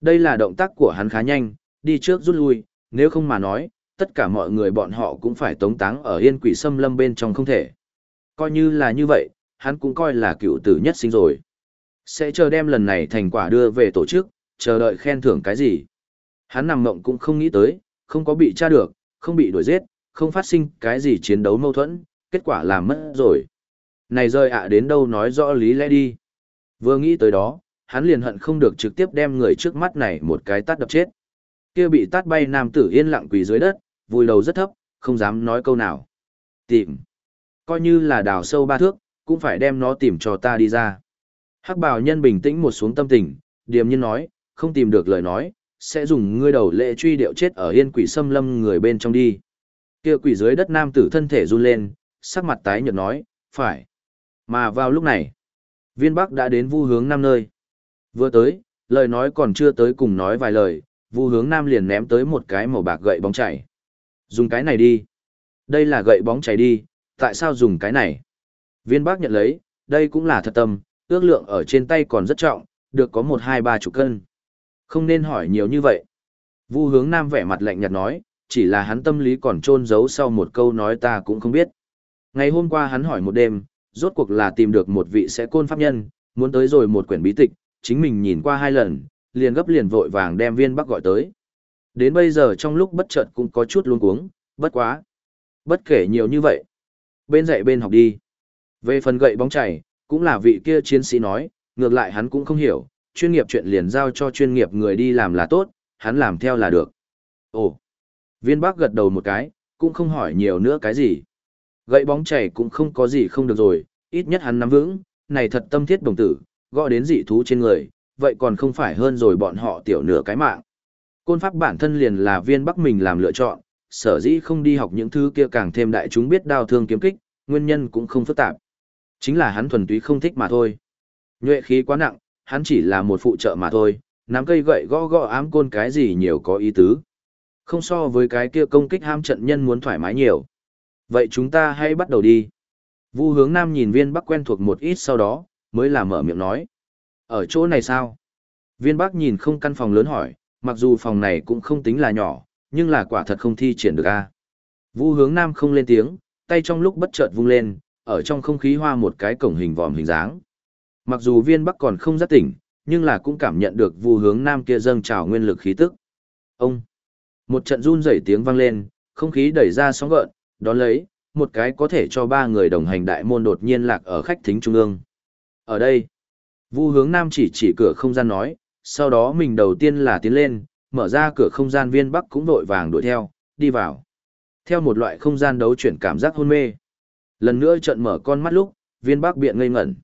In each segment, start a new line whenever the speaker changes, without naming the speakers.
Đây là động tác của hắn khá nhanh, đi trước rút lui, nếu không mà nói, tất cả mọi người bọn họ cũng phải tống táng ở yên quỷ xâm lâm bên trong không thể. Coi như là như vậy, hắn cũng coi là cựu tử nhất sinh rồi. Sẽ chờ đem lần này thành quả đưa về tổ chức, chờ đợi khen thưởng cái gì. Hắn nằm mộng cũng không nghĩ tới, không có bị tra được, không bị đuổi giết, không phát sinh cái gì chiến đấu mâu thuẫn, kết quả là mất rồi. Này rơi ạ đến đâu nói rõ lý lẽ đi. Vừa nghĩ tới đó, hắn liền hận không được trực tiếp đem người trước mắt này một cái tát đập chết. Kia bị tát bay nam tử yên lặng quỳ dưới đất, vùi đầu rất thấp, không dám nói câu nào. Tìm. Coi như là đào sâu ba thước, cũng phải đem nó tìm cho ta đi ra. Hắc bào nhân bình tĩnh một xuống tâm tình, điềm nhiên nói, không tìm được lời nói, sẽ dùng ngươi đầu lệ truy điệu chết ở yên quỷ xâm lâm người bên trong đi. Kia quỷ dưới đất nam tử thân thể run lên, sắc mặt tái nhợt nói, phải. Mà vào lúc này, viên bắc đã đến vu hướng năm nơi. Vừa tới, lời nói còn chưa tới cùng nói vài lời, vu hướng nam liền ném tới một cái màu bạc gậy bóng chảy. Dùng cái này đi. Đây là gậy bóng chảy đi, tại sao dùng cái này? Viên bác nhận lấy, đây cũng là thật tâm, ước lượng ở trên tay còn rất trọng, được có một hai ba chục cân. Không nên hỏi nhiều như vậy. Vu hướng nam vẻ mặt lạnh nhạt nói, chỉ là hắn tâm lý còn trôn giấu sau một câu nói ta cũng không biết. Ngày hôm qua hắn hỏi một đêm, rốt cuộc là tìm được một vị sẽ côn pháp nhân, muốn tới rồi một quyển bí tịch, chính mình nhìn qua hai lần, liền gấp liền vội vàng đem viên bắc gọi tới. Đến bây giờ trong lúc bất chợt cũng có chút luống cuống, bất quá. Bất kể nhiều như vậy. Bên dạy bên học đi. Về phần gậy bóng chảy, cũng là vị kia chiến sĩ nói, ngược lại hắn cũng không hiểu, chuyên nghiệp chuyện liền giao cho chuyên nghiệp người đi làm là tốt, hắn làm theo là được. Ồ, viên Bắc gật đầu một cái, cũng không hỏi nhiều nữa cái gì. Gậy bóng chảy cũng không có gì không được rồi, ít nhất hắn nắm vững, này thật tâm thiết đồng tử, gõ đến dị thú trên người, vậy còn không phải hơn rồi bọn họ tiểu nửa cái mạng. Côn pháp bản thân liền là viên bắc mình làm lựa chọn, sở dĩ không đi học những thứ kia càng thêm đại chúng biết đao thương kiếm kích, nguyên nhân cũng không phức tạp. Chính là hắn thuần túy không thích mà thôi. Nhuệ khí quá nặng, hắn chỉ là một phụ trợ mà thôi, nắm cây gậy gõ gõ ám côn cái gì nhiều có ý tứ. Không so với cái kia công kích ham trận nhân muốn thoải mái nhiều. Vậy chúng ta hãy bắt đầu đi. Vu hướng nam nhìn viên bắc quen thuộc một ít sau đó, mới là mở miệng nói. Ở chỗ này sao? Viên bắc nhìn không căn phòng lớn hỏi, mặc dù phòng này cũng không tính là nhỏ, nhưng là quả thật không thi triển được a. Vu hướng nam không lên tiếng, tay trong lúc bất chợt vung lên, ở trong không khí hoa một cái cổng hình vòm hình dáng. Mặc dù viên bắc còn không rất tỉnh, nhưng là cũng cảm nhận được vu hướng nam kia dâng trào nguyên lực khí tức. Ông! Một trận run rẩy tiếng vang lên, không khí đẩy ra sóng gợn, đón lấy, một cái có thể cho ba người đồng hành đại môn đột nhiên lạc ở khách thính trung ương. Ở đây, vu hướng nam chỉ chỉ cửa không gian nói, sau đó mình đầu tiên là tiến lên, mở ra cửa không gian viên bắc cũng vội vàng đuổi theo, đi vào. Theo một loại không gian đấu chuyển cảm giác hôn mê. Lần nữa trận mở con mắt lúc, viên bắc biện ngây ngẩn.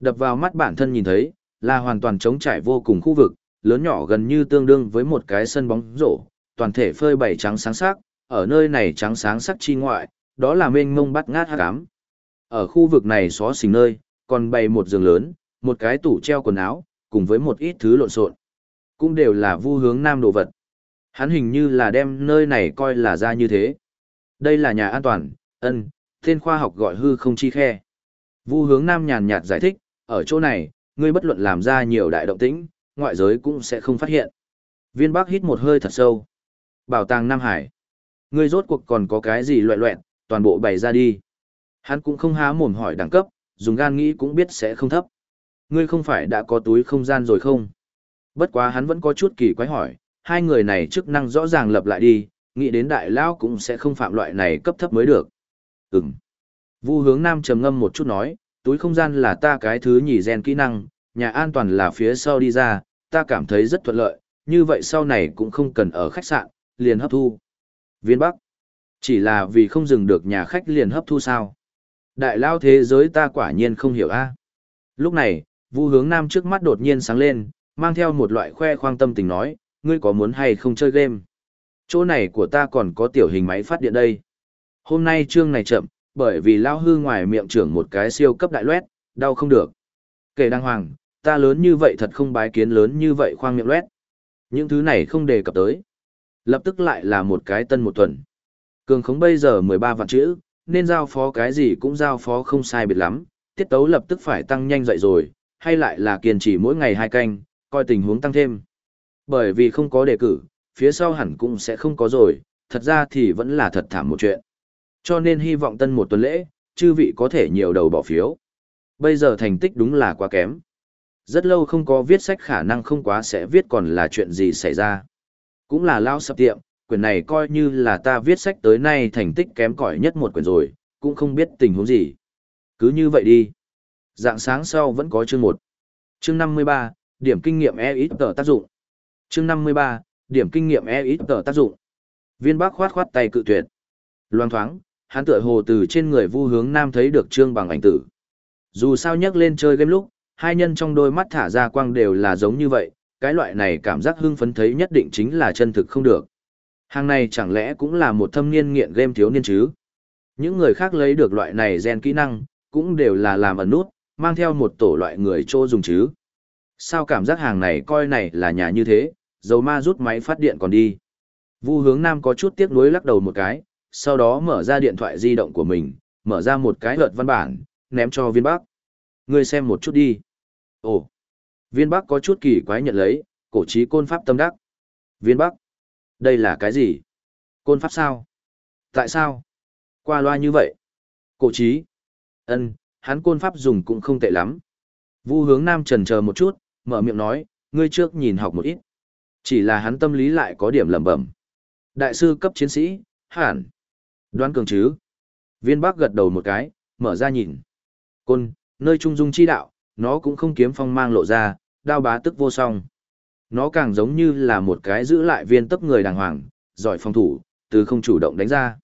Đập vào mắt bản thân nhìn thấy, là hoàn toàn trống trải vô cùng khu vực, lớn nhỏ gần như tương đương với một cái sân bóng rổ, toàn thể phơi bảy trắng sáng sắc, ở nơi này trắng sáng sắc chi ngoại, đó là mênh mông bắt ngát hắc ám. Ở khu vực này xó xình nơi, còn bày một giường lớn, một cái tủ treo quần áo, cùng với một ít thứ lộn xộn. Cũng đều là vu hướng nam đồ vật. Hắn hình như là đem nơi này coi là ra như thế. Đây là nhà an toàn, ân, tên khoa học gọi hư không chi khe. Vu hướng nam nhàn nhạt giải thích, ở chỗ này, ngươi bất luận làm ra nhiều đại động tĩnh, ngoại giới cũng sẽ không phát hiện. Viên Bắc hít một hơi thật sâu. Bảo tàng Nam Hải. Ngươi rốt cuộc còn có cái gì loẹ loẹn, toàn bộ bày ra đi. Hắn cũng không há mồm hỏi đẳng cấp, dùng gan nghĩ cũng biết sẽ không thấp. Ngươi không phải đã có túi không gian rồi không? Bất quá hắn vẫn có chút kỳ quái hỏi, hai người này chức năng rõ ràng lập lại đi, nghĩ đến đại lão cũng sẽ không phạm loại này cấp thấp mới được. Ừm. Vu hướng nam trầm ngâm một chút nói, túi không gian là ta cái thứ nhì gen kỹ năng, nhà an toàn là phía sau đi ra, ta cảm thấy rất thuận lợi, như vậy sau này cũng không cần ở khách sạn, liền hấp thu. Viên Bắc. Chỉ là vì không dừng được nhà khách liền hấp thu sao. Đại lao thế giới ta quả nhiên không hiểu a. Lúc này, Vu hướng nam trước mắt đột nhiên sáng lên, mang theo một loại khoe khoang tâm tình nói, ngươi có muốn hay không chơi game? Chỗ này của ta còn có tiểu hình máy phát điện đây. Hôm nay chương này chậm, bởi vì lao hư ngoài miệng trưởng một cái siêu cấp đại loét, đau không được. Kể đàng hoàng, ta lớn như vậy thật không bái kiến lớn như vậy khoang miệng loét. Những thứ này không đề cập tới. Lập tức lại là một cái tân một tuần. Cường khống bây giờ 13 vạn chữ, nên giao phó cái gì cũng giao phó không sai biệt lắm, tiết tấu lập tức phải tăng nhanh dậy rồi, hay lại là kiên trì mỗi ngày hai canh, coi tình huống tăng thêm. Bởi vì không có đề cử, phía sau hẳn cũng sẽ không có rồi, thật ra thì vẫn là thật thảm một chuyện. Cho nên hy vọng tân một tuần lễ, chư vị có thể nhiều đầu bỏ phiếu. Bây giờ thành tích đúng là quá kém. Rất lâu không có viết sách khả năng không quá sẽ viết còn là chuyện gì xảy ra. Cũng là lao sập tiệm, quyển này coi như là ta viết sách tới nay thành tích kém cỏi nhất một quyển rồi, cũng không biết tình huống gì. Cứ như vậy đi. Dạng sáng sau vẫn có chương 1. Chương 53, điểm kinh nghiệm e ít tờ tác dụng. Chương 53, điểm kinh nghiệm e ít tờ tác dụng. Viên bác khoát khoát tay cự tuyệt. Loan thoáng, hắn tựa hồ từ trên người vu hướng nam thấy được trương bằng ảnh tử. Dù sao nhắc lên chơi game lúc, hai nhân trong đôi mắt thả ra quang đều là giống như vậy, cái loại này cảm giác hưng phấn thấy nhất định chính là chân thực không được. Hàng này chẳng lẽ cũng là một thâm niên nghiện game thiếu niên chứ? Những người khác lấy được loại này gen kỹ năng, cũng đều là làm ẩn nút, mang theo một tổ loại người trô dùng chứ. Sao cảm giác hàng này coi này là nhà như thế, dầu ma rút máy phát điện còn đi. Vu hướng nam có chút tiếc nuối lắc đầu một cái, sau đó mở ra điện thoại di động của mình, mở ra một cái luật văn bản, ném cho viên bắc. Ngươi xem một chút đi. Ồ. Viên bắc có chút kỳ quái nhận lấy, cổ trí côn pháp tâm đắc. Viên bắc. Đây là cái gì? Côn pháp sao? Tại sao? Qua loa như vậy. Cổ trí. ân hắn côn pháp dùng cũng không tệ lắm. Vu hướng nam trần chờ một chút, mở miệng nói, ngươi trước nhìn học một ít. Chỉ là hắn tâm lý lại có điểm lẩm bẩm. Đại sư cấp chiến sĩ, hẳn. Đoán cường chứ. Viên bác gật đầu một cái, mở ra nhìn. Côn, nơi trung dung chi đạo, nó cũng không kiếm phong mang lộ ra, đao bá tức vô song. Nó càng giống như là một cái giữ lại viên tấp người đàng hoàng, giỏi phòng thủ, từ không chủ động đánh ra.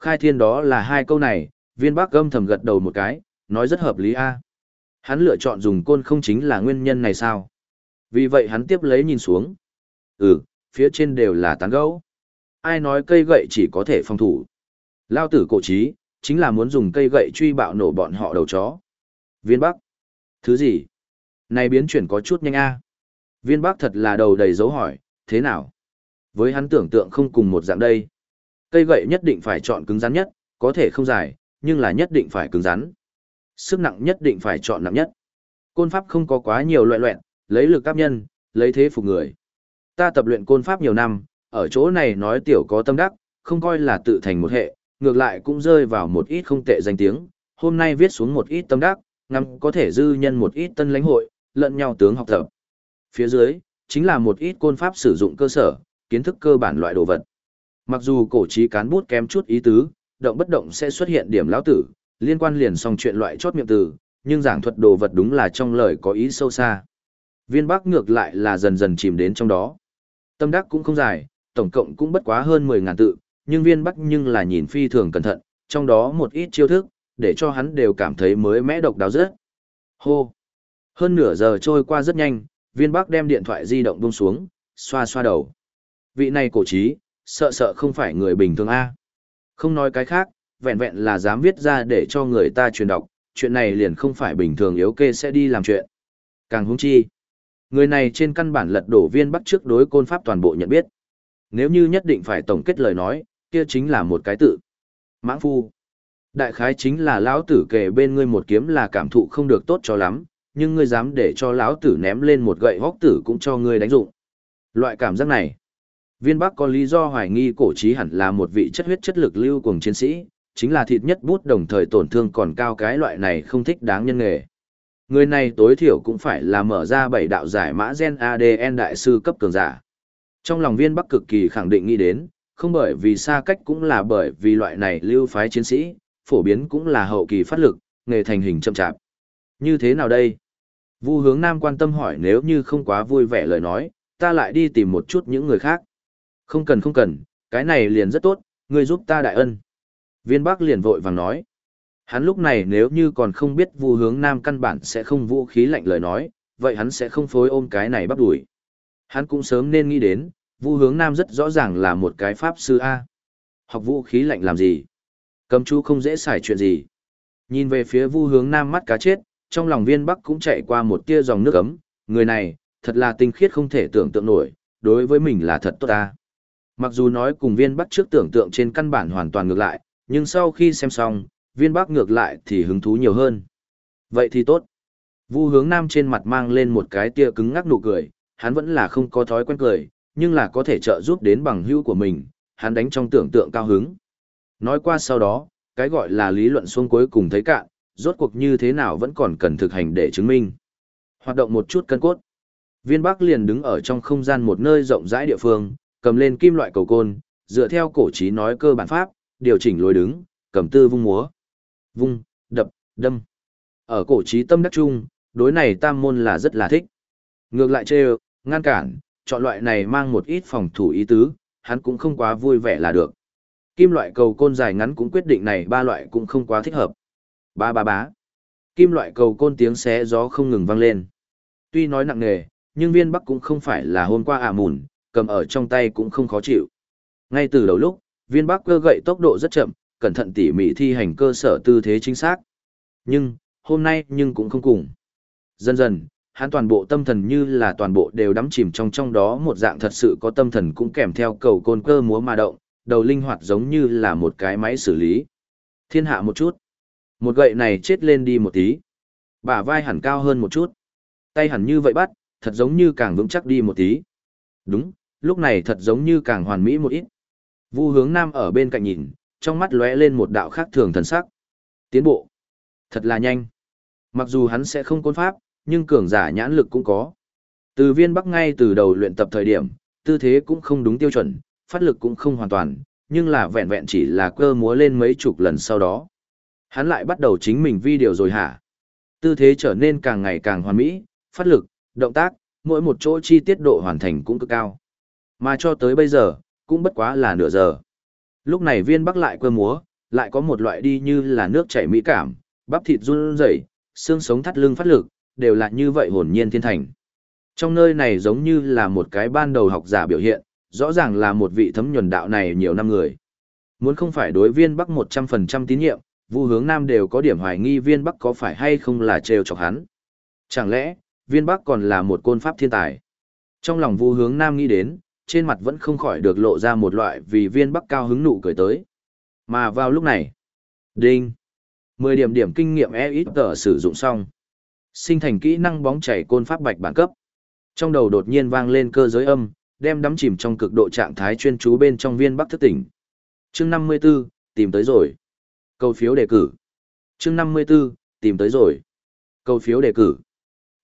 Khai thiên đó là hai câu này, viên bác gâm thầm gật đầu một cái, nói rất hợp lý a. Hắn lựa chọn dùng côn không chính là nguyên nhân này sao? Vì vậy hắn tiếp lấy nhìn xuống. Ừ, phía trên đều là tán gấu. Ai nói cây gậy chỉ có thể phòng thủ? Lao tử cổ trí, chính là muốn dùng cây gậy truy bạo nổ bọn họ đầu chó. Viên Bắc. Thứ gì? Này biến chuyển có chút nhanh a. Viên bác thật là đầu đầy dấu hỏi, thế nào? Với hắn tưởng tượng không cùng một dạng đây. Cây gậy nhất định phải chọn cứng rắn nhất, có thể không dài, nhưng là nhất định phải cứng rắn. Sức nặng nhất định phải chọn nặng nhất. Côn pháp không có quá nhiều loại loẹn, lấy lực áp nhân, lấy thế phục người. Ta tập luyện côn pháp nhiều năm, ở chỗ này nói tiểu có tâm đắc, không coi là tự thành một hệ, ngược lại cũng rơi vào một ít không tệ danh tiếng, hôm nay viết xuống một ít tâm đắc, ngắm có thể dư nhân một ít tân lãnh hội, lẫn nhau tướng học tập. Phía dưới, chính là một ít côn pháp sử dụng cơ sở, kiến thức cơ bản loại đồ vật. Mặc dù cổ trí cán bút kém chút ý tứ, động bất động sẽ xuất hiện điểm lão tử, liên quan liền song chuyện loại chót miệng từ, nhưng giảng thuật đồ vật đúng là trong lời có ý sâu xa. Viên Bắc ngược lại là dần dần chìm đến trong đó. Tâm đắc cũng không dài, tổng cộng cũng bất quá hơn 10 ngàn tự, nhưng viên Bắc nhưng là nhìn phi thường cẩn thận, trong đó một ít chiêu thức, để cho hắn đều cảm thấy mới mẽ độc đáo rất. Hô! Hơn nửa giờ trôi qua rất nhanh, viên Bắc đem điện thoại di động buông xuống, xoa xoa đầu. Vị này cổ trí, sợ sợ không phải người bình thường A. Không nói cái khác, vẹn vẹn là dám viết ra để cho người ta truyền đọc, chuyện này liền không phải bình thường yếu kê sẽ đi làm chuyện. Càng hung chi. Người này trên căn bản lật đổ viên Bắc trước đối côn pháp toàn bộ nhận biết. Nếu như nhất định phải tổng kết lời nói, kia chính là một cái tự. Mãng phu. Đại khái chính là lão tử kể bên ngươi một kiếm là cảm thụ không được tốt cho lắm, nhưng ngươi dám để cho lão tử ném lên một gậy góc tử cũng cho ngươi đánh dụng. Loại cảm giác này. Viên Bắc có lý do hoài nghi cổ trí hẳn là một vị chất huyết chất lực lưu cùng chiến sĩ, chính là thịt nhất bút đồng thời tổn thương còn cao cái loại này không thích đáng nhân nghề. Người này tối thiểu cũng phải là mở ra bảy đạo giải mã gen ADN đại sư cấp cường giả. Trong lòng viên Bắc cực kỳ khẳng định nghĩ đến, không bởi vì xa cách cũng là bởi vì loại này lưu phái chiến sĩ, phổ biến cũng là hậu kỳ phát lực, nghề thành hình chậm chạp. Như thế nào đây? Vu hướng Nam quan tâm hỏi nếu như không quá vui vẻ lời nói, ta lại đi tìm một chút những người khác. Không cần không cần, cái này liền rất tốt, ngươi giúp ta đại ân. Viên Bắc liền vội vàng nói. Hắn lúc này nếu như còn không biết vu hướng nam căn bản sẽ không vũ khí lạnh lời nói, vậy hắn sẽ không phối ôm cái này bắt đuổi. Hắn cũng sớm nên nghĩ đến, vu hướng nam rất rõ ràng là một cái pháp sư A. Học vũ khí lạnh làm gì? Cầm chú không dễ xài chuyện gì. Nhìn về phía vu hướng nam mắt cá chết, trong lòng viên bắc cũng chạy qua một tia dòng nước ấm, người này, thật là tinh khiết không thể tưởng tượng nổi, đối với mình là thật tốt ta. Mặc dù nói cùng viên bắc trước tưởng tượng trên căn bản hoàn toàn ngược lại, nhưng sau khi xem xong, viên bắc ngược lại thì hứng thú nhiều hơn. Vậy thì tốt. Vu hướng nam trên mặt mang lên một cái tia cứng ngắc nụ cười, hắn vẫn là không có thói quen cười, nhưng là có thể trợ giúp đến bằng hữu của mình, hắn đánh trong tưởng tượng cao hứng. Nói qua sau đó, cái gọi là lý luận xuống cuối cùng thấy cạn, rốt cuộc như thế nào vẫn còn cần thực hành để chứng minh. Hoạt động một chút cân cốt. Viên Bắc liền đứng ở trong không gian một nơi rộng rãi địa phương, cầm lên kim loại cầu côn, dựa theo cổ chí nói cơ bản pháp, điều chỉnh lối đứng, cầm tư vung múa. Vung, đập, đâm. Ở cổ chí tâm đắc trung, đối này tam môn là rất là thích. Ngược lại chê ngăn cản, chọn loại này mang một ít phòng thủ ý tứ, hắn cũng không quá vui vẻ là được. Kim loại cầu côn dài ngắn cũng quyết định này ba loại cũng không quá thích hợp. Ba ba bá. Kim loại cầu côn tiếng xé gió không ngừng vang lên. Tuy nói nặng nề, nhưng viên bắc cũng không phải là hôm qua ả à mùn, cầm ở trong tay cũng không khó chịu. Ngay từ đầu lúc, viên bắc cơ gậy tốc độ rất chậm, cẩn thận tỉ mỉ thi hành cơ sở tư thế chính xác. Nhưng, hôm nay nhưng cũng không cùng. Dần dần, hắn toàn bộ tâm thần như là toàn bộ đều đắm chìm trong trong đó một dạng thật sự có tâm thần cũng kèm theo cầu côn cơ múa mà động, đầu linh hoạt giống như là một cái máy xử lý. Thiên hạ một chút. Một gậy này chết lên đi một tí. Bả vai hẳn cao hơn một chút. Tay hẳn như vậy bắt, thật giống như càng vững chắc đi một tí. Đúng, lúc này thật giống như càng hoàn mỹ một ít. Vu hướng nam ở bên cạnh nhìn, trong mắt lóe lên một đạo khác thường thần sắc. Tiến bộ. Thật là nhanh. Mặc dù hắn sẽ không côn pháp, nhưng cường giả nhãn lực cũng có. Từ viên bắc ngay từ đầu luyện tập thời điểm, tư thế cũng không đúng tiêu chuẩn, phát lực cũng không hoàn toàn, nhưng là vẹn vẹn chỉ là cơ múa lên mấy chục lần sau đó. Hắn lại bắt đầu chính mình vi điều rồi hả? Tư thế trở nên càng ngày càng hoàn mỹ, phát lực, động tác, mỗi một chỗ chi tiết độ hoàn thành cũng cực cao. Mà cho tới bây giờ, cũng bất quá là nửa giờ. Lúc này viên bắc lại quơ múa, lại có một loại đi như là nước chảy mỹ cảm, bắp thịt run rẩy, xương sống thắt lưng phát lực, đều là như vậy hồn nhiên thiên thành. Trong nơi này giống như là một cái ban đầu học giả biểu hiện, rõ ràng là một vị thấm nhuần đạo này nhiều năm người. Muốn không phải đối viên Bắc 100% tín nhiệm, Vu Hướng Nam đều có điểm hoài nghi viên Bắc có phải hay không là trêu chọc hắn. Chẳng lẽ, viên Bắc còn là một côn pháp thiên tài? Trong lòng Vu Hướng Nam nghĩ đến, trên mặt vẫn không khỏi được lộ ra một loại vì viên Bắc cao hứng nụ cười tới. Mà vào lúc này, đinh, 10 điểm điểm kinh nghiệm e ít tờ sử dụng xong. Sinh thành kỹ năng bóng chảy côn pháp bạch bản cấp. Trong đầu đột nhiên vang lên cơ giới âm, đem đắm chìm trong cực độ trạng thái chuyên chú bên trong viên bắc thức tỉnh. Chương 54, tìm tới rồi. Câu phiếu đề cử. Chương 54, tìm tới rồi. Câu phiếu đề cử.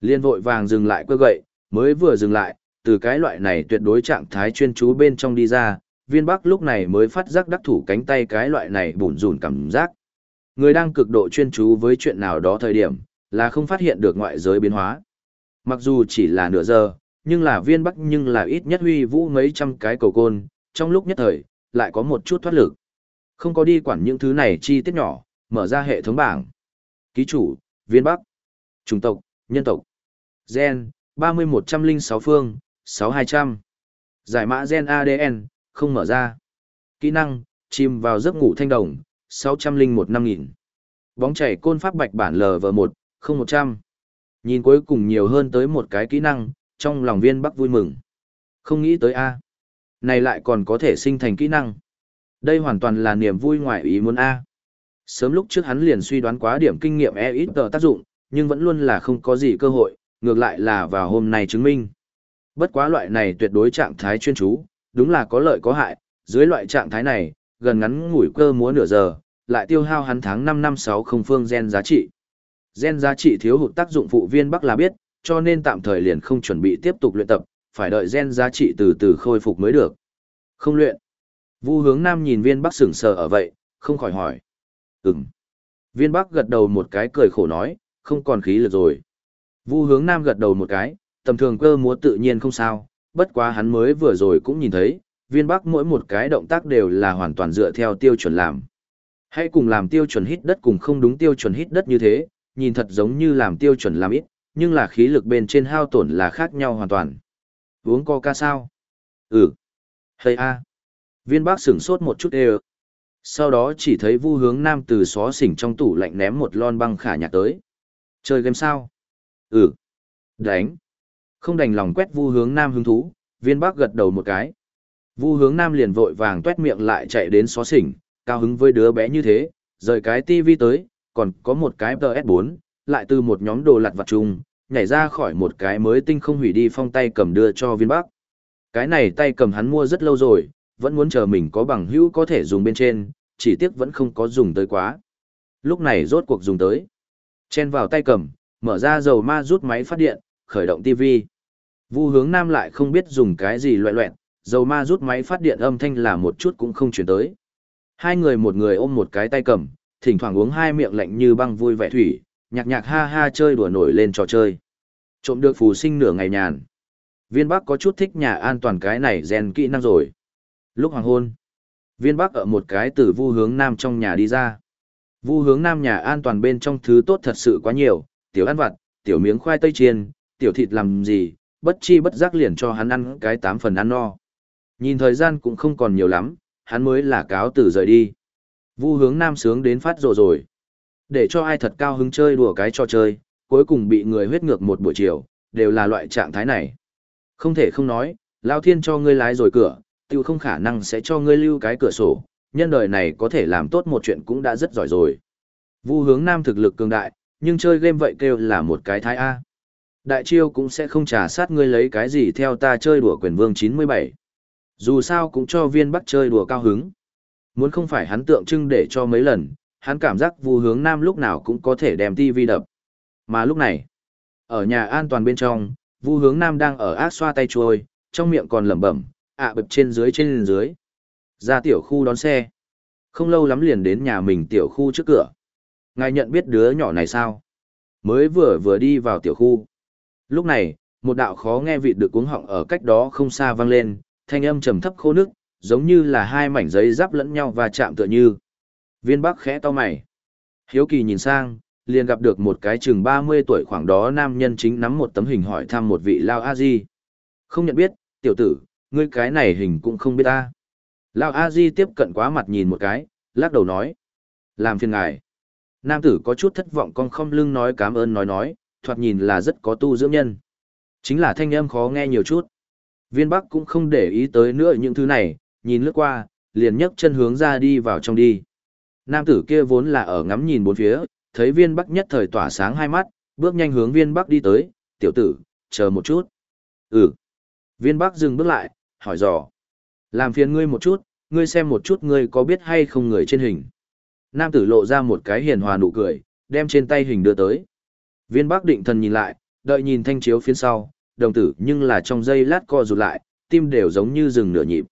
Liên vội vàng dừng lại quơ gậy, mới vừa dừng lại, từ cái loại này tuyệt đối trạng thái chuyên chú bên trong đi ra, viên bắc lúc này mới phát giác đắc thủ cánh tay cái loại này bùn rùn cảm giác. Người đang cực độ chuyên chú với chuyện nào đó thời điểm, là không phát hiện được ngoại giới biến hóa. Mặc dù chỉ là nửa giờ, nhưng là viên bắc nhưng là ít nhất huy vũ mấy trăm cái cầu côn, trong lúc nhất thời, lại có một chút thoát lực. Không có đi quản những thứ này chi tiết nhỏ, mở ra hệ thống bảng. Ký chủ, viên bắc, chủng tộc, nhân tộc, gen, 30106 phương, 6200. Giải mã gen ADN, không mở ra. Kỹ năng, chìm vào giấc ngủ thanh đồng, 601 5000. Bóng chảy côn pháp bạch bản LV1, không 100. Nhìn cuối cùng nhiều hơn tới một cái kỹ năng, trong lòng viên bắc vui mừng. Không nghĩ tới A. Này lại còn có thể sinh thành kỹ năng. Đây hoàn toàn là niềm vui ngoại ý muốn A. Sớm lúc trước hắn liền suy đoán quá điểm kinh nghiệm e ít tờ tác dụng, nhưng vẫn luôn là không có gì cơ hội, ngược lại là vào hôm nay chứng minh. Bất quá loại này tuyệt đối trạng thái chuyên chú, đúng là có lợi có hại, dưới loại trạng thái này, gần ngắn ngủi cơ múa nửa giờ, lại tiêu hao hắn tháng 5 năm 6 không phương gen giá trị. Gen giá trị thiếu hụt tác dụng phụ viên Bắc là biết, cho nên tạm thời liền không chuẩn bị tiếp tục luyện tập, phải đợi gen giá trị từ từ khôi phục mới được. Không luyện. Vu hướng Nam nhìn viên Bắc sững sờ ở vậy, không khỏi hỏi. Ừm. Viên Bắc gật đầu một cái cười khổ nói, không còn khí lực rồi. Vu hướng Nam gật đầu một cái, tầm thường cơ múa tự nhiên không sao, bất quá hắn mới vừa rồi cũng nhìn thấy, viên Bắc mỗi một cái động tác đều là hoàn toàn dựa theo tiêu chuẩn làm. Hãy cùng làm tiêu chuẩn hít đất cùng không đúng tiêu chuẩn hít đất như thế, nhìn thật giống như làm tiêu chuẩn làm ít, nhưng là khí lực bên trên hao tổn là khác nhau hoàn toàn. Uống coca sao? Ừ. Hay a. Viên bác sửng sốt một chút ê Sau đó chỉ thấy vu hướng nam từ xó xỉnh trong tủ lạnh ném một lon băng khả nhạc tới. Chơi game sao? Ừ. Đánh. Không đành lòng quét vu hướng nam hứng thú, viên bác gật đầu một cái. Vu hướng nam liền vội vàng tuét miệng lại chạy đến xó xỉnh, cao hứng với đứa bé như thế, rời cái tivi tới, còn có một cái PS4, lại từ một nhóm đồ lặt vặt chung, nhảy ra khỏi một cái mới tinh không hủy đi phong tay cầm đưa cho viên bắc. Cái này tay cầm hắn mua rất lâu rồi, vẫn muốn chờ mình có bằng hữu có thể dùng bên trên, chỉ tiếc vẫn không có dùng tới quá. Lúc này rốt cuộc dùng tới. Chen vào tay cầm, mở ra dầu ma rút máy phát điện, khởi động TV. Vu hướng nam lại không biết dùng cái gì loẹ loẹn, dầu ma rút máy phát điện âm thanh là một chút cũng không chuyển tới. Hai người một người ôm một cái tay cầm, thỉnh thoảng uống hai miệng lạnh như băng vui vẻ thủy, nhạc nhạc ha ha chơi đùa nổi lên trò chơi. Trộm được phù sinh nửa ngày nhàn. Viên Bắc có chút thích nhà an toàn cái này rèn kỹ năng rồi. Lúc hoàng hôn, viên Bắc ở một cái từ vu hướng nam trong nhà đi ra. Vu hướng nam nhà an toàn bên trong thứ tốt thật sự quá nhiều, tiểu ăn vặt, tiểu miếng khoai tây chiên, tiểu thịt làm gì, bất chi bất giác liền cho hắn ăn cái tám phần ăn no. Nhìn thời gian cũng không còn nhiều lắm, hắn mới là cáo từ rời đi. Vu hướng nam sướng đến phát rồ rồi. Để cho ai thật cao hứng chơi đùa cái trò chơi, cuối cùng bị người huyết ngược một buổi chiều, đều là loại trạng thái này. Không thể không nói, Lao Thiên cho ngươi lái rồi cửa, tiêu không khả năng sẽ cho ngươi lưu cái cửa sổ, nhân đời này có thể làm tốt một chuyện cũng đã rất giỏi rồi. Vu hướng nam thực lực cường đại, nhưng chơi game vậy kêu là một cái thái A. Đại chiêu cũng sẽ không trả sát ngươi lấy cái gì theo ta chơi đùa quyền vương 97. Dù sao cũng cho viên bắc chơi đùa cao hứng. Muốn không phải hắn tượng trưng để cho mấy lần, hắn cảm giác vu hướng nam lúc nào cũng có thể đem tivi đập. Mà lúc này, ở nhà an toàn bên trong, vu hướng nam đang ở ác xoa tay chuôi, trong miệng còn lẩm bẩm, ạ à bập trên dưới trên dưới. Ra tiểu khu đón xe. Không lâu lắm liền đến nhà mình tiểu khu trước cửa. Ngài nhận biết đứa nhỏ này sao? Mới vừa vừa đi vào tiểu khu. Lúc này, một đạo khó nghe vịt được cuống họng ở cách đó không xa vang lên, thanh âm trầm thấp khô nước, giống như là hai mảnh giấy giáp lẫn nhau và chạm tựa như. Viên Bắc khẽ to mày. Hiếu kỳ nhìn sang, liền gặp được một cái chừng 30 tuổi khoảng đó nam nhân chính nắm một tấm hình hỏi thăm một vị Lao A-di. Không nhận biết, tiểu tử, ngươi cái này hình cũng không biết ta. Lão A-di tiếp cận quá mặt nhìn một cái, lắc đầu nói. Làm phiền ngài. Nam tử có chút thất vọng con không lưng nói cảm ơn nói nói, thoạt nhìn là rất có tu dưỡng nhân. Chính là thanh âm khó nghe nhiều chút. Viên Bắc cũng không để ý tới nữa những thứ này, nhìn lướt qua, liền nhấc chân hướng ra đi vào trong đi. Nam tử kia vốn là ở ngắm nhìn bốn phía, thấy viên Bắc nhất thời tỏa sáng hai mắt, bước nhanh hướng viên Bắc đi tới, tiểu tử, chờ một chút. Ừ. Viên Bắc dừng bước lại, hỏi dò. Làm phiền ngươi một chút, ngươi xem một chút ngươi có biết hay không người trên hình. Nam tử lộ ra một cái hiền hòa nụ cười, đem trên tay hình đưa tới. Viên Bắc định thần nhìn lại, đợi nhìn thanh chiếu phía sau, đồng tử nhưng là trong giây lát co rụt lại, tim đều giống như dừng nửa nhịp.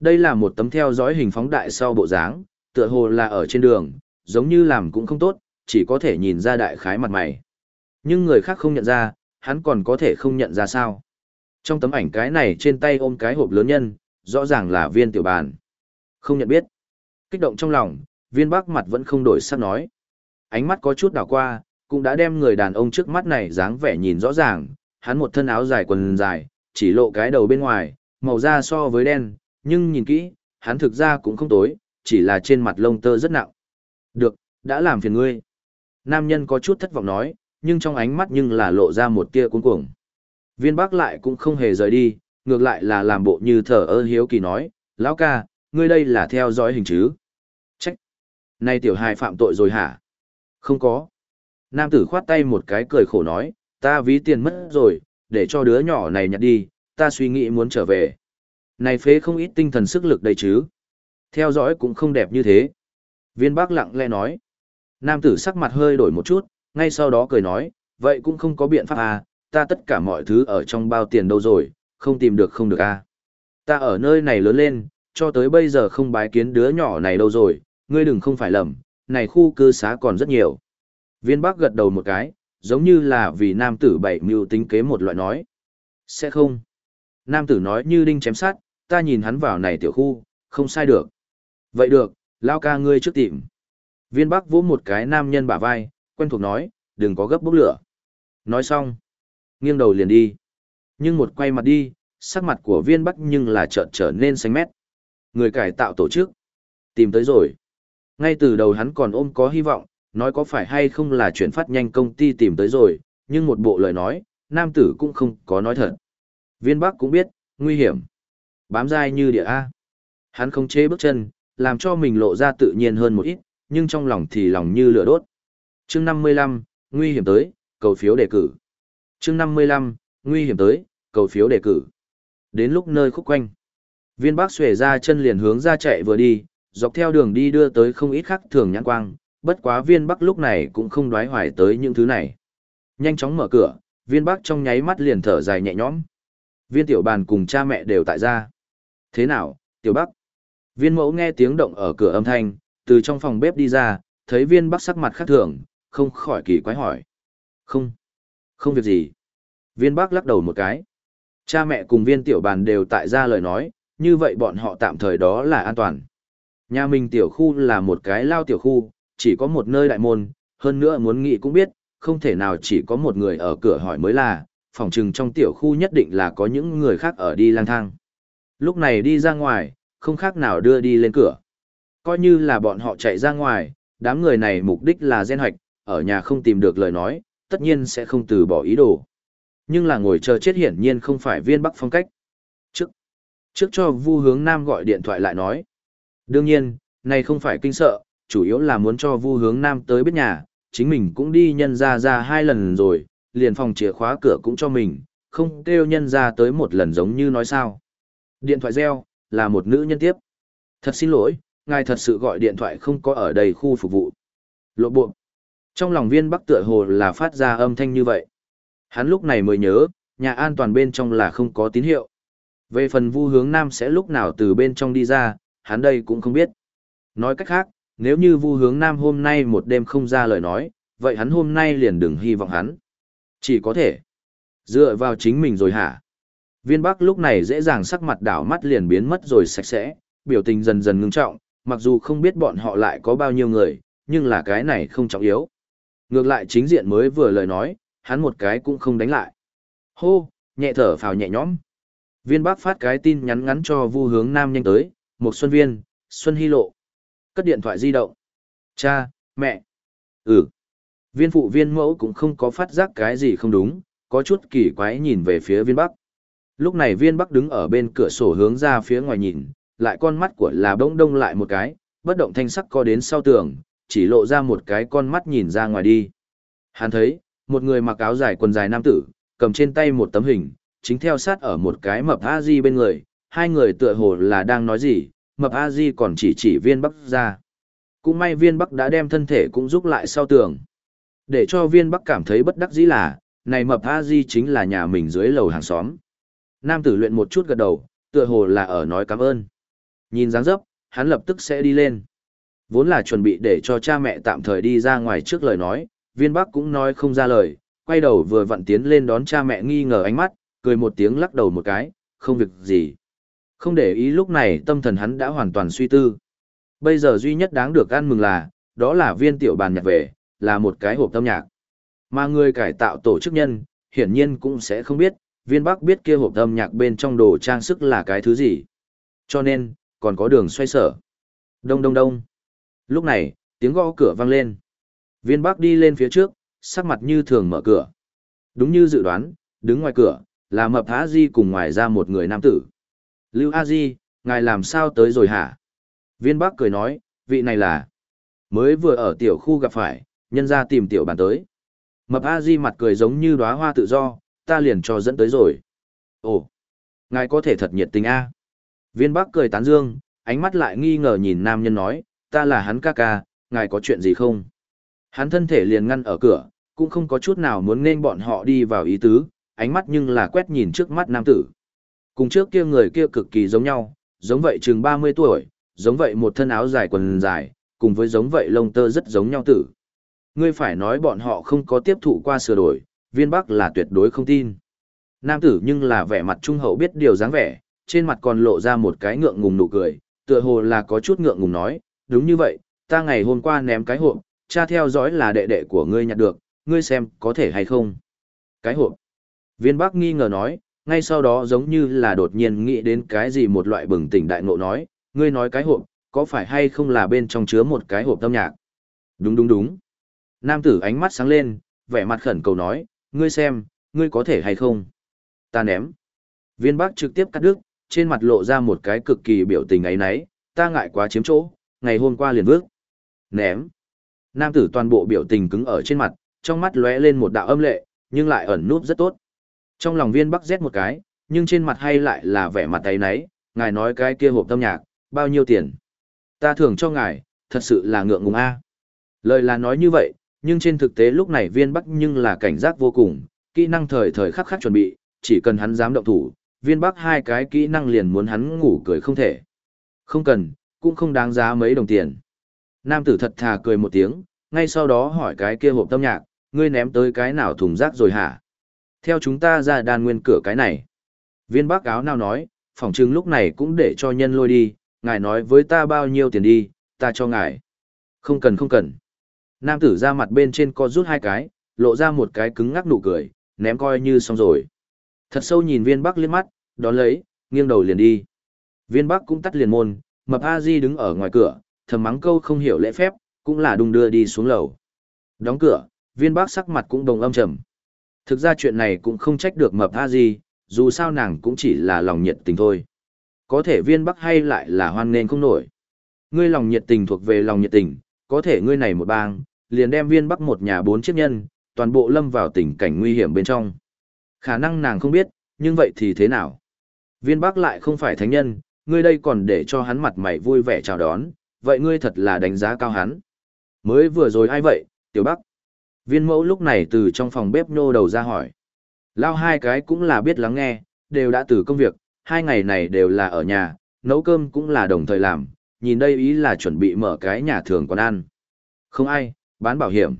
Đây là một tấm theo dõi hình phóng đại sau bộ dáng, tựa hồ là ở trên đường, giống như làm cũng không tốt, chỉ có thể nhìn ra đại khái mặt mày. Nhưng người khác không nhận ra, hắn còn có thể không nhận ra sao. Trong tấm ảnh cái này trên tay ôm cái hộp lớn nhân, rõ ràng là viên tiểu bàn. Không nhận biết. Kích động trong lòng, viên bác mặt vẫn không đổi sắc nói. Ánh mắt có chút đảo qua, cũng đã đem người đàn ông trước mắt này dáng vẻ nhìn rõ ràng, hắn một thân áo dài quần dài, chỉ lộ cái đầu bên ngoài, màu da so với đen, nhưng nhìn kỹ, hắn thực ra cũng không tối, chỉ là trên mặt lông tơ rất nặng. Được, đã làm phiền ngươi. Nam nhân có chút thất vọng nói, nhưng trong ánh mắt nhưng là lộ ra một tia cuống cuồng. Viên bác lại cũng không hề rời đi, ngược lại là làm bộ như thở ơ hiếu kỳ nói, lão ca, ngươi đây là theo dõi hình chứ. Trách. Này tiểu hài phạm tội rồi hả? Không có. Nam tử khoát tay một cái cười khổ nói, ta ví tiền mất rồi, để cho đứa nhỏ này nhặt đi, ta suy nghĩ muốn trở về. Này phế không ít tinh thần sức lực đây chứ. Theo dõi cũng không đẹp như thế. Viên bác lặng lẽ nói. Nam tử sắc mặt hơi đổi một chút, ngay sau đó cười nói, vậy cũng không có biện pháp à, ta tất cả mọi thứ ở trong bao tiền đâu rồi, không tìm được không được à. Ta ở nơi này lớn lên, cho tới bây giờ không bái kiến đứa nhỏ này đâu rồi, ngươi đừng không phải lầm, này khu cư xá còn rất nhiều. Viên bác gật đầu một cái, giống như là vì nam tử bảy mưu tính kế một loại nói. Sẽ không. Nam tử nói như đinh chém sát, ta nhìn hắn vào này tiểu khu, không sai được. Vậy được, lao ca ngươi trước tìm. Viên bắc vỗ một cái nam nhân bả vai, quen thuộc nói, đừng có gấp bốc lửa. Nói xong, nghiêng đầu liền đi. Nhưng một quay mặt đi, sắc mặt của viên bắc nhưng là chợt trở nên xanh mét. Người cải tạo tổ chức. Tìm tới rồi. Ngay từ đầu hắn còn ôm có hy vọng, nói có phải hay không là chuyển phát nhanh công ty tìm tới rồi, nhưng một bộ lời nói, nam tử cũng không có nói thật. Viên Bắc cũng biết, nguy hiểm. Bám dai như địa A. Hắn không chế bước chân, làm cho mình lộ ra tự nhiên hơn một ít, nhưng trong lòng thì lòng như lửa đốt. chương 55, nguy hiểm tới, cầu phiếu đề cử chương 55, nguy hiểm tới, cầu phiếu đề cử. Đến lúc nơi khúc quanh. Viên bác xuề ra chân liền hướng ra chạy vừa đi, dọc theo đường đi đưa tới không ít khắc thường nhãn quang, bất quá viên bắc lúc này cũng không đoái hoài tới những thứ này. Nhanh chóng mở cửa, viên bắc trong nháy mắt liền thở dài nhẹ nhõm. Viên tiểu bàn cùng cha mẹ đều tại gia. Thế nào, tiểu bắc? Viên mẫu nghe tiếng động ở cửa âm thanh, từ trong phòng bếp đi ra, thấy viên bắc sắc mặt khác thường, không khỏi kỳ quái hỏi. Không, không việc gì. Viên bắc lắc đầu một cái. Cha mẹ cùng viên tiểu bàn đều tại ra lời nói, như vậy bọn họ tạm thời đó là an toàn. Nhà mình tiểu khu là một cái lao tiểu khu, chỉ có một nơi đại môn, hơn nữa muốn nghĩ cũng biết, không thể nào chỉ có một người ở cửa hỏi mới là, phòng trừng trong tiểu khu nhất định là có những người khác ở đi lang thang. Lúc này đi ra ngoài, không khác nào đưa đi lên cửa. Coi như là bọn họ chạy ra ngoài, đám người này mục đích là gen hoạch, ở nhà không tìm được lời nói, tất nhiên sẽ không từ bỏ ý đồ. Nhưng là ngồi chờ chết hiển nhiên không phải viên bắc phong cách. Trước, trước cho Vu Hướng Nam gọi điện thoại lại nói. Đương nhiên, này không phải kinh sợ, chủ yếu là muốn cho Vu Hướng Nam tới biết nhà, chính mình cũng đi nhân ra ra hai lần rồi, liền phòng chìa khóa cửa cũng cho mình, không kêu nhân ra tới một lần giống như nói sao. Điện thoại reo, là một nữ nhân tiếp. Thật xin lỗi, ngài thật sự gọi điện thoại không có ở đây khu phục vụ. Lộ bộ. Trong lòng viên bắc tựa hồ là phát ra âm thanh như vậy. Hắn lúc này mới nhớ, nhà an toàn bên trong là không có tín hiệu. Về phần vu hướng nam sẽ lúc nào từ bên trong đi ra, hắn đây cũng không biết. Nói cách khác, nếu như vu hướng nam hôm nay một đêm không ra lời nói, vậy hắn hôm nay liền đừng hy vọng hắn. Chỉ có thể dựa vào chính mình rồi hả? Viên Bắc lúc này dễ dàng sắc mặt đảo mắt liền biến mất rồi sạch sẽ, biểu tình dần dần ngưng trọng, mặc dù không biết bọn họ lại có bao nhiêu người, nhưng là cái này không trọng yếu. Ngược lại chính diện mới vừa lời nói, hắn một cái cũng không đánh lại. Hô, nhẹ thở phào nhẹ nhõm. Viên Bắc phát cái tin nhắn ngắn cho Vu Hướng Nam nhanh tới, một Xuân Viên, Xuân Hy Lộ. Cất điện thoại di động. Cha, mẹ. Ừ. Viên phụ viên mẫu cũng không có phát giác cái gì không đúng, có chút kỳ quái nhìn về phía viên Bắc. Lúc này viên Bắc đứng ở bên cửa sổ hướng ra phía ngoài nhìn, lại con mắt của là bỗng đông lại một cái, bất động thanh sắc co đến sau tường, chỉ lộ ra một cái con mắt nhìn ra ngoài đi. Hắn thấy, một người mặc áo dài quần dài nam tử, cầm trên tay một tấm hình, chính theo sát ở một cái mập a di bên người, hai người tựa hồ là đang nói gì, mập a di còn chỉ chỉ viên bắc ra. Cũng may viên bắc đã đem thân thể cũng giúp lại sau tường. Để cho viên bắc cảm thấy bất đắc dĩ là, này mập a di chính là nhà mình dưới lầu hàng xóm. Nam tử luyện một chút gật đầu, tựa hồ là ở nói cảm ơn. Nhìn dáng dấp, hắn lập tức sẽ đi lên. Vốn là chuẩn bị để cho cha mẹ tạm thời đi ra ngoài trước lời nói, viên bắc cũng nói không ra lời, quay đầu vừa vặn tiến lên đón cha mẹ nghi ngờ ánh mắt, cười một tiếng lắc đầu một cái, không việc gì. Không để ý lúc này tâm thần hắn đã hoàn toàn suy tư. Bây giờ duy nhất đáng được ăn mừng là, đó là viên tiểu bàn nhạc về, là một cái hộp âm nhạc. Mà người cải tạo tổ chức nhân, hiển nhiên cũng sẽ không biết, viên bắc biết kia hộp âm nhạc bên trong đồ trang sức là cái thứ gì. Cho nên, còn có đường xoay sở. Đông đông đông. Lúc này, tiếng gõ cửa vang lên. Viên bắc đi lên phía trước, sắc mặt như thường mở cửa. Đúng như dự đoán, đứng ngoài cửa, là mập há di cùng ngoài ra một người nam tử. Lưu A Di, ngài làm sao tới rồi hả? Viên Bắc cười nói, vị này là mới vừa ở tiểu khu gặp phải, nhân ra tìm tiểu bàn tới. Mập A Di mặt cười giống như đóa hoa tự do, ta liền cho dẫn tới rồi. Ồ, ngài có thể thật nhiệt tình a. Viên Bắc cười tán dương, ánh mắt lại nghi ngờ nhìn nam nhân nói, ta là hắn ca ca, ngài có chuyện gì không? Hắn thân thể liền ngăn ở cửa, cũng không có chút nào muốn nên bọn họ đi vào ý tứ, ánh mắt nhưng là quét nhìn trước mắt nam tử. Cùng trước kia người kia cực kỳ giống nhau, giống vậy chừng 30 tuổi, giống vậy một thân áo dài quần dài, cùng với giống vậy lông tơ rất giống nhau tử. Ngươi phải nói bọn họ không có tiếp thụ qua sửa đổi, viên bắc là tuyệt đối không tin. Nam tử nhưng là vẻ mặt trung hậu biết điều dáng vẻ, trên mặt còn lộ ra một cái ngượng ngùng nụ cười, tựa hồ là có chút ngượng ngùng nói, đúng như vậy, ta ngày hôm qua ném cái hộp, cha theo dõi là đệ đệ của ngươi nhặt được, ngươi xem có thể hay không. Cái hộp. Viên Bắc nghi ngờ nói, ngay sau đó giống như là đột nhiên nghĩ đến cái gì một loại bừng tỉnh đại ngộ nói, ngươi nói cái hộp, có phải hay không là bên trong chứa một cái hộp âm nhạc? Đúng đúng đúng. Nam tử ánh mắt sáng lên, vẻ mặt khẩn cầu nói, ngươi xem, ngươi có thể hay không? Ta ném. Viên Bắc trực tiếp cắt đứt, trên mặt lộ ra một cái cực kỳ biểu tình ấy nấy, ta ngại quá chiếm chỗ, ngày hôm qua liền vước. Ném. Nam tử toàn bộ biểu tình cứng ở trên mặt, trong mắt lóe lên một đạo âm lệ, nhưng lại ẩn núp rất tốt. Trong lòng viên bắc rét một cái, nhưng trên mặt hay lại là vẻ mặt tay nấy, ngài nói cái kia hộp tâm nhạc, bao nhiêu tiền? Ta thưởng cho ngài, thật sự là ngượng ngùng a. Lời là nói như vậy, nhưng trên thực tế lúc này viên bắc nhưng là cảnh giác vô cùng, kỹ năng thời thời khắc khắc chuẩn bị, chỉ cần hắn dám động thủ, viên bắc hai cái kỹ năng liền muốn hắn ngủ cười không thể. Không cần, cũng không đáng giá mấy đồng tiền. Nam tử thật thà cười một tiếng, ngay sau đó hỏi cái kia hộp tâm nhạc, ngươi ném tới cái nào thùng rác rồi hả? Theo chúng ta ra đàn nguyên cửa cái này. Viên bác áo nào nói, phỏng chừng lúc này cũng để cho nhân lôi đi, ngài nói với ta bao nhiêu tiền đi, ta cho ngài. Không cần không cần. Nam tử ra mặt bên trên co rút hai cái, lộ ra một cái cứng ngắc nụ cười, ném coi như xong rồi. Thật sâu nhìn viên bắc liếc mắt, đón lấy, nghiêng đầu liền đi. Viên bắc cũng tắt liền môn, mập a di đứng ở ngoài cửa, thầm mắng câu không hiểu lễ phép, cũng là đung đưa đi xuống lầu. Đóng cửa, viên bắc sắc mặt cũng đồng âm trầm. Thực ra chuyện này cũng không trách được mập a di, dù sao nàng cũng chỉ là lòng nhiệt tình thôi. Có thể viên bắc hay lại là hoan nghênh không nổi. Ngươi lòng nhiệt tình thuộc về lòng nhiệt tình, có thể ngươi này một bang, liền đem viên bắc một nhà bốn chiếc nhân, toàn bộ lâm vào tình cảnh nguy hiểm bên trong. Khả năng nàng không biết, nhưng vậy thì thế nào? Viên bắc lại không phải thánh nhân, ngươi đây còn để cho hắn mặt mày vui vẻ chào đón, vậy ngươi thật là đánh giá cao hắn. Mới vừa rồi ai vậy, tiểu bắc? Viên mẫu lúc này từ trong phòng bếp nhô đầu ra hỏi. Lao hai cái cũng là biết lắng nghe, đều đã từ công việc, hai ngày này đều là ở nhà, nấu cơm cũng là đồng thời làm, nhìn đây ý là chuẩn bị mở cái nhà thường quán ăn. Không ai, bán bảo hiểm.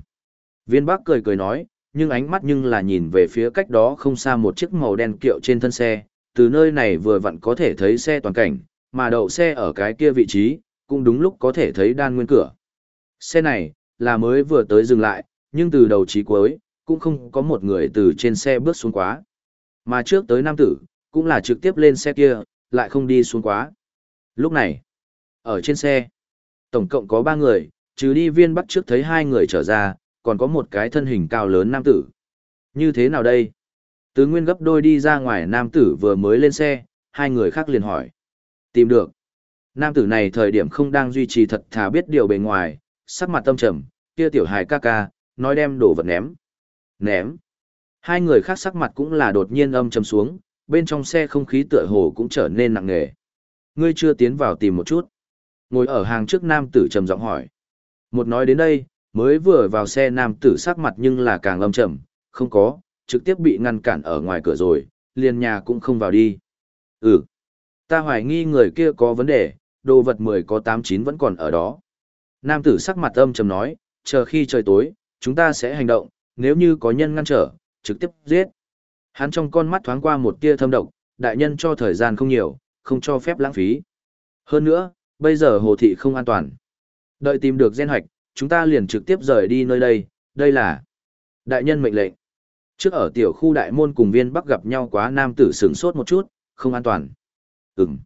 Viên bác cười cười nói, nhưng ánh mắt nhưng là nhìn về phía cách đó không xa một chiếc màu đen kiệu trên thân xe, từ nơi này vừa vặn có thể thấy xe toàn cảnh, mà đậu xe ở cái kia vị trí, cũng đúng lúc có thể thấy đan nguyên cửa. Xe này, là mới vừa tới dừng lại, nhưng từ đầu chí cuối, cũng không có một người từ trên xe bước xuống quá. Mà trước tới nam tử, cũng là trực tiếp lên xe kia, lại không đi xuống quá. Lúc này, ở trên xe, tổng cộng có ba người, trừ đi viên bắt trước thấy hai người trở ra, còn có một cái thân hình cao lớn nam tử. Như thế nào đây? Tứ Nguyên gấp đôi đi ra ngoài nam tử vừa mới lên xe, hai người khác liền hỏi. Tìm được. Nam tử này thời điểm không đang duy trì thật thà biết điều bề ngoài, sắc mặt tâm trầm, kia tiểu hài ca ca, nói đem đồ vật ném. Ném. Hai người khác sắc mặt cũng là đột nhiên âm trầm xuống, bên trong xe không khí tựa hồ cũng trở nên nặng nề. Ngươi chưa tiến vào tìm một chút. Ngồi ở hàng trước nam tử trầm giọng hỏi. Một nói đến đây, mới vừa vào xe nam tử sắc mặt nhưng là càng âm trầm, không có, trực tiếp bị ngăn cản ở ngoài cửa rồi, liền nhà cũng không vào đi. Ừ, ta hoài nghi người kia có vấn đề, đồ vật 10 có 89 vẫn còn ở đó. Nam tử sắc mặt âm trầm nói, chờ khi trời tối, chúng ta sẽ hành động, nếu như có nhân ngăn trở, trực tiếp giết. Hắn trong con mắt thoáng qua một tia thâm độc, đại nhân cho thời gian không nhiều, không cho phép lãng phí. Hơn nữa, bây giờ hồ thị không an toàn. Đợi tìm được gen hoạch, chúng ta liền trực tiếp rời đi nơi đây, đây là đại nhân mệnh lệnh. Trước ở tiểu khu đại môn cùng viên bắc gặp nhau quá nam tử sửng sốt một chút, không an toàn. Ừm.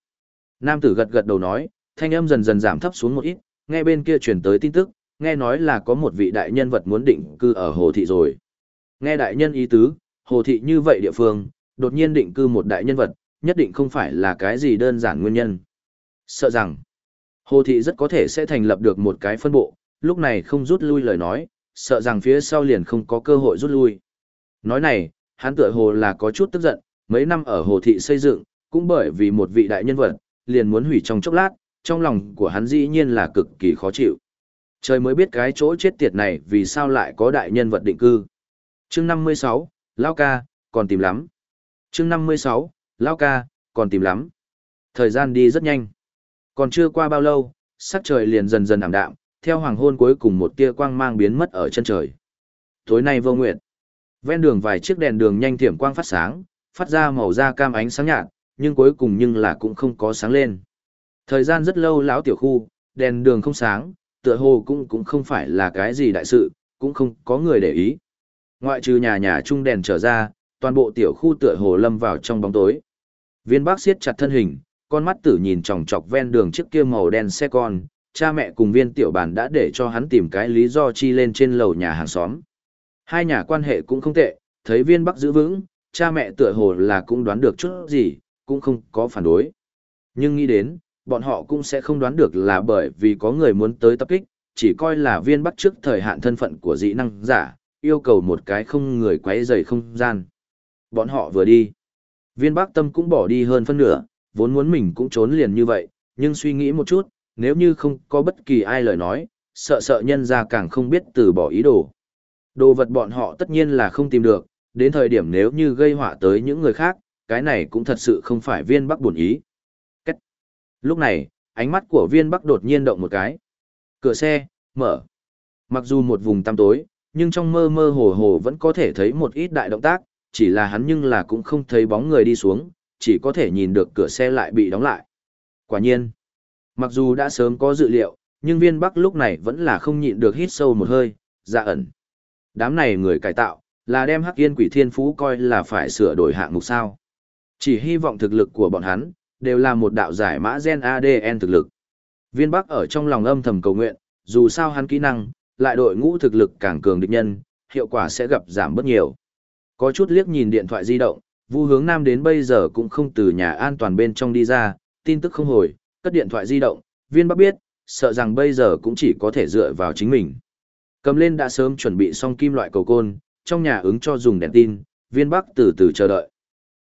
Nam tử gật gật đầu nói, thanh âm dần dần giảm thấp xuống một ít, nghe bên kia truyền tới tin tức, nghe nói là có một vị đại nhân vật muốn định cư ở hồ thị rồi. Nghe đại nhân ý tứ, hồ thị như vậy địa phương, đột nhiên định cư một đại nhân vật, nhất định không phải là cái gì đơn giản nguyên nhân. Sợ rằng, hồ thị rất có thể sẽ thành lập được một cái phân bộ, lúc này không rút lui lời nói, sợ rằng phía sau liền không có cơ hội rút lui. Nói này, hắn tựa hồ là có chút tức giận, mấy năm ở hồ thị xây dựng, cũng bởi vì một vị đại nhân vật, liền muốn hủy trong chốc lát, trong lòng của hắn dĩ nhiên là cực kỳ khó chịu. Trời mới biết cái chỗ chết tiệt này vì sao lại có đại nhân vật định cư. chương 56, Lao ca, còn tìm lắm. chương 56, Lao ca, còn tìm lắm. Thời gian đi rất nhanh. Còn chưa qua bao lâu, sắc trời liền dần dần ảm đạm, theo hoàng hôn cuối cùng một tia quang mang biến mất ở chân trời. Tối nay vô nguyện. Ven đường vài chiếc đèn đường nhanh thiểm quang phát sáng, phát ra màu da cam ánh sáng nhạt, nhưng cuối cùng nhưng là cũng không có sáng lên. Thời gian rất lâu lão tiểu khu, đèn đường không sáng, tựa hồ cũng cũng không phải là cái gì đại sự, cũng không có người để ý. Ngoại trừ nhà nhà trung đèn trở ra, toàn bộ tiểu khu tựa hồ lâm vào trong bóng tối. Viên bác siết chặt thân hình, con mắt tử nhìn chòng chọc ven đường trước kia màu đen xe con, cha mẹ cùng viên tiểu bản đã để cho hắn tìm cái lý do chi lên trên lầu nhà hàng xóm. Hai nhà quan hệ cũng không tệ, thấy viên bắc giữ vững, cha mẹ tựa hồ là cũng đoán được chút gì, cũng không có phản đối. Nhưng nghĩ đến, bọn họ cũng sẽ không đoán được là bởi vì có người muốn tới tập kích, chỉ coi là viên bắc trước thời hạn thân phận của dị năng giả, yêu cầu một cái không người quấy rầy không gian. Bọn họ vừa đi. Viên Bắc tâm cũng bỏ đi hơn phân nửa, vốn muốn mình cũng trốn liền như vậy, nhưng suy nghĩ một chút, nếu như không có bất kỳ ai lời nói, sợ sợ nhân ra càng không biết từ bỏ ý đồ. Đồ vật bọn họ tất nhiên là không tìm được, đến thời điểm nếu như gây họa tới những người khác, cái này cũng thật sự không phải viên bắc buồn ý. Cách. Lúc này, ánh mắt của viên bắc đột nhiên động một cái. Cửa xe, mở. Mặc dù một vùng tăm tối, nhưng trong mơ mơ hồ hồ vẫn có thể thấy một ít đại động tác, chỉ là hắn nhưng là cũng không thấy bóng người đi xuống, chỉ có thể nhìn được cửa xe lại bị đóng lại. Quả nhiên, mặc dù đã sớm có dự liệu, nhưng viên bắc lúc này vẫn là không nhịn được hít sâu một hơi, dạ ẩn. Đám này người cải tạo, là đem hắc yên quỷ thiên phú coi là phải sửa đổi hạng mục sao. Chỉ hy vọng thực lực của bọn hắn, đều là một đạo giải mã gen ADN thực lực. Viên Bắc ở trong lòng âm thầm cầu nguyện, dù sao hắn kỹ năng, lại đội ngũ thực lực càng cường địch nhân, hiệu quả sẽ gặp giảm bất nhiều. Có chút liếc nhìn điện thoại di động, Vu Hướng Nam đến bây giờ cũng không từ nhà an toàn bên trong đi ra, tin tức không hồi, cất điện thoại di động, Viên Bắc biết, sợ rằng bây giờ cũng chỉ có thể dựa vào chính mình. Cầm lên đã sớm chuẩn bị xong kim loại cầu côn, trong nhà ứng cho dùng đèn tin, Viên Bắc từ từ chờ đợi.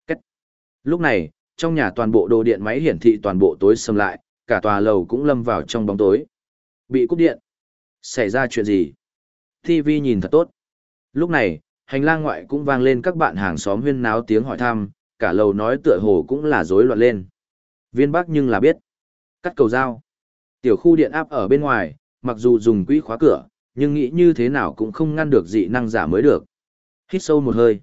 Cách. Lúc này, trong nhà toàn bộ đồ điện máy hiển thị toàn bộ tối sầm lại, cả tòa lầu cũng lâm vào trong bóng tối. Bị cúp điện. Xảy ra chuyện gì? TV nhìn thật tốt. Lúc này, hành lang ngoại cũng vang lên các bạn hàng xóm huyên náo tiếng hỏi thăm, cả lầu nói tựa hồ cũng là rối loạn lên. Viên Bắc nhưng là biết. Cắt cầu dao. Tiểu khu điện áp ở bên ngoài, mặc dù dùng quỹ khóa cửa, nhưng nghĩ như thế nào cũng không ngăn được dị năng giả mới được. Hít sâu một hơi.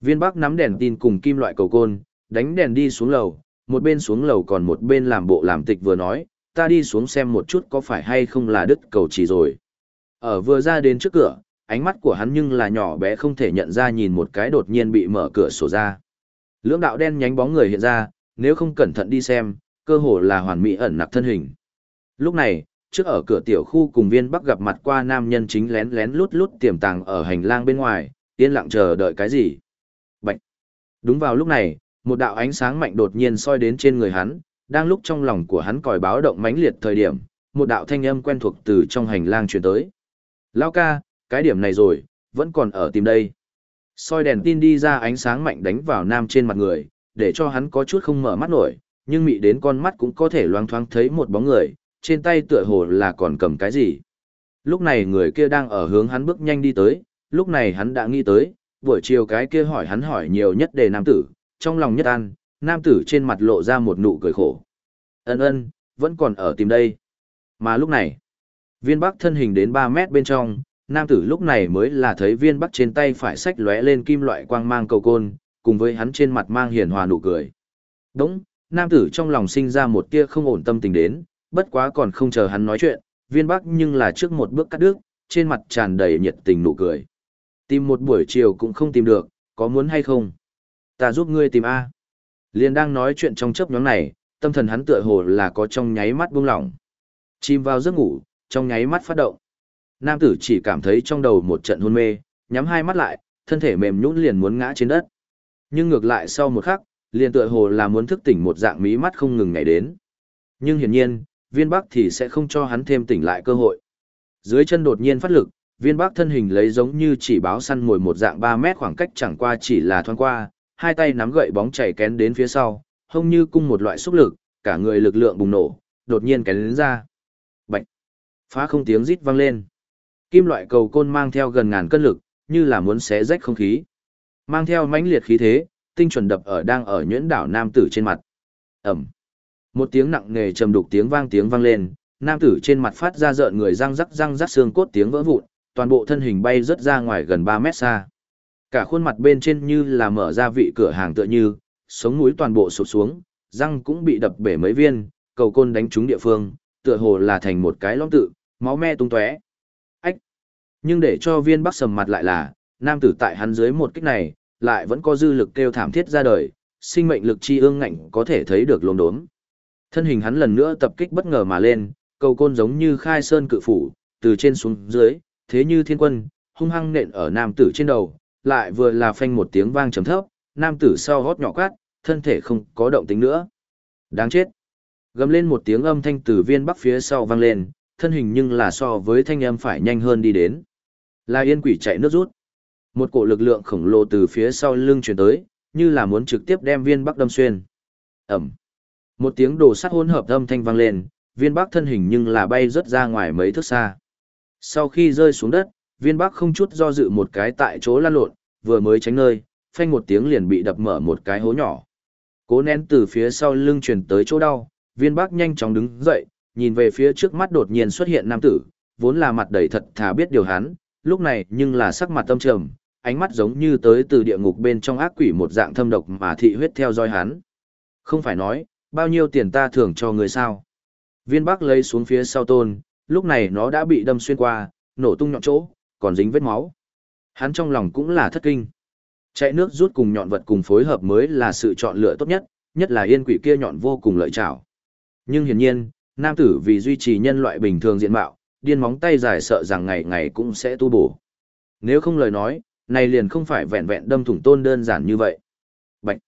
Viên Bắc nắm đèn tin cùng kim loại cầu côn, đánh đèn đi xuống lầu, một bên xuống lầu còn một bên làm bộ làm tịch vừa nói, ta đi xuống xem một chút có phải hay không là đứt cầu chỉ rồi. Ở vừa ra đến trước cửa, ánh mắt của hắn nhưng là nhỏ bé không thể nhận ra nhìn một cái đột nhiên bị mở cửa sổ ra. Lưỡng đạo đen nhánh bóng người hiện ra, nếu không cẩn thận đi xem, cơ hồ là hoàn mỹ ẩn nặc thân hình. Lúc này, trước ở cửa tiểu khu cùng viên bắc gặp mặt qua nam nhân chính lén lén lút lút tiềm tàng ở hành lang bên ngoài, yên lặng chờ đợi cái gì. Bạch! Đúng vào lúc này, một đạo ánh sáng mạnh đột nhiên soi đến trên người hắn, đang lúc trong lòng của hắn còi báo động mãnh liệt thời điểm, một đạo thanh âm quen thuộc từ trong hành lang truyền tới. Lao ca, cái điểm này rồi, vẫn còn ở tìm đây. Soi đèn tin đi ra ánh sáng mạnh đánh vào nam trên mặt người, để cho hắn có chút không mở mắt nổi, nhưng mị đến con mắt cũng có thể loang thoáng thấy một bóng người, trên tay tựa hồ là còn cầm cái gì. Lúc này người kia đang ở hướng hắn bước nhanh đi tới, lúc này hắn đã nghĩ tới, buổi chiều cái kia hỏi hắn hỏi nhiều nhất đề nam tử, trong lòng nhất an, nam tử trên mặt lộ ra một nụ cười khổ. Ân ân, vẫn còn ở tìm đây. Mà lúc này, viên bắc thân hình đến 3 mét bên trong, nam tử lúc này mới là thấy viên bắc trên tay phải sách lóe lên kim loại quang mang cầu côn, cùng với hắn trên mặt mang hiền hòa nụ cười. Đúng, nam tử trong lòng sinh ra một tia không ổn tâm tình đến, bất quá còn không chờ hắn nói chuyện, viên bắc nhưng là trước một bước cắt đứt, trên mặt tràn đầy nhiệt tình nụ cười. Tìm một buổi chiều cũng không tìm được, có muốn hay không? Ta giúp ngươi tìm A. Liên đang nói chuyện trong chớp nhóm này, tâm thần hắn tựa hồ là có trong nháy mắt buông lỏng. Chìm vào giấc ngủ, trong nháy mắt phát động. Nam tử chỉ cảm thấy trong đầu một trận hôn mê, nhắm hai mắt lại, thân thể mềm nhũn liền muốn ngã trên đất. Nhưng ngược lại sau một khắc, liền tựa hồ là muốn thức tỉnh một dạng mí mắt không ngừng ngày đến. Nhưng hiển nhiên, viên bắc thì sẽ không cho hắn thêm tỉnh lại cơ hội. Dưới chân đột nhiên phát lực, viên bắc thân hình lấy giống như chỉ báo săn ngồi một dạng 3 mét khoảng cách chẳng qua chỉ là thoáng qua, hai tay nắm gậy bóng chảy kén đến phía sau, hông như cung một loại xúc lực, cả người lực lượng bùng nổ, đột nhiên kén đến ra. Bạch! Phá không tiếng rít vang lên. Kim loại cầu côn mang theo gần ngàn cân lực, như là muốn xé rách không khí. Mang theo mãnh liệt khí thế, tinh chuẩn đập ở đang ở nhuyễn đảo nam tử trên mặt. Ẩm! Một tiếng nặng nề trầm đục tiếng vang tiếng vang lên, nam tử trên mặt phát ra rợn người răng rắc răng rắc xương cốt tiếng vỡ vụn, toàn bộ thân hình bay rất ra ngoài gần 3 mét xa. Cả khuôn mặt bên trên như là mở ra vị cửa hàng tựa như, sống mũi toàn bộ sụp xuống, răng cũng bị đập bể mấy viên, cầu côn đánh trúng địa phương, tựa hồ là thành một cái lõm tự, máu me tung tóe. Ách! Nhưng để cho viên bắc sầm mặt lại là, nam tử tại hắn dưới một kích này, lại vẫn có dư lực kêu thảm thiết ra đời, sinh mệnh lực chi ương ngạnh có thể thấy được lồn đốm. Thân hình hắn lần nữa tập kích bất ngờ mà lên, cầu côn giống như khai sơn cự phủ, từ trên xuống dưới, thế như thiên quân, hung hăng nện ở nam tử trên đầu, lại vừa là phanh một tiếng vang trầm thấp, nam tử sau hót nhỏ quát, thân thể không có động tính nữa. Đáng chết. Gầm lên một tiếng âm thanh từ viên bắc phía sau vang lên, thân hình nhưng là so với thanh âm phải nhanh hơn đi đến. Là yên quỷ chạy nước rút, Một cổ lực lượng khổng lồ từ phía sau lưng chuyển tới, như là muốn trực tiếp đem viên bắc đâm xuyên. Ẩm. Một tiếng đồ sắt hỗn hợp âm thanh vang lên, viên bắc thân hình nhưng là bay rớt ra ngoài mấy thước xa. Sau khi rơi xuống đất, viên bắc không chút do dự một cái tại chỗ lăn lộn, vừa mới tránh nơi, phanh một tiếng liền bị đập mở một cái hố nhỏ. Cố nén từ phía sau lưng truyền tới chỗ đau, viên bắc nhanh chóng đứng dậy, nhìn về phía trước mắt đột nhiên xuất hiện nam tử, vốn là mặt đầy thật thà biết điều hắn, lúc này nhưng là sắc mặt tâm trầm, ánh mắt giống như tới từ địa ngục bên trong ác quỷ một dạng thâm độc mà thị huyết theo dõi hắn. Không phải nói, bao nhiêu tiền ta thưởng cho người sao? Viên Bắc lấy xuống phía sau tôn, lúc này nó đã bị đâm xuyên qua, nổ tung nhọn chỗ, còn dính vết máu. Hắn trong lòng cũng là thất kinh. Chạy nước rút cùng nhọn vật cùng phối hợp mới là sự chọn lựa tốt nhất, nhất là yên quỷ kia nhọn vô cùng lợi trảo. Nhưng hiển nhiên, nam tử vì duy trì nhân loại bình thường diện mạo, điên móng tay dài sợ rằng ngày ngày cũng sẽ tu bổ. Nếu không lời nói, này liền không phải vẹn vẹn đâm thủng tôn đơn giản như vậy. Bạch.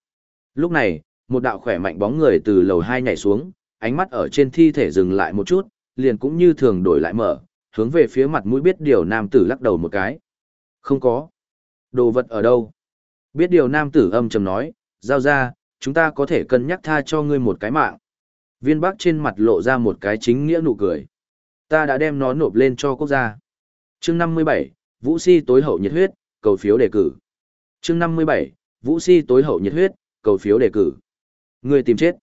Lúc này, một đạo khỏe mạnh bóng người từ lầu hai nhảy xuống, ánh mắt ở trên thi thể dừng lại một chút, liền cũng như thường đổi lại mở, hướng về phía mặt mũi biết điều nam tử lắc đầu một cái. Không có. Đồ vật ở đâu? Biết điều nam tử âm trầm nói, giao ra, chúng ta có thể cân nhắc tha cho ngươi một cái mạng. Viên bắc trên mặt lộ ra một cái chính nghĩa nụ cười. Ta đã đem nó nộp lên cho quốc gia. chương 57, Vũ Si tối hậu nhiệt huyết, cầu phiếu đề cử. chương 57, Vũ Si tối hậu nhiệt huyết, cầu phiếu đề cử ngươi tìm chết.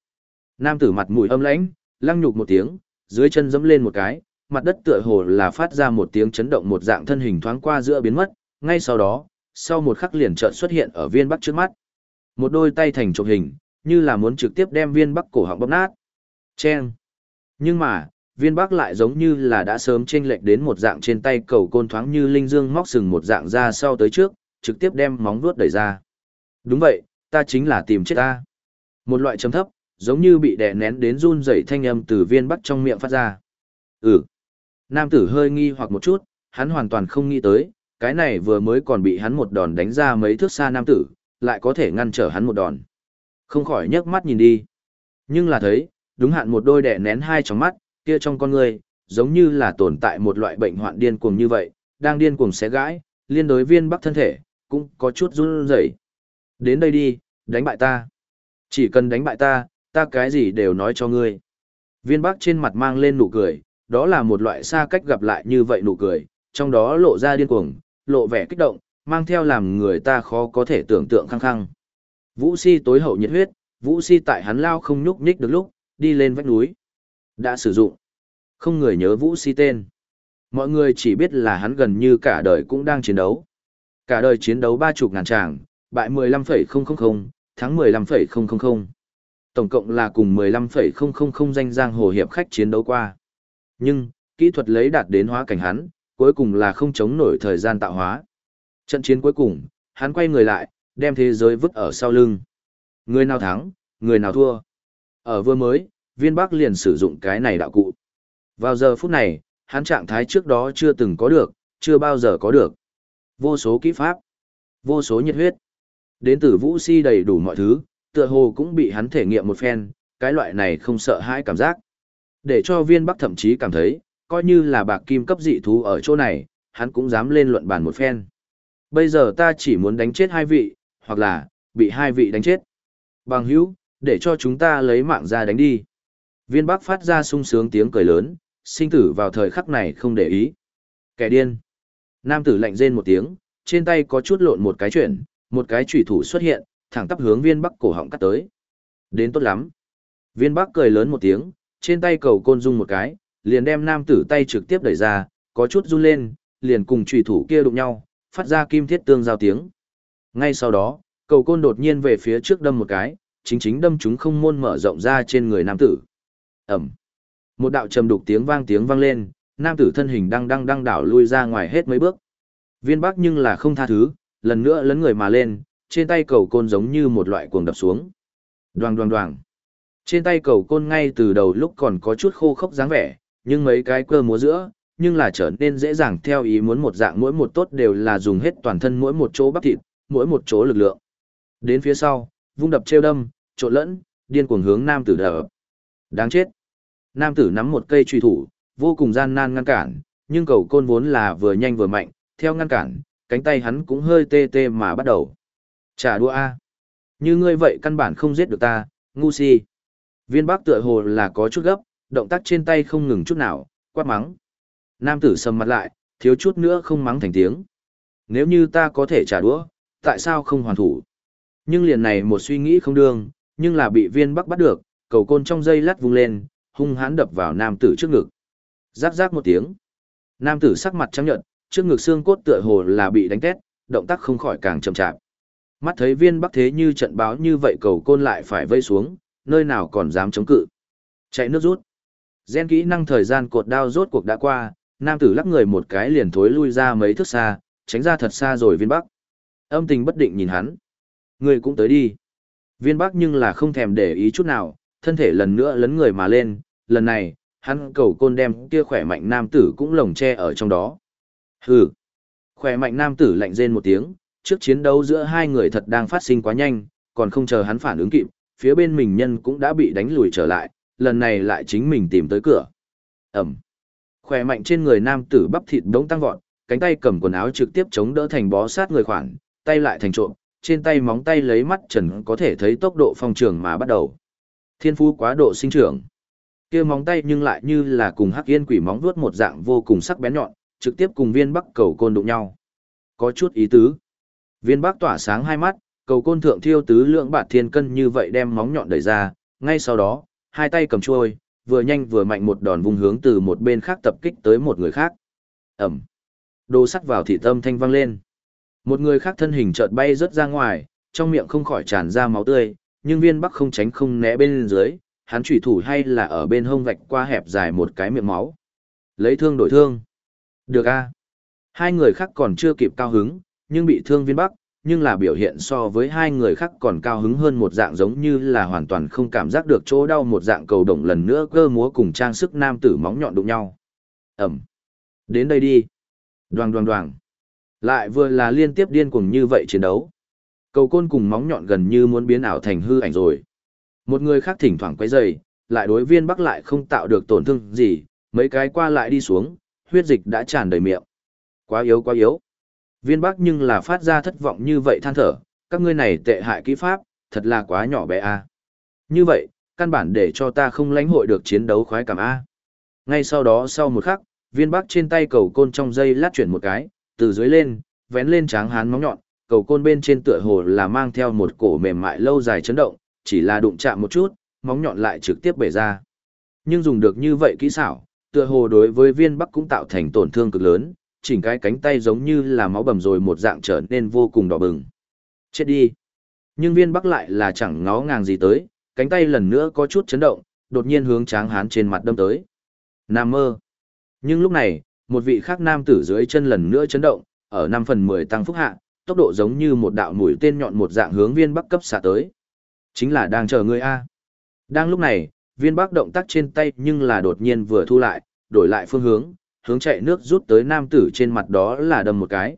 Nam tử mặt mũi âm lãnh, lăng nhục một tiếng, dưới chân dẫm lên một cái, mặt đất tựa hồ là phát ra một tiếng chấn động một dạng thân hình thoáng qua giữa biến mất, ngay sau đó, sau một khắc liền chợt xuất hiện ở viên bắc trước mắt. Một đôi tay thành trục hình, như là muốn trực tiếp đem viên bắc cổ họng bóp nát. Chen. Nhưng mà, viên bắc lại giống như là đã sớm chênh lệch đến một dạng trên tay cầu côn thoáng như linh dương móc sừng một dạng ra sau tới trước, trực tiếp đem móng vuốt đẩy ra. Đúng vậy, ta chính là tìm chết ta. Một loại chấm thấp, giống như bị đè nén đến run rẩy thanh âm từ viên bắc trong miệng phát ra. Ừ. Nam tử hơi nghi hoặc một chút, hắn hoàn toàn không nghĩ tới, cái này vừa mới còn bị hắn một đòn đánh ra mấy thước xa nam tử, lại có thể ngăn trở hắn một đòn. Không khỏi nhấc mắt nhìn đi. Nhưng là thấy, đúng hạn một đôi đẻ nén hai trong mắt, kia trong con người, giống như là tồn tại một loại bệnh hoạn điên cuồng như vậy, đang điên cuồng xé gãi, liên đối viên bắc thân thể, cũng có chút run rẩy. Đến đây đi, đánh bại ta. Chỉ cần đánh bại ta, ta cái gì đều nói cho ngươi. Viên bắc trên mặt mang lên nụ cười, đó là một loại xa cách gặp lại như vậy nụ cười, trong đó lộ ra điên cuồng, lộ vẻ kích động, mang theo làm người ta khó có thể tưởng tượng khăng khăng. Vũ si tối hậu nhiệt huyết, vũ si tại hắn lao không nhúc nhích được lúc, đi lên vách núi. Đã sử dụng. Không người nhớ vũ si tên. Mọi người chỉ biết là hắn gần như cả đời cũng đang chiến đấu. Cả đời chiến đấu ba chục ngàn tràng, bại 15,000, thắng 15,000. Tổng cộng là cùng 15,000 danh giang hồ hiệp khách chiến đấu qua. Nhưng, kỹ thuật lấy đạt đến hóa cảnh hắn, cuối cùng là không chống nổi thời gian tạo hóa. Trận chiến cuối cùng, hắn quay người lại, đem thế giới vứt ở sau lưng. Người nào thắng, người nào thua. Ở vừa mới, viên bắc liền sử dụng cái này đạo cụ. Vào giờ phút này, hắn trạng thái trước đó chưa từng có được, chưa bao giờ có được. Vô số kỹ pháp, vô số nhiệt huyết. Đến từ vũ si đầy đủ mọi thứ, tựa hồ cũng bị hắn thể nghiệm một phen, cái loại này không sợ hãi cảm giác. Để cho viên bắc thậm chí cảm thấy, coi như là bạc kim cấp dị thú ở chỗ này, hắn cũng dám lên luận bàn một phen. Bây giờ ta chỉ muốn đánh chết hai vị, hoặc là, bị hai vị đánh chết. Bằng hữu, để cho chúng ta lấy mạng ra đánh đi. Viên Bắc phát ra sung sướng tiếng cười lớn, sinh tử vào thời khắc này không để ý. Kẻ điên. Nam tử lạnh rên một tiếng, trên tay có chút lộn một cái chuyện một cái chủy thủ xuất hiện, thẳng tắp hướng viên Bắc cổ họng cắt tới. Đến tốt lắm. Viên Bắc cười lớn một tiếng, trên tay cầu côn dung một cái, liền đem nam tử tay trực tiếp đẩy ra, có chút run lên, liền cùng chủy thủ kia đụng nhau, phát ra kim thiết tương giao tiếng. Ngay sau đó, cầu côn đột nhiên về phía trước đâm một cái, chính chính đâm chúng không môn mở rộng ra trên người nam tử. Ẩm. Một đạo trầm đục tiếng vang tiếng vang lên, nam tử thân hình đang đang đang đảo lui ra ngoài hết mấy bước. Viên Bắc nhưng là không tha thứ, lần nữa lấn người mà lên, trên tay cầu côn giống như một loại cuồng đập xuống. Đoàng đoàng đoàng. Trên tay cầu côn ngay từ đầu lúc còn có chút khô khốc dáng vẻ, nhưng mấy cái cơ múa giữa, nhưng là trở nên dễ dàng theo ý muốn một dạng mỗi một tốt đều là dùng hết toàn thân mỗi một chỗ bắp thịt, mỗi một chỗ lực lượng. Đến phía sau, vung đập trêu đâm, trộn lẫn, điên cuồng hướng nam tử đập. Đáng chết. Nam tử nắm một cây truy thủ, vô cùng gian nan ngăn cản, nhưng cầu côn vốn là vừa nhanh vừa mạnh, theo ngăn cản, cánh tay hắn cũng hơi tê tê mà bắt đầu. Trả đùa A. Như ngươi vậy căn bản không giết được ta, ngu si. Viên bác tựa hồ là có chút gấp, động tác trên tay không ngừng chút nào, quát mắng. Nam tử sầm mặt lại, thiếu chút nữa không mắng thành tiếng. Nếu như ta có thể trả đũa, tại sao không hoàn thủ? Nhưng liền này một suy nghĩ không đương, nhưng là bị viên bắc bắt được, cầu côn trong dây lắt vung lên, hung hãn đập vào nam tử trước ngực. Giáp giáp một tiếng. Nam tử sắc mặt trắng nhợt, trước ngực xương cốt tựa hồ là bị đánh tét, động tác không khỏi càng chậm chạp. Mắt thấy viên bắc thế như trận báo như vậy cầu côn lại phải vây xuống, nơi nào còn dám chống cự. Chạy nước rút. Gen kỹ năng thời gian cột đao rốt cuộc đã qua, nam tử lắc người một cái liền thối lui ra mấy thước xa, tránh ra thật xa rồi viên bắc. Âm tình bất định nhìn hắn. Người cũng tới đi. Viên bắc nhưng là không thèm để ý chút nào, thân thể lần nữa lấn người mà lên, lần này, hắn cầu côn đem kia khỏe mạnh nam tử cũng lồng che ở trong đó. Hừ. Khỏe mạnh nam tử lạnh rên một tiếng, trước chiến đấu giữa hai người thật đang phát sinh quá nhanh, còn không chờ hắn phản ứng kịp, phía bên mình nhân cũng đã bị đánh lùi trở lại, lần này lại chính mình tìm tới cửa. Ẩm. Khỏe mạnh trên người nam tử bắp thịt đống tăng vọt, cánh tay cầm quần áo trực tiếp chống đỡ thành bó sát người khoản, tay lại thành trộm, trên tay móng tay lấy mắt trần có thể thấy tốc độ phong trường mà bắt đầu. Thiên phú quá độ sinh trưởng. kia móng tay nhưng lại như là cùng hắc yên quỷ móng vuốt một dạng vô cùng sắc bén nhọn, trực tiếp cùng viên bắc cầu côn đụng nhau. Có chút ý tứ. Viên bắc tỏa sáng hai mắt, cầu côn thượng thiêu tứ lượng bạt thiên cân như vậy đem móng nhọn đẩy ra, ngay sau đó, hai tay cầm chuôi, vừa nhanh vừa mạnh một đòn vung hướng từ một bên khác tập kích tới một người khác. Ẩm. Đồ sắt vào thị tâm thanh vang lên. Một người khác thân hình chợt bay rớt ra ngoài, trong miệng không khỏi tràn ra máu tươi, nhưng viên bắc không tránh không né bên dưới, hắn chủy thủ hay là ở bên hông vạch qua hẹp dài một cái miệng máu. Lấy thương đổi thương. Được a. Hai người khác còn chưa kịp cao hứng, nhưng bị thương viên bắc, nhưng là biểu hiện so với hai người khác còn cao hứng hơn một dạng giống như là hoàn toàn không cảm giác được chỗ đau một dạng cầu động lần nữa cơ múa cùng trang sức nam tử móng nhọn đụng nhau. Ẩm. Đến đây đi. Đoàng đoàng đoàng. Lại vừa là liên tiếp điên cuồng như vậy chiến đấu. Cầu côn cùng móng nhọn gần như muốn biến ảo thành hư ảnh rồi. Một người khác thỉnh thoảng quay dày, lại đối viên bắc lại không tạo được tổn thương gì, mấy cái qua lại đi xuống, huyết dịch đã tràn đầy miệng. Quá yếu quá yếu. Viên bắc nhưng là phát ra thất vọng như vậy than thở, các ngươi này tệ hại kỹ pháp, thật là quá nhỏ bé a. Như vậy, căn bản để cho ta không lãnh hội được chiến đấu khoái cảm a. Ngay sau đó sau một khắc, viên bắc trên tay cầu côn trong dây lát chuyển một cái, từ dưới lên, vén lên tráng hán móng nhọn, cầu côn bên trên tựa hồ là mang theo một cổ mềm mại lâu dài chấn động, chỉ là đụng chạm một chút, móng nhọn lại trực tiếp bể ra. Nhưng dùng được như vậy kỹ xảo, tựa hồ đối với viên bắc cũng tạo thành tổn thương cực lớn, chỉnh cái cánh tay giống như là máu bầm rồi một dạng trở nên vô cùng đỏ bừng. Chết đi. Nhưng viên bắc lại là chẳng ngó ngàng gì tới, cánh tay lần nữa có chút chấn động, đột nhiên hướng tráng hán trên mặt đâm tới. Nam mơ. Nhưng lúc này, một vị khác nam tử dưới chân lần nữa chấn động, ở 5 phần 10 tăng phúc hạ, tốc độ giống như một đạo mũi tên nhọn một dạng hướng viên bắc cấp xạ tới. Chính là đang chờ ngươi A. Đang lúc này, viên bác động tác trên tay nhưng là đột nhiên vừa thu lại, đổi lại phương hướng, hướng chạy nước rút tới nam tử trên mặt đó là đâm một cái.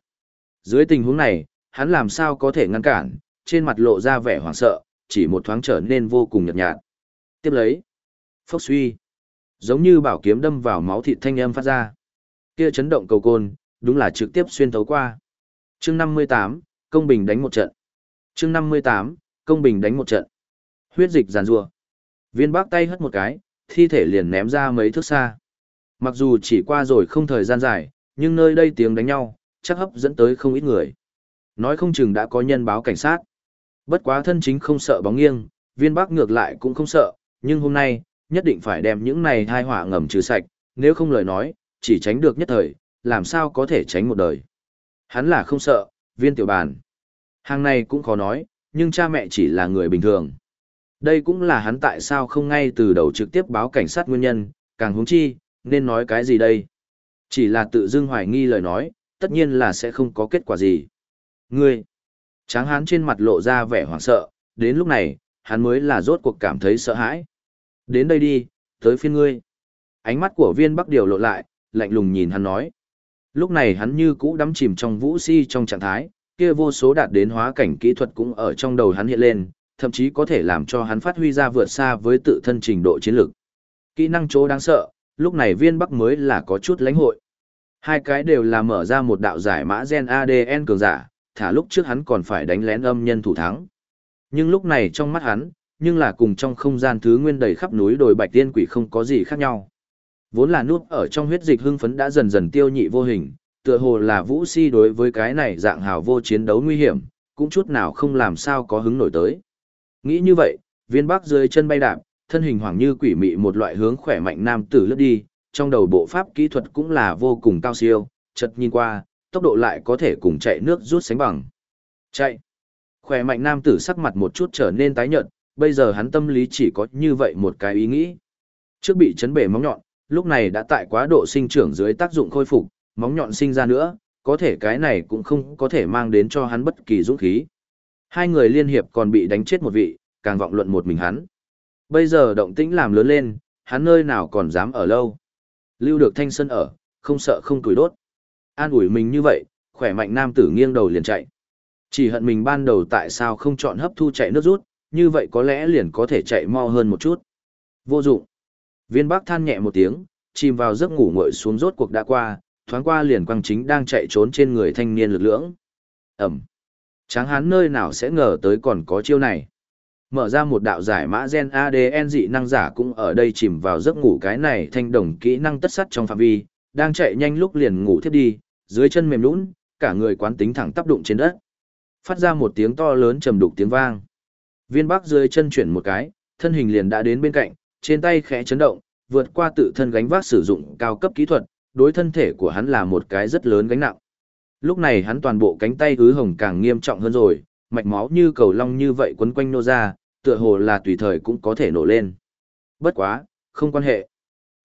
Dưới tình huống này, hắn làm sao có thể ngăn cản, trên mặt lộ ra vẻ hoảng sợ, chỉ một thoáng trở nên vô cùng nhợt nhạt. Tiếp lấy, phốc suy, giống như bảo kiếm đâm vào máu thịt thanh âm phát ra. Kia chấn động cầu côn, đúng là trực tiếp xuyên thấu qua. Chương 58, công bình đánh một trận. Chương 58, công bình đánh một trận. Huyết dịch giàn rủa. Viên bác tay hất một cái, thi thể liền ném ra mấy thước xa. Mặc dù chỉ qua rồi không thời gian dài, nhưng nơi đây tiếng đánh nhau, chắc hấp dẫn tới không ít người. Nói không chừng đã có nhân báo cảnh sát. Bất quá thân chính không sợ bóng nghiêng, viên bác ngược lại cũng không sợ, nhưng hôm nay, nhất định phải đem những này thai họa ngầm trừ sạch, nếu không lời nói, chỉ tránh được nhất thời, làm sao có thể tránh một đời. Hắn là không sợ, viên tiểu bàn. Hàng này cũng khó nói, nhưng cha mẹ chỉ là người bình thường. Đây cũng là hắn tại sao không ngay từ đầu trực tiếp báo cảnh sát nguyên nhân, càng huống chi, nên nói cái gì đây? Chỉ là tự dưng hoài nghi lời nói, tất nhiên là sẽ không có kết quả gì. Ngươi! Tráng hán trên mặt lộ ra vẻ hoảng sợ, đến lúc này, hắn mới là rốt cuộc cảm thấy sợ hãi. Đến đây đi, tới phiên ngươi. Ánh mắt của viên bắc điều lộ lại, lạnh lùng nhìn hắn nói. Lúc này hắn như cũ đắm chìm trong vũ si trong trạng thái, kia vô số đạt đến hóa cảnh kỹ thuật cũng ở trong đầu hắn hiện lên, thậm chí có thể làm cho hắn phát huy ra vượt xa với tự thân trình độ chiến lược. Kỹ năng chỗ đáng sợ, lúc này viên bắc mới là có chút lãnh hội. Hai cái đều là mở ra một đạo giải mã gen ADN cường giả, thả lúc trước hắn còn phải đánh lén âm nhân thủ thắng. Nhưng lúc này trong mắt hắn, nhưng là cùng trong không gian thứ nguyên đầy khắp núi đồi bạch tiên quỷ không có gì khác nhau. Vốn là nút ở trong huyết dịch hưng phấn đã dần dần tiêu nhị vô hình, tựa hồ là vũ si đối với cái này dạng hào vô chiến đấu nguy hiểm, cũng chút nào không làm sao có hứng nổi tới. Nghĩ như vậy, viên bắc dưới chân bay đạp, thân hình hoảng như quỷ mị một loại hướng khỏe mạnh nam tử lướt đi, trong đầu bộ pháp kỹ thuật cũng là vô cùng cao siêu, chật nhìn qua, tốc độ lại có thể cùng chạy nước rút sánh bằng. Chạy. Khỏe mạnh nam tử sắc mặt một chút trở nên tái nhợt, bây giờ hắn tâm lý chỉ có như vậy một cái ý nghĩ. Trước bị chấn bể móng nhọn, lúc này đã tại quá độ sinh trưởng dưới tác dụng khôi phục, móng nhọn sinh ra nữa, có thể cái này cũng không có thể mang đến cho hắn bất kỳ dũng khí. Hai người liên hiệp còn bị đánh chết một vị, càng vọng luận một mình hắn. Bây giờ động tĩnh làm lớn lên, hắn nơi nào còn dám ở lâu. Lưu được thanh sân ở, không sợ không tuổi đốt. An ủi mình như vậy, khỏe mạnh nam tử nghiêng đầu liền chạy. Chỉ hận mình ban đầu tại sao không chọn hấp thu chạy nước rút, như vậy có lẽ liền có thể chạy mau hơn một chút. Vô dụng. Viên Bắc than nhẹ một tiếng, chìm vào giấc ngủ ngội xuống rốt cuộc đã qua, thoáng qua liền quang chính đang chạy trốn trên người thanh niên lực lưỡng. Ẩm. Tráng hán nơi nào sẽ ngờ tới còn có chiêu này. Mở ra một đạo giải mã gen ADN dị năng giả cũng ở đây chìm vào giấc ngủ cái này thanh đồng kỹ năng tất sắt trong phạm vi, đang chạy nhanh lúc liền ngủ thiếp đi, dưới chân mềm lún, cả người quán tính thẳng tác đụng trên đất. Phát ra một tiếng to lớn trầm đục tiếng vang. Viên Bắc dưới chân chuyển một cái, thân hình liền đã đến bên cạnh, trên tay khẽ chấn động, vượt qua tự thân gánh vác sử dụng cao cấp kỹ thuật, đối thân thể của hắn là một cái rất lớn gánh nặng. Lúc này hắn toàn bộ cánh tay ứ hồng càng nghiêm trọng hơn rồi, mạch máu như cầu long như vậy quấn quanh nô ra, tựa hồ là tùy thời cũng có thể nổ lên. Bất quá, không quan hệ.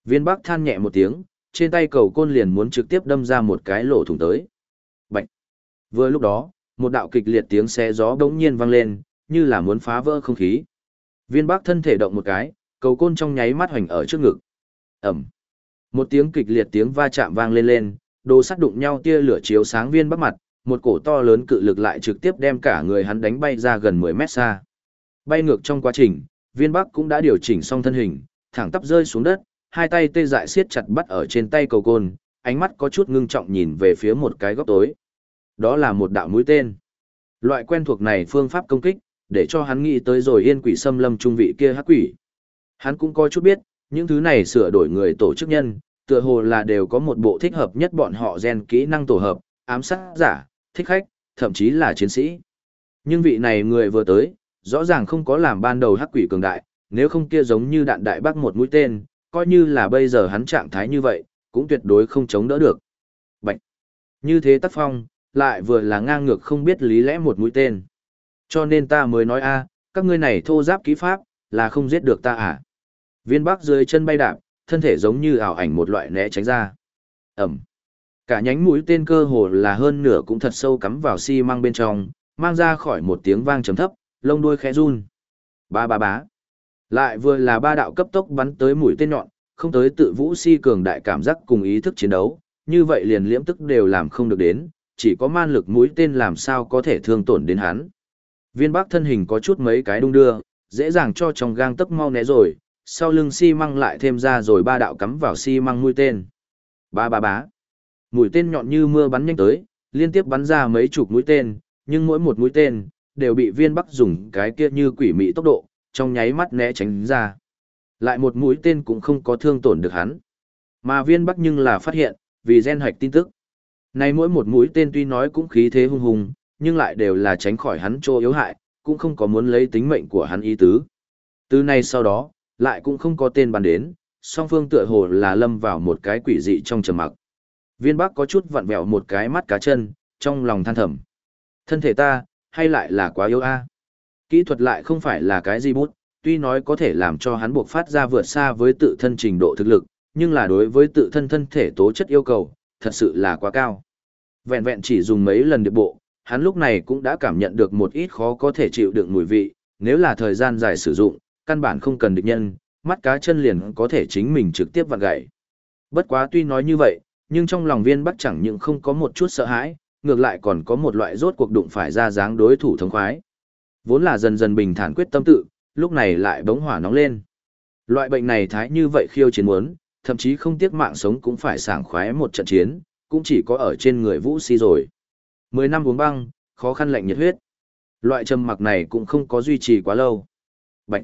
Viên Bắc than nhẹ một tiếng, trên tay cầu côn liền muốn trực tiếp đâm ra một cái lỗ thủng tới. Bạch. Vừa lúc đó, một đạo kịch liệt tiếng xé gió đống nhiên vang lên, như là muốn phá vỡ không khí. Viên Bắc thân thể động một cái, cầu côn trong nháy mắt hoành ở trước ngực. ầm. Một tiếng kịch liệt tiếng va chạm vang lên lên, đồ sắt đụng nhau tia lửa chiếu sáng viên bắc mặt, một cổ to lớn cự lực lại trực tiếp đem cả người hắn đánh bay ra gần 10 mét xa. Bay ngược trong quá trình, viên bắc cũng đã điều chỉnh xong thân hình, thẳng tắp rơi xuống đất, hai tay tê dại siết chặt bắt ở trên tay cầu côn, ánh mắt có chút ngưng trọng nhìn về phía một cái góc tối. Đó là một đạo mũi tên. Loại quen thuộc này phương pháp công kích, để cho hắn nghĩ tới rồi yên quỷ xâm lâm trung vị kia hắc quỷ. Hắn cũng có chút biết, những thứ này sửa đổi người tổ chức nhân, tựa hồ là đều có một bộ thích hợp nhất bọn họ gen kỹ năng tổ hợp, ám sát giả, thích khách, thậm chí là chiến sĩ. Nhưng vị này người vừa tới, rõ ràng không có làm ban đầu hắc quỷ cường đại, nếu không kia giống như đạn đại bác một mũi tên, coi như là bây giờ hắn trạng thái như vậy, cũng tuyệt đối không chống đỡ được. Bạch! Như thế tác phong, lại vừa là ngang ngược không biết lý lẽ một mũi tên. Cho nên ta mới nói a, các ngươi này thô giáp ký pháp, là không giết được ta à. Viên bắc dưới chân bay đạp, thân thể giống như ảo ảnh một loại né tránh ra. Ẩm. Cả nhánh mũi tên cơ hồ là hơn nửa cũng thật sâu cắm vào xi măng bên trong, mang ra khỏi một tiếng vang trầm thấp, lông đuôi khẽ run. Ba ba bá. Lại vừa là ba đạo cấp tốc bắn tới mũi tên nhọn, không tới tự vũ si cường đại cảm giác cùng ý thức chiến đấu, như vậy liền liễm tức đều làm không được đến, chỉ có man lực mũi tên làm sao có thể thương tổn đến hắn. Viên bắc thân hình có chút mấy cái đung đưa, dễ dàng cho trong gang tấc mau né rồi, sau lưng xi măng lại thêm ra rồi ba đạo cắm vào xi măng mũi tên. Ba ba bá. Mũi tên nhọn như mưa bắn nhanh tới, liên tiếp bắn ra mấy chục mũi tên, nhưng mỗi một mũi tên đều bị viên bắc dùng cái kia như quỷ mị tốc độ, trong nháy mắt né tránh ra. Lại một mũi tên cũng không có thương tổn được hắn. Mà viên bắc nhưng là phát hiện, vì gen hoạch tin tức. nay mỗi một mũi tên tuy nói cũng khí thế hung hùng, nhưng lại đều là tránh khỏi hắn chỗ yếu hại, cũng không có muốn lấy tính mệnh của hắn ý tứ. Từ nay sau đó, lại cũng không có tên bàn đến, song phương tựa hồ là lâm vào một cái quỷ dị trong trầm mặc. Viên Bắc có chút vặn vẹo một cái mắt cá chân, trong lòng than thầm. Thân thể ta, hay lại là quá yếu a? Kỹ thuật lại không phải là cái gì bút, tuy nói có thể làm cho hắn buộc phát ra vượt xa với tự thân trình độ thực lực, nhưng là đối với tự thân thân thể tố chất yêu cầu, thật sự là quá cao. Vẹn vẹn chỉ dùng mấy lần điệp bộ, hắn lúc này cũng đã cảm nhận được một ít khó có thể chịu đựng mùi vị, nếu là thời gian dài sử dụng, căn bản không cần địch nhân, mắt cá chân liền có thể chính mình trực tiếp vặn gãy. Bất quá tuy nói như vậy, nhưng trong lòng viên bắc chẳng những không có một chút sợ hãi, ngược lại còn có một loại rốt cuộc đụng phải ra dáng đối thủ thống khoái. Vốn là dần dần bình thản quyết tâm tự, lúc này lại bỗng hỏa nóng lên. Loại bệnh này thái như vậy khiêu chiến muốn, thậm chí không tiếc mạng sống cũng phải sảng khoái một trận chiến, cũng chỉ có ở trên người Vũ Si rồi. Mười năm uống băng, khó khăn lạnh nhiệt huyết. Loại trầm mặc này cũng không có duy trì quá lâu. bệnh.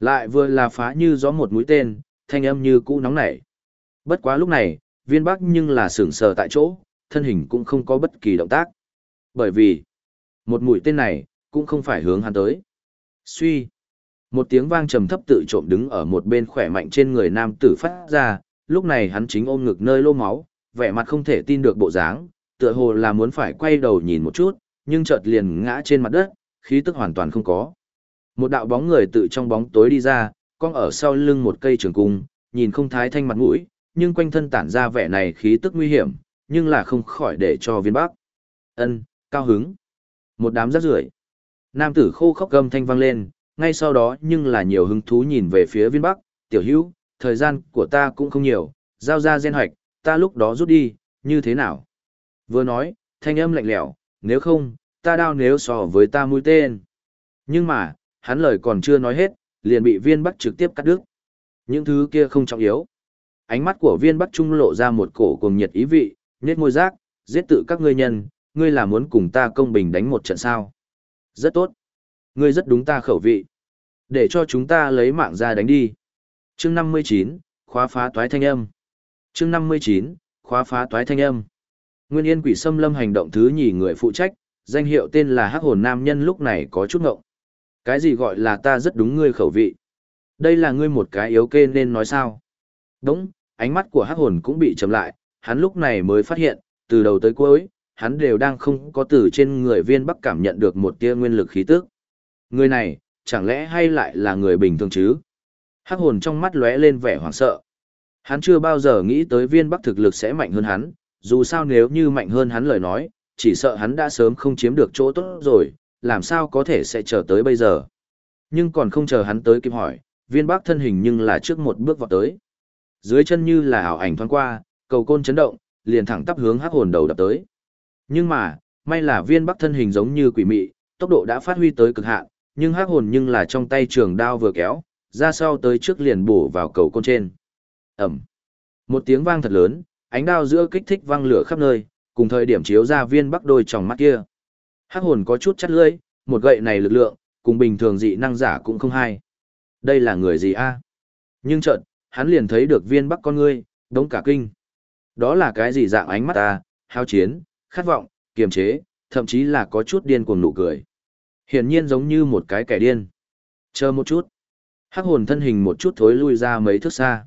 Lại vừa là phá như gió một mũi tên, thanh âm như cũ nóng nảy. Bất quá lúc này, viên bắc nhưng là sững sờ tại chỗ, thân hình cũng không có bất kỳ động tác. Bởi vì, một mũi tên này, cũng không phải hướng hắn tới. Suy. Một tiếng vang trầm thấp tự trộm đứng ở một bên khỏe mạnh trên người nam tử phát ra, lúc này hắn chính ôm ngực nơi lô máu, vẻ mặt không thể tin được bộ dáng, tựa hồ là muốn phải quay đầu nhìn một chút, nhưng chợt liền ngã trên mặt đất, khí tức hoàn toàn không có. Một đạo bóng người tự trong bóng tối đi ra, con ở sau lưng một cây trường cung, nhìn không thái thanh mặt mũi, nhưng quanh thân tản ra vẻ này khí tức nguy hiểm, nhưng là không khỏi để cho viên bắc. Ân, cao hứng. Một đám rác rưởi. Nam tử khô khóc gầm thanh vang lên, ngay sau đó nhưng là nhiều hứng thú nhìn về phía viên bắc, tiểu hữu, thời gian của ta cũng không nhiều, giao ra gen hoạch, ta lúc đó rút đi, như thế nào? Vừa nói, thanh âm lạnh lẽo, nếu không, ta đao nếu so với ta mũi tên. Nhưng mà, hắn lời còn chưa nói hết, liền bị viên bắc trực tiếp cắt đứt. Những thứ kia không trọng yếu. Ánh mắt của viên bắc trung lộ ra một cổ cùng nhiệt ý vị, nét môi rác, giết tự các ngươi nhân, ngươi là muốn cùng ta công bình đánh một trận sao. Rất tốt. Ngươi rất đúng ta khẩu vị. Để cho chúng ta lấy mạng ra đánh đi. chương 59, khóa phá toái thanh âm. chương 59, khóa phá toái thanh âm. Nguyên Yên Quỷ Sâm Lâm hành động thứ nhì người phụ trách, danh hiệu tên là Hắc Hồn Nam Nhân lúc này có chút ngộng. Cái gì gọi là ta rất đúng ngươi khẩu vị? Đây là ngươi một cái yếu kê nên nói sao? Đúng, ánh mắt của Hắc Hồn cũng bị chậm lại, hắn lúc này mới phát hiện, từ đầu tới cuối, hắn đều đang không có từ trên người viên bắc cảm nhận được một tia nguyên lực khí tức. Người này, chẳng lẽ hay lại là người bình thường chứ? Hắc hồn trong mắt lóe lên vẻ hoảng sợ. Hắn chưa bao giờ nghĩ tới viên bắc thực lực sẽ mạnh hơn hắn, dù sao nếu như mạnh hơn hắn lời nói, chỉ sợ hắn đã sớm không chiếm được chỗ tốt rồi, làm sao có thể sẽ chờ tới bây giờ. Nhưng còn không chờ hắn tới kịp hỏi, viên bắc thân hình nhưng là trước một bước vào tới. Dưới chân như là ảo ảnh thoáng qua, cầu côn chấn động, liền thẳng tắp hướng hắc hồn đầu đập tới. Nhưng mà, may là viên bắc thân hình giống như quỷ mị, tốc độ đã phát huy tới cực hạn, nhưng hắc hồn nhưng là trong tay trường đao vừa kéo, ra sau tới trước liền bổ vào cầu côn trên. Ẩm. Một tiếng vang thật lớn, ánh đao giữa kích thích vang lửa khắp nơi, cùng thời điểm chiếu ra viên bắc đôi tròng mắt kia. Hắc hồn có chút chắt lưỡi, một gậy này lực lượng, cùng bình thường dị năng giả cũng không hay. Đây là người gì a? Nhưng chợt, hắn liền thấy được viên bắc con ngươi, đống cả kinh. Đó là cái gì dạng ánh mắt ta, hao chiến, khát vọng, kiềm chế, thậm chí là có chút điên cuồng nụ cười. Hiển nhiên giống như một cái kẻ điên. Chờ một chút. Hắc hồn thân hình một chút thối lui ra mấy thước xa.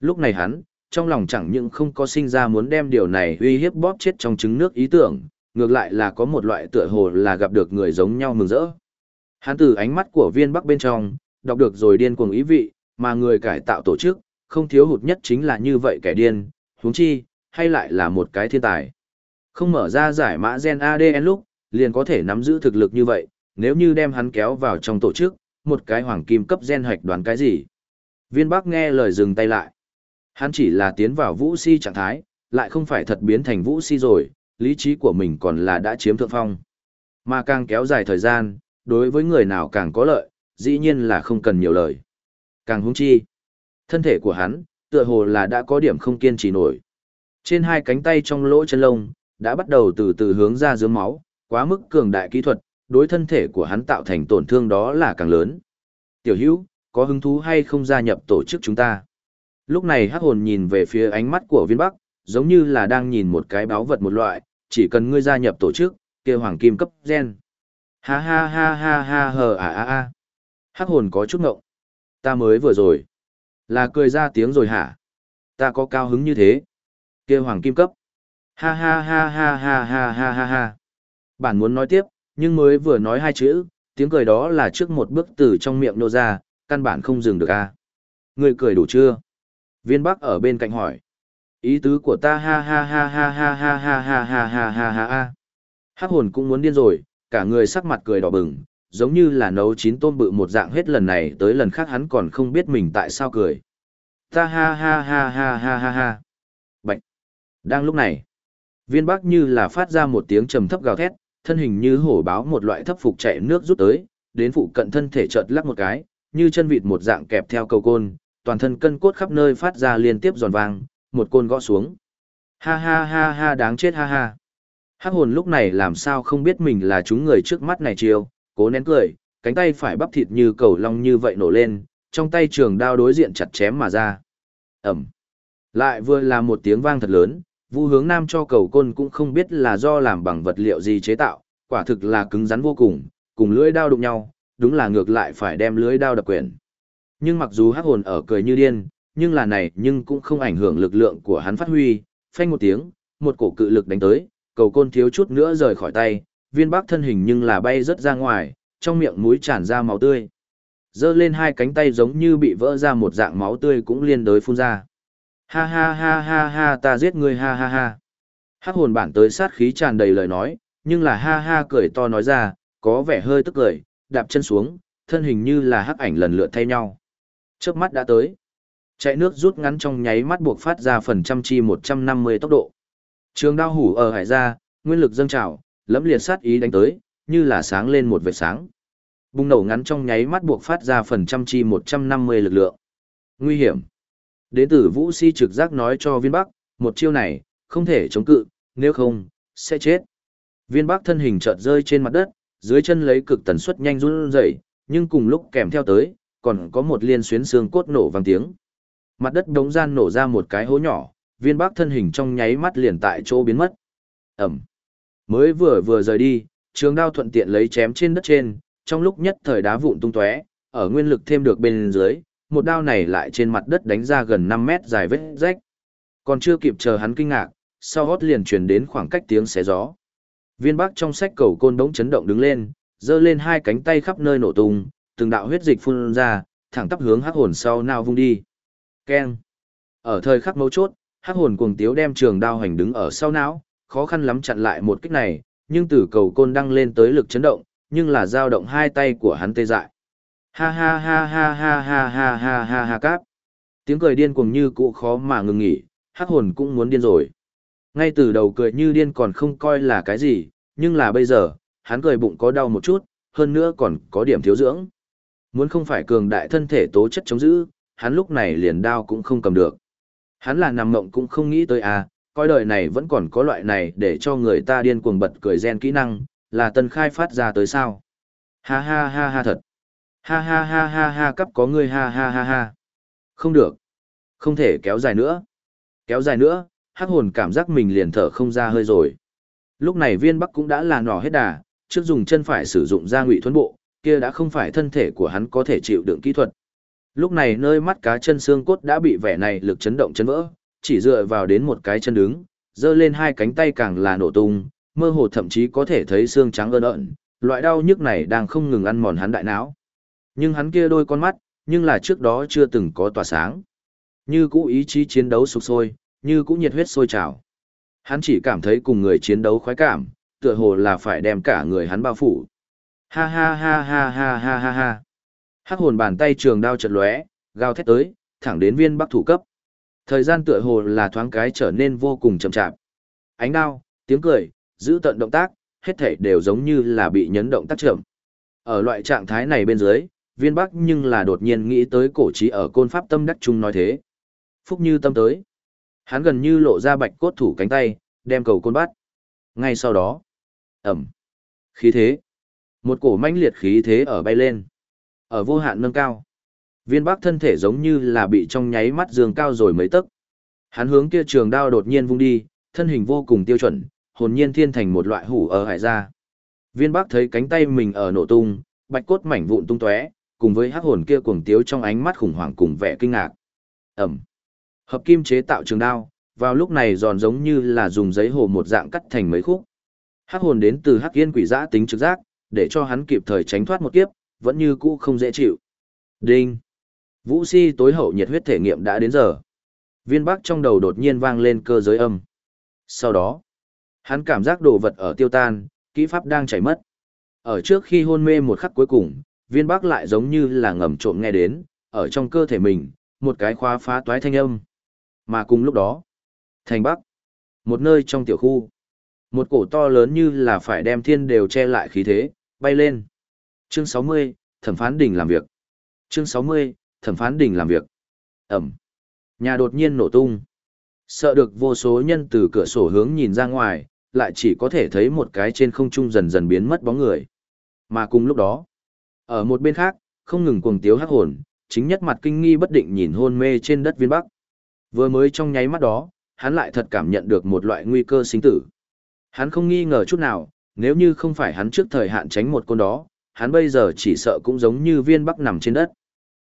Lúc này hắn, trong lòng chẳng những không có sinh ra muốn đem điều này uy hiếp bóp chết trong trứng nước ý tưởng, ngược lại là có một loại tựa hồ là gặp được người giống nhau mừng rỡ. Hắn từ ánh mắt của viên bắc bên trong, đọc được rồi điên cuồng ý vị, mà người cải tạo tổ chức, không thiếu hụt nhất chính là như vậy kẻ điên, huống chi, hay lại là một cái thiên tài. Không mở ra giải mã gen ADN lúc, liền có thể nắm giữ thực lực như vậy, nếu như đem hắn kéo vào trong tổ chức, một cái hoàng kim cấp gen hoạch đoán cái gì. Viên Bắc nghe lời dừng tay lại. Hắn chỉ là tiến vào vũ si trạng thái, lại không phải thật biến thành vũ si rồi, lý trí của mình còn là đã chiếm thượng phong. Mà càng kéo dài thời gian, đối với người nào càng có lợi, dĩ nhiên là không cần nhiều lời. Càng hung chi. Thân thể của hắn, tựa hồ là đã có điểm không kiên trì nổi. Trên hai cánh tay trong lỗ chân lông, đã bắt đầu từ từ hướng ra dưới máu, quá mức cường đại kỹ thuật, đối thân thể của hắn tạo thành tổn thương đó là càng lớn. Tiểu hữu, có hứng thú hay không gia nhập tổ chức chúng ta? Lúc này hắc hồn nhìn về phía ánh mắt của viên bắc, giống như là đang nhìn một cái báo vật một loại, chỉ cần ngươi gia nhập tổ chức, kia hoàng kim cấp gen. Ha ha ha ha ha hờ à à à. Hắc hồn có chút ngộng. Ta mới vừa rồi. Là cười ra tiếng rồi hả? Ta có cao hứng như thế. kia hoàng kim cấp. Ha ha ha ha ha ha ha ha ha. Bản muốn nói tiếp, nhưng mới vừa nói hai chữ, tiếng cười đó là trước một bước từ trong miệng nô ra, căn bản không dừng được a. À. Người cười đủ chưa? Viên Bắc ở bên cạnh hỏi. Ý tứ của ta ha ha ha ha ha ha ha ha ha ha ha ha ha. Hắc hồn cũng muốn điên rồi, cả người sắc mặt cười đỏ bừng, giống như là nấu chín tôm bự một dạng hết lần này tới lần khác hắn còn không biết mình tại sao cười. Ta ha ha ha ha ha ha ha. Bạch. Đang lúc này, viên bắc như là phát ra một tiếng trầm thấp gào thét, thân hình như hổ báo một loại thấp phục chạy nước rút tới, đến phụ cận thân thể chợt lắc một cái, như chân vịt một dạng kẹp theo cầu côn, toàn thân cân cốt khắp nơi phát ra liên tiếp giòn vang, một côn gõ xuống. Ha ha ha ha đáng chết ha ha. Hắc hồn lúc này làm sao không biết mình là chúng người trước mắt này chiêu, cố nén cười, cánh tay phải bắp thịt như cầu long như vậy nổ lên, trong tay trường đao đối diện chặt chém mà ra. Ẩm. Lại vừa là một tiếng vang thật lớn, Vu hướng nam cho cầu côn cũng không biết là do làm bằng vật liệu gì chế tạo, quả thực là cứng rắn vô cùng, cùng lưỡi đao đụng nhau, đúng là ngược lại phải đem lưỡi đao đập quyển. Nhưng mặc dù hắc hồn ở cười như điên, nhưng là này nhưng cũng không ảnh hưởng lực lượng của hắn phát huy, phanh một tiếng, một cổ cự lực đánh tới, cầu côn thiếu chút nữa rời khỏi tay, viên bác thân hình nhưng là bay rất ra ngoài, trong miệng mũi tràn ra máu tươi. Dơ lên hai cánh tay giống như bị vỡ ra một dạng máu tươi cũng liên đối phun ra. Ha ha ha ha ha ta giết ngươi ha ha ha. Hắc hồn bản tới sát khí tràn đầy lời nói, nhưng là ha ha cười to nói ra, có vẻ hơi tức cười, đạp chân xuống, thân hình như là hắc ảnh lần lượt thay nhau. Chớp mắt đã tới. Chạy nước rút ngắn trong nháy mắt buộc phát ra phần trăm chi 150 tốc độ. Trường đao hủ ở hải ra, nguyên lực dâng trào, lẫm liệt sát ý đánh tới, như là sáng lên một vệt sáng. Bùng nổ ngắn trong nháy mắt buộc phát ra phần trăm chi 150 lực lượng. Nguy hiểm. Đến tử vũ si trực giác nói cho viên bắc, một chiêu này, không thể chống cự, nếu không, sẽ chết. Viên bắc thân hình chợt rơi trên mặt đất, dưới chân lấy cực tần suất nhanh run rẩy, nhưng cùng lúc kèm theo tới, còn có một liên xuyến xương cốt nổ vang tiếng. Mặt đất đống gian nổ ra một cái hố nhỏ, viên bắc thân hình trong nháy mắt liền tại chỗ biến mất. Ẩm. Mới vừa vừa rời đi, trường đao thuận tiện lấy chém trên đất trên, trong lúc nhất thời đá vụn tung tóe, ở nguyên lực thêm được bên dưới, một đao này lại trên mặt đất đánh ra gần 5 mét dài vết rách. Còn chưa kịp chờ hắn kinh ngạc, sau hót liền truyền đến khoảng cách tiếng xé gió. Viên Bắc trong sách cầu côn đống chấn động đứng lên, giơ lên hai cánh tay khắp nơi nổ tung, từng đạo huyết dịch phun ra, thẳng tắp hướng hắc hồn sau nào vung đi. Keng. Ở thời khắc mấu chốt, hắc hồn cuồng tiếu đem trường đao hành đứng ở sau não, khó khăn lắm chặn lại một kích này, nhưng từ cầu côn đăng lên tới lực chấn động, nhưng là dao động hai tay của hắn tê dại. Ha ha ha ha ha ha ha ha ha ha cáp. Tiếng cười điên cuồng như cũ khó mà ngừng nghỉ, hắc hồn cũng muốn điên rồi. Ngay từ đầu cười như điên còn không coi là cái gì, nhưng là bây giờ, hắn cười bụng có đau một chút, hơn nữa còn có điểm thiếu dưỡng. Muốn không phải cường đại thân thể tố chất chống giữ, hắn lúc này liền đao cũng không cầm được. Hắn là nằm mộng cũng không nghĩ tới à, coi đời này vẫn còn có loại này để cho người ta điên cuồng bật cười gen kỹ năng, là tân khai phát ra tới sao. Ha ha ha ha thật. Ha ha ha ha ha cấp có người ha ha ha ha. Không được. Không thể kéo dài nữa. Kéo dài nữa, hắc hồn cảm giác mình liền thở không ra hơi rồi. Lúc này viên bắc cũng đã là nỏ hết đà, trước dùng chân phải sử dụng ra ngụy thuẫn bộ, kia đã không phải thân thể của hắn có thể chịu đựng kỹ thuật. Lúc này nơi mắt cá chân xương cốt đã bị vẻ này lực chấn động chấn vỡ, chỉ dựa vào đến một cái chân đứng, dơ lên hai cánh tay càng là nổ tung, mơ hồ thậm chí có thể thấy xương trắng ơn ợn, loại đau nhức này đang không ngừng ăn mòn hắn đại não. Nhưng hắn kia đôi con mắt, nhưng là trước đó chưa từng có tỏa sáng. Như cũ ý chí chiến đấu sục sôi, như cũ nhiệt huyết sôi trào. Hắn chỉ cảm thấy cùng người chiến đấu khoái cảm, tựa hồ là phải đem cả người hắn bao phủ. Ha ha ha ha ha ha ha ha. Hắc hồn bàn tay trường đao chật lóe, gào thét tới, thẳng đến viên bắc thủ cấp. Thời gian tựa hồ là thoáng cái trở nên vô cùng chậm chạp. Ánh đao, tiếng cười, giữ tận động tác, hết thảy đều giống như là bị nhấn động tác chậm. Ở loại trạng thái này bên dưới, viên bắc nhưng là đột nhiên nghĩ tới cổ trí ở côn pháp tâm đắc trung nói thế. Phúc như tâm tới. Hắn gần như lộ ra bạch cốt thủ cánh tay, đem cầu côn bắt. Ngay sau đó, ầm khí thế. Một cổ mãnh liệt khí thế ở bay lên. Ở vô hạn nâng cao. Viên bắc thân thể giống như là bị trong nháy mắt dương cao rồi mấy tấc. Hắn hướng kia trường đao đột nhiên vung đi, thân hình vô cùng tiêu chuẩn, hồn nhiên thiên thành một loại hủ ở hải ra. Viên bắc thấy cánh tay mình ở nổ tung, bạch cốt mảnh vụn tung tóe, cùng với hắc hồn kia cuồng tiếu trong ánh mắt khủng hoảng cùng vẻ kinh ngạc. ầm, Hợp kim chế tạo trường đao, vào lúc này giòn giống như là dùng giấy hồ một dạng cắt thành mấy khúc. Hắc hồn đến từ hắc yên quỷ giả tính trực giác, để cho hắn kịp thời tránh thoát một kiếp, vẫn như cũ không dễ chịu. Đinh. Vũ si tối hậu nhiệt huyết thể nghiệm đã đến giờ. Viên bắc trong đầu đột nhiên vang lên cơ giới âm. Sau đó, hắn cảm giác đồ vật ở tiêu tan, kỹ pháp đang chảy mất. Ở trước khi hôn mê một khắc cuối cùng, viên bắc lại giống như là ngầm trộm nghe đến, ở trong cơ thể mình, một cái khóa phá toái thanh âm. Mà cùng lúc đó, thành bắc, một nơi trong tiểu khu, một cổ to lớn như là phải đem thiên đều che lại khí thế, bay lên. Chương 60, thẩm phán đình làm việc. Chương 60, thẩm phán đình làm việc. Ẩm. Nhà đột nhiên nổ tung. Sợ được vô số nhân từ cửa sổ hướng nhìn ra ngoài, lại chỉ có thể thấy một cái trên không trung dần dần biến mất bóng người. Mà cùng lúc đó, ở một bên khác, không ngừng cuồng tiếu hắc hồn, chính nhất mặt kinh nghi bất định nhìn hôn mê trên đất viên bắc. Vừa mới trong nháy mắt đó, hắn lại thật cảm nhận được một loại nguy cơ sinh tử. Hắn không nghi ngờ chút nào, nếu như không phải hắn trước thời hạn tránh một con đó, hắn bây giờ chỉ sợ cũng giống như viên bắc nằm trên đất.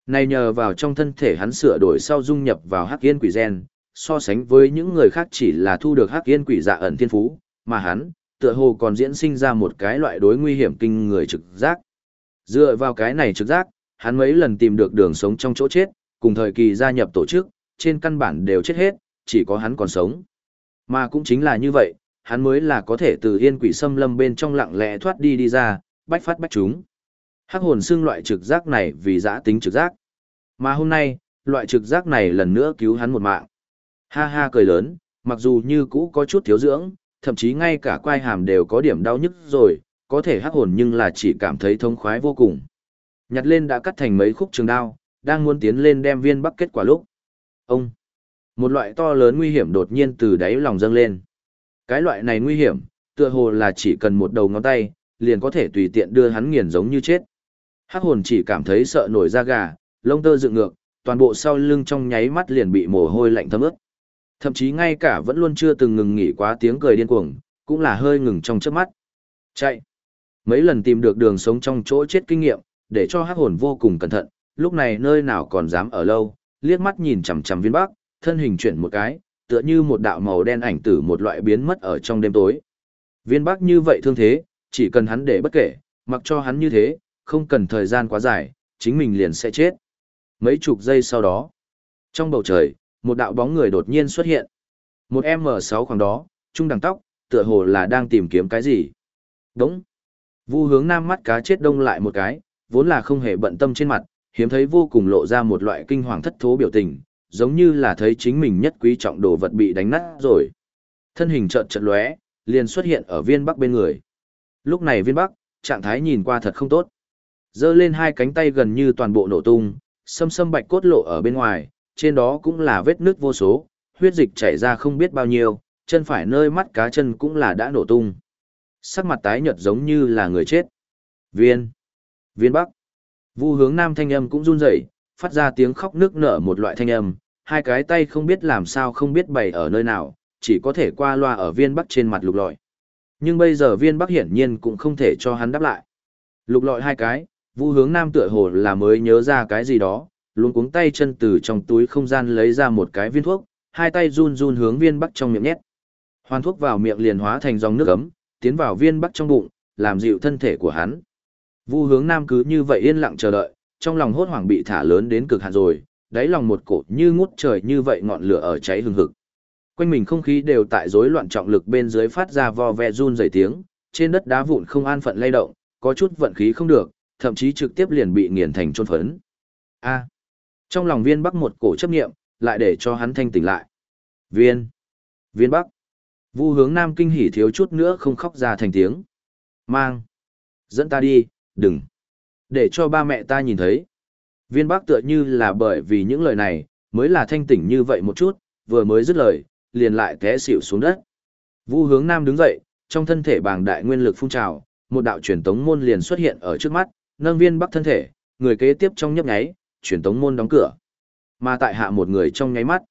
Này nhờ vào trong thân thể hắn sửa đổi sau dung nhập vào hắc yên quỷ gen, so sánh với những người khác chỉ là thu được hắc yên quỷ dạ ẩn thiên phú, mà hắn, tựa hồ còn diễn sinh ra một cái loại đối nguy hiểm kinh người trực giác. Dựa vào cái này trực giác, hắn mấy lần tìm được đường sống trong chỗ chết, cùng thời kỳ gia nhập tổ chức, trên căn bản đều chết hết, chỉ có hắn còn sống. Mà cũng chính là như vậy, hắn mới là có thể từ yên quỷ xâm lâm bên trong lặng lẽ thoát đi đi ra, bách phát bách chúng. Hắc hồn xưng loại trực giác này vì giã tính trực giác. Mà hôm nay, loại trực giác này lần nữa cứu hắn một mạng. Ha ha cười lớn, mặc dù như cũ có chút thiếu dưỡng, thậm chí ngay cả quai hàm đều có điểm đau nhức rồi, có thể hắc hồn nhưng là chỉ cảm thấy thông khoái vô cùng. Nhặt lên đã cắt thành mấy khúc trường đao, đang muốn tiến lên đem viên bắc kết quả lúc. Ông! Một loại to lớn nguy hiểm đột nhiên từ đáy lòng dâng lên. Cái loại này nguy hiểm, tựa hồ là chỉ cần một đầu ngón tay, liền có thể tùy tiện đưa hắn nghiền giống như chết. Hắc hồn chỉ cảm thấy sợ nổi da gà, lông tơ dựng ngược, toàn bộ sau lưng trong nháy mắt liền bị mồ hôi lạnh thấm ướt. Thậm chí ngay cả vẫn luôn chưa từng ngừng nghỉ quá tiếng cười điên cuồng, cũng là hơi ngừng trong chớp mắt. Chạy. Mấy lần tìm được đường sống trong chỗ chết kinh nghiệm, để cho hắc hồn vô cùng cẩn thận, lúc này nơi nào còn dám ở lâu, liếc mắt nhìn chằm chằm viên bắc, thân hình chuyển một cái, tựa như một đạo màu đen ảnh tử một loại biến mất ở trong đêm tối. Viên bắc như vậy thương thế, chỉ cần hắn để bất kể, mặc cho hắn như thế, không cần thời gian quá dài, chính mình liền sẽ chết. Mấy chục giây sau đó, trong bầu trời, một đạo bóng người đột nhiên xuất hiện. Một M6 khoảng đó, trung đẳng tóc, tựa hồ là đang tìm kiếm cái gì. Đúng. Vu hướng nam mắt cá chết đông lại một cái, vốn là không hề bận tâm trên mặt, hiếm thấy vô cùng lộ ra một loại kinh hoàng thất thố biểu tình, giống như là thấy chính mình nhất quý trọng đồ vật bị đánh nát rồi. Thân hình chợt chợt lóe, liền xuất hiện ở viên bắc bên người. Lúc này viên bắc, trạng thái nhìn qua thật không tốt. Giơ lên hai cánh tay gần như toàn bộ nổ tung, sâm sâm bạch cốt lộ ở bên ngoài, trên đó cũng là vết nước vô số, huyết dịch chảy ra không biết bao nhiêu, chân phải nơi mắt cá chân cũng là đã nổ tung. Sắc mặt tái nhợt giống như là người chết. Viên. Viên Bắc. Vu hướng nam thanh âm cũng run rẩy, phát ra tiếng khóc nước nở một loại thanh âm, hai cái tay không biết làm sao không biết bày ở nơi nào, chỉ có thể qua loa ở viên Bắc trên mặt lục lọi. Nhưng bây giờ viên Bắc hiển nhiên cũng không thể cho hắn đáp lại. Lục lọi hai cái, Vu hướng nam tựa hồ là mới nhớ ra cái gì đó, luôn cuống tay chân từ trong túi không gian lấy ra một cái viên thuốc, hai tay run run hướng viên bắc trong miệng nhét. Hoàn thuốc vào miệng liền hóa thành dòng nước ấm, tiến vào viên bắc trong bụng, làm dịu thân thể của hắn. Vu hướng nam cứ như vậy yên lặng chờ đợi, trong lòng hốt hoảng bị thả lớn đến cực hạn rồi, đáy lòng một cổ như ngút trời như vậy ngọn lửa ở cháy hừng hực. Quanh mình không khí đều tại rối loạn trọng lực bên dưới phát ra vo ve run rẩy tiếng, trên đất đá vụn không an phận lay động, có chút vận khí không được, thậm chí trực tiếp liền bị nghiền thành trôn phấn. A. Trong lòng viên bắc một cổ chấp niệm lại để cho hắn thanh tỉnh lại. Viên. Viên bắc. Vu hướng nam kinh hỉ thiếu chút nữa không khóc ra thành tiếng. Mang. Dẫn ta đi, đừng. Để cho ba mẹ ta nhìn thấy. Viên bắc tựa như là bởi vì những lời này, mới là thanh tỉnh như vậy một chút, vừa mới dứt lời, liền lại té xỉu xuống đất. Vu hướng nam đứng dậy, trong thân thể bàng đại nguyên lực phun trào, một đạo truyền tống môn liền xuất hiện ở trước mắt, nâng viên bắc thân thể, người kế tiếp trong nhấp nháy, truyền tống môn đóng cửa. Mà tại hạ một người trong nháy mắt.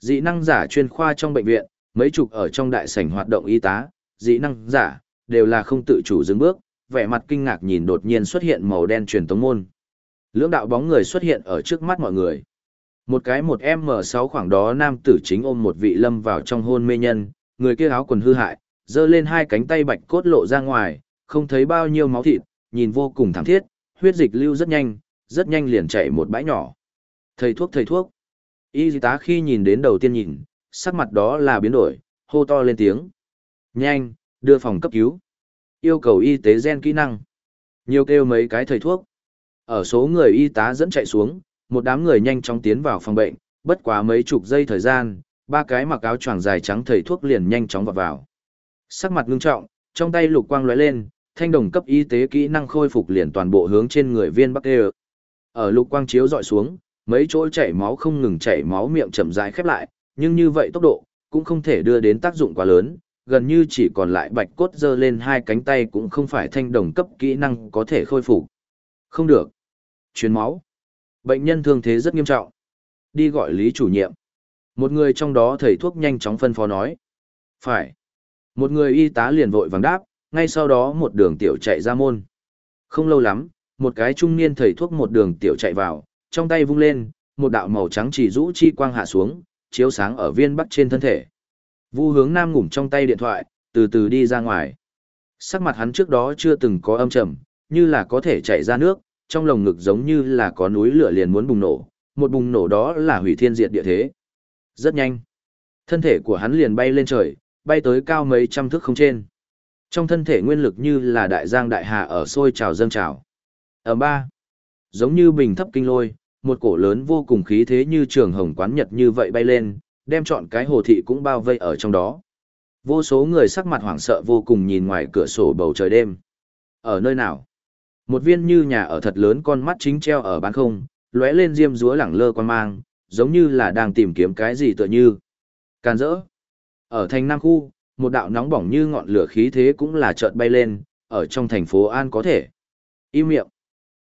Dị năng giả chuyên khoa trong bệnh viện, mấy chục ở trong đại sảnh hoạt động y tá, dị năng giả, đều là không tự chủ dừng bước, vẻ mặt kinh ngạc nhìn đột nhiên xuất hiện màu đen truyền tống môn. Lưỡng đạo bóng người xuất hiện ở trước mắt mọi người. Một cái một M6 khoảng đó nam tử chính ôm một vị lâm vào trong hôn mê nhân, người kia áo quần hư hại, giơ lên hai cánh tay bạch cốt lộ ra ngoài, không thấy bao nhiêu máu thịt, nhìn vô cùng thảm thiết, huyết dịch lưu rất nhanh, rất nhanh liền chạy một bãi nhỏ. Thầy thuốc thầy thuốc. Y tá khi nhìn đến đầu tiên nhìn, sắc mặt đó là biến đổi, hô to lên tiếng. Nhanh, đưa phòng cấp cứu. Yêu cầu y tế gen kỹ năng. Nhiều kêu mấy cái thầy thuốc. Ở số người y tá dẫn chạy xuống, một đám người nhanh chóng tiến vào phòng bệnh, bất quá mấy chục giây thời gian, ba cái mặc áo choàng dài trắng thầy thuốc liền nhanh chóng vào vào. Sắc mặt ngưng trọng, trong tay lục quang lóe lên, thanh đồng cấp y tế kỹ năng khôi phục liền toàn bộ hướng trên người viên Bắc Đê. Ở lục quang chiếu dọi xuống, mấy chỗ chảy máu không ngừng chảy máu miệng chậm rãi khép lại, nhưng như vậy tốc độ, cũng không thể đưa đến tác dụng quá lớn, gần như chỉ còn lại bạch cốt dơ lên hai cánh tay cũng không phải thanh đồng cấp kỹ năng có thể khôi phục. Không được. Chuyến máu. Bệnh nhân thương thế rất nghiêm trọng. Đi gọi lý chủ nhiệm. Một người trong đó thầy thuốc nhanh chóng phân phó nói. Phải. Một người y tá liền vội vàng đáp, ngay sau đó một đường tiểu chạy ra môn. Không lâu lắm, một cái trung niên thầy thuốc một đường tiểu chạy vào, trong tay vung lên, một đạo màu trắng chỉ rũ chi quang hạ xuống, chiếu sáng ở viên bắc trên thân thể. Vu hướng nam ngủm trong tay điện thoại, từ từ đi ra ngoài. Sắc mặt hắn trước đó chưa từng có âm trầm, như là có thể chạy ra nước, trong lồng ngực giống như là có núi lửa liền muốn bùng nổ, một bùng nổ đó là hủy thiên diệt địa thế. Rất nhanh. Thân thể của hắn liền bay lên trời, bay tới cao mấy trăm thước không trên. Trong thân thể nguyên lực như là đại giang đại hà ở sôi trào dâng trào. Ở ba, giống như bình thấp kinh lôi, một cổ lớn vô cùng khí thế như trường hồng quán nhật như vậy bay lên, đem chọn cái hồ thị cũng bao vây ở trong đó. Vô số người sắc mặt hoảng sợ vô cùng nhìn ngoài cửa sổ bầu trời đêm. Ở nơi nào? Một viên như nhà ở thật lớn con mắt chính treo ở bán không, lóe lên diêm rúa lẳng lơ quan mang, giống như là đang tìm kiếm cái gì tựa như. Can rỡ. Ở thành Nam Khu, một đạo nóng bỏng như ngọn lửa khí thế cũng là chợt bay lên, ở trong thành phố An có thể. Im miệng.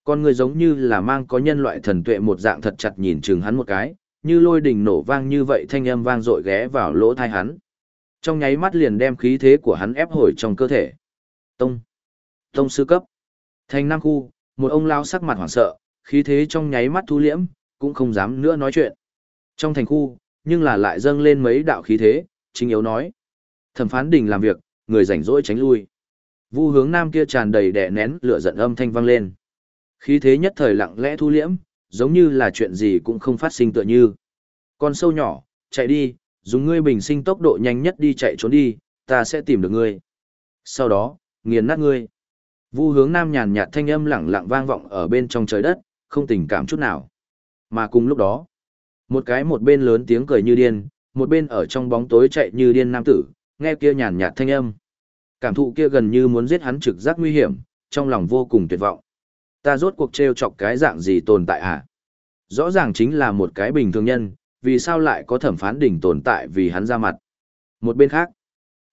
Con người giống như là mang có nhân loại thần tuệ một dạng thật chặt nhìn chừng hắn một cái, như lôi đình nổ vang như vậy thanh âm vang dội ghé vào lỗ thai hắn. Trong nháy mắt liền đem khí thế của hắn ép hồi trong cơ thể. Tông. Tông sư cấp. Thành Nam Khu, một ông lao sắc mặt hoảng sợ, khí thế trong nháy mắt thu liễm, cũng không dám nữa nói chuyện. Trong thành khu, nhưng là lại dâng lên mấy đạo khí thế, chính yếu nói. Thẩm phán đình làm việc, người rảnh rỗi tránh lui. Vu hướng nam kia tràn đầy đè nén lửa giận âm thanh vang lên. Khí thế nhất thời lặng lẽ thu liễm, giống như là chuyện gì cũng không phát sinh tựa như. Con sâu nhỏ, chạy đi, dùng ngươi bình sinh tốc độ nhanh nhất đi chạy trốn đi, ta sẽ tìm được ngươi. Sau đó, nghiền nát ngươi. Vu hướng nam nhàn nhạt thanh âm lẳng lặng vang vọng ở bên trong trời đất, không tình cảm chút nào. Mà cùng lúc đó, một cái một bên lớn tiếng cười như điên, một bên ở trong bóng tối chạy như điên nam tử, nghe kia nhàn nhạt thanh âm. Cảm thụ kia gần như muốn giết hắn trực giác nguy hiểm, trong lòng vô cùng tuyệt vọng. Ta rốt cuộc trêu chọc cái dạng gì tồn tại hả? Rõ ràng chính là một cái bình thường nhân, vì sao lại có thẩm phán đỉnh tồn tại vì hắn ra mặt. Một bên khác,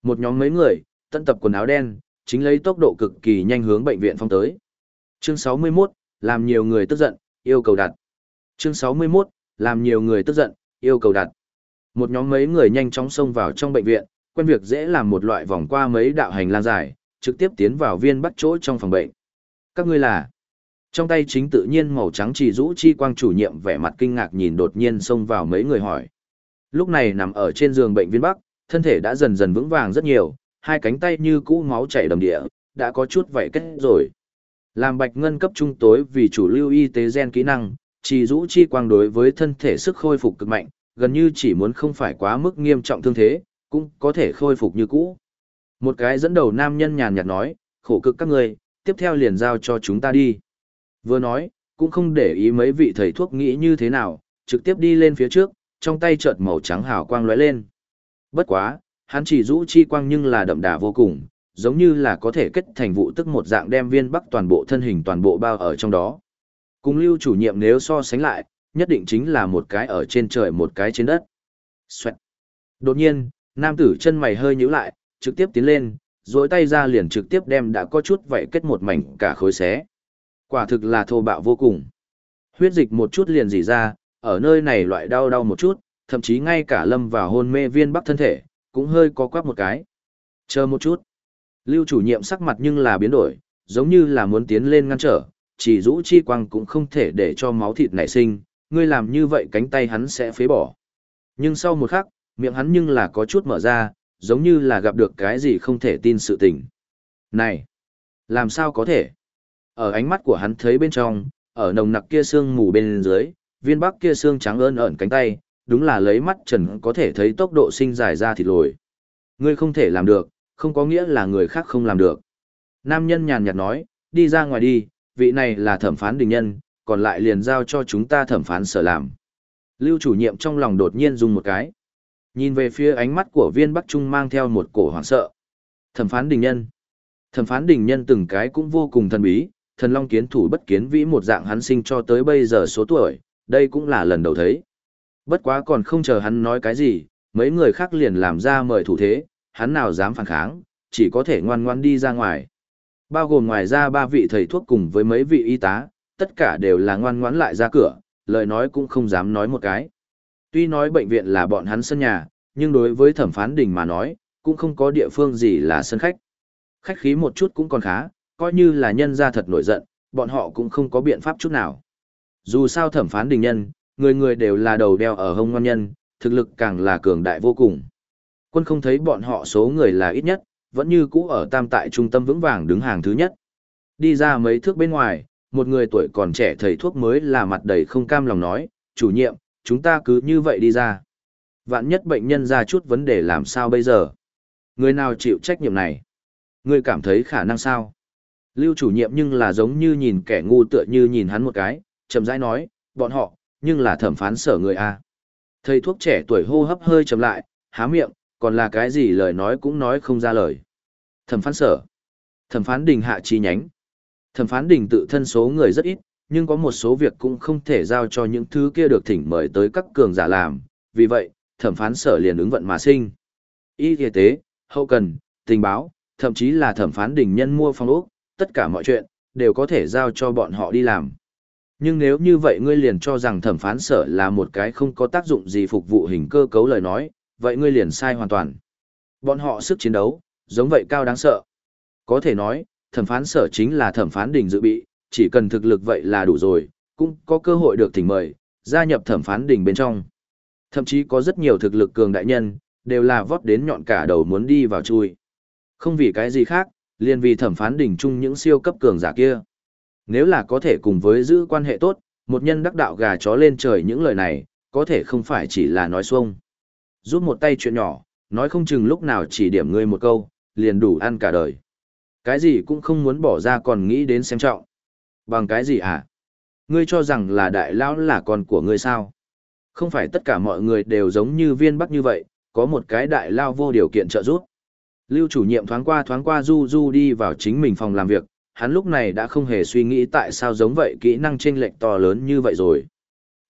một nhóm mấy người, tân tập quần áo đen, chính lấy tốc độ cực kỳ nhanh hướng bệnh viện phong tới. Chương 61, làm nhiều người tức giận, yêu cầu đặt. Chương 61, làm nhiều người tức giận, yêu cầu đặt. Một nhóm mấy người nhanh chóng xông vào trong bệnh viện, quen việc dễ làm một loại vòng qua mấy đạo hành lang dài, trực tiếp tiến vào viên bắt chỗ trong phòng bệnh. Các ngươi là? Trong tay chính tự nhiên màu trắng chỉ rũ chi quang chủ nhiệm vẻ mặt kinh ngạc nhìn đột nhiên xông vào mấy người hỏi. Lúc này nằm ở trên giường bệnh viên bắc, thân thể đã dần dần vững vàng rất nhiều, hai cánh tay như cũ máu chảy đầm địa, đã có chút vảy kết rồi. Làm bạch ngân cấp trung tối vì chủ lưu y tế gen kỹ năng, chỉ rũ chi quang đối với thân thể sức khôi phục cực mạnh, gần như chỉ muốn không phải quá mức nghiêm trọng thương thế, cũng có thể khôi phục như cũ. Một cái dẫn đầu nam nhân nhàn nhạt nói, khổ cực các người, tiếp theo liền giao cho chúng ta đi. Vừa nói, cũng không để ý mấy vị thầy thuốc nghĩ như thế nào, trực tiếp đi lên phía trước, trong tay chợt màu trắng hào quang lóe lên. Bất quá, hắn chỉ rũ chi quang nhưng là đậm đà vô cùng, giống như là có thể kết thành vụ tức một dạng đem viên bắc toàn bộ thân hình toàn bộ bao ở trong đó. Cùng lưu chủ nhiệm nếu so sánh lại, nhất định chính là một cái ở trên trời một cái trên đất. Xoẹt. Đột nhiên, nam tử chân mày hơi nhíu lại, trực tiếp tiến lên, duỗi tay ra liền trực tiếp đem đã có chút vậy kết một mảnh cả khối xé. Quả thực là thô bạo vô cùng. Huyết dịch một chút liền dỉ ra, ở nơi này loại đau đau một chút, thậm chí ngay cả lâm vào hôn mê viên bắc thân thể, cũng hơi có quắc một cái. Chờ một chút. Lưu chủ nhiệm sắc mặt nhưng là biến đổi, giống như là muốn tiến lên ngăn trở, chỉ rũ chi quang cũng không thể để cho máu thịt nảy sinh, ngươi làm như vậy cánh tay hắn sẽ phế bỏ. Nhưng sau một khắc, miệng hắn nhưng là có chút mở ra, giống như là gặp được cái gì không thể tin sự tình. Này! Làm sao có thể? Ở ánh mắt của hắn thấy bên trong, ở nồng nặc kia xương mù bên dưới, viên bắc kia xương trắng ơn ẩn cánh tay, đúng là lấy mắt trần có thể thấy tốc độ sinh dài ra thịt lồi. Ngươi không thể làm được, không có nghĩa là người khác không làm được. Nam nhân nhàn nhạt nói, đi ra ngoài đi, vị này là thẩm phán đình nhân, còn lại liền giao cho chúng ta thẩm phán sở làm. Lưu chủ nhiệm trong lòng đột nhiên dùng một cái. Nhìn về phía ánh mắt của viên Bắc Trung mang theo một cổ hoảng sợ. Thẩm phán đình nhân. Thẩm phán đình nhân từng cái cũng vô cùng thần bí, thần long kiến thủ bất kiến vĩ một dạng hắn sinh cho tới bây giờ số tuổi, đây cũng là lần đầu thấy. Bất quá còn không chờ hắn nói cái gì, mấy người khác liền làm ra mời thủ thế, hắn nào dám phản kháng, chỉ có thể ngoan ngoan đi ra ngoài. Bao gồm ngoài ra ba vị thầy thuốc cùng với mấy vị y tá, tất cả đều là ngoan ngoãn lại ra cửa, lời nói cũng không dám nói một cái. Tuy nói bệnh viện là bọn hắn sân nhà, nhưng đối với thẩm phán đình mà nói, cũng không có địa phương gì là sân khách. Khách khí một chút cũng còn khá, coi như là nhân ra thật nổi giận, bọn họ cũng không có biện pháp chút nào. Dù sao thẩm phán đình nhân, người người đều là đầu đeo ở hông ngon nhân, thực lực càng là cường đại vô cùng. Quân không thấy bọn họ số người là ít nhất, vẫn như cũ ở tam tại trung tâm vững vàng đứng hàng thứ nhất. Đi ra mấy thước bên ngoài, một người tuổi còn trẻ thầy thuốc mới là mặt đầy không cam lòng nói, chủ nhiệm, chúng ta cứ như vậy đi ra. Vạn nhất bệnh nhân ra chút vấn đề làm sao bây giờ? Người nào chịu trách nhiệm này? Người cảm thấy khả năng sao? Lưu chủ nhiệm nhưng là giống như nhìn kẻ ngu tựa như nhìn hắn một cái, chậm rãi nói, bọn họ, nhưng là thẩm phán sở người A. Thầy thuốc trẻ tuổi hô hấp hơi chậm lại, há miệng, còn là cái gì lời nói cũng nói không ra lời. Thẩm phán sở. Thẩm phán đình hạ chi nhánh. Thẩm phán đình tự thân số người rất ít, nhưng có một số việc cũng không thể giao cho những thứ kia được thỉnh mời tới các cường giả làm. Vì vậy, thẩm phán sở liền ứng vận mà sinh. Y y tế, hậu cần, tình báo, thậm chí là thẩm phán đình nhân mua phong ốc, tất cả mọi chuyện, đều có thể giao cho bọn họ đi làm. Nhưng nếu như vậy ngươi liền cho rằng thẩm phán sở là một cái không có tác dụng gì phục vụ hình cơ cấu lời nói, vậy ngươi liền sai hoàn toàn. Bọn họ sức chiến đấu, giống vậy cao đáng sợ. Có thể nói, thẩm phán sở chính là thẩm phán đình dự bị, chỉ cần thực lực vậy là đủ rồi, cũng có cơ hội được thỉnh mời, gia nhập thẩm phán đình bên trong. Thậm chí có rất nhiều thực lực cường đại nhân, đều là vót đến nhọn cả đầu muốn đi vào chui. Không vì cái gì khác, liền vì thẩm phán đỉnh chung những siêu cấp cường giả kia. Nếu là có thể cùng với giữ quan hệ tốt, một nhân đắc đạo gà chó lên trời những lời này, có thể không phải chỉ là nói xuông. Giúp một tay chuyện nhỏ, nói không chừng lúc nào chỉ điểm ngươi một câu, liền đủ ăn cả đời. Cái gì cũng không muốn bỏ ra còn nghĩ đến xem trọng. Bằng cái gì hả? Ngươi cho rằng là đại lão là con của ngươi sao? Không phải tất cả mọi người đều giống như viên bắc như vậy, có một cái đại lao vô điều kiện trợ giúp. Lưu chủ nhiệm thoáng qua thoáng qua du du đi vào chính mình phòng làm việc, hắn lúc này đã không hề suy nghĩ tại sao giống vậy kỹ năng chênh lệch to lớn như vậy rồi.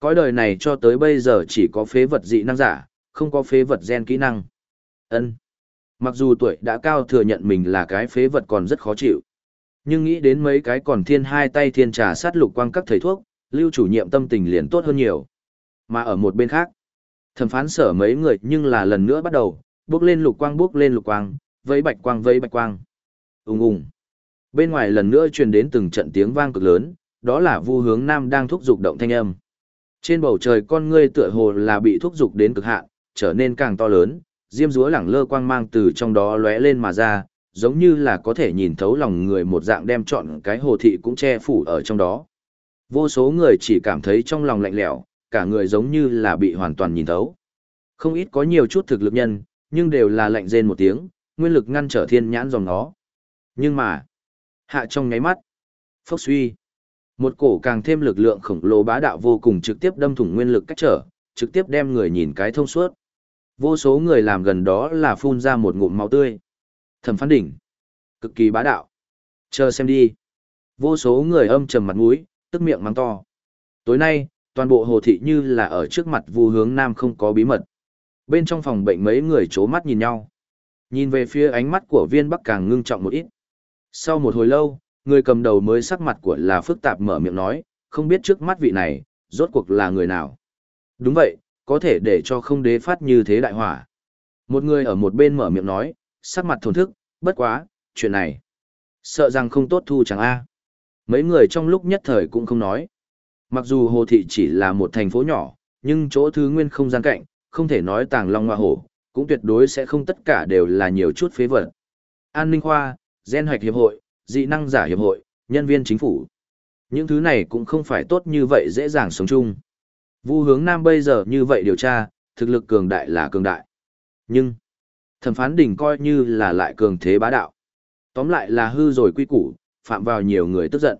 Cõi đời này cho tới bây giờ chỉ có phế vật dị năng giả, không có phế vật gen kỹ năng. Ân. Mặc dù tuổi đã cao thừa nhận mình là cái phế vật còn rất khó chịu. Nhưng nghĩ đến mấy cái còn thiên hai tay thiên trà sát lục quang các thầy thuốc, lưu chủ nhiệm tâm tình liền tốt hơn nhiều. Mà ở một bên khác, thẩm phán sở mấy người nhưng là lần nữa bắt đầu, bước lên lục quang bước lên lục quang, vẫy bạch quang vẫy bạch quang. Ùng ùng. Bên ngoài lần nữa truyền đến từng trận tiếng vang cực lớn, đó là Vu Hướng Nam đang thúc giục động thanh âm. Trên bầu trời con ngươi tựa hồ là bị thúc giục đến cực hạn, trở nên càng to lớn, diêm dúa lẳng lơ quang mang từ trong đó lóe lên mà ra, giống như là có thể nhìn thấu lòng người một dạng đem trọn cái hồ thị cũng che phủ ở trong đó. Vô số người chỉ cảm thấy trong lòng lạnh lẽo, cả người giống như là bị hoàn toàn nhìn thấu. Không ít có nhiều chút thực lực nhân, nhưng đều là lạnh rên một tiếng, nguyên lực ngăn trở thiên nhãn dòng nó. Nhưng mà, hạ trong nháy mắt, phốc suy, một cổ càng thêm lực lượng khổng lồ bá đạo vô cùng trực tiếp đâm thủng nguyên lực cách trở, trực tiếp đem người nhìn cái thông suốt. Vô số người làm gần đó là phun ra một ngụm máu tươi. Thẩm phán đỉnh, cực kỳ bá đạo. Chờ xem đi. Vô số người âm trầm mặt mũi, tức miệng mắng to. Tối nay, toàn bộ hồ thị như là ở trước mặt vu hướng nam không có bí mật. Bên trong phòng bệnh mấy người chố mắt nhìn nhau. Nhìn về phía ánh mắt của viên bắc càng ngưng trọng một ít. Sau một hồi lâu, người cầm đầu mới sắc mặt của là phức tạp mở miệng nói, không biết trước mắt vị này, rốt cuộc là người nào. Đúng vậy, có thể để cho không đế phát như thế đại hỏa. Một người ở một bên mở miệng nói, sắc mặt thổn thức, bất quá, chuyện này. Sợ rằng không tốt thu chẳng a. Mấy người trong lúc nhất thời cũng không nói. Mặc dù Hồ Thị chỉ là một thành phố nhỏ, nhưng chỗ thứ nguyên không gian cạnh, không thể nói tàng long hoa hổ, cũng tuyệt đối sẽ không tất cả đều là nhiều chút phế vật. An ninh khoa, gen hoạch hiệp hội, dị năng giả hiệp hội, nhân viên chính phủ. Những thứ này cũng không phải tốt như vậy dễ dàng sống chung. Vu hướng Nam bây giờ như vậy điều tra, thực lực cường đại là cường đại. Nhưng, thẩm phán đỉnh coi như là lại cường thế bá đạo. Tóm lại là hư rồi quy củ, phạm vào nhiều người tức giận.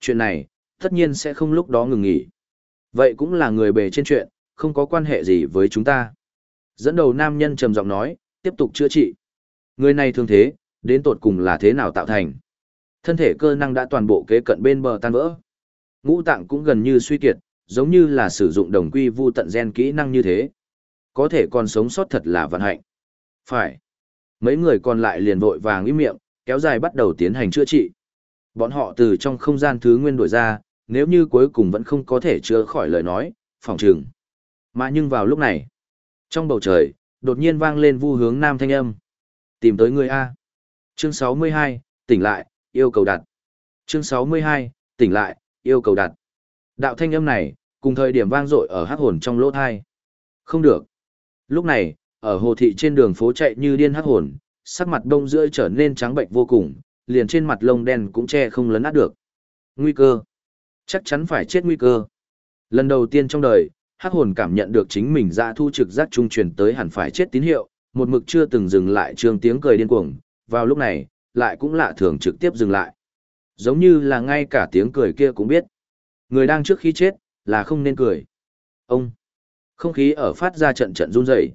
Chuyện này, tất nhiên sẽ không lúc đó ngừng nghỉ. Vậy cũng là người bề trên chuyện, không có quan hệ gì với chúng ta. Dẫn đầu nam nhân trầm giọng nói, tiếp tục chữa trị. Người này thường thế, đến tột cùng là thế nào tạo thành. Thân thể cơ năng đã toàn bộ kế cận bên bờ tan vỡ. Ngũ tạng cũng gần như suy kiệt, giống như là sử dụng đồng quy vu tận gen kỹ năng như thế. Có thể còn sống sót thật là vận hạnh. Phải. Mấy người còn lại liền vội vàng im miệng, kéo dài bắt đầu tiến hành chữa trị. Bọn họ từ trong không gian thứ nguyên đổi ra, nếu như cuối cùng vẫn không có thể chữa khỏi lời nói, phòng trường Mà nhưng vào lúc này, trong bầu trời, đột nhiên vang lên vu hướng nam thanh âm. Tìm tới người A. Chương 62, tỉnh lại, yêu cầu đặt. Chương 62, tỉnh lại, yêu cầu đặt. Đạo thanh âm này, cùng thời điểm vang dội ở hắc hồn trong lỗ thai. Không được. Lúc này, ở hồ thị trên đường phố chạy như điên hắc hồn, sắc mặt đông rưỡi trở nên trắng bệnh vô cùng, liền trên mặt lông đen cũng che không lấn át được. Nguy cơ. Chắc chắn phải chết nguy cơ. Lần đầu tiên trong đời, hắc hồn cảm nhận được chính mình ra thu trực giác trung truyền tới hẳn phải chết tín hiệu, một mực chưa từng dừng lại trương tiếng cười điên cuồng, vào lúc này, lại cũng lạ thường trực tiếp dừng lại. Giống như là ngay cả tiếng cười kia cũng biết. Người đang trước khi chết, là không nên cười. Ông! Không khí ở phát ra trận trận run rẩy.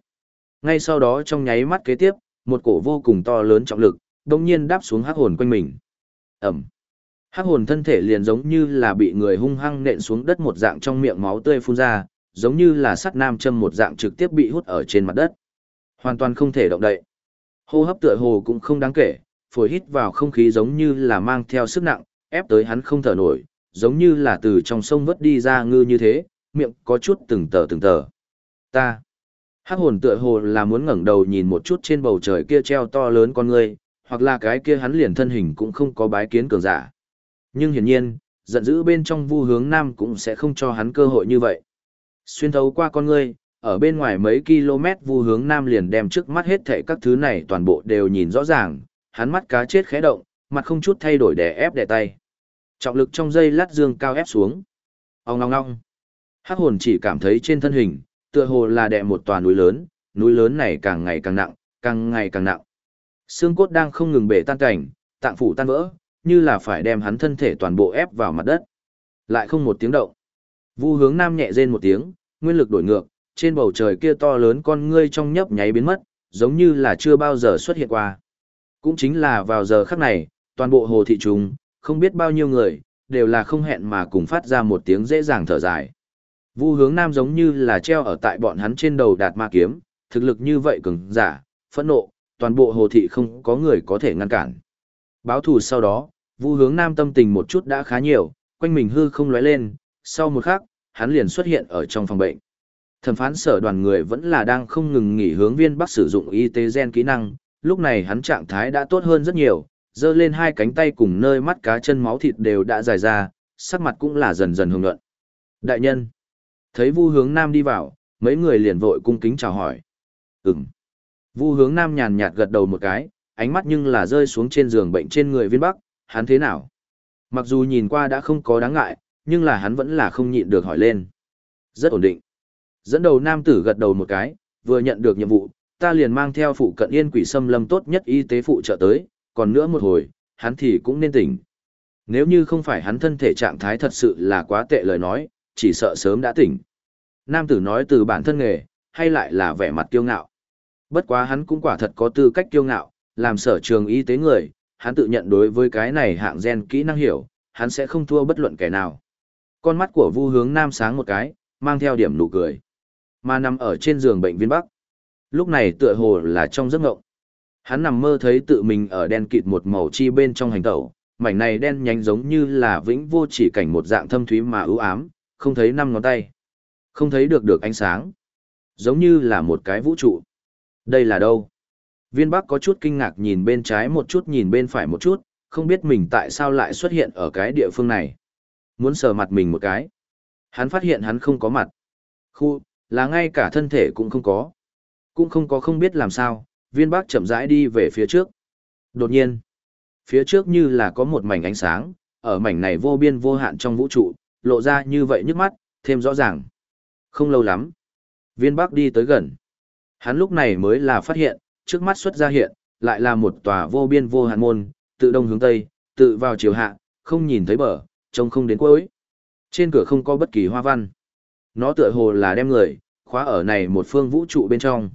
Ngay sau đó trong nháy mắt kế tiếp, một cổ vô cùng to lớn trọng lực, đồng nhiên đáp xuống hắc hồn quanh mình. Ẩm! Hắc hồn thân thể liền giống như là bị người hung hăng nện xuống đất một dạng trong miệng máu tươi phun ra, giống như là sắt nam châm một dạng trực tiếp bị hút ở trên mặt đất. Hoàn toàn không thể động đậy. Hô hấp tựa hồ cũng không đáng kể, phổi hít vào không khí giống như là mang theo sức nặng, ép tới hắn không thở nổi, giống như là từ trong sông vớt đi ra ngư như thế, miệng có chút từng tờ từng tờ. Ta. Hắc hồn tựa hồ là muốn ngẩng đầu nhìn một chút trên bầu trời kia treo to lớn con người, hoặc là cái kia hắn liền thân hình cũng không có bái kiến cường giả. Nhưng hiển nhiên, giận dữ bên trong vu hướng nam cũng sẽ không cho hắn cơ hội như vậy. Xuyên thấu qua con người, ở bên ngoài mấy km vu hướng nam liền đem trước mắt hết thảy các thứ này toàn bộ đều nhìn rõ ràng, hắn mắt cá chết khẽ động, mặt không chút thay đổi để ép đè tay. Trọng lực trong dây lát dương cao ép xuống. Ông ngong ngong. Hắc hồn chỉ cảm thấy trên thân hình, tựa hồ là đè một tòa núi lớn, núi lớn này càng ngày càng nặng, càng ngày càng nặng. Xương cốt đang không ngừng bể tan cảnh, tạng phủ tan vỡ, như là phải đem hắn thân thể toàn bộ ép vào mặt đất. Lại không một tiếng động. Vu hướng nam nhẹ rên một tiếng, nguyên lực đổi ngược, trên bầu trời kia to lớn con ngươi trong nhấp nháy biến mất, giống như là chưa bao giờ xuất hiện qua. Cũng chính là vào giờ khắc này, toàn bộ hồ thị trùng, không biết bao nhiêu người, đều là không hẹn mà cùng phát ra một tiếng dễ dàng thở dài. Vu hướng nam giống như là treo ở tại bọn hắn trên đầu đạt ma kiếm, thực lực như vậy cứng, giả, phẫn nộ, toàn bộ hồ thị không có người có thể ngăn cản. Báo thù sau đó, vu hướng nam tâm tình một chút đã khá nhiều, quanh mình hư không lóe lên, sau một khắc, hắn liền xuất hiện ở trong phòng bệnh. Thẩm phán sở đoàn người vẫn là đang không ngừng nghỉ hướng viên bắc sử dụng y tế gen kỹ năng, lúc này hắn trạng thái đã tốt hơn rất nhiều, giơ lên hai cánh tay cùng nơi mắt cá chân máu thịt đều đã dài ra, sắc mặt cũng là dần dần hồng nhuận. Đại nhân, thấy Vu Hướng Nam đi vào, mấy người liền vội cung kính chào hỏi. Ừm. Vu Hướng Nam nhàn nhạt gật đầu một cái, ánh mắt nhưng là rơi xuống trên giường bệnh trên người viên bắc, hắn thế nào? Mặc dù nhìn qua đã không có đáng ngại, nhưng là hắn vẫn là không nhịn được hỏi lên. Rất ổn định. Dẫn đầu nam tử gật đầu một cái, vừa nhận được nhiệm vụ, ta liền mang theo phụ cận yên quỷ xâm lâm tốt nhất y tế phụ trợ tới, còn nữa một hồi, hắn thì cũng nên tỉnh. Nếu như không phải hắn thân thể trạng thái thật sự là quá tệ lời nói, chỉ sợ sớm đã tỉnh. Nam tử nói từ bản thân nghề, hay lại là vẻ mặt kiêu ngạo. Bất quá hắn cũng quả thật có tư cách kiêu ngạo, làm sở trường y tế người, hắn tự nhận đối với cái này hạng gen kỹ năng hiểu, hắn sẽ không thua bất luận kẻ nào. Con mắt của Vu Hướng Nam sáng một cái, mang theo điểm nụ cười. Mà nằm ở trên giường bệnh viên Bắc. Lúc này tựa hồ là trong giấc ngộng. Hắn nằm mơ thấy tự mình ở đen kịt một màu chi bên trong hành tẩu, mảnh này đen nhánh giống như là vĩnh vô chỉ cảnh một dạng thâm thúy mà ưu ám, không thấy năm ngón tay. Không thấy được được ánh sáng. Giống như là một cái vũ trụ. Đây là đâu? Viên Bắc có chút kinh ngạc nhìn bên trái một chút nhìn bên phải một chút, không biết mình tại sao lại xuất hiện ở cái địa phương này. Muốn sờ mặt mình một cái. Hắn phát hiện hắn không có mặt. Khu, là ngay cả thân thể cũng không có. Cũng không có không biết làm sao, viên bác chậm rãi đi về phía trước. Đột nhiên, phía trước như là có một mảnh ánh sáng, ở mảnh này vô biên vô hạn trong vũ trụ, lộ ra như vậy nhức mắt, thêm rõ ràng. Không lâu lắm, viên bác đi tới gần. Hắn lúc này mới là phát hiện, trước mắt xuất ra hiện, lại là một tòa vô biên vô hạn môn, tự đông hướng tây, tự vào chiều hạ, không nhìn thấy bờ, trông không đến cuối. Trên cửa không có bất kỳ hoa văn. Nó tựa hồ là đem người, khóa ở này một phương vũ trụ bên trong.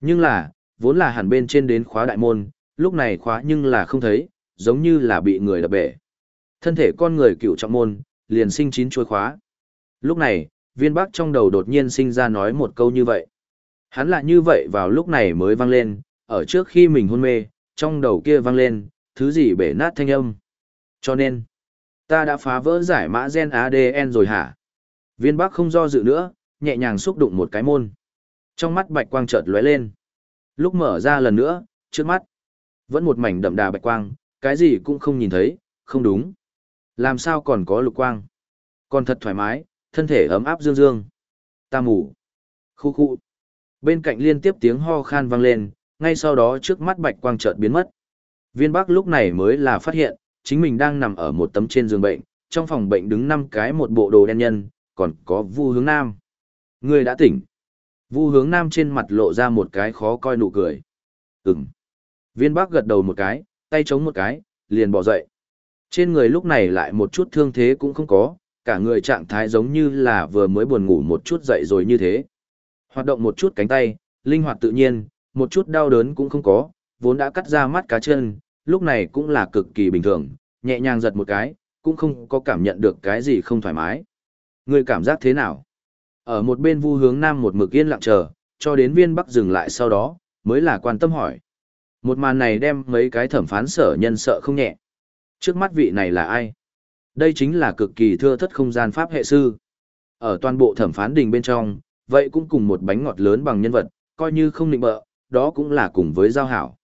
Nhưng là, vốn là hẳn bên trên đến khóa đại môn, lúc này khóa nhưng là không thấy, giống như là bị người đập bể. Thân thể con người cựu trọng môn, liền sinh chín chuôi khóa. Lúc này, viên bắc trong đầu đột nhiên sinh ra nói một câu như vậy. Hắn lại như vậy vào lúc này mới vang lên, ở trước khi mình hôn mê, trong đầu kia vang lên, thứ gì bể nát thanh âm. Cho nên, ta đã phá vỡ giải mã gen ADN rồi hả? Viên bắc không do dự nữa, nhẹ nhàng xúc đụng một cái môn. Trong mắt bạch quang chợt lóe lên. Lúc mở ra lần nữa, trước mắt, vẫn một mảnh đậm đà bạch quang, cái gì cũng không nhìn thấy, không đúng. Làm sao còn có lục quang? Còn thật thoải mái, thân thể ấm áp dương dương. Ta ngủ. Khu khu. Bên cạnh liên tiếp tiếng ho khan vang lên, ngay sau đó trước mắt bạch quang chợt biến mất. Viên Bắc lúc này mới là phát hiện, chính mình đang nằm ở một tấm trên giường bệnh, trong phòng bệnh đứng năm cái một bộ đồ đen nhân, còn có Vu Hướng Nam. ngươi đã tỉnh. Vu Hướng Nam trên mặt lộ ra một cái khó coi nụ cười. Ừm. Viên Bắc gật đầu một cái, tay chống một cái, liền bỏ dậy. Trên người lúc này lại một chút thương thế cũng không có, cả người trạng thái giống như là vừa mới buồn ngủ một chút dậy rồi như thế. Hoạt động một chút cánh tay, linh hoạt tự nhiên, một chút đau đớn cũng không có, vốn đã cắt ra mắt cá chân, lúc này cũng là cực kỳ bình thường, nhẹ nhàng giật một cái, cũng không có cảm nhận được cái gì không thoải mái. Ngươi cảm giác thế nào? Ở một bên vu hướng nam một mực yên lặng chờ, cho đến viên bắc dừng lại sau đó, mới là quan tâm hỏi. Một màn này đem mấy cái thẩm phán sở nhân sợ không nhẹ. Trước mắt vị này là ai? Đây chính là cực kỳ thưa thất không gian pháp hệ sư. Ở toàn bộ thẩm phán đình bên trong, vậy cũng cùng một bánh ngọt lớn bằng nhân vật, coi như không định bợ, đó cũng là cùng với giao hảo.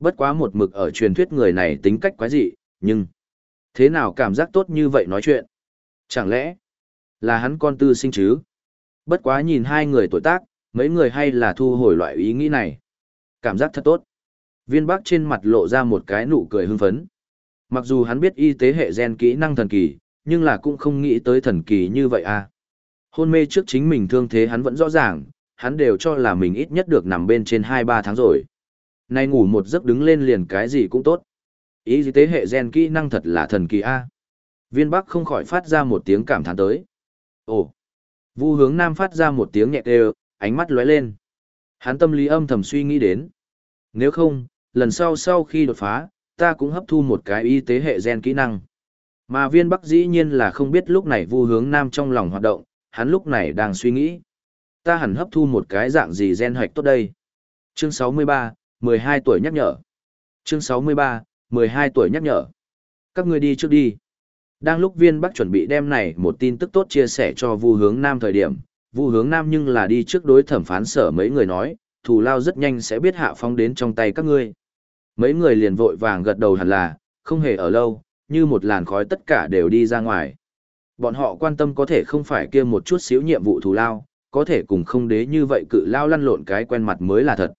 Bất quá một mực ở truyền thuyết người này tính cách quái dị, nhưng thế nào cảm giác tốt như vậy nói chuyện? Chẳng lẽ là hắn con tư sinh chứ? Bất quá nhìn hai người tuổi tác, mấy người hay là thu hồi loại ý nghĩ này. Cảm giác thật tốt. Viên Bắc trên mặt lộ ra một cái nụ cười hưng phấn. Mặc dù hắn biết y tế hệ gen kỹ năng thần kỳ, nhưng là cũng không nghĩ tới thần kỳ như vậy à. Hôn mê trước chính mình thương thế hắn vẫn rõ ràng, hắn đều cho là mình ít nhất được nằm bên trên 2-3 tháng rồi. Nay ngủ một giấc đứng lên liền cái gì cũng tốt. Y tế hệ gen kỹ năng thật là thần kỳ a. Viên Bắc không khỏi phát ra một tiếng cảm thán tới. Ồ. Vu Hướng Nam phát ra một tiếng nhẹ đều, ánh mắt lóe lên. Hắn tâm lý âm thầm suy nghĩ đến. Nếu không, lần sau sau khi đột phá, ta cũng hấp thu một cái y tế hệ gen kỹ năng. Mà viên bắc dĩ nhiên là không biết lúc này vu hướng nam trong lòng hoạt động, hắn lúc này đang suy nghĩ. Ta hẳn hấp thu một cái dạng gì gen hoạch tốt đây. Chương 63, 12 tuổi nhắc nhở. Chương 63, 12 tuổi nhắc nhở. Các ngươi đi trước đi. Đang lúc viên bắc chuẩn bị đem này một tin tức tốt chia sẻ cho vu hướng nam thời điểm, vu hướng nam nhưng là đi trước đối thẩm phán sở mấy người nói, thù lao rất nhanh sẽ biết hạ phong đến trong tay các ngươi. Mấy người liền vội vàng gật đầu hẳn là, không hề ở lâu, như một làn khói tất cả đều đi ra ngoài. Bọn họ quan tâm có thể không phải kia một chút xíu nhiệm vụ thù lao, có thể cùng không đế như vậy cự lao lăn lộn cái quen mặt mới là thật.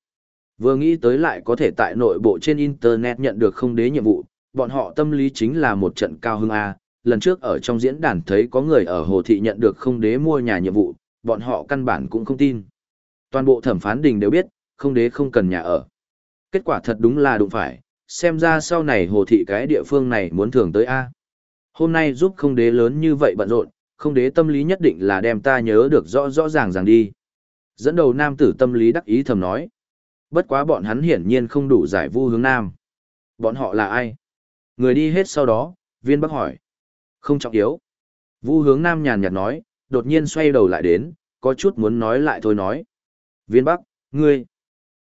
Vừa nghĩ tới lại có thể tại nội bộ trên Internet nhận được không đế nhiệm vụ, bọn họ tâm lý chính là một trận cao hưng A. Lần trước ở trong diễn đàn thấy có người ở Hồ Thị nhận được không đế mua nhà nhiệm vụ, bọn họ căn bản cũng không tin. Toàn bộ thẩm phán đình đều biết, không đế không cần nhà ở. Kết quả thật đúng là đụng phải, xem ra sau này hồ thị cái địa phương này muốn thường tới A. Hôm nay giúp không đế lớn như vậy bận rộn, không đế tâm lý nhất định là đem ta nhớ được rõ rõ ràng ràng đi. Dẫn đầu nam tử tâm lý đắc ý thầm nói. Bất quá bọn hắn hiển nhiên không đủ giải vu hướng nam. Bọn họ là ai? Người đi hết sau đó, viên bắc hỏi. Không trọng yếu. Vu hướng nam nhàn nhạt nói, đột nhiên xoay đầu lại đến, có chút muốn nói lại thôi nói. Viên bắc, ngươi,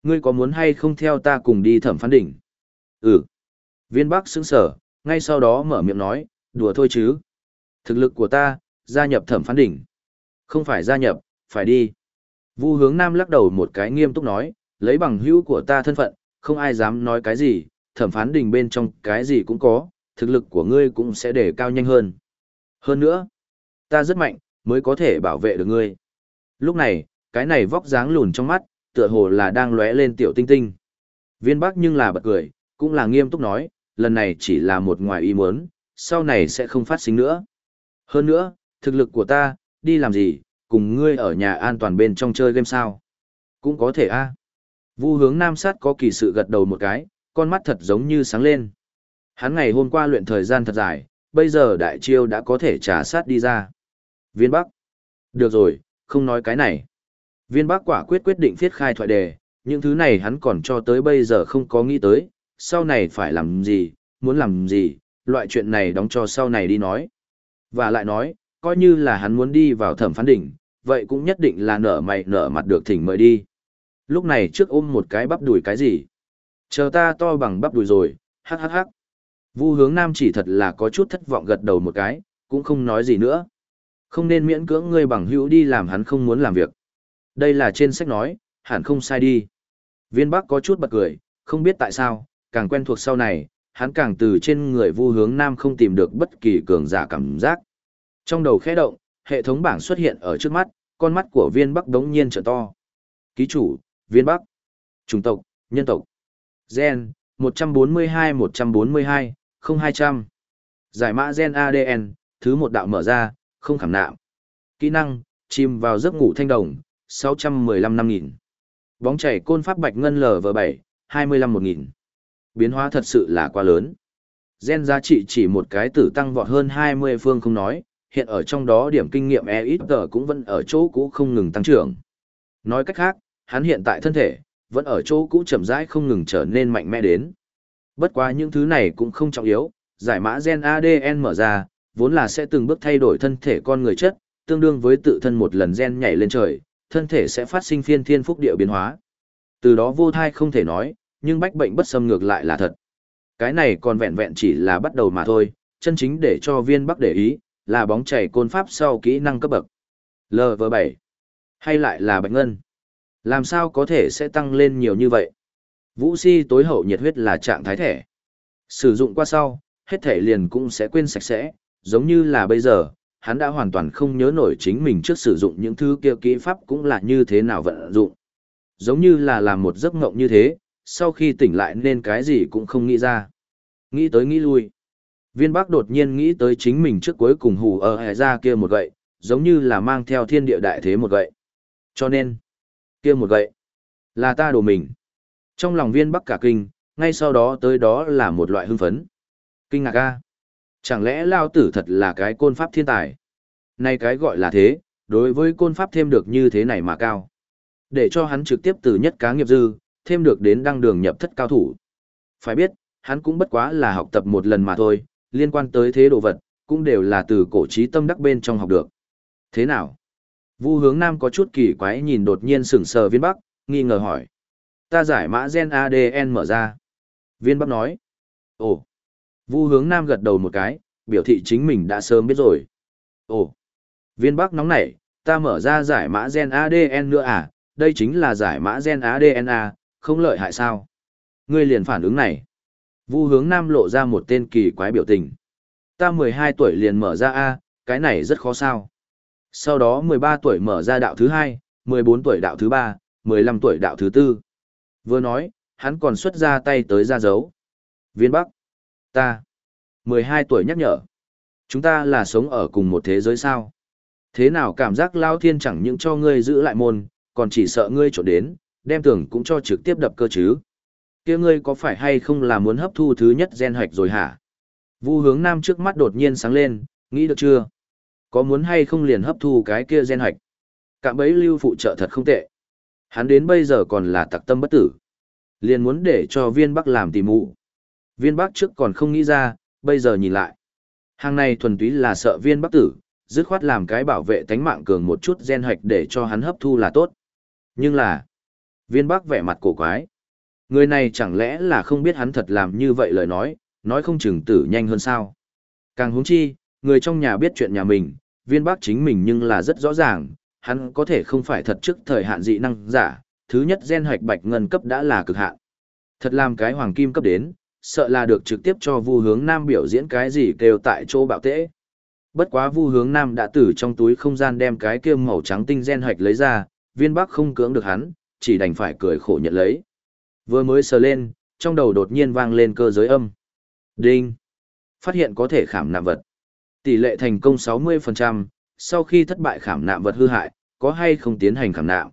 ngươi có muốn hay không theo ta cùng đi thẩm phán đỉnh? Ừ. Viên Bắc sững sờ, ngay sau đó mở miệng nói, đùa thôi chứ. Thực lực của ta, gia nhập thẩm phán đỉnh. Không phải gia nhập, phải đi. Vu hướng Nam lắc đầu một cái nghiêm túc nói, lấy bằng hữu của ta thân phận, không ai dám nói cái gì, thẩm phán đỉnh bên trong cái gì cũng có, thực lực của ngươi cũng sẽ để cao nhanh hơn. Hơn nữa, ta rất mạnh, mới có thể bảo vệ được ngươi. Lúc này, cái này vóc dáng lùn trong mắt, tựa hồ là đang lóe lên tiểu tinh tinh. Viên Bắc nhưng là bật cười, cũng là nghiêm túc nói, lần này chỉ là một ngoài ý muốn, sau này sẽ không phát sinh nữa. Hơn nữa, thực lực của ta, đi làm gì, cùng ngươi ở nhà an toàn bên trong chơi game sao? Cũng có thể a. Vu hướng nam sát có kỳ sự gật đầu một cái, con mắt thật giống như sáng lên. Hắn ngày hôm qua luyện thời gian thật dài, bây giờ đại chiêu đã có thể trả sát đi ra. Viên Bắc. Được rồi, không nói cái này. Viên Bắc quả quyết quyết định thiết khai thoại đề, những thứ này hắn còn cho tới bây giờ không có nghĩ tới, sau này phải làm gì, muốn làm gì, loại chuyện này đóng cho sau này đi nói. Và lại nói, coi như là hắn muốn đi vào thẩm phán đỉnh, vậy cũng nhất định là nở mày nở mặt được thỉnh mời đi. Lúc này trước ôm một cái bắp đùi cái gì? Chờ ta to bằng bắp đùi rồi, hắc hắc hắc. Vu hướng nam chỉ thật là có chút thất vọng gật đầu một cái, cũng không nói gì nữa. Không nên miễn cưỡng ngươi bằng hữu đi làm hắn không muốn làm việc. Đây là trên sách nói, hẳn không sai đi. Viên Bắc có chút bật cười, không biết tại sao, càng quen thuộc sau này, hắn càng từ trên người vu hướng nam không tìm được bất kỳ cường giả cảm giác. Trong đầu khẽ động, hệ thống bảng xuất hiện ở trước mắt, con mắt của viên Bắc đống nhiên trở to. Ký chủ, viên Bắc. Chủng tộc, nhân tộc. Gen, 142-142, 0200. Giải mã gen ADN, thứ một đạo mở ra, không khảm nạm. Kỹ năng, chìm vào giấc ngủ thanh đồng, 615 năm nghìn. Bóng chảy côn pháp bạch ngân LV7, 25 một nghìn. Biến hóa thật sự là quá lớn. Gen giá trị chỉ một cái tử tăng vọt hơn 20 phương không nói, hiện ở trong đó điểm kinh nghiệm e ít cũng vẫn ở chỗ cũ không ngừng tăng trưởng. Nói cách khác, hắn hiện tại thân thể, vẫn ở chỗ cũ chậm rãi không ngừng trở nên mạnh mẽ đến. Bất quá những thứ này cũng không trọng yếu, giải mã gen ADN mở ra, vốn là sẽ từng bước thay đổi thân thể con người chất, tương đương với tự thân một lần gen nhảy lên trời, thân thể sẽ phát sinh phiên thiên phúc địa biến hóa. Từ đó vô thai không thể nói, nhưng bách bệnh bất xâm ngược lại là thật. Cái này còn vẹn vẹn chỉ là bắt đầu mà thôi, chân chính để cho viên bắc để ý, là bóng chảy côn pháp sau kỹ năng cấp bậc. LV7. Hay lại là bạch ngân. Làm sao có thể sẽ tăng lên nhiều như vậy? Vũ si tối hậu nhiệt huyết là trạng thái thẻ. Sử dụng qua sau, hết thể liền cũng sẽ quên sạch sẽ, giống như là bây giờ, hắn đã hoàn toàn không nhớ nổi chính mình trước sử dụng những thứ kia kỹ pháp cũng là như thế nào vận dụng. Giống như là làm một giấc mộng như thế, sau khi tỉnh lại nên cái gì cũng không nghĩ ra. Nghĩ tới nghĩ lui. Viên Bắc đột nhiên nghĩ tới chính mình trước cuối cùng hù ở hệ ra kia một gậy, giống như là mang theo thiên địa đại thế một gậy. Cho nên, kia một gậy, là ta đồ mình. Trong lòng viên Bắc cả kinh, ngay sau đó tới đó là một loại hưng phấn. Kinh ngạc a. Chẳng lẽ lao tử thật là cái côn pháp thiên tài? Nay cái gọi là thế, đối với côn pháp thêm được như thế này mà cao. Để cho hắn trực tiếp từ nhất cá nghiệp dư, thêm được đến đăng đường nhập thất cao thủ. Phải biết, hắn cũng bất quá là học tập một lần mà thôi, liên quan tới thế đồ vật, cũng đều là từ cổ trí tâm đắc bên trong học được. Thế nào? Vu hướng nam có chút kỳ quái nhìn đột nhiên sửng sờ viên bắc, nghi ngờ hỏi. Ta giải mã gen ADN mở ra. Viên bắc nói. Ồ. Vu hướng nam gật đầu một cái, biểu thị chính mình đã sớm biết rồi. Ồ. Viên bắc nóng nảy, ta mở ra giải mã gen ADN nữa à, đây chính là giải mã gen ADN à, không lợi hại sao? Ngươi liền phản ứng này. Vu hướng nam lộ ra một tên kỳ quái biểu tình. Ta 12 tuổi liền mở ra A, cái này rất khó sao. Sau đó 13 tuổi mở ra đạo thứ hai, 14 tuổi đạo thứ ba, 15 tuổi đạo thứ tư. Vừa nói, hắn còn xuất ra tay tới ra dấu. Viên Bắc. Ta. 12 tuổi nhắc nhở. Chúng ta là sống ở cùng một thế giới sao? Thế nào cảm giác Lao Thiên chẳng những cho ngươi giữ lại môn, còn chỉ sợ ngươi trộn đến, đem tưởng cũng cho trực tiếp đập cơ chứ? kia ngươi có phải hay không là muốn hấp thu thứ nhất gen hoạch rồi hả? Vu hướng nam trước mắt đột nhiên sáng lên, nghĩ được chưa? Có muốn hay không liền hấp thu cái kia gen hoạch? Cạm bấy lưu phụ trợ thật không tệ. Hắn đến bây giờ còn là tặc tâm bất tử. Liền muốn để cho viên bắc làm tỉ mụ. Viên bắc trước còn không nghĩ ra, bây giờ nhìn lại. Hàng này thuần túy là sợ viên bắc tử, dứt khoát làm cái bảo vệ tánh mạng cường một chút gen hoạch để cho hắn hấp thu là tốt. Nhưng là, viên bắc vẻ mặt cổ quái. Người này chẳng lẽ là không biết hắn thật làm như vậy lời nói, nói không chừng tử nhanh hơn sao. Càng huống chi, người trong nhà biết chuyện nhà mình, viên Bắc chính mình nhưng là rất rõ ràng, hắn có thể không phải thật trước thời hạn dị năng giả, thứ nhất gen hoạch bạch ngân cấp đã là cực hạn. Thật làm cái hoàng kim cấp đến, sợ là được trực tiếp cho vu hướng nam biểu diễn cái gì kêu tại chỗ bạo tễ. Bất quá vu hướng nam đã từ trong túi không gian đem cái kia màu trắng tinh gen hoạch lấy ra, viên bắc không cưỡng được hắn, chỉ đành phải cười khổ nhận lấy. Vừa mới sờ lên, trong đầu đột nhiên vang lên cơ giới âm. Đinh. Phát hiện có thể khảm nạm vật. Tỷ lệ thành công 60%, sau khi thất bại khảm nạm vật hư hại, có hay không tiến hành khảm nạm.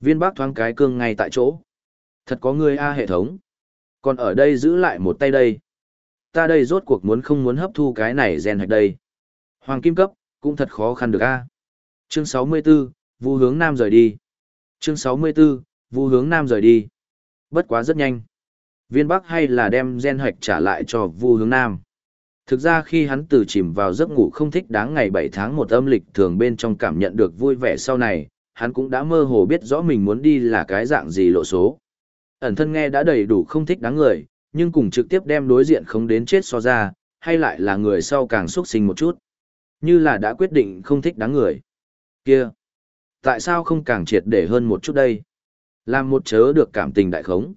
Viên bác thoáng cái cương ngay tại chỗ. Thật có người A hệ thống. Còn ở đây giữ lại một tay đây. Ta đây rốt cuộc muốn không muốn hấp thu cái này gen hạch đây. Hoàng kim cấp, cũng thật khó khăn được A. Chương 64, Vu hướng Nam rời đi. Chương 64, Vu hướng Nam rời đi. Bất quá rất nhanh. Viên Bắc hay là đem gen hoạch trả lại cho Vu Hướng Nam. Thực ra khi hắn từ chìm vào giấc ngủ không thích đáng ngày 7 tháng một âm lịch thường bên trong cảm nhận được vui vẻ sau này, hắn cũng đã mơ hồ biết rõ mình muốn đi là cái dạng gì lộ số. Ẩn thân nghe đã đầy đủ không thích đáng người, nhưng cùng trực tiếp đem đối diện không đến chết so ra, hay lại là người sau càng xuất sinh một chút. Như là đã quyết định không thích đáng người. Kia! Tại sao không càng triệt để hơn một chút đây? Làm một chớ được cảm tình đại khống.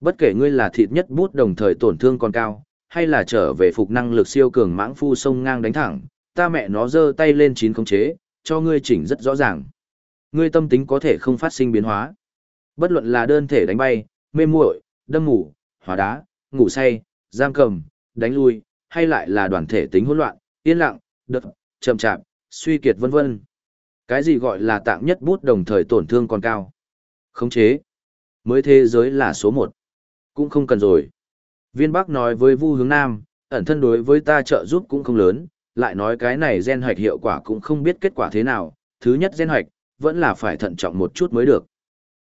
Bất kể ngươi là thịt nhất bút đồng thời tổn thương còn cao, hay là trở về phục năng lực siêu cường mãng phu sông ngang đánh thẳng, ta mẹ nó giơ tay lên chín khống chế, cho ngươi chỉnh rất rõ ràng. Ngươi tâm tính có thể không phát sinh biến hóa. Bất luận là đơn thể đánh bay, mê muội, đâm ngủ, hóa đá, ngủ say, giam cầm, đánh lui, hay lại là đoàn thể tính hỗn loạn, yên lặng, đập, chậm chạp, suy kiệt vân vân. Cái gì gọi là tạng nhất bút đồng thời tổn thương còn cao? Khống chế. Mới thế giới là số một. Cũng không cần rồi. Viên Bắc nói với Vu Hướng Nam, ẩn thân đối với ta trợ giúp cũng không lớn, lại nói cái này gen hoạch hiệu quả cũng không biết kết quả thế nào, thứ nhất gen hoạch, vẫn là phải thận trọng một chút mới được.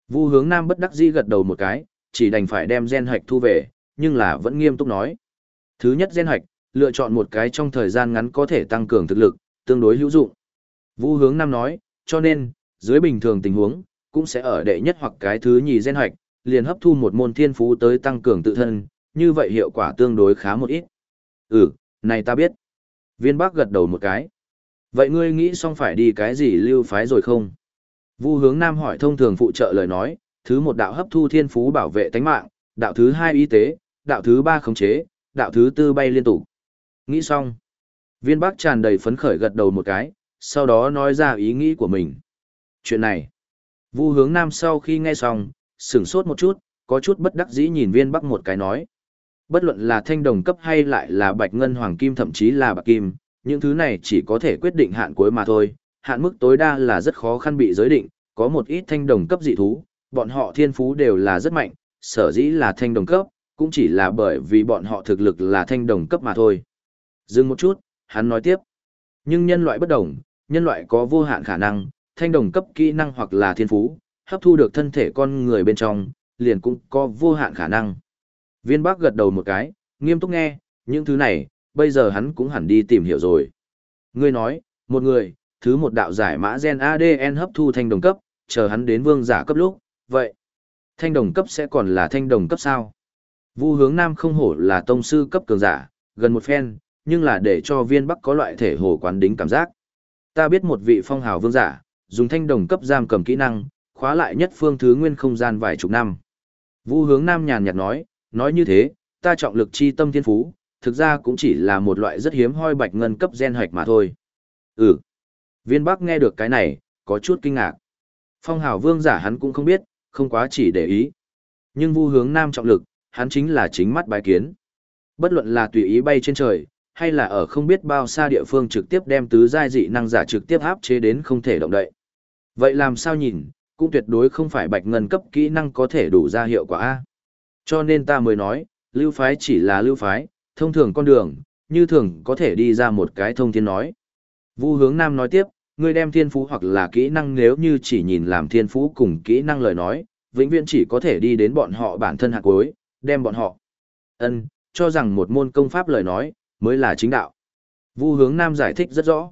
Vu Hướng Nam bất đắc dĩ gật đầu một cái, chỉ đành phải đem gen hoạch thu về, nhưng là vẫn nghiêm túc nói. Thứ nhất gen hoạch, lựa chọn một cái trong thời gian ngắn có thể tăng cường thực lực, tương đối hữu dụng. Vu Hướng Nam nói, cho nên, dưới bình thường tình huống, cũng sẽ ở đệ nhất hoặc cái thứ nhì gen hoạch, liền hấp thu một môn thiên phú tới tăng cường tự thân, như vậy hiệu quả tương đối khá một ít. Ừ, này ta biết. Viên Bắc gật đầu một cái. Vậy ngươi nghĩ xong phải đi cái gì lưu phái rồi không? Vu hướng Nam hỏi thông thường phụ trợ lời nói, thứ một đạo hấp thu thiên phú bảo vệ tánh mạng, đạo thứ hai y tế, đạo thứ ba khống chế, đạo thứ tư bay liên tục. Nghĩ xong. Viên Bắc tràn đầy phấn khởi gật đầu một cái, sau đó nói ra ý nghĩ của mình. Chuyện này. Vu hướng Nam sau khi nghe xong, sửng sốt một chút, có chút bất đắc dĩ nhìn viên Bắc một cái nói. Bất luận là thanh đồng cấp hay lại là bạch ngân hoàng kim thậm chí là bạc kim, những thứ này chỉ có thể quyết định hạn cuối mà thôi, hạn mức tối đa là rất khó khăn bị giới định, có một ít thanh đồng cấp dị thú, bọn họ thiên phú đều là rất mạnh, sở dĩ là thanh đồng cấp, cũng chỉ là bởi vì bọn họ thực lực là thanh đồng cấp mà thôi. Dừng một chút, hắn nói tiếp. Nhưng nhân loại bất đồng, nhân loại có vô hạn khả năng, thanh đồng cấp kỹ năng hoặc là thiên phú, hấp thu được thân thể con người bên trong, liền cũng có vô hạn khả năng. Viên Bắc gật đầu một cái, nghiêm túc nghe, những thứ này, bây giờ hắn cũng hẳn đi tìm hiểu rồi. Ngươi nói, một người, thứ một đạo giải mã gen ADN hấp thu thanh đồng cấp, chờ hắn đến vương giả cấp lúc, vậy, thanh đồng cấp sẽ còn là thanh đồng cấp sao? Vu hướng nam không hổ là tông sư cấp cường giả, gần một phen, nhưng là để cho viên bắc có loại thể hồ quán đính cảm giác. Ta biết một vị phong hào vương giả, dùng thanh đồng cấp giam cầm kỹ năng, khóa lại nhất phương thứ nguyên không gian vài chục năm. Vu hướng nam nhàn nhạt nói, nói như thế, ta trọng lực chi tâm thiên phú, thực ra cũng chỉ là một loại rất hiếm hoi bạch ngân cấp gen hoạch mà thôi. Ừ. Viên Bắc nghe được cái này, có chút kinh ngạc. Phong hào vương giả hắn cũng không biết, không quá chỉ để ý. Nhưng vu hướng nam trọng lực, hắn chính là chính mắt bái kiến. Bất luận là tùy ý bay trên trời, hay là ở không biết bao xa địa phương trực tiếp đem tứ giai dị năng giả trực tiếp áp chế đến không thể động đậy. Vậy làm sao nhìn, cũng tuyệt đối không phải bạch ngân cấp kỹ năng có thể đủ ra hiệu quả A. Cho nên ta mới nói, lưu phái chỉ là lưu phái, thông thường con đường, như thường có thể đi ra một cái thông thiên nói. Vu hướng nam nói tiếp, ngươi đem thiên phú hoặc là kỹ năng nếu như chỉ nhìn làm thiên phú cùng kỹ năng lời nói, vĩnh viễn chỉ có thể đi đến bọn họ bản thân hạt cuối, đem bọn họ. ân cho rằng một môn công pháp lời nói, mới là chính đạo. Vu hướng nam giải thích rất rõ.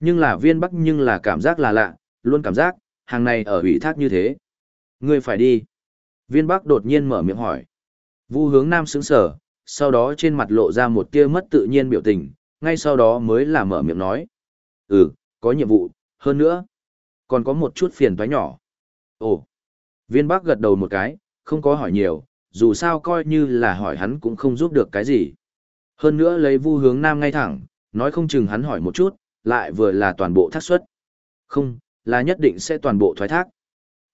Nhưng là viên bắc nhưng là cảm giác là lạ, luôn cảm giác, hàng này ở ủy thác như thế. Ngươi phải đi. Viên Bắc đột nhiên mở miệng hỏi. Vu hướng Nam sững sờ, sau đó trên mặt lộ ra một tia mất tự nhiên biểu tình, ngay sau đó mới là mở miệng nói. Ừ, có nhiệm vụ, hơn nữa. Còn có một chút phiền toái nhỏ. Ồ. Viên Bắc gật đầu một cái, không có hỏi nhiều, dù sao coi như là hỏi hắn cũng không giúp được cái gì. Hơn nữa lấy vu hướng Nam ngay thẳng, nói không chừng hắn hỏi một chút, lại vừa là toàn bộ thác suất. Không, là nhất định sẽ toàn bộ thoái thác.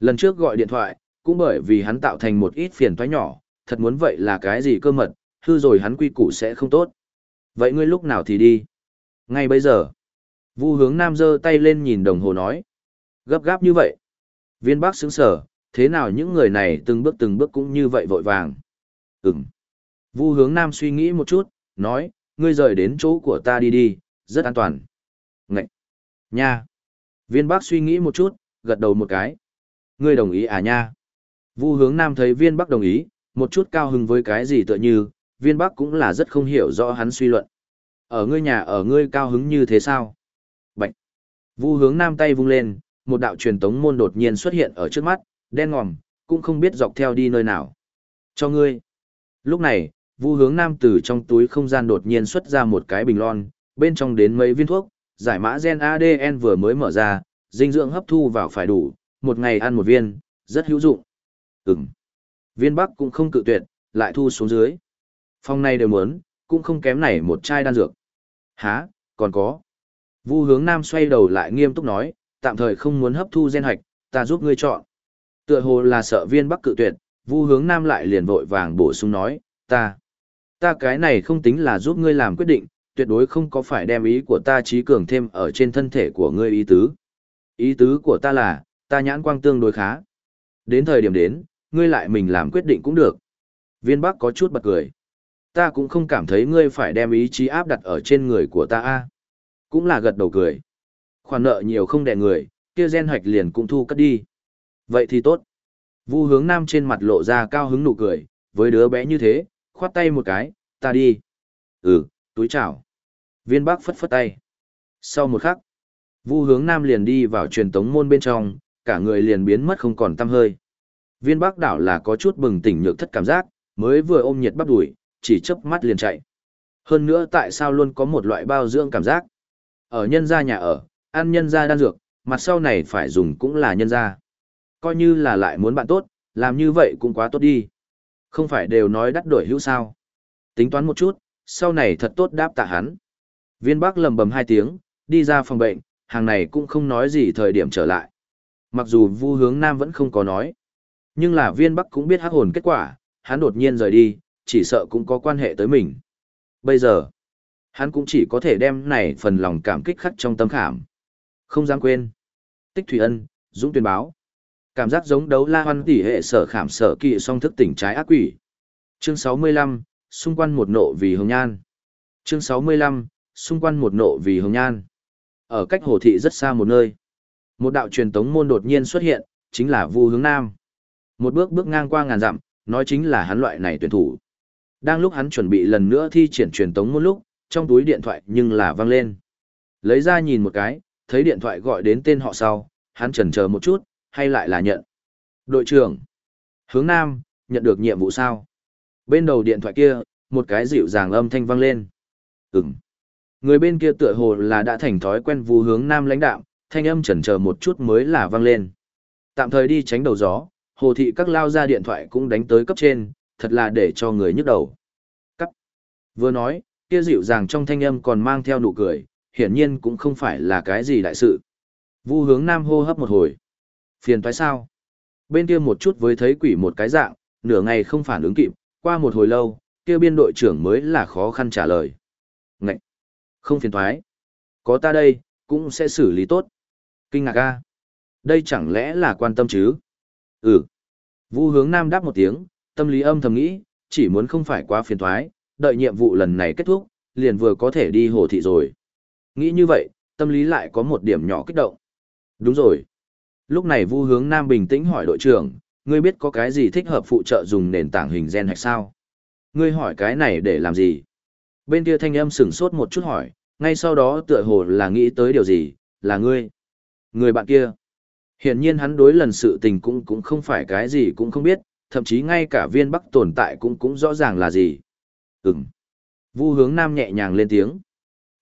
Lần trước gọi điện thoại, cũng bởi vì hắn tạo thành một ít phiền toái nhỏ, thật muốn vậy là cái gì cơ mật, hư rồi hắn quy củ sẽ không tốt. Vậy ngươi lúc nào thì đi? Ngay bây giờ. Vu hướng nam giơ tay lên nhìn đồng hồ nói. Gấp gáp như vậy. Viên bác sững sở, thế nào những người này từng bước từng bước cũng như vậy vội vàng. Ừm. Vu hướng nam suy nghĩ một chút, nói, ngươi rời đến chỗ của ta đi đi, rất an toàn. Ngậy. Nha. Viên bác suy nghĩ một chút, gật đầu một cái. Ngươi đồng ý à nha? Vu hướng nam thấy viên bắc đồng ý, một chút cao hứng với cái gì tựa như, viên bắc cũng là rất không hiểu rõ hắn suy luận. Ở ngươi nhà ở ngươi cao hứng như thế sao? Bạch. Vu hướng nam tay vung lên, một đạo truyền tống môn đột nhiên xuất hiện ở trước mắt, đen ngòm, cũng không biết dọc theo đi nơi nào. Cho ngươi. Lúc này, Vu hướng nam từ trong túi không gian đột nhiên xuất ra một cái bình lon, bên trong đến mấy viên thuốc, giải mã gen ADN vừa mới mở ra, dinh dưỡng hấp thu vào phải đủ, một ngày ăn một viên, rất hữu dụng. Ừm. Viên Bắc cũng không cự tuyệt, lại thu xuống dưới. Phong này đều muốn, cũng không kém này một chai đan dược. Hả, còn có. Vu hướng Nam xoay đầu lại nghiêm túc nói, tạm thời không muốn hấp thu gen hạch, ta giúp ngươi chọn. Tựa hồ là sợ viên Bắc cự tuyệt, Vu hướng Nam lại liền vội vàng bổ sung nói, ta. Ta cái này không tính là giúp ngươi làm quyết định, tuyệt đối không có phải đem ý của ta trí cường thêm ở trên thân thể của ngươi ý tứ. Ý tứ của ta là, ta nhãn quang tương đối khá. Đến thời điểm đến, ngươi lại mình làm quyết định cũng được. Viên Bắc có chút bật cười. Ta cũng không cảm thấy ngươi phải đem ý chí áp đặt ở trên người của ta a. Cũng là gật đầu cười. Khoản nợ nhiều không đè người, kia gen hoạch liền cũng thu cất đi. Vậy thì tốt. Vu hướng nam trên mặt lộ ra cao hứng nụ cười, với đứa bé như thế, khoát tay một cái, ta đi. Ừ, túi chào. Viên Bắc phất phất tay. Sau một khắc, Vu hướng nam liền đi vào truyền tống môn bên trong, cả người liền biến mất không còn tăm hơi. Viên Bắc đảo là có chút bừng tỉnh nhược thất cảm giác, mới vừa ôm nhiệt bắp đuổi, chỉ chớp mắt liền chạy. Hơn nữa tại sao luôn có một loại bao dưỡng cảm giác? Ở nhân gia nhà ở, ăn nhân gia đan dược, mặt sau này phải dùng cũng là nhân gia. Coi như là lại muốn bạn tốt, làm như vậy cũng quá tốt đi. Không phải đều nói đắt đổi hữu sao. Tính toán một chút, sau này thật tốt đáp tạ hắn. Viên Bắc lầm bầm hai tiếng, đi ra phòng bệnh, hàng này cũng không nói gì thời điểm trở lại. Mặc dù Vu Hướng Nam vẫn không có nói, nhưng là Viên Bắc cũng biết hắc hồn kết quả, hắn đột nhiên rời đi, chỉ sợ cũng có quan hệ tới mình. Bây giờ, hắn cũng chỉ có thể đem này phần lòng cảm kích khắc trong tâm khảm. Không dám quên. Tích Thủy Ân, Dũng tuyên báo. Cảm giác giống đấu la hoan tỷ hệ sở khảm sở kỵ song thức tỉnh trái ác quỷ. Chương 65, xung quanh một nộ vì hồng nhan. Chương 65, xung quanh một nộ vì hồng nhan. Ở cách hồ thị rất xa một nơi. Một đạo truyền tống môn đột nhiên xuất hiện, chính là Vu Hướng Nam. Một bước bước ngang qua ngàn dặm, nói chính là hắn loại này tuyển thủ. Đang lúc hắn chuẩn bị lần nữa thi triển truyền tống một lúc, trong túi điện thoại nhưng là vang lên. Lấy ra nhìn một cái, thấy điện thoại gọi đến tên họ sau, hắn chần chờ một chút, hay lại là nhận. Đội trưởng, hướng Nam, nhận được nhiệm vụ sao? Bên đầu điện thoại kia, một cái dịu dàng âm thanh vang lên. Ừm. Người bên kia tựa hồ là đã thành thói quen vu hướng Nam lãnh đạo, thanh âm chần chờ một chút mới là vang lên. Tạm thời đi tránh đầu gió, hồ thị các lao ra điện thoại cũng đánh tới cấp trên, thật là để cho người nhức đầu. Cắt. Vừa nói, kia dịu dàng trong thanh âm còn mang theo nụ cười, hiển nhiên cũng không phải là cái gì đại sự. Vu hướng nam hô hấp một hồi. Phiền toái sao? Bên kia một chút với thấy quỷ một cái dạng, nửa ngày không phản ứng kịp, qua một hồi lâu, kia biên đội trưởng mới là khó khăn trả lời. Ngậy! Không phiền toái. Có ta đây, cũng sẽ xử lý tốt. Kinh ngạc a. Đây chẳng lẽ là quan tâm chứ? Ừ. Vu hướng nam đáp một tiếng, tâm lý âm thầm nghĩ, chỉ muốn không phải quá phiền thoái, đợi nhiệm vụ lần này kết thúc, liền vừa có thể đi hồ thị rồi. Nghĩ như vậy, tâm lý lại có một điểm nhỏ kích động. Đúng rồi. Lúc này Vu Hướng Nam bình tĩnh hỏi đội trưởng, ngươi biết có cái gì thích hợp phụ trợ dùng nền tảng hình gen hay sao? Ngươi hỏi cái này để làm gì? Bên kia thanh âm sửng sốt một chút hỏi, ngay sau đó tựa hồ là nghĩ tới điều gì, là ngươi. Người bạn kia. Hiển nhiên hắn đối lần sự tình cũng cũng không phải cái gì cũng không biết, thậm chí ngay cả viên bắc tồn tại cũng cũng rõ ràng là gì. Ừm. Vu hướng nam nhẹ nhàng lên tiếng.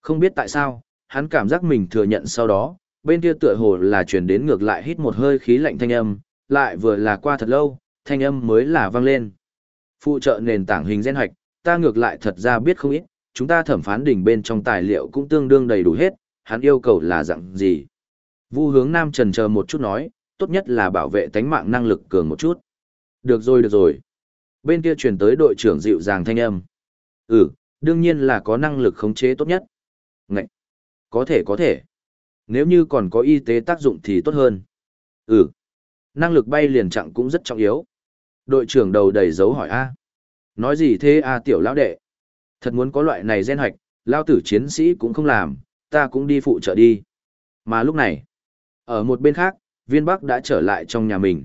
Không biết tại sao, hắn cảm giác mình thừa nhận sau đó, bên kia tựa hồ là truyền đến ngược lại hít một hơi khí lạnh thanh âm, lại vừa là qua thật lâu, thanh âm mới là vang lên. Phụ trợ nền tảng hình gen hoạch, ta ngược lại thật ra biết không ít, chúng ta thẩm phán đỉnh bên trong tài liệu cũng tương đương đầy đủ hết, hắn yêu cầu là dạng gì. Vu hướng nam trần chờ một chút nói, tốt nhất là bảo vệ tánh mạng năng lực cường một chút. Được rồi được rồi. Bên kia truyền tới đội trưởng dịu dàng thanh âm. Ừ, đương nhiên là có năng lực khống chế tốt nhất. Ngậy. Có thể có thể. Nếu như còn có y tế tác dụng thì tốt hơn. Ừ. Năng lực bay liền chặng cũng rất trọng yếu. Đội trưởng đầu đầy dấu hỏi A. Nói gì thế A tiểu lão đệ? Thật muốn có loại này gen hoạch, lao tử chiến sĩ cũng không làm, ta cũng đi phụ trợ đi. Mà lúc này, ở một bên khác, viên bắc đã trở lại trong nhà mình.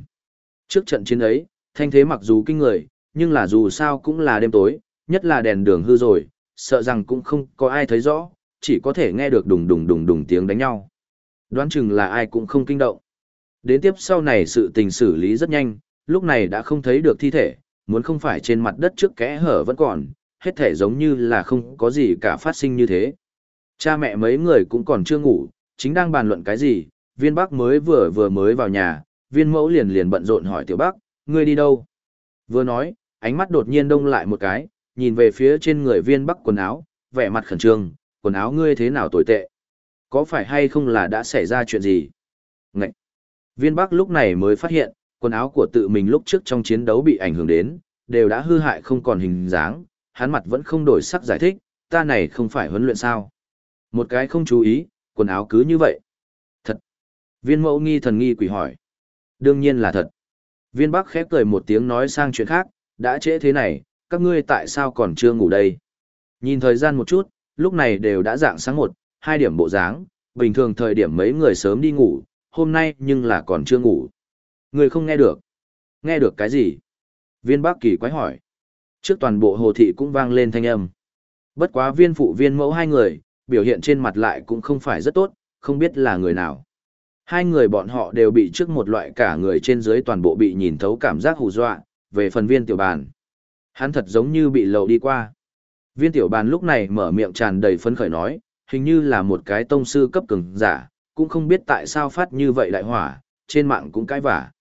Trước trận chiến ấy, thanh thế mặc dù kinh người, nhưng là dù sao cũng là đêm tối, nhất là đèn đường hư rồi, sợ rằng cũng không có ai thấy rõ, chỉ có thể nghe được đùng đùng đùng đùng tiếng đánh nhau. Đoán chừng là ai cũng không kinh động. Đến tiếp sau này sự tình xử lý rất nhanh, lúc này đã không thấy được thi thể, muốn không phải trên mặt đất trước kẽ hở vẫn còn, hết thể giống như là không có gì cả phát sinh như thế. Cha mẹ mấy người cũng còn chưa ngủ, chính đang bàn luận cái gì, viên Bắc mới vừa vừa mới vào nhà, viên mẫu liền liền bận rộn hỏi tiểu Bắc, ngươi đi đâu? Vừa nói, ánh mắt đột nhiên đông lại một cái, nhìn về phía trên người viên bắc quần áo, vẻ mặt khẩn trương, quần áo ngươi thế nào tồi tệ? Có phải hay không là đã xảy ra chuyện gì? Ngậy! Viên bắc lúc này mới phát hiện, quần áo của tự mình lúc trước trong chiến đấu bị ảnh hưởng đến, đều đã hư hại không còn hình dáng, hắn mặt vẫn không đổi sắc giải thích, ta này không phải huấn luyện sao. Một cái không chú ý, quần áo cứ như vậy. Viên mẫu nghi thần nghi quỷ hỏi. Đương nhiên là thật. Viên bắc khép cười một tiếng nói sang chuyện khác, đã trễ thế này, các ngươi tại sao còn chưa ngủ đây? Nhìn thời gian một chút, lúc này đều đã dạng sáng một, hai điểm bộ dáng, bình thường thời điểm mấy người sớm đi ngủ, hôm nay nhưng là còn chưa ngủ. Người không nghe được. Nghe được cái gì? Viên bác kỳ quái hỏi. Trước toàn bộ hồ thị cũng vang lên thanh âm. Bất quá viên phụ viên mẫu hai người, biểu hiện trên mặt lại cũng không phải rất tốt, không biết là người nào. Hai người bọn họ đều bị trước một loại cả người trên dưới toàn bộ bị nhìn thấu cảm giác hù dọa, về phần viên tiểu bàn. Hắn thật giống như bị lậu đi qua. Viên tiểu bàn lúc này mở miệng tràn đầy phấn khởi nói, hình như là một cái tông sư cấp cường giả, cũng không biết tại sao phát như vậy đại hỏa, trên mạng cũng cãi vả.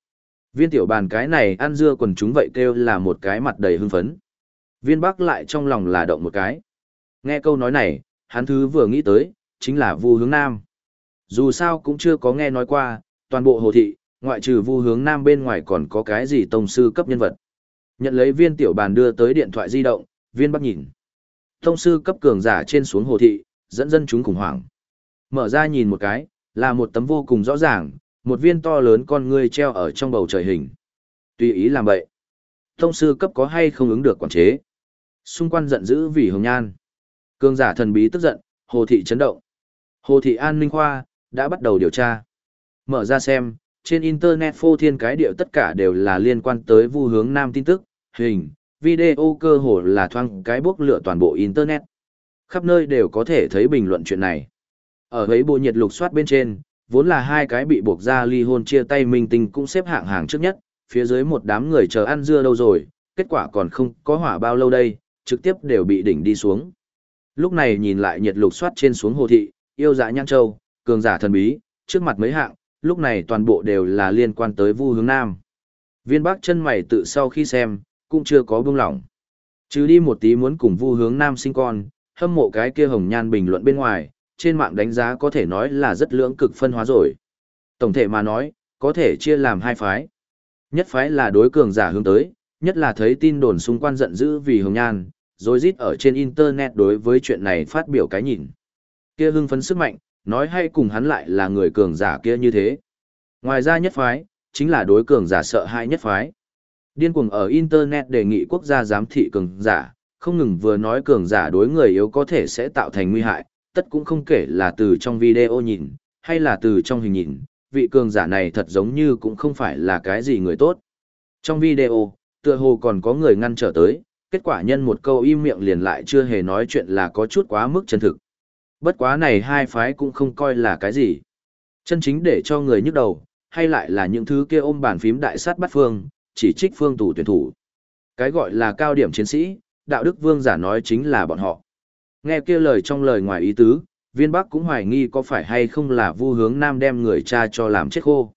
Viên tiểu bàn cái này ăn dưa quần chúng vậy kêu là một cái mặt đầy hưng phấn. Viên bắc lại trong lòng là động một cái. Nghe câu nói này, hắn thứ vừa nghĩ tới, chính là vu hướng nam. Dù sao cũng chưa có nghe nói qua, toàn bộ hồ thị, ngoại trừ vu hướng nam bên ngoài còn có cái gì tông sư cấp nhân vật. Nhận lấy viên tiểu bàn đưa tới điện thoại di động, viên bắt nhìn. Tông sư cấp cường giả trên xuống hồ thị, dẫn dân chúng khủng hoảng. Mở ra nhìn một cái, là một tấm vô cùng rõ ràng, một viên to lớn con ngươi treo ở trong bầu trời hình. Tùy ý làm vậy. Tông sư cấp có hay không ứng được quản chế. Xung quanh giận dữ vì hồng nhan. Cường giả thần bí tức giận, hồ thị chấn động. Hồ thị an ninh khoa, đã bắt đầu điều tra. Mở ra xem, trên Internet phô thiên cái điệu tất cả đều là liên quan tới vu hướng nam tin tức, hình, video cơ hồ là thoang cái bốc lửa toàn bộ Internet. Khắp nơi đều có thể thấy bình luận chuyện này. Ở ấy bộ nhiệt lục soát bên trên, vốn là hai cái bị buộc ra ly hôn chia tay minh tinh cũng xếp hạng hàng trước nhất, phía dưới một đám người chờ ăn dưa đâu rồi, kết quả còn không có hỏa bao lâu đây, trực tiếp đều bị đỉnh đi xuống. Lúc này nhìn lại nhiệt lục soát trên xuống hồ thị, yêu dạ nhang châu, cường giả thần bí, trước mặt mấy hạng, lúc này toàn bộ đều là liên quan tới Vu Hướng Nam. Viên Bắc chân mày tự sau khi xem, cũng chưa có buông lỏng. Chứ đi một tí muốn cùng Vu Hướng Nam sinh con, hâm mộ cái kia hồng nhan bình luận bên ngoài, trên mạng đánh giá có thể nói là rất lưỡng cực phân hóa rồi. Tổng thể mà nói, có thể chia làm hai phái. Nhất phái là đối cường giả hướng tới, nhất là thấy tin đồn xung quanh giận dữ vì hồng nhan, rồi rít ở trên internet đối với chuyện này phát biểu cái nhìn. Kia hưng phấn sức mạnh, nói hay cùng hắn lại là người cường giả kia như thế. Ngoài ra nhất phái, chính là đối cường giả sợ hãi nhất phái. Điên cuồng ở Internet đề nghị quốc gia giám thị cường giả, không ngừng vừa nói cường giả đối người yếu có thể sẽ tạo thành nguy hại, tất cũng không kể là từ trong video nhìn, hay là từ trong hình nhìn, vị cường giả này thật giống như cũng không phải là cái gì người tốt. Trong video, tựa hồ còn có người ngăn trở tới, kết quả nhân một câu im miệng liền lại chưa hề nói chuyện là có chút quá mức chân thực. Bất quá này hai phái cũng không coi là cái gì. Chân chính để cho người nhức đầu, hay lại là những thứ kia ôm bàn phím đại sát bắt phương, chỉ trích phương tù tuyển thủ. Cái gọi là cao điểm chiến sĩ, đạo đức vương giả nói chính là bọn họ. Nghe kia lời trong lời ngoài ý tứ, viên bắc cũng hoài nghi có phải hay không là vu hướng nam đem người cha cho làm chết khô.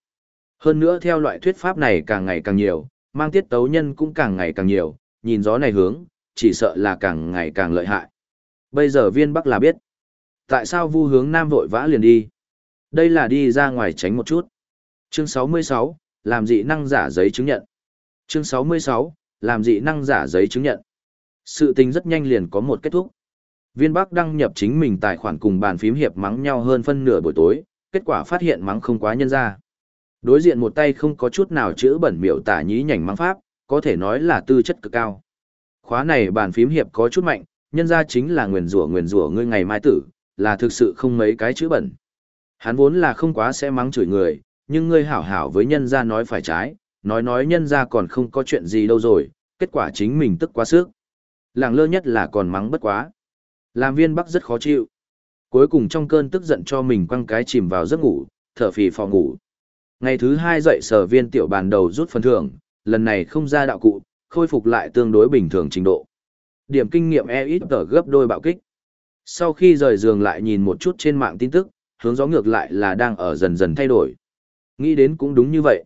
Hơn nữa theo loại thuyết pháp này càng ngày càng nhiều, mang tiết tấu nhân cũng càng ngày càng nhiều, nhìn gió này hướng, chỉ sợ là càng ngày càng lợi hại. Bây giờ viên bắc là biết. Tại sao vu hướng nam vội vã liền đi? Đây là đi ra ngoài tránh một chút. Chương 66, làm dị năng giả giấy chứng nhận. Chương 66, làm dị năng giả giấy chứng nhận. Sự tình rất nhanh liền có một kết thúc. Viên Bắc đăng nhập chính mình tài khoản cùng bàn phím hiệp mắng nhau hơn phân nửa buổi tối, kết quả phát hiện mắng không quá nhân ra. Đối diện một tay không có chút nào chữ bẩn miểu tả nhí nhảnh mắng pháp, có thể nói là tư chất cực cao. Khóa này bàn phím hiệp có chút mạnh, nhân ra chính là nguyền rủa nguyền rủa ngươi ngày mai tử, là thực sự không mấy cái chữ bẩn. Hắn vốn là không quá sẽ mắng chửi người, nhưng ngươi hảo hảo với nhân ra nói phải trái, nói nói nhân ra còn không có chuyện gì đâu rồi, kết quả chính mình tức quá sức. Làng lơ nhất là còn mắng bất quá. Làm viên bắc rất khó chịu. Cuối cùng trong cơn tức giận cho mình quăng cái chìm vào giấc ngủ, thở phì phò ngủ. Ngày thứ hai dậy sở viên tiểu bàn đầu rút phần thưởng, lần này không ra đạo cụ, khôi phục lại tương đối bình thường trình độ. Điểm kinh nghiệm e ít tở gấp đôi bạo kích. Sau khi rời giường lại nhìn một chút trên mạng tin tức, hướng gió ngược lại là đang ở dần dần thay đổi. Nghĩ đến cũng đúng như vậy.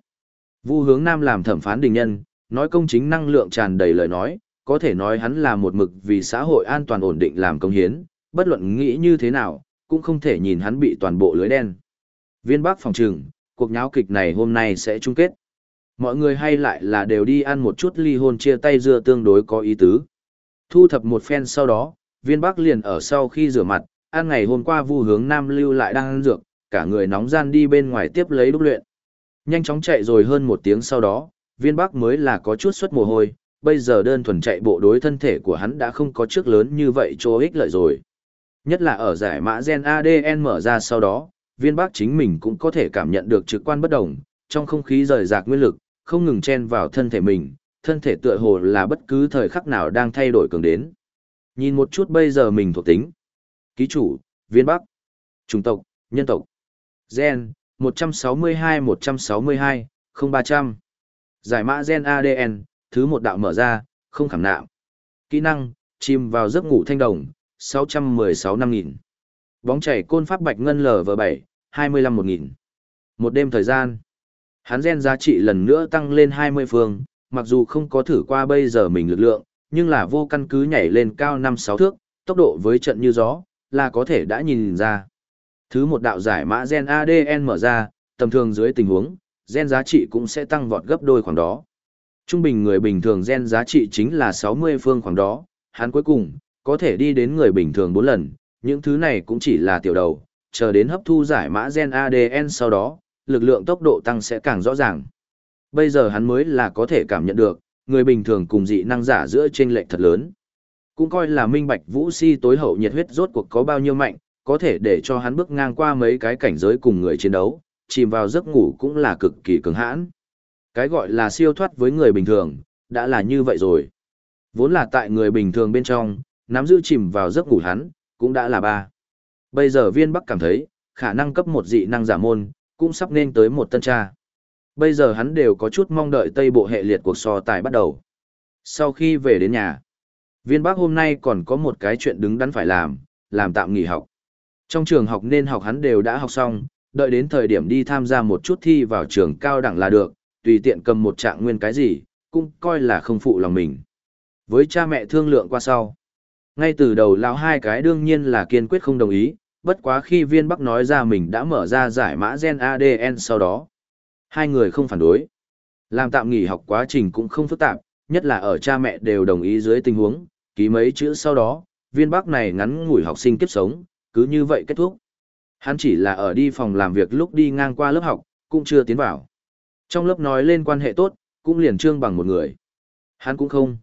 Vu hướng nam làm thẩm phán đình nhân, nói công chính năng lượng tràn đầy lời nói, có thể nói hắn là một mực vì xã hội an toàn ổn định làm công hiến, bất luận nghĩ như thế nào, cũng không thể nhìn hắn bị toàn bộ lưới đen. Viên Bắc phòng trừng, cuộc nháo kịch này hôm nay sẽ chung kết. Mọi người hay lại là đều đi ăn một chút ly hôn chia tay dưa tương đối có ý tứ. Thu thập một phen sau đó, viên bắc liền ở sau khi rửa mặt, ăn ngày hôm qua vu hướng nam lưu lại đang ăn dược, cả người nóng gian đi bên ngoài tiếp lấy đúc luyện. Nhanh chóng chạy rồi hơn một tiếng sau đó, viên bắc mới là có chút suất mồ hôi, bây giờ đơn thuần chạy bộ đối thân thể của hắn đã không có trước lớn như vậy cho ích lợi rồi. Nhất là ở giải mã gen ADN mở ra sau đó, viên bắc chính mình cũng có thể cảm nhận được trực quan bất động. trong không khí rời rạc nguyên lực, không ngừng chen vào thân thể mình, thân thể tựa hồ là bất cứ thời khắc nào đang thay đổi cường đến. Nhìn một chút bây giờ mình thuộc tính. Ký chủ, viên bắc. Trung tộc, nhân tộc. Gen, 162-162, 0300. Giải mã gen ADN, thứ một đạo mở ra, không khảm nạm. Kỹ năng, chìm vào giấc ngủ thanh đồng, 616 năm nghìn. Bóng chảy côn pháp bạch ngân LV7, 25 một nghìn. Một đêm thời gian. Hắn gen giá trị lần nữa tăng lên 20 phương, mặc dù không có thử qua bây giờ mình lực lượng, nhưng là vô căn cứ nhảy lên cao 5-6 thước, tốc độ với trận như gió, là có thể đã nhìn ra. Thứ một đạo giải mã gen ADN mở ra, tầm thường dưới tình huống, gen giá trị cũng sẽ tăng vọt gấp đôi khoảng đó. Trung bình người bình thường gen giá trị chính là 60 phương khoảng đó, hắn cuối cùng, có thể đi đến người bình thường 4 lần, những thứ này cũng chỉ là tiểu đầu, chờ đến hấp thu giải mã gen ADN sau đó, lực lượng tốc độ tăng sẽ càng rõ ràng. Bây giờ hắn mới là có thể cảm nhận được, người bình thường cùng dị năng giả giữa trên lệch thật lớn. Cũng coi là minh bạch vũ si tối hậu nhiệt huyết rốt cuộc có bao nhiêu mạnh, có thể để cho hắn bước ngang qua mấy cái cảnh giới cùng người chiến đấu, chìm vào giấc ngủ cũng là cực kỳ cứng hãn. Cái gọi là siêu thoát với người bình thường, đã là như vậy rồi. Vốn là tại người bình thường bên trong, nắm giữ chìm vào giấc ngủ hắn, cũng đã là ba. Bây giờ viên bắc cảm thấy, khả năng cấp một dị năng giả môn, cũng sắp nên tới một tân tra. Bây giờ hắn đều có chút mong đợi tây bộ hệ liệt cuộc so tài bắt đầu. Sau khi về đến nhà, viên bác hôm nay còn có một cái chuyện đứng đắn phải làm, làm tạm nghỉ học. Trong trường học nên học hắn đều đã học xong, đợi đến thời điểm đi tham gia một chút thi vào trường cao đẳng là được, tùy tiện cầm một trạng nguyên cái gì, cũng coi là không phụ lòng mình. Với cha mẹ thương lượng qua sau. Ngay từ đầu lão hai cái đương nhiên là kiên quyết không đồng ý, bất quá khi viên bắc nói ra mình đã mở ra giải mã gen ADN sau đó. Hai người không phản đối. Làm tạm nghỉ học quá trình cũng không phức tạp, nhất là ở cha mẹ đều đồng ý dưới tình huống, ký mấy chữ sau đó, viên bắc này ngắn ngủi học sinh kiếp sống, cứ như vậy kết thúc. Hắn chỉ là ở đi phòng làm việc lúc đi ngang qua lớp học, cũng chưa tiến vào. Trong lớp nói lên quan hệ tốt, cũng liền trương bằng một người. Hắn cũng không.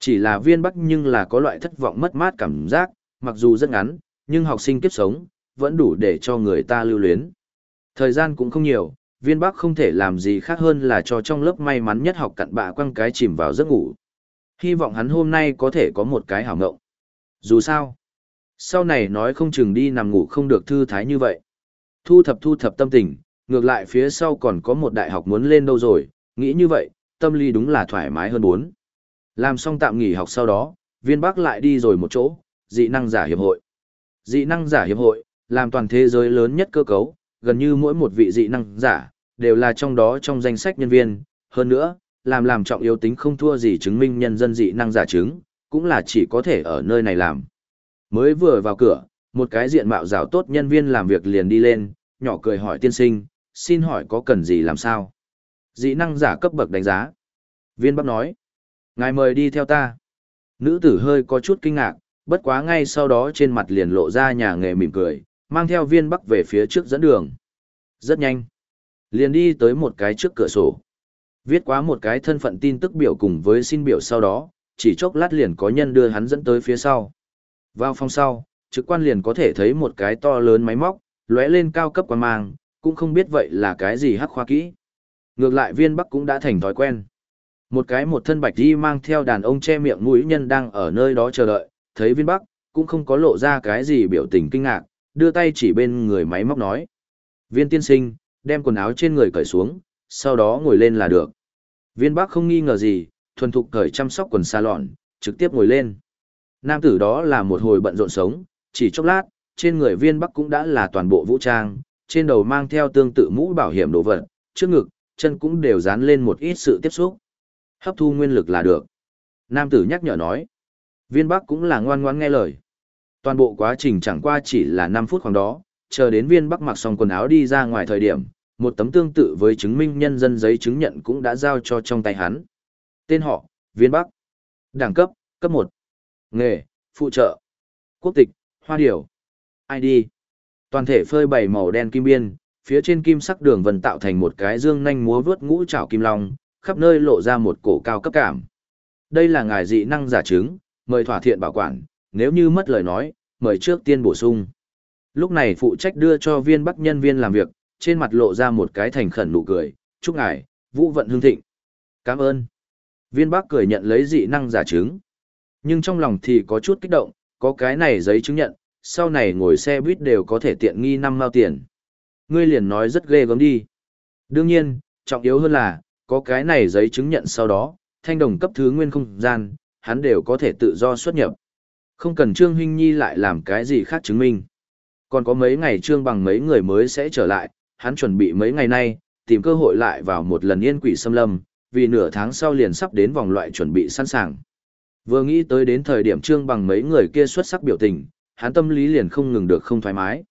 Chỉ là viên bắc nhưng là có loại thất vọng mất mát cảm giác, mặc dù rất ngắn, nhưng học sinh kiếp sống, vẫn đủ để cho người ta lưu luyến. Thời gian cũng không nhiều, viên bắc không thể làm gì khác hơn là cho trong lớp may mắn nhất học cặn bạ quăng cái chìm vào giấc ngủ. Hy vọng hắn hôm nay có thể có một cái hảo ngộng. Dù sao, sau này nói không chừng đi nằm ngủ không được thư thái như vậy. Thu thập thu thập tâm tình, ngược lại phía sau còn có một đại học muốn lên đâu rồi, nghĩ như vậy, tâm lý đúng là thoải mái hơn bốn. Làm xong tạm nghỉ học sau đó, viên bắc lại đi rồi một chỗ, dị năng giả hiệp hội. Dị năng giả hiệp hội, làm toàn thế giới lớn nhất cơ cấu, gần như mỗi một vị dị năng giả, đều là trong đó trong danh sách nhân viên. Hơn nữa, làm làm trọng yếu tính không thua gì chứng minh nhân dân dị năng giả chứng, cũng là chỉ có thể ở nơi này làm. Mới vừa vào cửa, một cái diện mạo rào tốt nhân viên làm việc liền đi lên, nhỏ cười hỏi tiên sinh, xin hỏi có cần gì làm sao? Dị năng giả cấp bậc đánh giá. Viên bắc nói, ngài mời đi theo ta. Nữ tử hơi có chút kinh ngạc, bất quá ngay sau đó trên mặt liền lộ ra nhà nghề mỉm cười, mang theo viên bắc về phía trước dẫn đường. Rất nhanh. Liền đi tới một cái trước cửa sổ. Viết quá một cái thân phận tin tức biểu cùng với xin biểu sau đó, chỉ chốc lát liền có nhân đưa hắn dẫn tới phía sau. Vào phòng sau, trực quan liền có thể thấy một cái to lớn máy móc, lóe lên cao cấp quan mang, cũng không biết vậy là cái gì hắc khoa kỹ. Ngược lại viên bắc cũng đã thành thói quen. Một cái một thân bạch đi mang theo đàn ông che miệng mũi nhân đang ở nơi đó chờ đợi, thấy viên bắc, cũng không có lộ ra cái gì biểu tình kinh ngạc, đưa tay chỉ bên người máy móc nói. Viên tiên sinh, đem quần áo trên người cởi xuống, sau đó ngồi lên là được. Viên bác không nghi ngờ gì, thuần thục cởi chăm sóc quần xa lọn, trực tiếp ngồi lên. Nam tử đó là một hồi bận rộn sống, chỉ chốc lát, trên người viên bắc cũng đã là toàn bộ vũ trang, trên đầu mang theo tương tự mũ bảo hiểm đồ vật, trước ngực, chân cũng đều dán lên một ít sự tiếp xúc. Hấp thu nguyên lực là được. Nam tử nhắc nhở nói. Viên bắc cũng là ngoan ngoãn nghe lời. Toàn bộ quá trình chẳng qua chỉ là 5 phút khoảng đó, chờ đến viên bắc mặc xong quần áo đi ra ngoài thời điểm, một tấm tương tự với chứng minh nhân dân giấy chứng nhận cũng đã giao cho trong tay hắn. Tên họ, viên bắc. Đẳng cấp, cấp 1. Nghề, phụ trợ. Quốc tịch, hoa điểu. ID. Toàn thể phơi bảy màu đen kim biên, phía trên kim sắc đường vân tạo thành một cái dương nhanh múa vướt ngũ trảo kim long, khắp nơi lộ ra một cổ cao cấp cảm. Đây là ngài dị năng giả chứng, mời thỏa thiện bảo quản, nếu như mất lời nói, mời trước tiên bổ sung. Lúc này phụ trách đưa cho viên bắc nhân viên làm việc, trên mặt lộ ra một cái thành khẩn nụ cười, chúc ngài, vũ vận hương thịnh. Cảm ơn. Viên bắc cười nhận lấy dị năng giả chứng. Nhưng trong lòng thì có chút kích động, có cái này giấy chứng nhận, sau này ngồi xe buýt đều có thể tiện nghi năm mao tiền. Ngươi liền nói rất ghê gớm đi. Đương nhiên, trọng yếu hơn là, có cái này giấy chứng nhận sau đó, thanh đồng cấp thứ nguyên không gian, hắn đều có thể tự do xuất nhập. Không cần Trương Huynh Nhi lại làm cái gì khác chứng minh. Còn có mấy ngày Trương bằng mấy người mới sẽ trở lại, hắn chuẩn bị mấy ngày nay, tìm cơ hội lại vào một lần yên quỷ xâm lâm, vì nửa tháng sau liền sắp đến vòng loại chuẩn bị sẵn sàng. Vừa nghĩ tới đến thời điểm Trương bằng mấy người kia xuất sắc biểu tình, hắn tâm lý liền không ngừng được không thoải mái.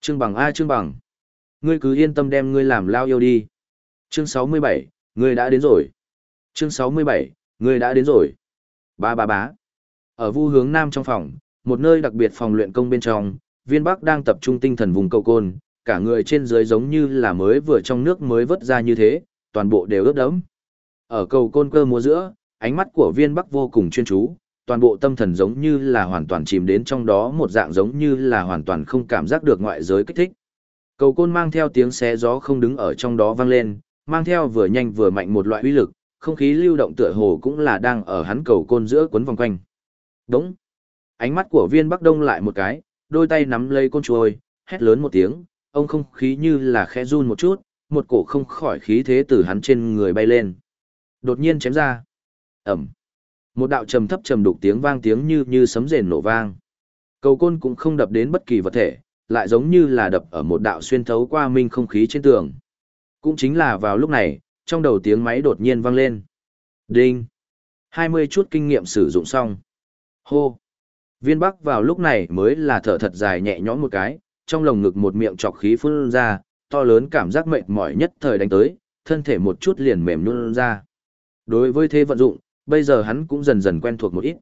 Trương bằng A Trương bằng. Ngươi cứ yên tâm đem ngươi làm lao yêu đi. Chương 67, ngươi đã đến rồi. Chương 67, ngươi đã đến rồi. Ba ba bá. Ở vu hướng nam trong phòng, một nơi đặc biệt phòng luyện công bên trong, viên bắc đang tập trung tinh thần vùng cầu côn, cả người trên dưới giống như là mới vừa trong nước mới vớt ra như thế, toàn bộ đều ướt đẫm. Ở cầu côn cơ múa giữa, ánh mắt của viên bắc vô cùng chuyên chú, toàn bộ tâm thần giống như là hoàn toàn chìm đến trong đó một dạng giống như là hoàn toàn không cảm giác được ngoại giới kích thích. Cầu côn mang theo tiếng xé gió không đứng ở trong đó vang lên, mang theo vừa nhanh vừa mạnh một loại uy lực, không khí lưu động tựa hồ cũng là đang ở hắn cầu côn giữa cuốn vòng quanh. Đúng. Ánh mắt của viên bắc đông lại một cái, đôi tay nắm lấy côn chuôi, hét lớn một tiếng, ông không khí như là khẽ run một chút, một cổ không khỏi khí thế từ hắn trên người bay lên. Đột nhiên chém ra. Ẩm. Một đạo trầm thấp trầm đục tiếng vang tiếng như như sấm rền nổ vang. Cầu côn cũng không đập đến bất kỳ vật thể, lại giống như là đập ở một đạo xuyên thấu qua minh không khí trên tường. Cũng chính là vào lúc này, trong đầu tiếng máy đột nhiên vang lên. Đinh. 20 chút kinh nghiệm sử dụng xong. Hô. Viên Bắc vào lúc này mới là thở thật dài nhẹ nhõm một cái, trong lồng ngực một miệng trọc khí phun ra, to lớn cảm giác mệt mỏi nhất thời đánh tới, thân thể một chút liền mềm nhũn ra. Đối với thế vận dụng, bây giờ hắn cũng dần dần quen thuộc một ít.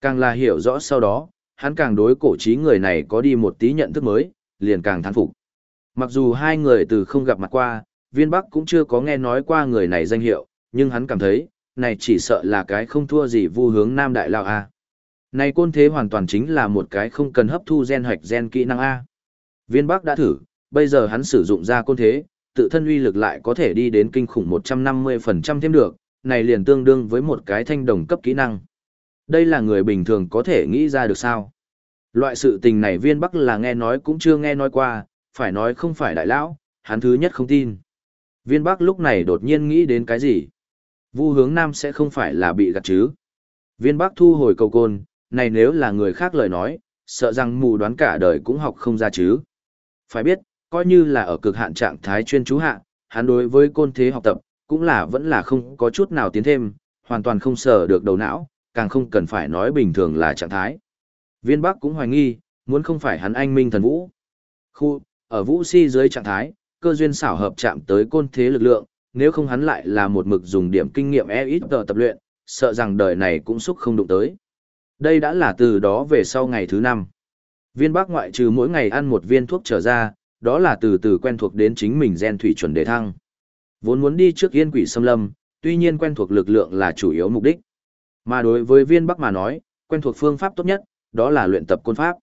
Càng là hiểu rõ sau đó, hắn càng đối cổ trí người này có đi một tí nhận thức mới, liền càng thán phục. Mặc dù hai người từ không gặp mặt qua, viên bắc cũng chưa có nghe nói qua người này danh hiệu, nhưng hắn cảm thấy, này chỉ sợ là cái không thua gì vu hướng nam đại lao A. Này côn thế hoàn toàn chính là một cái không cần hấp thu gen hoạch gen kỹ năng A. Viên bắc đã thử, bây giờ hắn sử dụng ra côn thế, tự thân uy lực lại có thể đi đến kinh khủng 150% thêm được, này liền tương đương với một cái thanh đồng cấp kỹ năng. Đây là người bình thường có thể nghĩ ra được sao? Loại sự tình này viên bắc là nghe nói cũng chưa nghe nói qua, phải nói không phải đại lão, hắn thứ nhất không tin. Viên bắc lúc này đột nhiên nghĩ đến cái gì? Vu hướng nam sẽ không phải là bị gạt chứ? Viên bắc thu hồi cầu côn, này nếu là người khác lời nói, sợ rằng mù đoán cả đời cũng học không ra chứ. Phải biết, coi như là ở cực hạn trạng thái chuyên chú hạ, hắn đối với côn thế học tập, cũng là vẫn là không có chút nào tiến thêm, hoàn toàn không sở được đầu não, càng không cần phải nói bình thường là trạng thái. Viên Bắc cũng hoài nghi, muốn không phải hắn anh minh thần vũ. Khu, ở vũ si dưới trạng thái, cơ duyên xảo hợp chạm tới côn thế lực lượng, nếu không hắn lại là một mực dùng điểm kinh nghiệm e ít tờ tập luyện, sợ rằng đời này cũng xúc không đụng tới. Đây đã là từ đó về sau ngày thứ năm. Viên Bắc ngoại trừ mỗi ngày ăn một viên thuốc trở ra, đó là từ từ quen thuộc đến chính mình gen thủy chuẩn đề thăng. Vốn muốn đi trước yên quỷ xâm lâm, tuy nhiên quen thuộc lực lượng là chủ yếu mục đích. Mà đối với viên bắc mà nói, quen thuộc phương pháp tốt nhất, đó là luyện tập côn pháp.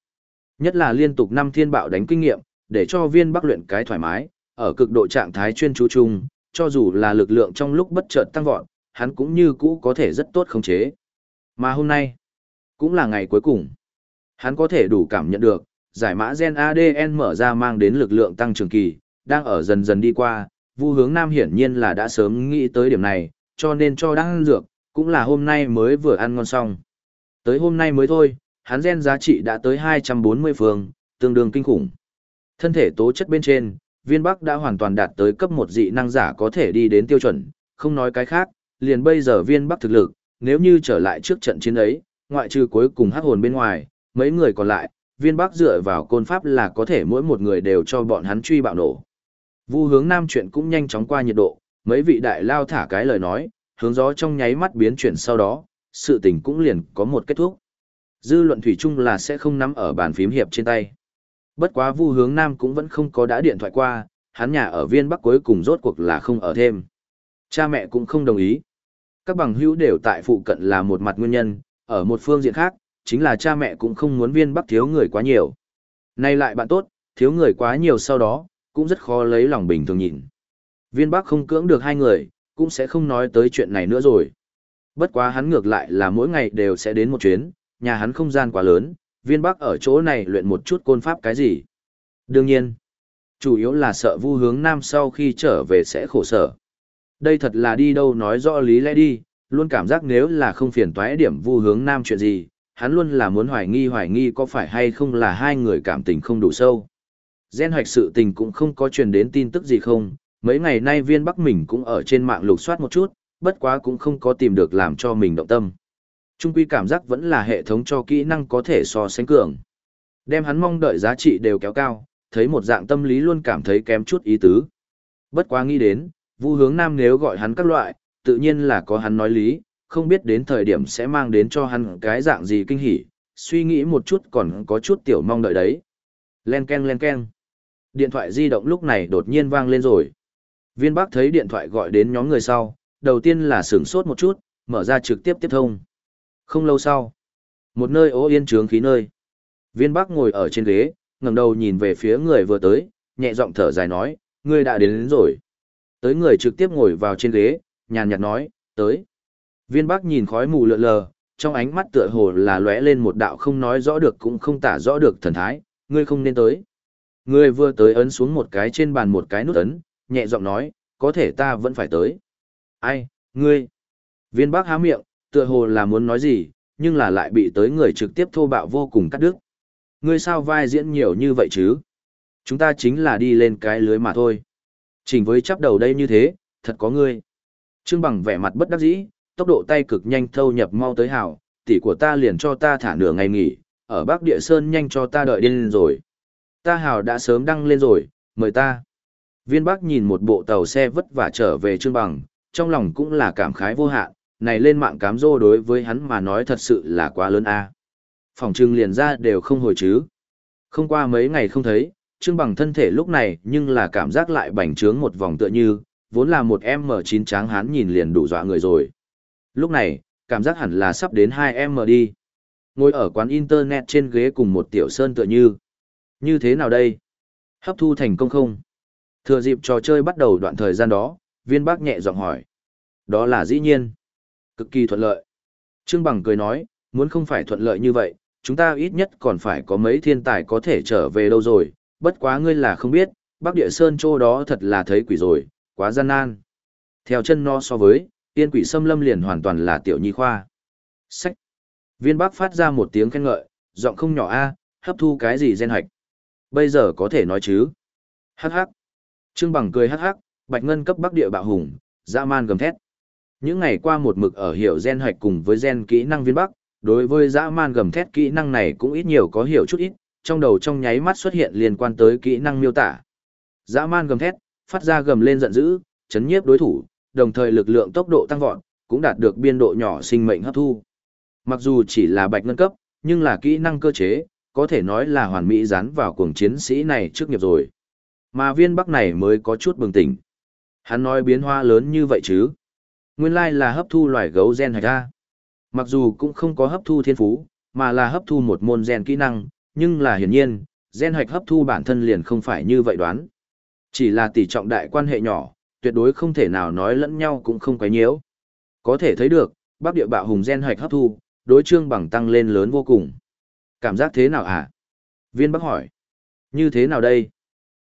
Nhất là liên tục năm thiên bạo đánh kinh nghiệm, để cho viên bắc luyện cái thoải mái, ở cực độ trạng thái chuyên chú chung, cho dù là lực lượng trong lúc bất chợt tăng vọt, hắn cũng như cũ có thể rất tốt khống chế. Mà hôm nay, cũng là ngày cuối cùng. Hắn có thể đủ cảm nhận được, giải mã gen ADN mở ra mang đến lực lượng tăng trưởng kỳ, đang ở dần dần đi qua, Vu Hướng Nam hiển nhiên là đã sớm nghĩ tới điểm này, cho nên cho đang dược, cũng là hôm nay mới vừa ăn ngon xong. Tới hôm nay mới thôi, hắn gen giá trị đã tới 240 phương, tương đương kinh khủng. Thân thể tố chất bên trên, viên bắc đã hoàn toàn đạt tới cấp một dị năng giả có thể đi đến tiêu chuẩn, không nói cái khác, liền bây giờ viên bắc thực lực, nếu như trở lại trước trận chiến ấy, ngoại trừ cuối cùng hắc hồn bên ngoài, mấy người còn lại, viên bắc dựa vào côn pháp là có thể mỗi một người đều cho bọn hắn truy bạo nổ. Vu hướng nam chuyện cũng nhanh chóng qua nhiệt độ, mấy vị đại lao thả cái lời nói, hướng gió trong nháy mắt biến chuyển sau đó, sự tình cũng liền có một kết thúc. Dư luận thủy chung là sẽ không nắm ở bàn phím hiệp trên tay. Bất quá Vu Hướng Nam cũng vẫn không có đã điện thoại qua, hắn nhà ở viên Bắc cuối cùng rốt cuộc là không ở thêm. Cha mẹ cũng không đồng ý. Các bằng hữu đều tại phụ cận là một mặt nguyên nhân, ở một phương diện khác, chính là cha mẹ cũng không muốn viên Bắc thiếu người quá nhiều. Nay lại bạn tốt, thiếu người quá nhiều sau đó, cũng rất khó lấy lòng bình thường nhìn. Viên Bắc không cưỡng được hai người, cũng sẽ không nói tới chuyện này nữa rồi. Bất quá hắn ngược lại là mỗi ngày đều sẽ đến một chuyến, nhà hắn không gian quá lớn, viên bắc ở chỗ này luyện một chút côn pháp cái gì. Đương nhiên, chủ yếu là sợ vu hướng nam sau khi trở về sẽ khổ sở. Đây thật là đi đâu nói rõ lý lẽ đi, luôn cảm giác nếu là không phiền toái điểm vu hướng nam chuyện gì, hắn luôn là muốn hoài nghi hoài nghi có phải hay không là hai người cảm tình không đủ sâu. Gen hoạch sự tình cũng không có truyền đến tin tức gì không, mấy ngày nay viên bắc mình cũng ở trên mạng lục soát một chút, bất quá cũng không có tìm được làm cho mình động tâm. Trung quy cảm giác vẫn là hệ thống cho kỹ năng có thể so sánh cường. Đem hắn mong đợi giá trị đều kéo cao, thấy một dạng tâm lý luôn cảm thấy kém chút ý tứ. Bất quá nghĩ đến, Vu Hướng Nam nếu gọi hắn các loại, tự nhiên là có hắn nói lý, không biết đến thời điểm sẽ mang đến cho hắn cái dạng gì kinh hỉ, suy nghĩ một chút còn có chút tiểu mong đợi đấy. Len ken len ken. Điện thoại di động lúc này đột nhiên vang lên rồi. Viên Bắc thấy điện thoại gọi đến nhóm người sau, đầu tiên là sửng sốt một chút, mở ra trực tiếp tiếp thông. Không lâu sau, một nơi ố yên trướng khí nơi. Viên Bắc ngồi ở trên ghế, ngẩng đầu nhìn về phía người vừa tới, nhẹ giọng thở dài nói, ngươi đã đến, đến rồi. Tới người trực tiếp ngồi vào trên ghế, nhàn nhạt nói, tới. Viên Bắc nhìn khói mù lượn lờ, trong ánh mắt tựa hồ là lóe lên một đạo không nói rõ được cũng không tả rõ được thần thái, ngươi không nên tới. Ngươi vừa tới ấn xuống một cái trên bàn một cái nút ấn, nhẹ giọng nói, có thể ta vẫn phải tới. Ai, ngươi? Viên Bắc há miệng, tựa hồ là muốn nói gì, nhưng là lại bị tới người trực tiếp thô bạo vô cùng cắt đứt. Ngươi sao vai diễn nhiều như vậy chứ? Chúng ta chính là đi lên cái lưới mà thôi. Chỉnh với chắp đầu đây như thế, thật có ngươi. Trương bằng vẻ mặt bất đắc dĩ, tốc độ tay cực nhanh thâu nhập mau tới hảo, tỷ của ta liền cho ta thả nửa ngày nghỉ, ở Bắc Địa Sơn nhanh cho ta đợi điên rồi. Ta hảo đã sớm đăng lên rồi, mời ta. Viên Bắc nhìn một bộ tàu xe vất vả trở về Trương bằng, trong lòng cũng là cảm khái vô hạn, này lên mạng cám dô đối với hắn mà nói thật sự là quá lớn a. Phòng trưng liền ra đều không hồi chứ. Không qua mấy ngày không thấy, Trương Bằng thân thể lúc này nhưng là cảm giác lại bành trướng một vòng tựa như, vốn là một M9 tráng hán nhìn liền đủ dọa người rồi. Lúc này, cảm giác hẳn là sắp đến 2M đi. Ngồi ở quán internet trên ghế cùng một tiểu sơn tựa như. Như thế nào đây? Hấp thu thành công không? Thừa dịp trò chơi bắt đầu đoạn thời gian đó, viên bác nhẹ giọng hỏi. Đó là dĩ nhiên. Cực kỳ thuận lợi. Trương Bằng cười nói, muốn không phải thuận lợi như vậy, chúng ta ít nhất còn phải có mấy thiên tài có thể trở về đâu rồi, bất quá ngươi là không biết, Bắc Địa Sơn Châu đó thật là thấy quỷ rồi, quá gian nan. Theo chân no so với, tiên quỷ xâm lâm liền hoàn toàn là tiểu nhi khoa. Sách. Viên Bắc phát ra một tiếng khen ngợi, giọng không nhỏ a, hấp thu cái gì gen hạch. Bây giờ có thể nói chứ. Hắc hắc. Trương Bằng cười hắc hắc, Bạch Ngân cấp Bắc Địa bạo hùng, dã man gầm thét. Những ngày qua một mực ở hiểu gen hoạch cùng với gen kỹ năng viên bắc, đối với dã man gầm thét kỹ năng này cũng ít nhiều có hiểu chút ít, trong đầu trong nháy mắt xuất hiện liên quan tới kỹ năng miêu tả. Dã man gầm thét, phát ra gầm lên giận dữ, chấn nhiếp đối thủ, đồng thời lực lượng tốc độ tăng vọt, cũng đạt được biên độ nhỏ sinh mệnh hấp thu. Mặc dù chỉ là bạch ngân cấp, nhưng là kỹ năng cơ chế, có thể nói là hoàn mỹ dán vào cuồng chiến sĩ này trước nghiệp rồi. Mà viên bắc này mới có chút bừng tỉnh. Hắn nói biến hóa lớn như vậy chứ. Nguyên lai là hấp thu loài gấu gen hạch ra. Mặc dù cũng không có hấp thu thiên phú, mà là hấp thu một môn gen kỹ năng, nhưng là hiển nhiên, gen hạch hấp thu bản thân liền không phải như vậy đoán. Chỉ là tỷ trọng đại quan hệ nhỏ, tuyệt đối không thể nào nói lẫn nhau cũng không quấy nhiễu. Có thể thấy được, Bắc địa bạo hùng gen hoạch hấp thu, đối trương bằng tăng lên lớn vô cùng. Cảm giác thế nào à? Viên Bắc hỏi. Như thế nào đây?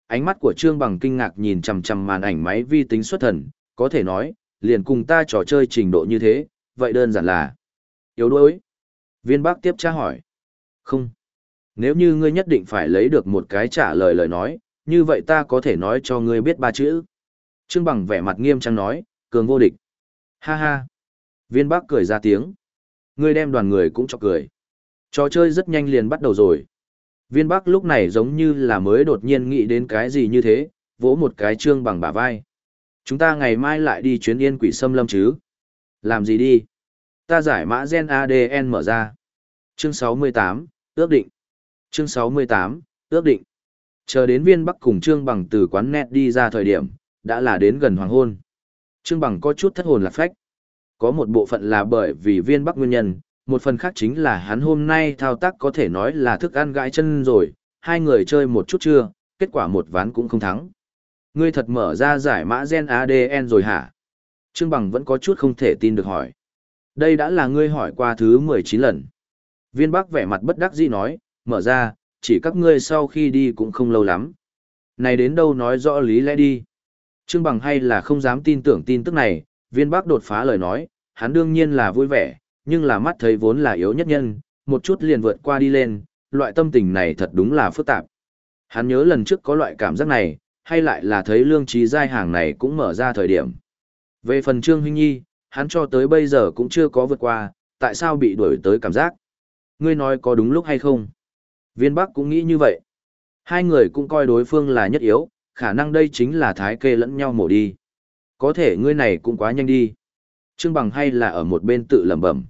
Ánh mắt của Trương Bằng kinh ngạc nhìn chằm chằm màn ảnh máy vi tính xuất thần, có thể nói, liền cùng ta trò chơi trình độ như thế, vậy đơn giản là yếu đuối. Viên Bắc tiếp tra hỏi. Không. Nếu như ngươi nhất định phải lấy được một cái trả lời lời nói, như vậy ta có thể nói cho ngươi biết ba chữ. Trương Bằng vẻ mặt nghiêm trang nói, cường vô địch. Ha ha. Viên Bắc cười ra tiếng. Ngươi đem đoàn người cũng cho cười. Trò chơi rất nhanh liền bắt đầu rồi. Viên Bắc lúc này giống như là mới đột nhiên nghĩ đến cái gì như thế, vỗ một cái trương bằng bả vai. Chúng ta ngày mai lại đi chuyến yên quỷ xâm lâm chứ? Làm gì đi? Ta giải mã gen ADN mở ra. Chương 68, ước định. Chương 68, ước định. Chờ đến viên Bắc cùng Trương Bằng từ quán net đi ra thời điểm, đã là đến gần hoàng hôn. Trương Bằng có chút thất hồn lạc phách. Có một bộ phận là bởi vì viên Bắc nguyên nhân, một phần khác chính là hắn hôm nay thao tác có thể nói là thức ăn gãi chân rồi, hai người chơi một chút chưa, kết quả một ván cũng không thắng. Ngươi thật mở ra giải mã gen ADN rồi hả? Trương Bằng vẫn có chút không thể tin được hỏi. Đây đã là ngươi hỏi qua thứ 19 lần. Viên Bắc vẻ mặt bất đắc dĩ nói, mở ra, chỉ các ngươi sau khi đi cũng không lâu lắm. Này đến đâu nói rõ lý lẽ đi. Trương Bằng hay là không dám tin tưởng tin tức này, viên bác đột phá lời nói, hắn đương nhiên là vui vẻ, nhưng là mắt thấy vốn là yếu nhất nhân, một chút liền vượt qua đi lên, loại tâm tình này thật đúng là phức tạp. Hắn nhớ lần trước có loại cảm giác này, hay lại là thấy lương trí giai hàng này cũng mở ra thời điểm. Về phần Trương Huynh Nhi, hắn cho tới bây giờ cũng chưa có vượt qua, tại sao bị đuổi tới cảm giác? Ngươi nói có đúng lúc hay không? Viên Bắc cũng nghĩ như vậy. Hai người cũng coi đối phương là nhất yếu, khả năng đây chính là thái kê lẫn nhau mổ đi. Có thể ngươi này cũng quá nhanh đi. Trương Bằng hay là ở một bên tự lẩm bẩm.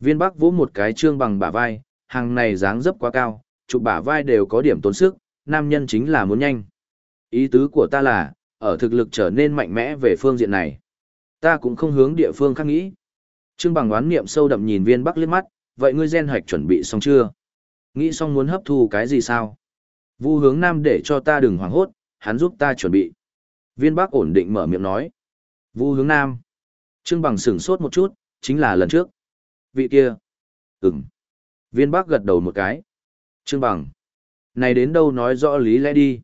Viên Bắc vỗ một cái trương bằng bả vai, hàng này dáng dấp quá cao, chụp bả vai đều có điểm tốn sức, nam nhân chính là muốn nhanh. Ý tứ của ta là, ở thực lực trở nên mạnh mẽ về phương diện này. Ta cũng không hướng địa phương khác nghĩ. Trương bằng oán niệm sâu đậm nhìn viên Bắc liếc mắt, vậy ngươi gen Hạch chuẩn bị xong chưa? Nghĩ xong muốn hấp thu cái gì sao? Vu hướng nam để cho ta đừng hoảng hốt, hắn giúp ta chuẩn bị. Viên Bắc ổn định mở miệng nói. Vu hướng nam. Trương bằng sửng sốt một chút, chính là lần trước vị kia. Ừm. Viên Bắc gật đầu một cái. Trương bằng. Này đến đâu nói rõ lý lẽ đi.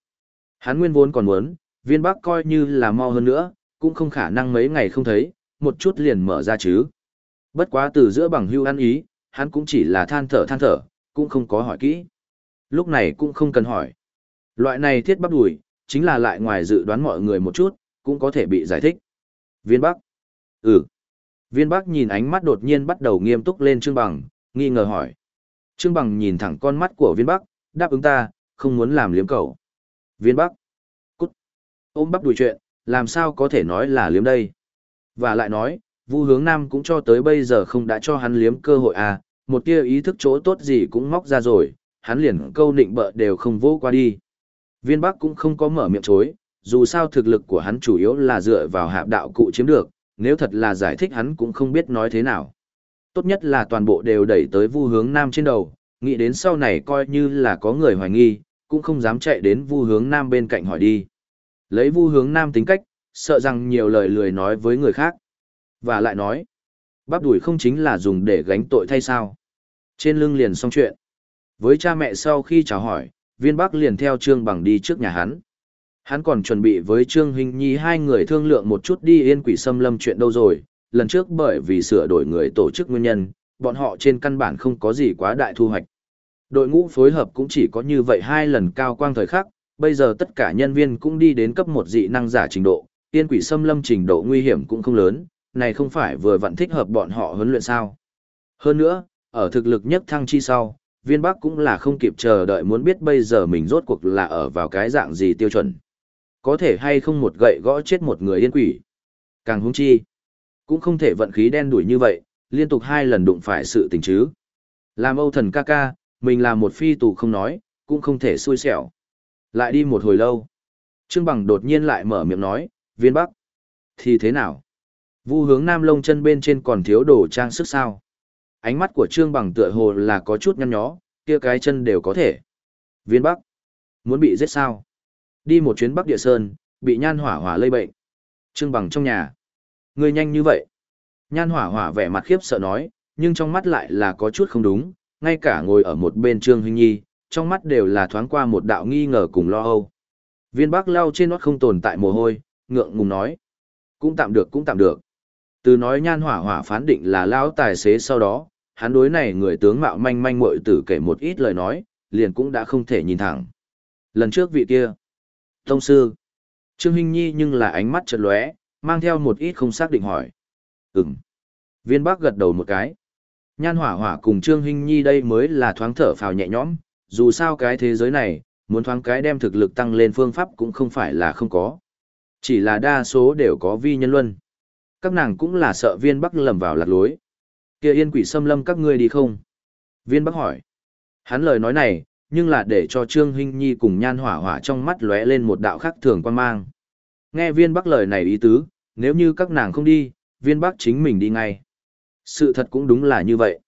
Hắn nguyên vốn còn muốn, viên Bắc coi như là mau hơn nữa, cũng không khả năng mấy ngày không thấy, một chút liền mở ra chứ. Bất quá từ giữa bằng hưu ăn ý, hắn cũng chỉ là than thở than thở, cũng không có hỏi kỹ. Lúc này cũng không cần hỏi. Loại này thiết bắp đùi, chính là lại ngoài dự đoán mọi người một chút, cũng có thể bị giải thích. Viên Bắc. Ừ. Viên Bắc nhìn ánh mắt đột nhiên bắt đầu nghiêm túc lên Trương Bằng, nghi ngờ hỏi. Trương Bằng nhìn thẳng con mắt của Viên Bắc, đáp ứng ta, không muốn làm liếm cầu. Viên Bắc. Cút. Ôm bắp đùi chuyện, làm sao có thể nói là liếm đây. Và lại nói, Vu Hướng Nam cũng cho tới bây giờ không đã cho hắn liếm cơ hội à, một tia ý thức chỗ tốt gì cũng móc ra rồi, hắn liền câu nịnh bợ đều không vô qua đi. Viên Bắc cũng không có mở miệng chối, dù sao thực lực của hắn chủ yếu là dựa vào hạp đạo cụ chiếm được, nếu thật là giải thích hắn cũng không biết nói thế nào. Tốt nhất là toàn bộ đều đẩy tới vu hướng nam trên đầu, nghĩ đến sau này coi như là có người hoài nghi, cũng không dám chạy đến vu hướng nam bên cạnh hỏi đi. Lấy vu hướng nam tính cách, sợ rằng nhiều lời lười nói với người khác. Và lại nói, bắp đuổi không chính là dùng để gánh tội thay sao. Trên lưng liền xong chuyện. Với cha mẹ sau khi chào hỏi, viên bắc liền theo trương bằng đi trước nhà hắn. Hắn còn chuẩn bị với Trương Hình Nhi hai người thương lượng một chút đi yên quỷ xâm lâm chuyện đâu rồi, lần trước bởi vì sửa đổi người tổ chức nguyên nhân, bọn họ trên căn bản không có gì quá đại thu hoạch. Đội ngũ phối hợp cũng chỉ có như vậy hai lần cao quang thời khắc, bây giờ tất cả nhân viên cũng đi đến cấp một dị năng giả trình độ, yên quỷ xâm lâm trình độ nguy hiểm cũng không lớn, này không phải vừa vặn thích hợp bọn họ huấn luyện sao. Hơn nữa, ở thực lực nhất thăng chi sau, viên bắc cũng là không kịp chờ đợi muốn biết bây giờ mình rốt cuộc là ở vào cái dạng gì tiêu chuẩn. Có thể hay không một gậy gõ chết một người yên quỷ. Càng hung chi. Cũng không thể vận khí đen đuổi như vậy, liên tục hai lần đụng phải sự tình chứ. Làm Âu thần ca ca, mình là một phi tù không nói, cũng không thể xui xẻo. Lại đi một hồi lâu. Trương Bằng đột nhiên lại mở miệng nói, viên bắc. Thì thế nào? Vu hướng nam lông chân bên trên còn thiếu đồ trang sức sao? Ánh mắt của Trương Bằng tựa hồ là có chút nhăn nhó, kia cái chân đều có thể. Viên bắc. Muốn bị giết sao? Đi một chuyến Bắc Địa Sơn, bị nhan hỏa hỏa lây bệnh. Trương Bằng trong nhà. Người nhanh như vậy. Nhan hỏa hỏa vẻ mặt khiếp sợ nói, nhưng trong mắt lại là có chút không đúng, ngay cả ngồi ở một bên Trương Hinh Nhi, trong mắt đều là thoáng qua một đạo nghi ngờ cùng lo âu. Viên Bắc lau trên nót không tồn tại mồ hôi, ngượng ngùng nói. Cũng tạm được cũng tạm được. Từ nói nhan hỏa hỏa phán định là lão tài xế sau đó, hắn đối này người tướng mạo manh manh muội tử kể một ít lời nói, liền cũng đã không thể nhìn thẳng. Lần trước vị kia, Tông sư, Trương Hinh Nhi nhưng là ánh mắt chợt lóe, mang theo một ít không xác định hỏi. Ừm. Viên Bắc gật đầu một cái. Nhan hỏa hỏa cùng Trương Hinh Nhi đây mới là thoáng thở phào nhẹ nhõm, dù sao cái thế giới này, muốn thoáng cái đem thực lực tăng lên phương pháp cũng không phải là không có. Chỉ là đa số đều có vi nhân luân. Các nàng cũng là sợ viên Bắc lầm vào lạc lối. kia yên quỷ xâm lâm các ngươi đi không? Viên Bắc hỏi. Hắn lời nói này, nhưng là để cho Trương Hinh Nhi cùng nhan hỏa hỏa trong mắt lóe lên một đạo khắc thường quan mang. Nghe viên Bắc lời này ý tứ, nếu như các nàng không đi, viên Bắc chính mình đi ngay. Sự thật cũng đúng là như vậy.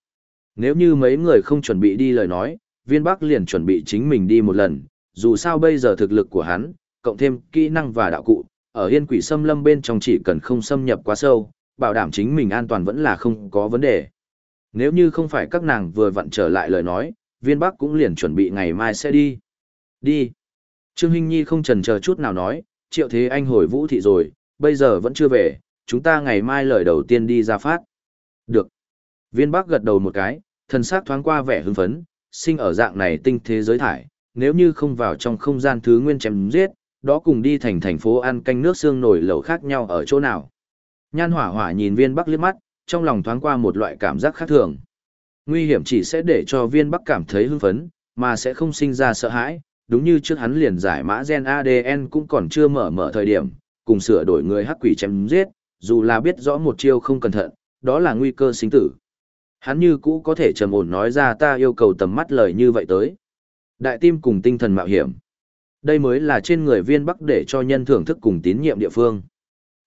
Nếu như mấy người không chuẩn bị đi lời nói, viên Bắc liền chuẩn bị chính mình đi một lần, dù sao bây giờ thực lực của hắn, cộng thêm kỹ năng và đạo cụ, ở yên quỷ xâm lâm bên trong chỉ cần không xâm nhập quá sâu, bảo đảm chính mình an toàn vẫn là không có vấn đề. Nếu như không phải các nàng vừa vặn trở lại lời nói, viên bắc cũng liền chuẩn bị ngày mai sẽ đi. Đi. Trương Hinh Nhi không trần chờ chút nào nói, triệu thế anh hồi vũ thị rồi, bây giờ vẫn chưa về, chúng ta ngày mai lời đầu tiên đi ra phát. Được. Viên bắc gật đầu một cái, thần sắc thoáng qua vẻ hưng phấn, sinh ở dạng này tinh thế giới thải, nếu như không vào trong không gian thứ nguyên chém giết, đó cùng đi thành thành phố ăn canh nước xương nổi lẩu khác nhau ở chỗ nào. Nhan hỏa hỏa nhìn viên bắc liếc mắt, trong lòng thoáng qua một loại cảm giác khác thường. Nguy hiểm chỉ sẽ để cho viên bắc cảm thấy hưng phấn, mà sẽ không sinh ra sợ hãi, đúng như trước hắn liền giải mã gen ADN cũng còn chưa mở mở thời điểm, cùng sửa đổi người hắc quỷ chém giết, dù là biết rõ một chiêu không cẩn thận, đó là nguy cơ sinh tử. Hắn như cũ có thể trầm ổn nói ra ta yêu cầu tầm mắt lời như vậy tới. Đại tim cùng tinh thần mạo hiểm. Đây mới là trên người viên bắc để cho nhân thưởng thức cùng tín nhiệm địa phương.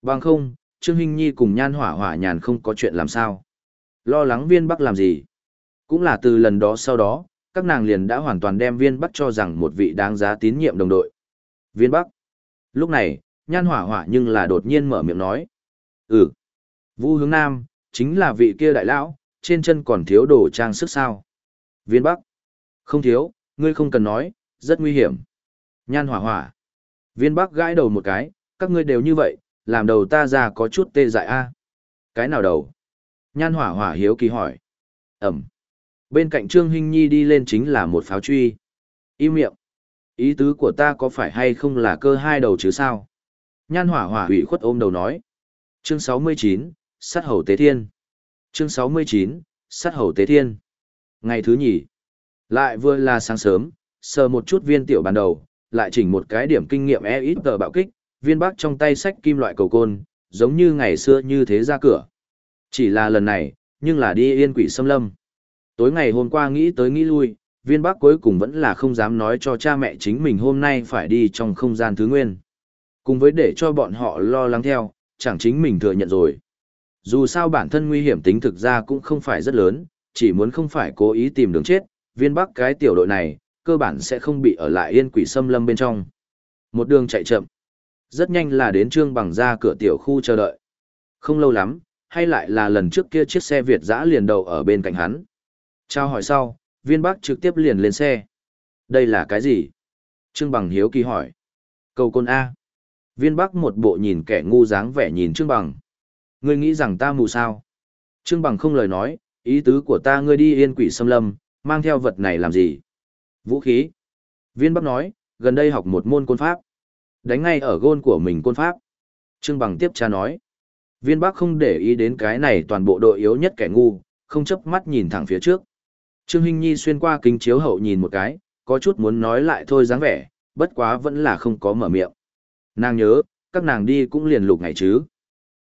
Bằng không, Trương Hinh Nhi cùng nhan hỏa hỏa nhàn không có chuyện làm sao. Lo lắng viên bắc làm gì. Cũng là từ lần đó sau đó, các nàng liền đã hoàn toàn đem viên bắc cho rằng một vị đáng giá tín nhiệm đồng đội. Viên bắc. Lúc này, nhan hỏa hỏa nhưng là đột nhiên mở miệng nói. Ừ. Vu hướng nam, chính là vị kia đại lão, trên chân còn thiếu đồ trang sức sao. Viên bắc. Không thiếu, ngươi không cần nói, rất nguy hiểm. Nhan hỏa hỏa. Viên bắc gãi đầu một cái, các ngươi đều như vậy, làm đầu ta ra có chút tê dại a. Cái nào đầu? Nhan hỏa hỏa hiếu kỳ hỏi. Ẩm. Bên cạnh Trương Hinh Nhi đi lên chính là một pháo truy. Im miệng. Ý tứ của ta có phải hay không là cơ hai đầu chứ sao? Nhan hỏa hỏa hủy khuất ôm đầu nói. Chương 69, sát hầu tế thiên. Chương 69, sát hầu tế thiên. Ngày thứ nhì. Lại vừa là sáng sớm, sờ một chút viên tiểu bàn đầu, lại chỉnh một cái điểm kinh nghiệm e ít tờ bạo kích, viên bác trong tay sách kim loại cầu côn, giống như ngày xưa như thế ra cửa. Chỉ là lần này, nhưng là đi yên quỷ xâm lâm. Tối ngày hôm qua nghĩ tới nghĩ lui, viên bác cuối cùng vẫn là không dám nói cho cha mẹ chính mình hôm nay phải đi trong không gian thứ nguyên. Cùng với để cho bọn họ lo lắng theo, chẳng chính mình thừa nhận rồi. Dù sao bản thân nguy hiểm tính thực ra cũng không phải rất lớn, chỉ muốn không phải cố ý tìm đường chết, viên bắc cái tiểu đội này, cơ bản sẽ không bị ở lại yên quỷ xâm lâm bên trong. Một đường chạy chậm, rất nhanh là đến trương bằng ra cửa tiểu khu chờ đợi. Không lâu lắm, hay lại là lần trước kia chiếc xe Việt dã liền đầu ở bên cạnh hắn. Trao hỏi sau, viên bắc trực tiếp liền lên xe. Đây là cái gì? Trương bằng hiếu kỳ hỏi. Cầu côn A. Viên bắc một bộ nhìn kẻ ngu dáng vẻ nhìn Trương bằng. Ngươi nghĩ rằng ta mù sao? Trương bằng không lời nói, ý tứ của ta ngươi đi yên quỷ xâm lâm, mang theo vật này làm gì? Vũ khí. Viên Bắc nói, gần đây học một môn côn pháp. Đánh ngay ở gôn của mình côn pháp. Trương Bằng tiếp cha nói. Viên Bắc không để ý đến cái này toàn bộ đội yếu nhất kẻ ngu, không chớp mắt nhìn thẳng phía trước. Trương Hinh Nhi xuyên qua kính chiếu hậu nhìn một cái, có chút muốn nói lại thôi dáng vẻ, bất quá vẫn là không có mở miệng. Nàng nhớ, các nàng đi cũng liền lục ngày chứ.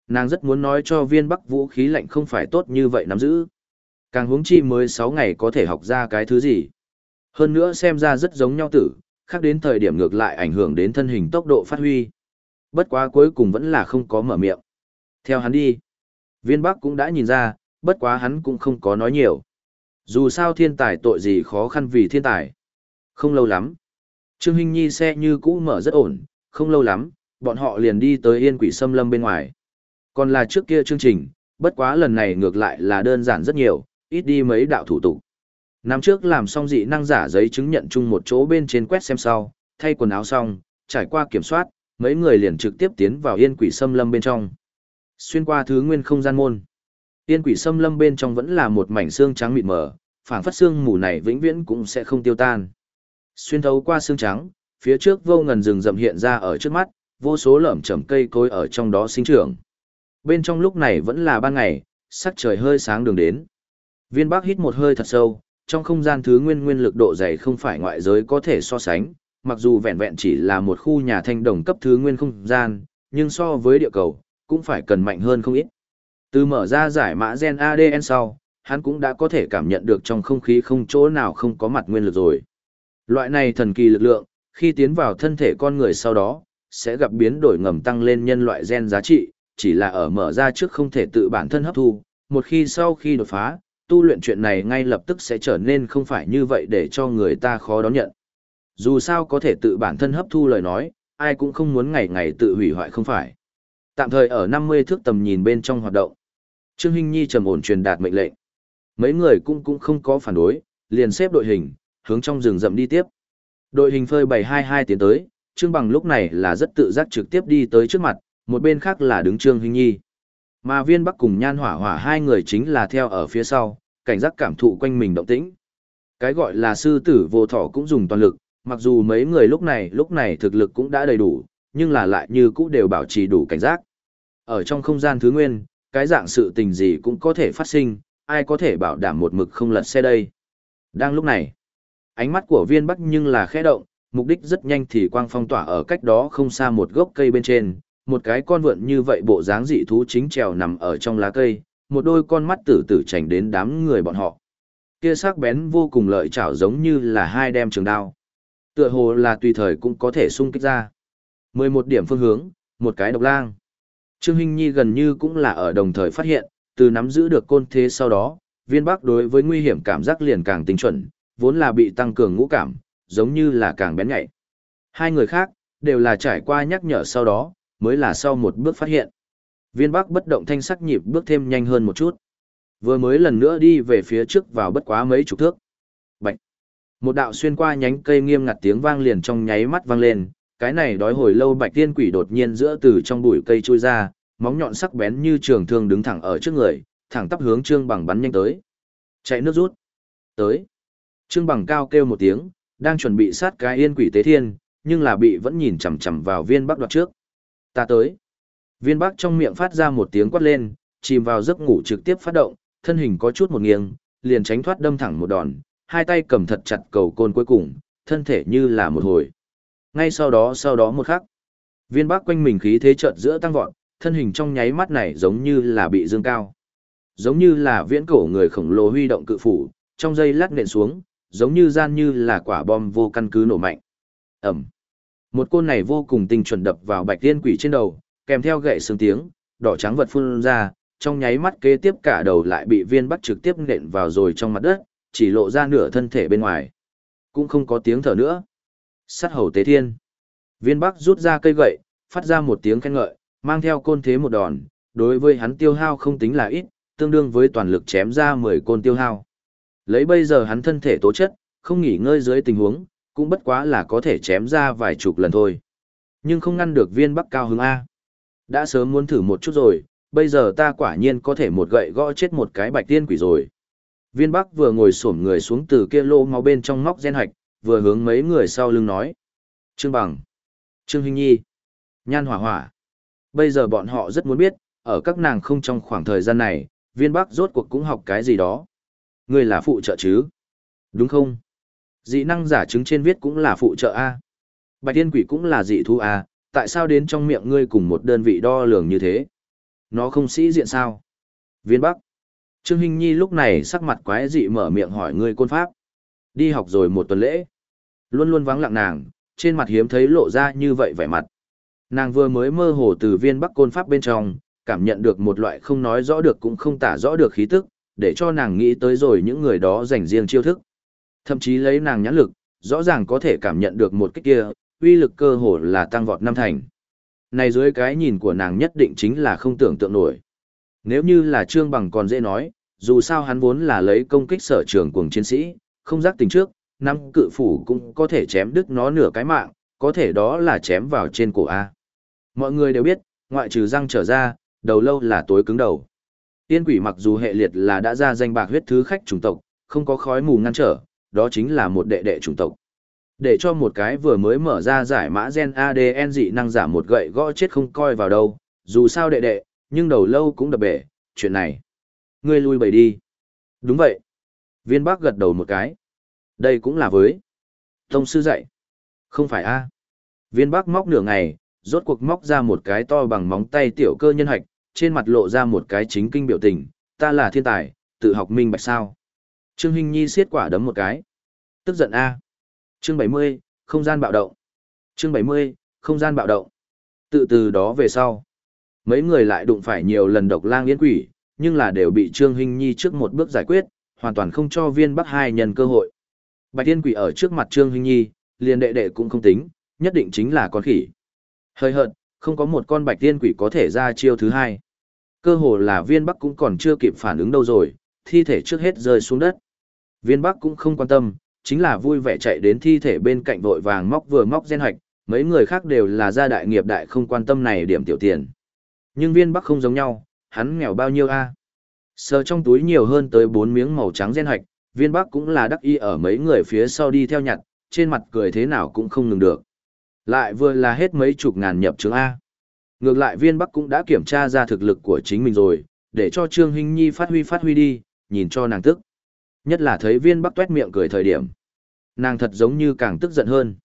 Nàng rất muốn nói cho viên bắc vũ khí lạnh không phải tốt như vậy nắm giữ. Càng huống chi mới 6 ngày có thể học ra cái thứ gì. Hơn nữa xem ra rất giống nhau tử, khác đến thời điểm ngược lại ảnh hưởng đến thân hình tốc độ phát huy. Bất quá cuối cùng vẫn là không có mở miệng. Theo hắn đi, viên bắc cũng đã nhìn ra, bất quá hắn cũng không có nói nhiều. Dù sao thiên tài tội gì khó khăn vì thiên tài. Không lâu lắm. Trương Hinh Nhi xe như cũ mở rất ổn, không lâu lắm, bọn họ liền đi tới yên quỷ xâm lâm bên ngoài. Còn là trước kia chương trình, bất quá lần này ngược lại là đơn giản rất nhiều, ít đi mấy đạo thủ tục. Năm trước làm xong dị năng giả giấy chứng nhận chung một chỗ bên trên quét xem sau, thay quần áo xong, trải qua kiểm soát, mấy người liền trực tiếp tiến vào yên quỷ xâm lâm bên trong. Xuyên qua thứ nguyên không gian môn. Yên quỷ xâm lâm bên trong vẫn là một mảnh xương trắng mịt mờ, phảng phất xương mù này vĩnh viễn cũng sẽ không tiêu tan. Xuyên thấu qua xương trắng, phía trước vô ngần rừng rậm hiện ra ở trước mắt, vô số lởm chởm cây cối ở trong đó sinh trưởng. Bên trong lúc này vẫn là ban ngày, sắc trời hơi sáng đường đến. Viên Bắc hít một hơi thật sâu, trong không gian thứ nguyên nguyên lực độ dày không phải ngoại giới có thể so sánh, mặc dù vẹn vẹn chỉ là một khu nhà thanh đồng cấp thứ nguyên không gian, nhưng so với địa cầu, cũng phải cần mạnh hơn không ít. Từ mở ra giải mã gen ADN sau, hắn cũng đã có thể cảm nhận được trong không khí không chỗ nào không có mặt nguyên lực rồi. Loại này thần kỳ lực lượng, khi tiến vào thân thể con người sau đó, sẽ gặp biến đổi ngầm tăng lên nhân loại gen giá trị, chỉ là ở mở ra trước không thể tự bản thân hấp thu, một khi sau khi đột phá, tu luyện chuyện này ngay lập tức sẽ trở nên không phải như vậy để cho người ta khó đón nhận. Dù sao có thể tự bản thân hấp thu lời nói, ai cũng không muốn ngày ngày tự hủy hoại không phải. Tạm thời ở 50 thước tầm nhìn bên trong hoạt động. Trương Hinh Nhi trầm ổn truyền đạt mệnh lệnh. Mấy người cũng cũng không có phản đối, liền xếp đội hình, hướng trong rừng rậm đi tiếp. Đội hình phơi 722 tiến tới, Trương Bằng lúc này là rất tự giác trực tiếp đi tới trước mặt, một bên khác là đứng Trương Hinh Nhi. Mà viên bắc cùng nhan hỏa hỏa hai người chính là theo ở phía sau, cảnh giác cảm thụ quanh mình động tĩnh. Cái gọi là sư tử vô thọ cũng dùng toàn lực, mặc dù mấy người lúc này lúc này thực lực cũng đã đầy đủ, nhưng là lại như cũ đều bảo trì đủ cảnh giác. Ở trong không gian thứ nguyên, cái dạng sự tình gì cũng có thể phát sinh, ai có thể bảo đảm một mực không lật xe đây. Đang lúc này, ánh mắt của viên bắc nhưng là khẽ động, mục đích rất nhanh thì quang phong tỏa ở cách đó không xa một gốc cây bên trên, một cái con vượn như vậy bộ dáng dị thú chính trèo nằm ở trong lá cây, một đôi con mắt tử tử chảnh đến đám người bọn họ. Kia sắc bén vô cùng lợi chảo giống như là hai đem trường đao. Tựa hồ là tùy thời cũng có thể xung kích ra. 11 điểm phương hướng, một cái độc lang. Trương Hinh Nhi gần như cũng là ở đồng thời phát hiện, từ nắm giữ được côn thế sau đó, viên bắc đối với nguy hiểm cảm giác liền càng tinh chuẩn, vốn là bị tăng cường ngũ cảm, giống như là càng bén nhạy. Hai người khác, đều là trải qua nhắc nhở sau đó, mới là sau một bước phát hiện. Viên Bắc bất động thanh sắc nhịp bước thêm nhanh hơn một chút. Vừa mới lần nữa đi về phía trước vào bất quá mấy chục thước. Bạch. Một đạo xuyên qua nhánh cây nghiêm ngặt tiếng vang liền trong nháy mắt vang lên, cái này đói hồi lâu Bạch Tiên Quỷ đột nhiên giữa từ trong bụi cây chui ra, móng nhọn sắc bén như trường thương đứng thẳng ở trước người, thẳng tắp hướng Trương Bằng bắn nhanh tới. Chạy nước rút. Tới. Trương Bằng cao kêu một tiếng, đang chuẩn bị sát cái yên quỷ tế thiên, nhưng là bị vẫn nhìn chằm chằm vào viên bắc đoạt trước. Ta tới. Viên bắc trong miệng phát ra một tiếng quát lên, chìm vào giấc ngủ trực tiếp phát động, thân hình có chút một nghiêng, liền tránh thoát đâm thẳng một đòn, hai tay cầm thật chặt cầu côn cuối cùng, thân thể như là một hồi. Ngay sau đó sau đó một khắc, viên bắc quanh mình khí thế chợt giữa tăng vọt, thân hình trong nháy mắt này giống như là bị dương cao. Giống như là viễn cổ người khổng lồ huy động cự phủ, trong dây lát nện xuống, giống như gian như là quả bom vô căn cứ nổ mạnh. Ầm, Một côn này vô cùng tinh chuẩn đập vào bạch tiên quỷ trên đầu, kèm theo gậy xương tiếng, đỏ trắng vật phun ra, trong nháy mắt kế tiếp cả đầu lại bị viên bắt trực tiếp nện vào rồi trong mặt đất, chỉ lộ ra nửa thân thể bên ngoài. Cũng không có tiếng thở nữa. Sát hầu tế thiên. Viên bắc rút ra cây gậy, phát ra một tiếng khen ngợi, mang theo côn thế một đòn, đối với hắn tiêu hao không tính là ít, tương đương với toàn lực chém ra 10 côn tiêu hao. Lấy bây giờ hắn thân thể tố chất, không nghỉ ngơi dưới tình huống, cũng bất quá là có thể chém ra vài chục lần thôi. Nhưng không ngăn được viên bắc cao hứng A. Đã sớm muốn thử một chút rồi, bây giờ ta quả nhiên có thể một gậy gõ chết một cái bạch tiên quỷ rồi. Viên bắc vừa ngồi xổm người xuống từ kia lô máu bên trong móc gen hạch, vừa hướng mấy người sau lưng nói. Trương Bằng, Trương Hinh Nhi, Nhan Hỏa Hỏa. Bây giờ bọn họ rất muốn biết, ở các nàng không trong khoảng thời gian này, viên bắc rốt cuộc cũng học cái gì đó. Ngươi là phụ trợ chứ? Đúng không? Dị năng giả chứng trên viết cũng là phụ trợ A. Bạch tiên quỷ cũng là dị thu A, tại sao đến trong miệng ngươi cùng một đơn vị đo lường như thế? Nó không sĩ diện sao? Viên Bắc. Trương Hinh Nhi lúc này sắc mặt quái dị mở miệng hỏi ngươi côn pháp. Đi học rồi một tuần lễ. Luôn luôn vắng lặng nàng, trên mặt hiếm thấy lộ ra như vậy vẻ mặt. Nàng vừa mới mơ hồ từ viên Bắc côn pháp bên trong, cảm nhận được một loại không nói rõ được cũng không tả rõ được khí tức, để cho nàng nghĩ tới rồi những người đó dành riêng chiêu thức. Thậm chí lấy nàng nhãn lực, rõ ràng có thể cảm nhận được một cái kia, uy lực cơ hồ là tăng vọt năm thành. Này dưới cái nhìn của nàng nhất định chính là không tưởng tượng nổi. Nếu như là Trương Bằng còn dễ nói, dù sao hắn vốn là lấy công kích sở trường cuồng chiến sĩ, không giác tình trước, năm cự phủ cũng có thể chém đứt nó nửa cái mạng, có thể đó là chém vào trên cổ A. Mọi người đều biết, ngoại trừ răng trở ra, đầu lâu là tối cứng đầu. Tiên quỷ mặc dù hệ liệt là đã ra danh bạc huyết thứ khách chủng tộc, không có khói mù ngăn trở, đó chính là một đệ đệ chủng tộc. Để cho một cái vừa mới mở ra giải mã gen ADN dị năng giả một gậy gõ chết không coi vào đâu, dù sao đệ đệ, nhưng đầu lâu cũng đập bể, chuyện này. Ngươi lui bầy đi. Đúng vậy. Viên bác gật đầu một cái. Đây cũng là với. Tông sư dạy. Không phải a Viên bác móc nửa ngày, rốt cuộc móc ra một cái to bằng móng tay tiểu cơ nhân hạch, trên mặt lộ ra một cái chính kinh biểu tình, ta là thiên tài, tự học minh bạch sao. Trương Hinh Nhi siết quả đấm một cái. Tức giận A. Chương 70, không gian bạo động. Chương 70, không gian bạo động. Tự từ đó về sau. Mấy người lại đụng phải nhiều lần độc lang yến quỷ, nhưng là đều bị Trương Hinh Nhi trước một bước giải quyết, hoàn toàn không cho viên bắc hai nhân cơ hội. Bạch Tiên Quỷ ở trước mặt Trương Hinh Nhi, liền đệ đệ cũng không tính, nhất định chính là con khỉ. Hơi hợt, không có một con Bạch Tiên Quỷ có thể ra chiêu thứ hai. Cơ hồ là viên bắc cũng còn chưa kịp phản ứng đâu rồi, thi thể trước hết rơi xuống đất. Viên bắc cũng không quan tâm, chính là vui vẻ chạy đến thi thể bên cạnh vội vàng móc vừa móc gen hoạch, mấy người khác đều là gia đại nghiệp đại không quan tâm này điểm tiểu tiền. Nhưng viên bắc không giống nhau, hắn nghèo bao nhiêu a? Sờ trong túi nhiều hơn tới bốn miếng màu trắng gen hoạch, viên bắc cũng là đắc y ở mấy người phía sau đi theo nhặt, trên mặt cười thế nào cũng không ngừng được. Lại vừa là hết mấy chục ngàn nhập chứng A. Ngược lại viên bắc cũng đã kiểm tra ra thực lực của chính mình rồi, để cho Trương Hinh Nhi phát huy phát huy đi, nhìn cho nàng tức. Nhất là thấy viên bắc tuét miệng cười thời điểm. Nàng thật giống như càng tức giận hơn.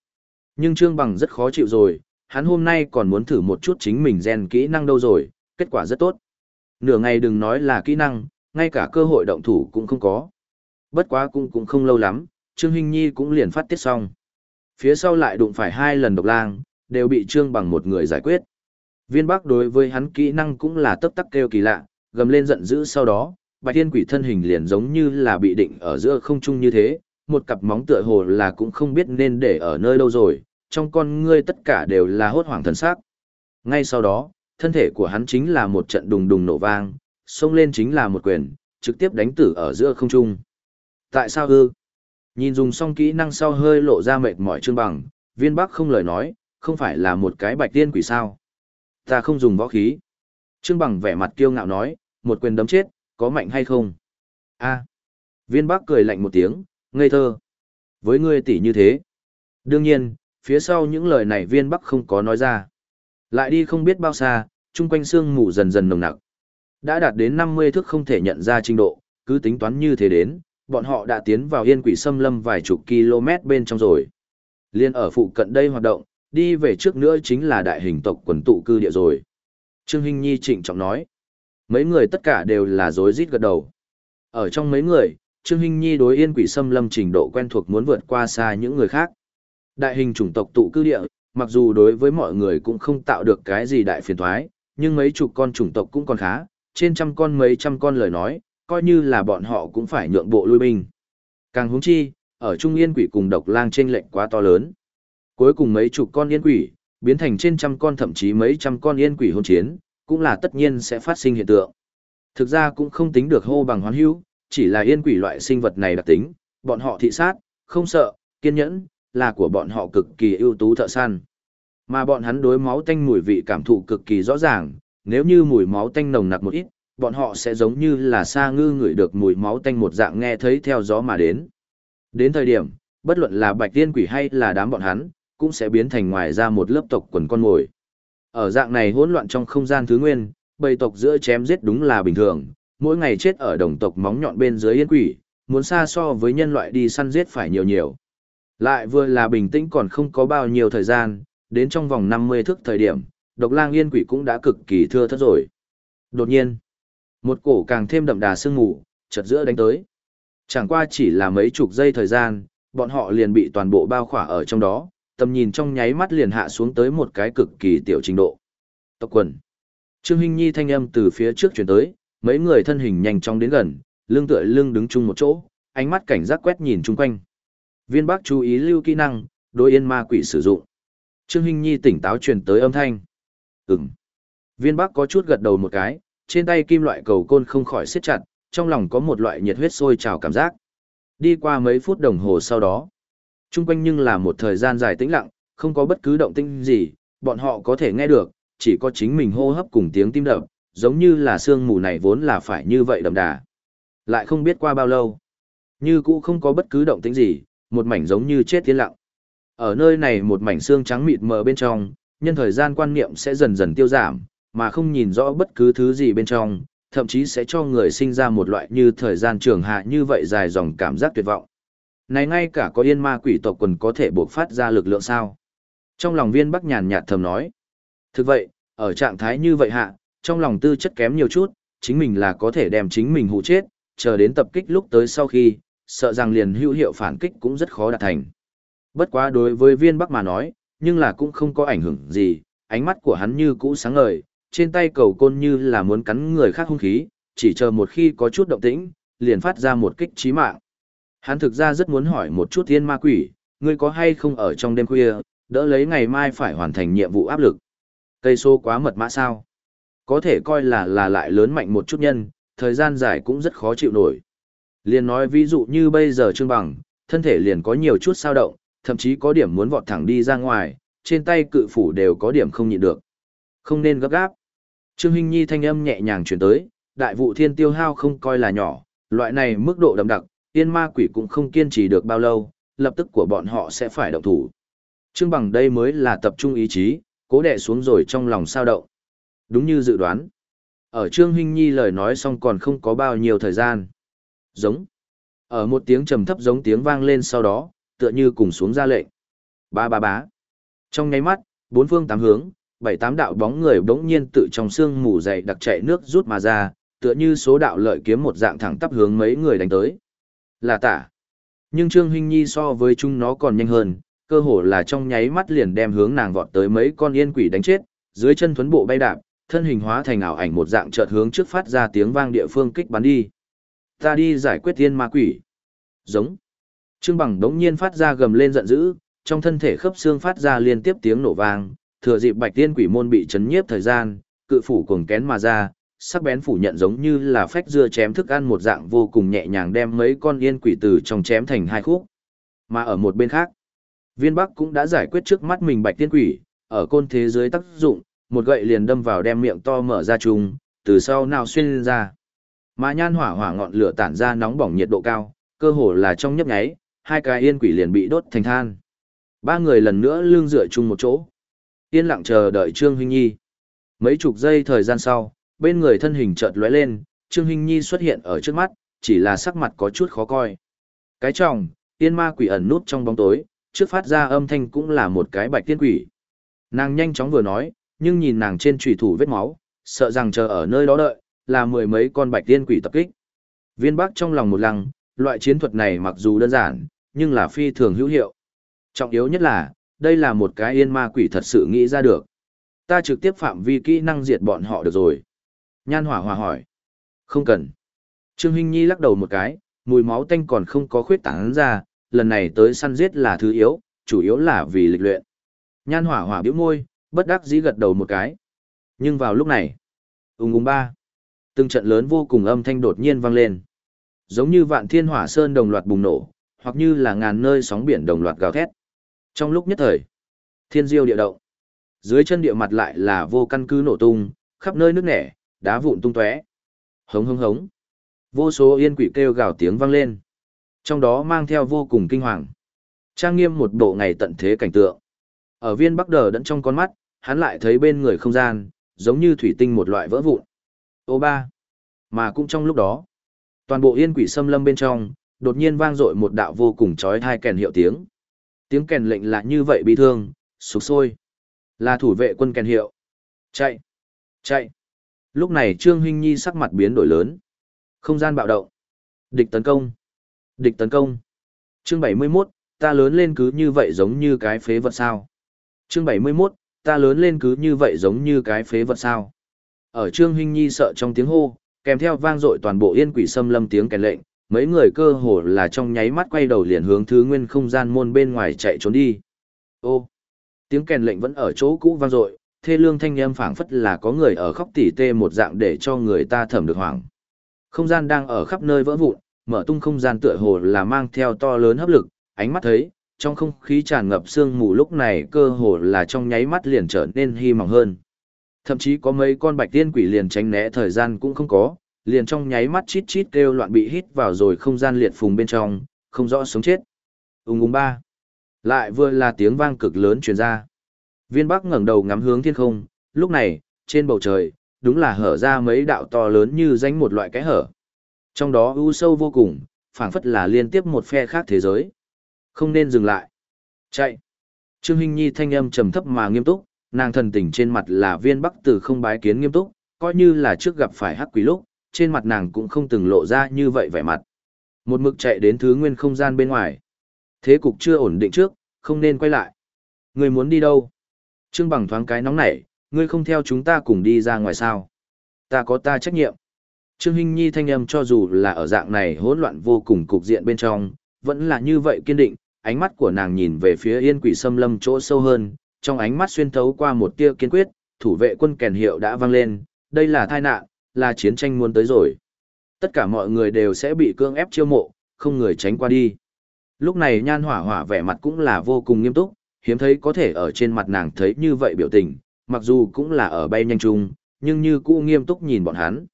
Nhưng Trương Bằng rất khó chịu rồi, hắn hôm nay còn muốn thử một chút chính mình gen kỹ năng đâu rồi, kết quả rất tốt. Nửa ngày đừng nói là kỹ năng, ngay cả cơ hội động thủ cũng không có. Bất quá cũng cũng không lâu lắm, Trương Hinh Nhi cũng liền phát tiết xong. Phía sau lại đụng phải hai lần độc lang, đều bị Trương Bằng một người giải quyết. Viên Bắc đối với hắn kỹ năng cũng là tấp tắc kêu kỳ lạ, gầm lên giận dữ sau đó, Bạch Thiên Quỷ thân hình liền giống như là bị định ở giữa không trung như thế, một cặp móng tựa hồ là cũng không biết nên để ở nơi đâu rồi, trong con ngươi tất cả đều là hốt hoảng thần sắc. Ngay sau đó, thân thể của hắn chính là một trận đùng đùng nổ vang, xông lên chính là một quyền, trực tiếp đánh tử ở giữa không trung. Tại sao ư? Nhìn dùng xong kỹ năng sau hơi lộ ra mệt mỏi trương bằng, viên bắc không lời nói, không phải là một cái bạch tiên quỷ sao. Ta không dùng võ khí. Trương bằng vẻ mặt kiêu ngạo nói, một quyền đấm chết, có mạnh hay không? a viên bắc cười lạnh một tiếng, ngây thơ. Với ngươi tỷ như thế. Đương nhiên, phía sau những lời này viên bắc không có nói ra. Lại đi không biết bao xa, chung quanh sương mù dần dần nồng nặc. Đã đạt đến 50 thước không thể nhận ra trình độ, cứ tính toán như thế đến, bọn họ đã tiến vào yên quỷ xâm lâm vài chục km bên trong rồi. Liên ở phụ cận đây hoạt động, đi về trước nữa chính là đại hình tộc quần tụ cư địa rồi. Trương Hinh Nhi trịnh trọng nói. Mấy người tất cả đều là rối rít gật đầu. Ở trong mấy người, Trương Hinh Nhi đối yên quỷ xâm lâm trình độ quen thuộc muốn vượt qua xa những người khác. Đại hình chủng tộc tụ cư địa, mặc dù đối với mọi người cũng không tạo được cái gì đại phiền thoái, nhưng mấy chục con chủng tộc cũng còn khá, trên trăm con mấy trăm con lời nói, coi như là bọn họ cũng phải nhượng bộ lui binh. Càng húng chi, ở Trung Yên quỷ cùng độc lang trên lệnh quá to lớn. Cuối cùng mấy chục con yên quỷ, biến thành trên trăm con thậm chí mấy trăm con yên quỷ hôn chiến, cũng là tất nhiên sẽ phát sinh hiện tượng. Thực ra cũng không tính được hô bằng hoán hữu, chỉ là yên quỷ loại sinh vật này đặc tính, bọn họ thị sát, không sợ, kiên nhẫn, là của bọn họ cực kỳ ưu tú thợ săn. Mà bọn hắn đối máu tanh mùi vị cảm thụ cực kỳ rõ ràng, nếu như mùi máu tanh nồng nặc một ít, bọn họ sẽ giống như là sa ngư ngửi được mùi máu tanh một dạng nghe thấy theo gió mà đến. Đến thời điểm, bất luận là bạch tiên quỷ hay là đám bọn hắn, cũng sẽ biến thành ngoài ra một lớp tộc quần con mồi. Ở dạng này hỗn loạn trong không gian thứ nguyên, bầy tộc giữa chém giết đúng là bình thường, mỗi ngày chết ở đồng tộc móng nhọn bên dưới yên quỷ, muốn xa so với nhân loại đi săn giết phải nhiều nhiều. Lại vừa là bình tĩnh còn không có bao nhiêu thời gian, đến trong vòng 50 thước thời điểm, độc lang yên quỷ cũng đã cực kỳ thưa thất rồi. Đột nhiên, một cổ càng thêm đậm đà sương mù, chợt giữa đánh tới. Chẳng qua chỉ là mấy chục giây thời gian, bọn họ liền bị toàn bộ bao khỏa ở trong đó, tầm nhìn trong nháy mắt liền hạ xuống tới một cái cực kỳ tiểu trình độ. Tộc quần. Trương Hinh Nhi thanh âm từ phía trước chuyển tới, mấy người thân hình nhanh chóng đến gần, lưng tựa lưng đứng chung một chỗ, ánh mắt cảnh giác quét nhìn chung quanh. Viên Bắc chú ý lưu kỹ năng, đối yên ma quỷ sử dụng. Trương Hinh Nhi tỉnh táo truyền tới âm thanh. Ừm. Viên Bắc có chút gật đầu một cái, trên tay kim loại cầu côn không khỏi siết chặt, trong lòng có một loại nhiệt huyết sôi trào cảm giác. Đi qua mấy phút đồng hồ sau đó, Trung quanh nhưng là một thời gian dài tĩnh lặng, không có bất cứ động tĩnh gì, bọn họ có thể nghe được, chỉ có chính mình hô hấp cùng tiếng tim đập, giống như là sương mù này vốn là phải như vậy đậm đà. Lại không biết qua bao lâu, như cũ không có bất cứ động tĩnh gì, một mảnh giống như chết tiến lặng. Ở nơi này một mảnh xương trắng mịt mờ bên trong, nhân thời gian quan niệm sẽ dần dần tiêu giảm, mà không nhìn rõ bất cứ thứ gì bên trong, thậm chí sẽ cho người sinh ra một loại như thời gian trường hạ như vậy dài dòng cảm giác tuyệt vọng. Này ngay cả có yên ma quỷ tộc quần có thể buộc phát ra lực lượng sao? Trong lòng viên bắc nhàn nhạt thầm nói. Thực vậy, ở trạng thái như vậy hạ, trong lòng tư chất kém nhiều chút, chính mình là có thể đem chính mình hụ chết, chờ đến tập kích lúc tới sau khi, sợ rằng liền hữu hiệu phản kích cũng rất khó đạt thành. Bất quá đối với viên bắc mà nói, nhưng là cũng không có ảnh hưởng gì, ánh mắt của hắn như cũ sáng ngời, trên tay cầu côn như là muốn cắn người khác hung khí, chỉ chờ một khi có chút động tĩnh, liền phát ra một kích chí mạng. Hắn thực ra rất muốn hỏi một chút thiên ma quỷ, ngươi có hay không ở trong đêm khuya, đỡ lấy ngày mai phải hoàn thành nhiệm vụ áp lực. Cây số quá mật mã sao? Có thể coi là là lại lớn mạnh một chút nhân, thời gian dài cũng rất khó chịu nổi. Liền nói ví dụ như bây giờ Trương Bằng, thân thể liền có nhiều chút sao động, thậm chí có điểm muốn vọt thẳng đi ra ngoài, trên tay cự phủ đều có điểm không nhịn được. Không nên gấp gáp. Trương Hinh Nhi thanh âm nhẹ nhàng truyền tới, đại vụ thiên tiêu hao không coi là nhỏ, loại này mức độ đậm đặc, tiên ma quỷ cũng không kiên trì được bao lâu, lập tức của bọn họ sẽ phải động thủ. Trương Bằng đây mới là tập trung ý chí, cố đè xuống rồi trong lòng sao động. Đúng như dự đoán. Ở Trương Hinh Nhi lời nói xong còn không có bao nhiêu thời gian. Giống. Ở một tiếng trầm thấp giống tiếng vang lên sau đó, tựa như cùng xuống ra lệnh. Ba ba bá. Trong nháy mắt, bốn phương tám hướng, bảy tám đạo bóng người bỗng nhiên tự trong xương mù dày đặc chạy nước rút mà ra, tựa như số đạo lợi kiếm một dạng thẳng tắp hướng mấy người đánh tới. Là tả. Nhưng Trương Hinh Nhi so với chúng nó còn nhanh hơn, cơ hồ là trong nháy mắt liền đem hướng nàng vọt tới mấy con yên quỷ đánh chết, dưới chân thuấn bộ bay đạp, thân hình hóa thành ảo ảnh một dạng chợt hướng trước phát ra tiếng vang địa phương kích bắn đi. Ta đi giải quyết tiên ma quỷ. Giống. Trương Bằng đống nhiên phát ra gầm lên giận dữ, trong thân thể khớp xương phát ra liên tiếp tiếng nổ vang, thừa dịp Bạch Tiên Quỷ môn bị chấn nhiếp thời gian, cự phủ cuồng kén mà ra, sắc bén phủ nhận giống như là phách dưa chém thức ăn một dạng vô cùng nhẹ nhàng đem mấy con yên quỷ từ trong chém thành hai khúc. Mà ở một bên khác, Viên Bắc cũng đã giải quyết trước mắt mình Bạch Tiên Quỷ, ở côn thế giới tác dụng, một gậy liền đâm vào đem miệng to mở ra trùng, từ sau nào xuyên ra. Mà nhan hỏa hỏa ngọn lửa tản ra nóng bỏng nhiệt độ cao, cơ hồ là trong nhấp nháy, hai cái yên quỷ liền bị đốt thành than. Ba người lần nữa lưng dựa chung một chỗ. Yên lặng chờ đợi Trương Huynh Nhi. Mấy chục giây thời gian sau, bên người thân hình chợt lóe lên, Trương Huynh Nhi xuất hiện ở trước mắt, chỉ là sắc mặt có chút khó coi. Cái trọng, tiên ma quỷ ẩn nút trong bóng tối, trước phát ra âm thanh cũng là một cái bạch tiên quỷ. Nàng nhanh chóng vừa nói, nhưng nhìn nàng trên trùy thủ vết máu, sợ rằng chờ ở nơi đó đợi, là mười mấy con bạch tiên quỷ tập kích. Viên Bắc trong lòng một lăng, loại chiến thuật này mặc dù đơn giản, nhưng là phi thường hữu hiệu. Trọng yếu nhất là, đây là một cái yên ma quỷ thật sự nghĩ ra được. Ta trực tiếp phạm vi kỹ năng diệt bọn họ được rồi. Nhan hỏa hòa hỏi. Không cần. Trương Hinh Nhi lắc đầu một cái, mùi máu tanh còn không có khuyết tán ra, lần này tới săn giết là thứ yếu, chủ yếu là vì lịch luyện. Nhan hỏa hỏa biểu môi, bất đắc dĩ gật đầu một cái. Nhưng vào lúc này, ung ung ba, từng trận lớn vô cùng âm thanh đột nhiên vang lên. Giống như vạn thiên hỏa sơn đồng loạt bùng nổ, hoặc như là ngàn nơi sóng biển đồng loạt gào thét. Trong lúc nhất thời, thiên diêu địa động. Dưới chân địa mặt lại là vô căn cứ nổ tung, khắp nơi nước nẻ, đá vụn tung tóe. Hống hống hống. Vô số yên quỷ kêu gào tiếng vang lên. Trong đó mang theo vô cùng kinh hoàng. Trang nghiêm một bộ ngày tận thế cảnh tượng. Ở viên bắc đờ đẫn trong con mắt, hắn lại thấy bên người không gian, giống như thủy tinh một loại vỡ vụn. Ô ba. Mà cũng trong lúc đó, toàn bộ yên quỷ xâm lâm bên trong, đột nhiên vang dội một đạo vô cùng chói tai kèn hiệu tiếng. Tiếng kèn lệnh là như vậy bị thương, sục sôi. Là thủ vệ quân kèn hiệu. Chạy! Chạy! Lúc này Trương Huynh Nhi sắc mặt biến đổi lớn. Không gian bạo động. Địch tấn công. Địch tấn công. Chương 71, ta lớn lên cứ như vậy giống như cái phế vật sao. Chương 71, ta lớn lên cứ như vậy giống như cái phế vật sao. Ở Trương Huynh Nhi sợ trong tiếng hô, kèm theo vang dội toàn bộ yên quỷ xâm lâm tiếng kèn lệnh, mấy người cơ hồ là trong nháy mắt quay đầu liền hướng thứ nguyên không gian môn bên ngoài chạy trốn đi. Ô, tiếng kèn lệnh vẫn ở chỗ cũ vang dội, thê lương thanh âm phảng phất là có người ở khóc tỉ tê một dạng để cho người ta thẩm được hoảng. Không gian đang ở khắp nơi vỡ vụn, mở tung không gian tựa hồ là mang theo to lớn hấp lực, ánh mắt thấy, trong không khí tràn ngập sương mù lúc này cơ hồ là trong nháy mắt liền trở nên hy mỏng hơn. Thậm chí có mấy con bạch tiên quỷ liền tránh né thời gian cũng không có, liền trong nháy mắt chít chít kêu loạn bị hít vào rồi không gian liệt phùng bên trong, không rõ sống chết. Ung ung ba. Lại vừa là tiếng vang cực lớn truyền ra. Viên Bắc ngẩng đầu ngắm hướng thiên không, lúc này, trên bầu trời, đúng là hở ra mấy đạo to lớn như danh một loại cái hở. Trong đó u sâu vô cùng, phảng phất là liên tiếp một phe khác thế giới. Không nên dừng lại. Chạy. Trương Hinh Nhi thanh âm trầm thấp mà nghiêm túc, nàng thần tình trên mặt là viên bắc từ không bái kiến nghiêm túc, coi như là trước gặp phải hắc quỷ lúc, trên mặt nàng cũng không từng lộ ra như vậy vẻ mặt. Một mực chạy đến thứ nguyên không gian bên ngoài. Thế cục chưa ổn định trước, không nên quay lại. Người muốn đi đâu? Trương Bằng thoáng cái nóng nảy, ngươi không theo chúng ta cùng đi ra ngoài sao? Ta có ta trách nhiệm. Trương Hinh Nhi thanh âm cho dù là ở dạng này hỗn loạn vô cùng cục diện bên trong, vẫn là như vậy kiên định, ánh mắt của nàng nhìn về phía yên quỷ xâm lâm chỗ sâu hơn, trong ánh mắt xuyên thấu qua một tia kiên quyết, thủ vệ quân kèn hiệu đã vang lên, đây là tai nạn, là chiến tranh muốn tới rồi. Tất cả mọi người đều sẽ bị cương ép chiêu mộ, không người tránh qua đi. Lúc này nhan hỏa hỏa vẻ mặt cũng là vô cùng nghiêm túc, hiếm thấy có thể ở trên mặt nàng thấy như vậy biểu tình, mặc dù cũng là ở bay nhanh chung, nhưng như cũ nghiêm túc nhìn bọn hắn.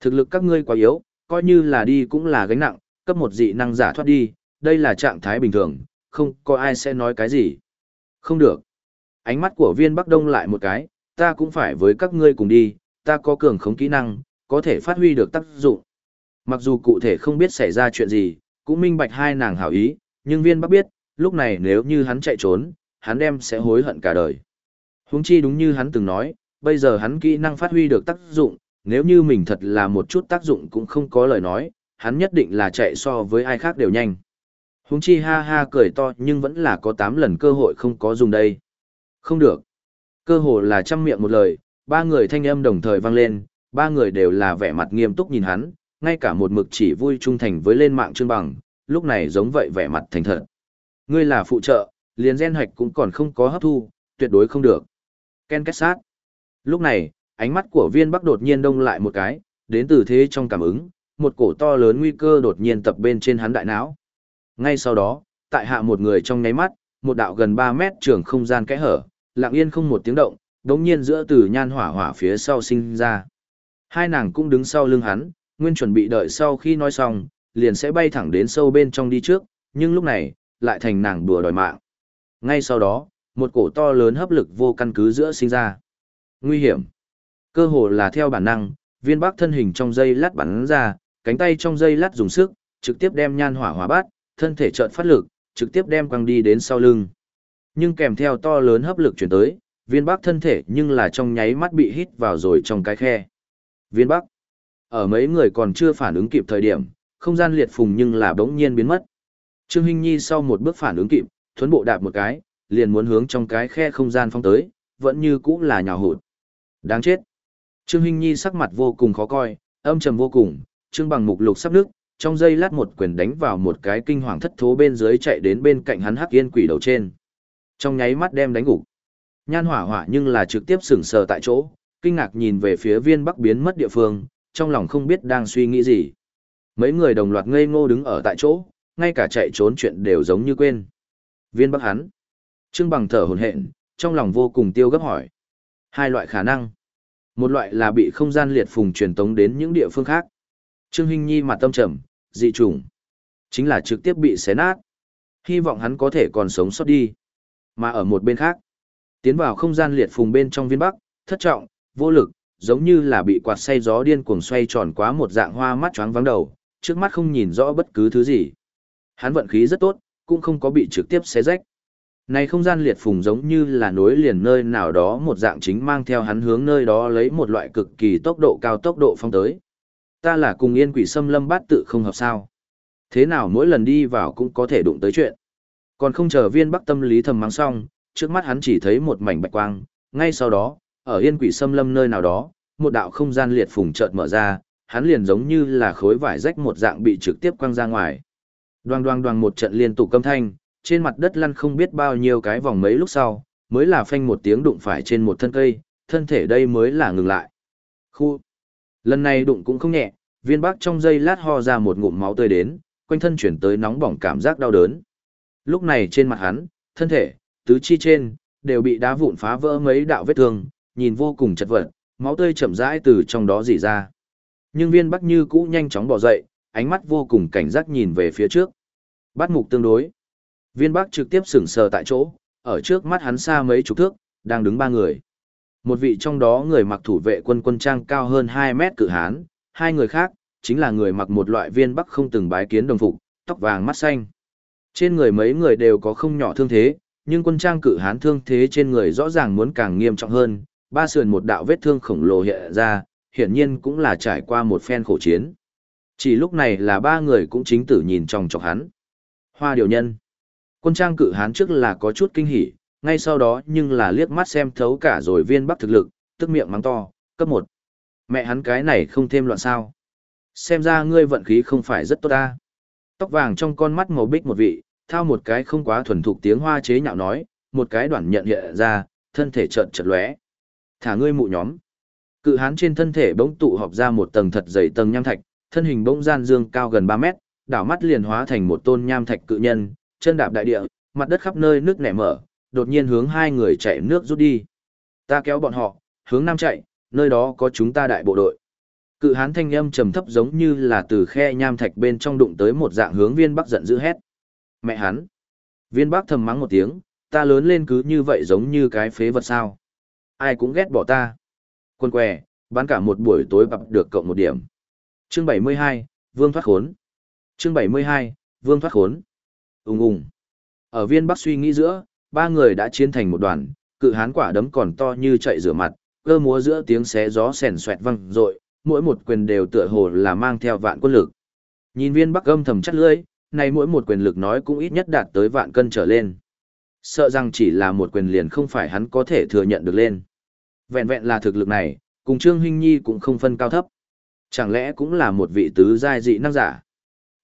Thực lực các ngươi quá yếu, coi như là đi cũng là gánh nặng, cấp một dị năng giả thoát đi, đây là trạng thái bình thường, không có ai sẽ nói cái gì. Không được. Ánh mắt của viên Bắc Đông lại một cái, ta cũng phải với các ngươi cùng đi, ta có cường khống kỹ năng, có thể phát huy được tác dụng. Mặc dù cụ thể không biết xảy ra chuyện gì, cũng minh bạch hai nàng hảo ý, nhưng viên Bắc biết, lúc này nếu như hắn chạy trốn, hắn đem sẽ hối hận cả đời. Huống chi đúng như hắn từng nói, bây giờ hắn kỹ năng phát huy được tác dụng, nếu như mình thật là một chút tác dụng cũng không có lời nói, hắn nhất định là chạy so với ai khác đều nhanh. Huống chi ha ha cười to nhưng vẫn là có 8 lần cơ hội không có dùng đây. Không được. Cơ hội là trăm miệng một lời, ba người thanh âm đồng thời vang lên, ba người đều là vẻ mặt nghiêm túc nhìn hắn, ngay cả một mực chỉ vui trung thành với lên mạng trương bằng, lúc này giống vậy vẻ mặt thành thật. Ngươi là phụ trợ, liền gen hoạch cũng còn không có hấp thu, tuyệt đối không được. Ken kết sát. Lúc này, ánh mắt của viên bắc đột nhiên đông lại một cái, đến từ thế trong cảm ứng, một cổ to lớn nguy cơ đột nhiên tập bên trên hắn đại não. Ngay sau đó, tại hạ một người trong nháy mắt, một đạo gần 3 mét trường không gian kẽ hở, lặng yên không một tiếng động, đống nhiên giữa từ nhan hỏa hỏa phía sau sinh ra. Hai nàng cũng đứng sau lưng hắn, nguyên chuẩn bị đợi sau khi nói xong, liền sẽ bay thẳng đến sâu bên trong đi trước, nhưng lúc này, lại thành nàng đùa đòi mạng. Ngay sau đó, một cổ to lớn hấp lực vô căn cứ giữa sinh ra. Nguy hiểm. Cơ hồ là theo bản năng, viên bắc thân hình trong dây lát bắn ra, cánh tay trong dây lát dùng sức, trực tiếp đem nhan hỏa hỏa bát, thân thể trợn phát lực, trực tiếp đem quăng đi đến sau lưng. Nhưng kèm theo to lớn hấp lực chuyển tới, viên bắc thân thể nhưng là trong nháy mắt bị hít vào rồi trong cái khe. Viên bắc. Ở mấy người còn chưa phản ứng kịp thời điểm, không gian liệt phùng nhưng là bỗng nhiên biến mất. Trương Hinh Nhi sau một bước phản ứng kịp, thuấn bộ đạp một cái, liền muốn hướng trong cái khe không gian phong tới, vẫn như cũ là nhào hụt. Đáng chết. Trương Hinh Nhi sắc mặt vô cùng khó coi, âm trầm vô cùng, Trương Bằng mục lục sắp nước, trong giây lát một quyền đánh vào một cái kinh hoàng thất thố bên dưới chạy đến bên cạnh hắn hắc yên quỷ đầu trên. Trong nháy mắt đem đánh gục. Nhan hỏa hỏa nhưng là trực tiếp sững sờ tại chỗ, kinh ngạc nhìn về phía viên bắc biến mất địa phương, trong lòng không biết đang suy nghĩ gì. Mấy người đồng loạt ngây ngô đứng ở tại chỗ, ngay cả chạy trốn chuyện đều giống như quên. Viên bắc hắn. Trương bằng thở hổn hển, trong lòng vô cùng tiêu gấp hỏi. Hai loại khả năng. Một loại là bị không gian liệt phùng truyền tống đến những địa phương khác. Trương Hinh Nhi mặt tâm trầm, dị trùng. Chính là trực tiếp bị xé nát. Hy vọng hắn có thể còn sống sót đi. Mà ở một bên khác, tiến vào không gian liệt phùng bên trong viên bắc, thất trọng, vô lực, giống như là bị quạt say gió điên cuồng xoay tròn quá một dạng hoa mắt choáng vắng đầu, trước mắt không nhìn rõ bất cứ thứ gì. Hắn vận khí rất tốt, cũng không có bị trực tiếp xé rách. Này không gian liệt phùng giống như là nối liền nơi nào đó một dạng chính mang theo hắn hướng nơi đó lấy một loại cực kỳ tốc độ cao tốc độ phong tới. Ta là cùng yên quỷ xâm lâm bát tự không hợp sao. Thế nào mỗi lần đi vào cũng có thể đụng tới chuyện. Còn không chờ viên bắc tâm lý thầm mắng xong, trước mắt hắn chỉ thấy một mảnh bạch quang, ngay sau đó, ở yên quỷ xâm lâm nơi nào đó, một đạo không gian liệt phùng chợt mở ra, hắn liền giống như là khối vải rách một dạng bị trực tiếp quăng ra ngoài. Đoàng đoàng đoàng một trận liên tục câm thanh, trên mặt đất lăn không biết bao nhiêu cái vòng mấy lúc sau, mới là phanh một tiếng đụng phải trên một thân cây, thân thể đây mới là ngừng lại. Khu. Lần này đụng cũng không nhẹ, Viên Bắc trong giây lát ho ra một ngụm máu tươi đến, quanh thân chuyển tới nóng bỏng cảm giác đau đớn. Lúc này trên mặt hắn, thân thể, tứ chi trên, đều bị đá vụn phá vỡ mấy đạo vết thương, nhìn vô cùng chật vật, máu tươi chậm rãi từ trong đó rỉ ra. Nhưng viên bắc như cũ nhanh chóng bỏ dậy, ánh mắt vô cùng cảnh giác nhìn về phía trước. Bắt mục tương đối. Viên bắc trực tiếp sững sờ tại chỗ, ở trước mắt hắn xa mấy chục thước, đang đứng ba người. Một vị trong đó người mặc thủ vệ quân quân trang cao hơn 2 mét cự hán, hai người khác, chính là người mặc một loại viên bắc không từng bái kiến đồng phục, tóc vàng mắt xanh. Trên người mấy người đều có không nhỏ thương thế, nhưng quân trang cự hán thương thế trên người rõ ràng muốn càng nghiêm trọng hơn, ba sườn một đạo vết thương khổng lồ hiện ra, hiển nhiên cũng là trải qua một phen khổ chiến. Chỉ lúc này là ba người cũng chính tử nhìn trong chọc hắn. Hoa điều nhân. Quân trang cự hán trước là có chút kinh hỉ, ngay sau đó nhưng là liếc mắt xem thấu cả rồi viên bắc thực lực, tức miệng mắng to, cấp một Mẹ hắn cái này không thêm loạn sao. Xem ra ngươi vận khí không phải rất tốt ta. Tóc vàng trong con mắt màu bích một vị, thao một cái không quá thuần thục tiếng hoa chế nhạo nói, một cái đoạn nhận hiện ra, thân thể trợn trợn lóe. Thả ngươi mụ nhóm. Cự hán trên thân thể bỗng tụ họp ra một tầng thật dày tầng nham thạch, thân hình bỗng gian dương cao gần 3 mét, đảo mắt liền hóa thành một tôn nham thạch cự nhân, chân đạp đại địa, mặt đất khắp nơi nước nẻ mở, đột nhiên hướng hai người chạy nước rút đi. Ta kéo bọn họ, hướng nam chạy, nơi đó có chúng ta đại bộ đội. Cự hán thanh âm trầm thấp giống như là từ khe nham thạch bên trong đụng tới một dạng hướng viên bắc giận dữ hét. Mẹ hắn! Viên bắc thầm mắng một tiếng, ta lớn lên cứ như vậy giống như cái phế vật sao. Ai cũng ghét bỏ ta. Quân què, bán cả một buổi tối bập được cộng một điểm. Chương 72, Vương thoát khốn. Chương 72, Vương thoát khốn. Ung ung. Ở viên bắc suy nghĩ giữa, ba người đã chiến thành một đoàn, cự hán quả đấm còn to như chạy rửa mặt, cơ múa giữa tiếng xé gió sèn xoẹt vang rội, mỗi một quyền đều tựa hồ là mang theo vạn quân lực. Nhìn viên bắc âm thầm chắc lưỡi, này mỗi một quyền lực nói cũng ít nhất đạt tới vạn cân trở lên. Sợ rằng chỉ là một quyền liền không phải hắn có thể thừa nhận được lên. Vẹn vẹn là thực lực này, cùng Trương Hinh Nhi cũng không phân cao thấp. Chẳng lẽ cũng là một vị tứ giai dị năng giả?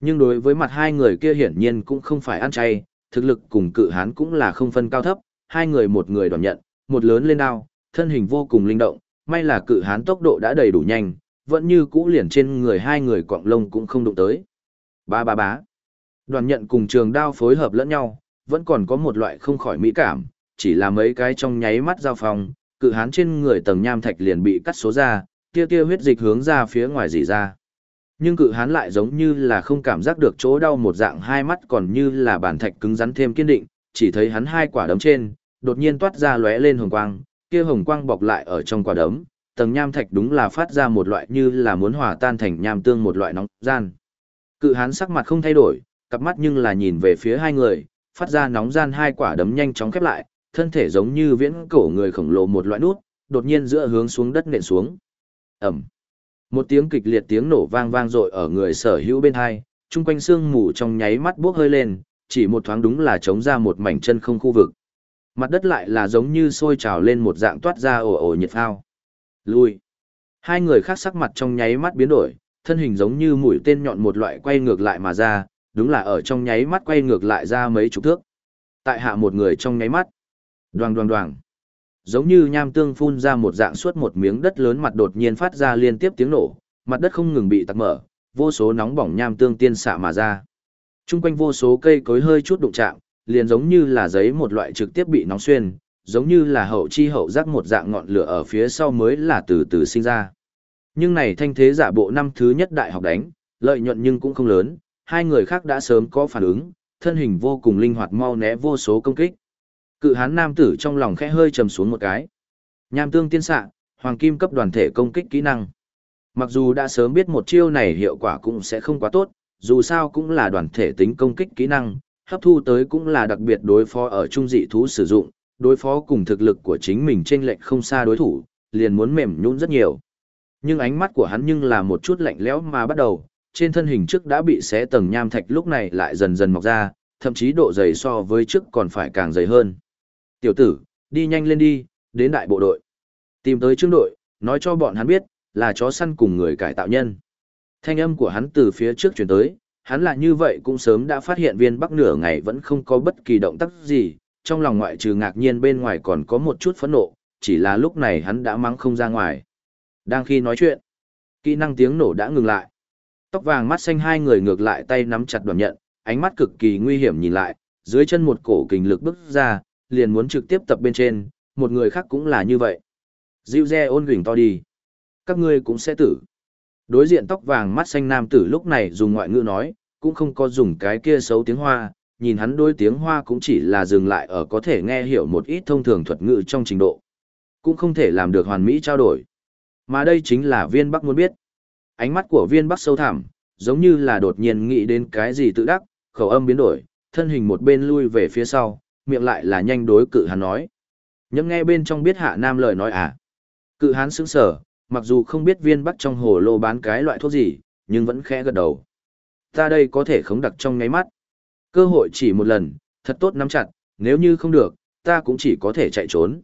Nhưng đối với mặt hai người kia hiển nhiên cũng không phải ăn chay, thực lực cùng cự hán cũng là không phân cao thấp, hai người một người đoàn nhận, một lớn lên đao, thân hình vô cùng linh động, may là cự hán tốc độ đã đầy đủ nhanh, vẫn như cũ liền trên người hai người quạng lông cũng không đụng tới. Ba ba bá. Đoàn nhận cùng trường đao phối hợp lẫn nhau, vẫn còn có một loại không khỏi mỹ cảm, chỉ là mấy cái trong nháy mắt giao phòng, cự hán trên người tầng nham thạch liền bị cắt số ra, tia tia huyết dịch hướng ra phía ngoài dỉ ra. Nhưng cự hán lại giống như là không cảm giác được chỗ đau một dạng hai mắt còn như là bản thạch cứng rắn thêm kiên định, chỉ thấy hắn hai quả đấm trên, đột nhiên toát ra lóe lên hồng quang, kia hồng quang bọc lại ở trong quả đấm, tầng nham thạch đúng là phát ra một loại như là muốn hòa tan thành nham tương một loại nóng gian. Cự hán sắc mặt không thay đổi, cặp mắt nhưng là nhìn về phía hai người, phát ra nóng gian hai quả đấm nhanh chóng khép lại, thân thể giống như viễn cổ người khổng lồ một loại nút, đột nhiên giữa hướng xuống đất nện xuống. Ẩm. Một tiếng kịch liệt tiếng nổ vang vang dội ở người sở hữu bên hai, chung quanh sương mù trong nháy mắt buốc hơi lên, chỉ một thoáng đúng là chống ra một mảnh chân không khu vực. Mặt đất lại là giống như sôi trào lên một dạng toát ra ồ ồ nhiệt phao. Lui. Hai người khác sắc mặt trong nháy mắt biến đổi, thân hình giống như mũi tên nhọn một loại quay ngược lại mà ra, đúng là ở trong nháy mắt quay ngược lại ra mấy chục thước. Tại hạ một người trong nháy mắt. Đoàng đoàng đoàng. Giống như nham tương phun ra một dạng suốt một miếng đất lớn mặt đột nhiên phát ra liên tiếp tiếng nổ, mặt đất không ngừng bị tắc mở, vô số nóng bỏng nham tương tiên xạ mà ra. Trung quanh vô số cây cối hơi chút đụng chạm, liền giống như là giấy một loại trực tiếp bị nóng xuyên, giống như là hậu chi hậu giác một dạng ngọn lửa ở phía sau mới là từ từ sinh ra. Nhưng này thanh thế giả bộ năm thứ nhất đại học đánh, lợi nhuận nhưng cũng không lớn, hai người khác đã sớm có phản ứng, thân hình vô cùng linh hoạt mau né vô số công kích. Cự hán nam tử trong lòng khẽ hơi trầm xuống một cái. Nham tương tiên xạ, hoàng kim cấp đoàn thể công kích kỹ năng. Mặc dù đã sớm biết một chiêu này hiệu quả cũng sẽ không quá tốt, dù sao cũng là đoàn thể tính công kích kỹ năng, hấp thu tới cũng là đặc biệt đối phó ở trung dị thú sử dụng, đối phó cùng thực lực của chính mình trên lệnh không xa đối thủ, liền muốn mềm nhũn rất nhiều. Nhưng ánh mắt của hắn nhưng là một chút lạnh lẽo mà bắt đầu, trên thân hình trước đã bị xé tầng nham thạch lúc này lại dần dần mọc ra, thậm chí độ dày so với trước còn phải càng dày hơn. Tiểu tử, đi nhanh lên đi, đến đại bộ đội. Tìm tới trương đội, nói cho bọn hắn biết, là chó săn cùng người cải tạo nhân. Thanh âm của hắn từ phía trước chuyển tới, hắn là như vậy cũng sớm đã phát hiện viên bắc nửa ngày vẫn không có bất kỳ động tác gì, trong lòng ngoại trừ ngạc nhiên bên ngoài còn có một chút phẫn nộ, chỉ là lúc này hắn đã mắng không ra ngoài. Đang khi nói chuyện, kỹ năng tiếng nổ đã ngừng lại. Tóc vàng mắt xanh hai người ngược lại tay nắm chặt đoàn nhận, ánh mắt cực kỳ nguy hiểm nhìn lại, dưới chân một cổ kình lực bức ra, liền muốn trực tiếp tập bên trên, một người khác cũng là như vậy. Dịu re ôn gỉnh to đi. Các ngươi cũng sẽ tử. Đối diện tóc vàng mắt xanh nam tử lúc này dùng ngoại ngữ nói, cũng không có dùng cái kia xấu tiếng hoa, nhìn hắn đôi tiếng hoa cũng chỉ là dừng lại ở có thể nghe hiểu một ít thông thường thuật ngữ trong trình độ. Cũng không thể làm được hoàn mỹ trao đổi. Mà đây chính là viên bắc muốn biết. Ánh mắt của viên bắc sâu thẳm, giống như là đột nhiên nghĩ đến cái gì tự đắc, khẩu âm biến đổi, thân hình một bên lui về phía sau, miệng lại là nhanh đối cự hán nói. Nhấm nghe bên trong biết hạ nam lời nói à. Cự hán sững sở, mặc dù không biết viên bắc trong hồ lô bán cái loại thuốc gì, nhưng vẫn khẽ gật đầu. Ta đây có thể khống đặc trong ngáy mắt. Cơ hội chỉ một lần, thật tốt nắm chặt, nếu như không được, ta cũng chỉ có thể chạy trốn.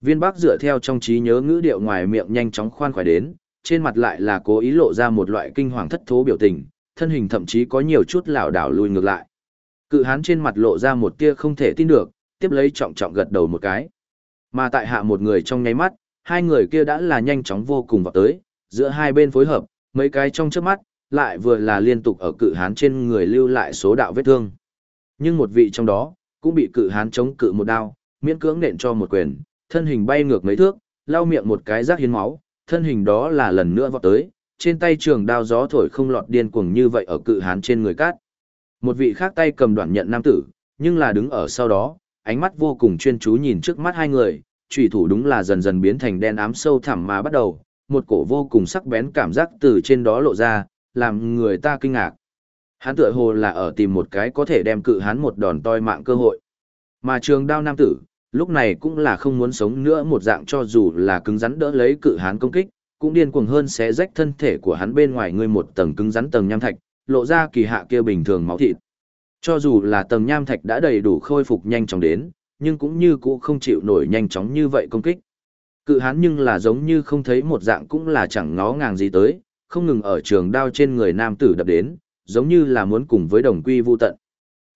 Viên Bắc dựa theo trong trí nhớ ngữ điệu ngoài miệng nhanh chóng khoan khoái đến, trên mặt lại là cố ý lộ ra một loại kinh hoàng thất thố biểu tình, thân hình thậm chí có nhiều chút lảo đảo lùi ngược lại. Cự hán trên mặt lộ ra một tia không thể tin được, tiếp lấy trọng trọng gật đầu một cái. Mà tại hạ một người trong nháy mắt, hai người kia đã là nhanh chóng vô cùng vào tới, giữa hai bên phối hợp, mấy cái trong trước mắt, lại vừa là liên tục ở cự hán trên người lưu lại số đạo vết thương. Nhưng một vị trong đó, cũng bị cự hán chống cự một đao, miễn cưỡng nện cho một quyền, thân hình bay ngược mấy thước, lau miệng một cái rác hiến máu, thân hình đó là lần nữa vọt tới, trên tay trường đao gió thổi không lọt điên cuồng như vậy ở cự hán trên người cát. Một vị khác tay cầm đoạn nhận nam tử, nhưng là đứng ở sau đó, ánh mắt vô cùng chuyên chú nhìn trước mắt hai người, trùy thủ đúng là dần dần biến thành đen ám sâu thẳm mà bắt đầu, một cổ vô cùng sắc bén cảm giác từ trên đó lộ ra, làm người ta kinh ngạc. Hắn tựa hồ là ở tìm một cái có thể đem cự hắn một đòn toi mạng cơ hội. Mà trường đao nam tử, lúc này cũng là không muốn sống nữa một dạng cho dù là cứng rắn đỡ lấy cự hắn công kích, cũng điên cuồng hơn sẽ rách thân thể của hắn bên ngoài người một tầng cứng rắn tầng nham thạch, lộ ra kỳ hạ kia bình thường máu thịt. Cho dù là tầng nham thạch đã đầy đủ khôi phục nhanh chóng đến, nhưng cũng như cũ không chịu nổi nhanh chóng như vậy công kích. Cự hán nhưng là giống như không thấy một dạng cũng là chẳng ngó ngàng gì tới, không ngừng ở trường đao trên người nam tử đập đến, giống như là muốn cùng với đồng quy vu tận.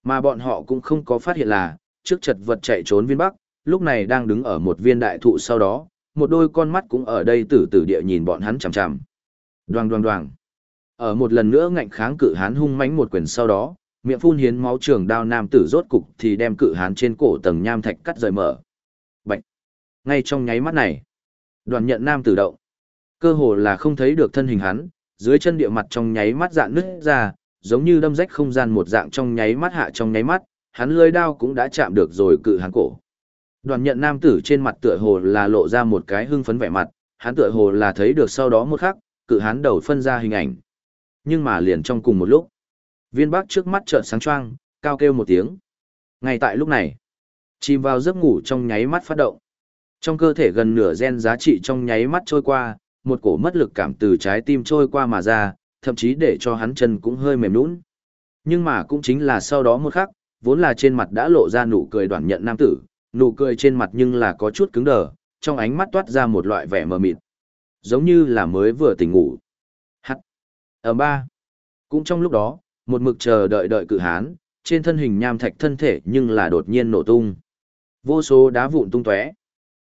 Mà bọn họ cũng không có phát hiện là, trước chật vật chạy trốn viên bắc, lúc này đang đứng ở một viên đại thụ sau đó, một đôi con mắt cũng ở đây tử tử địa nhìn bọn hắn chằm chằm. Đoàng đoàng đoàng. Ở một lần nữa ngạnh kháng cự hán hung mãnh một quyền sau đó, miệng phun hiến máu trường đao nam tử rốt cục thì đem cự hán trên cổ tầng nham thạch cắt rời mở. Bạch. Ngay trong nháy mắt này, đoàn nhận nam tử động. Cơ hồ là không thấy được thân hình hắn, dưới chân địa mặt trong nháy mắt dạn nứt ra, giống như đâm rách không gian một dạng trong nháy mắt hạ trong nháy mắt, hắn lưỡi đao cũng đã chạm được rồi cự hán cổ. Đoàn nhận nam tử trên mặt tựa hồ là lộ ra một cái hưng phấn vẻ mặt, hắn tựa hồ là thấy được sau đó một khắc, cự hán đầu phân ra hình ảnh. Nhưng mà liền trong cùng một lúc, viên bác trước mắt trợn sáng choang, cao kêu một tiếng. Ngay tại lúc này, chìm vào giấc ngủ trong nháy mắt phát động. Trong cơ thể gần nửa gen giá trị trong nháy mắt trôi qua, một cổ mất lực cảm từ trái tim trôi qua mà ra, thậm chí để cho hắn chân cũng hơi mềm nũng. Nhưng mà cũng chính là sau đó một khắc, vốn là trên mặt đã lộ ra nụ cười đoản nhận nam tử, nụ cười trên mặt nhưng là có chút cứng đờ, trong ánh mắt toát ra một loại vẻ mờ mịt. Giống như là mới vừa tỉnh ngủ. Ở ba. Cũng trong lúc đó, một mực chờ đợi đợi cự hán, trên thân hình nham thạch thân thể nhưng là đột nhiên nổ tung. Vô số đá vụn tung tóe.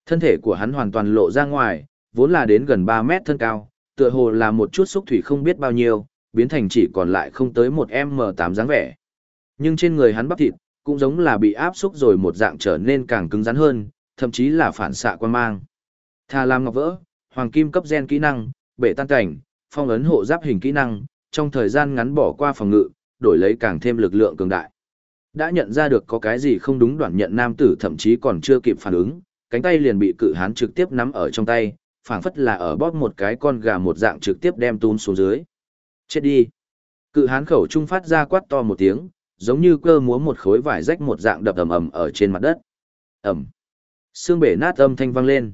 Thân thể của hắn hoàn toàn lộ ra ngoài, vốn là đến gần 3 mét thân cao, tựa hồ là một chút xúc thủy không biết bao nhiêu, biến thành chỉ còn lại không tới một M8 dáng vẻ. Nhưng trên người hắn bắp thịt, cũng giống là bị áp xúc rồi một dạng trở nên càng cứng rắn hơn, thậm chí là phản xạ quan mang. Tha Lam ngọc vỡ, hoàng kim cấp gen kỹ năng, bể tan cảnh, phong ấn hộ giáp hình kỹ năng, trong thời gian ngắn bỏ qua phòng ngự, đổi lấy càng thêm lực lượng cường đại. Đã nhận ra được có cái gì không đúng đoạn nhận nam tử thậm chí còn chưa kịp phản ứng, cánh tay liền bị cự hán trực tiếp nắm ở trong tay, phảng phất là ở bóp một cái con gà một dạng trực tiếp đem tún xuống dưới. Chết đi. Cự hán khẩu trung phát ra quát to một tiếng, giống như cơ múa một khối vải rách một dạng đập ầm ầm ở trên mặt đất. Ầm. Xương bể nát âm thanh vang lên.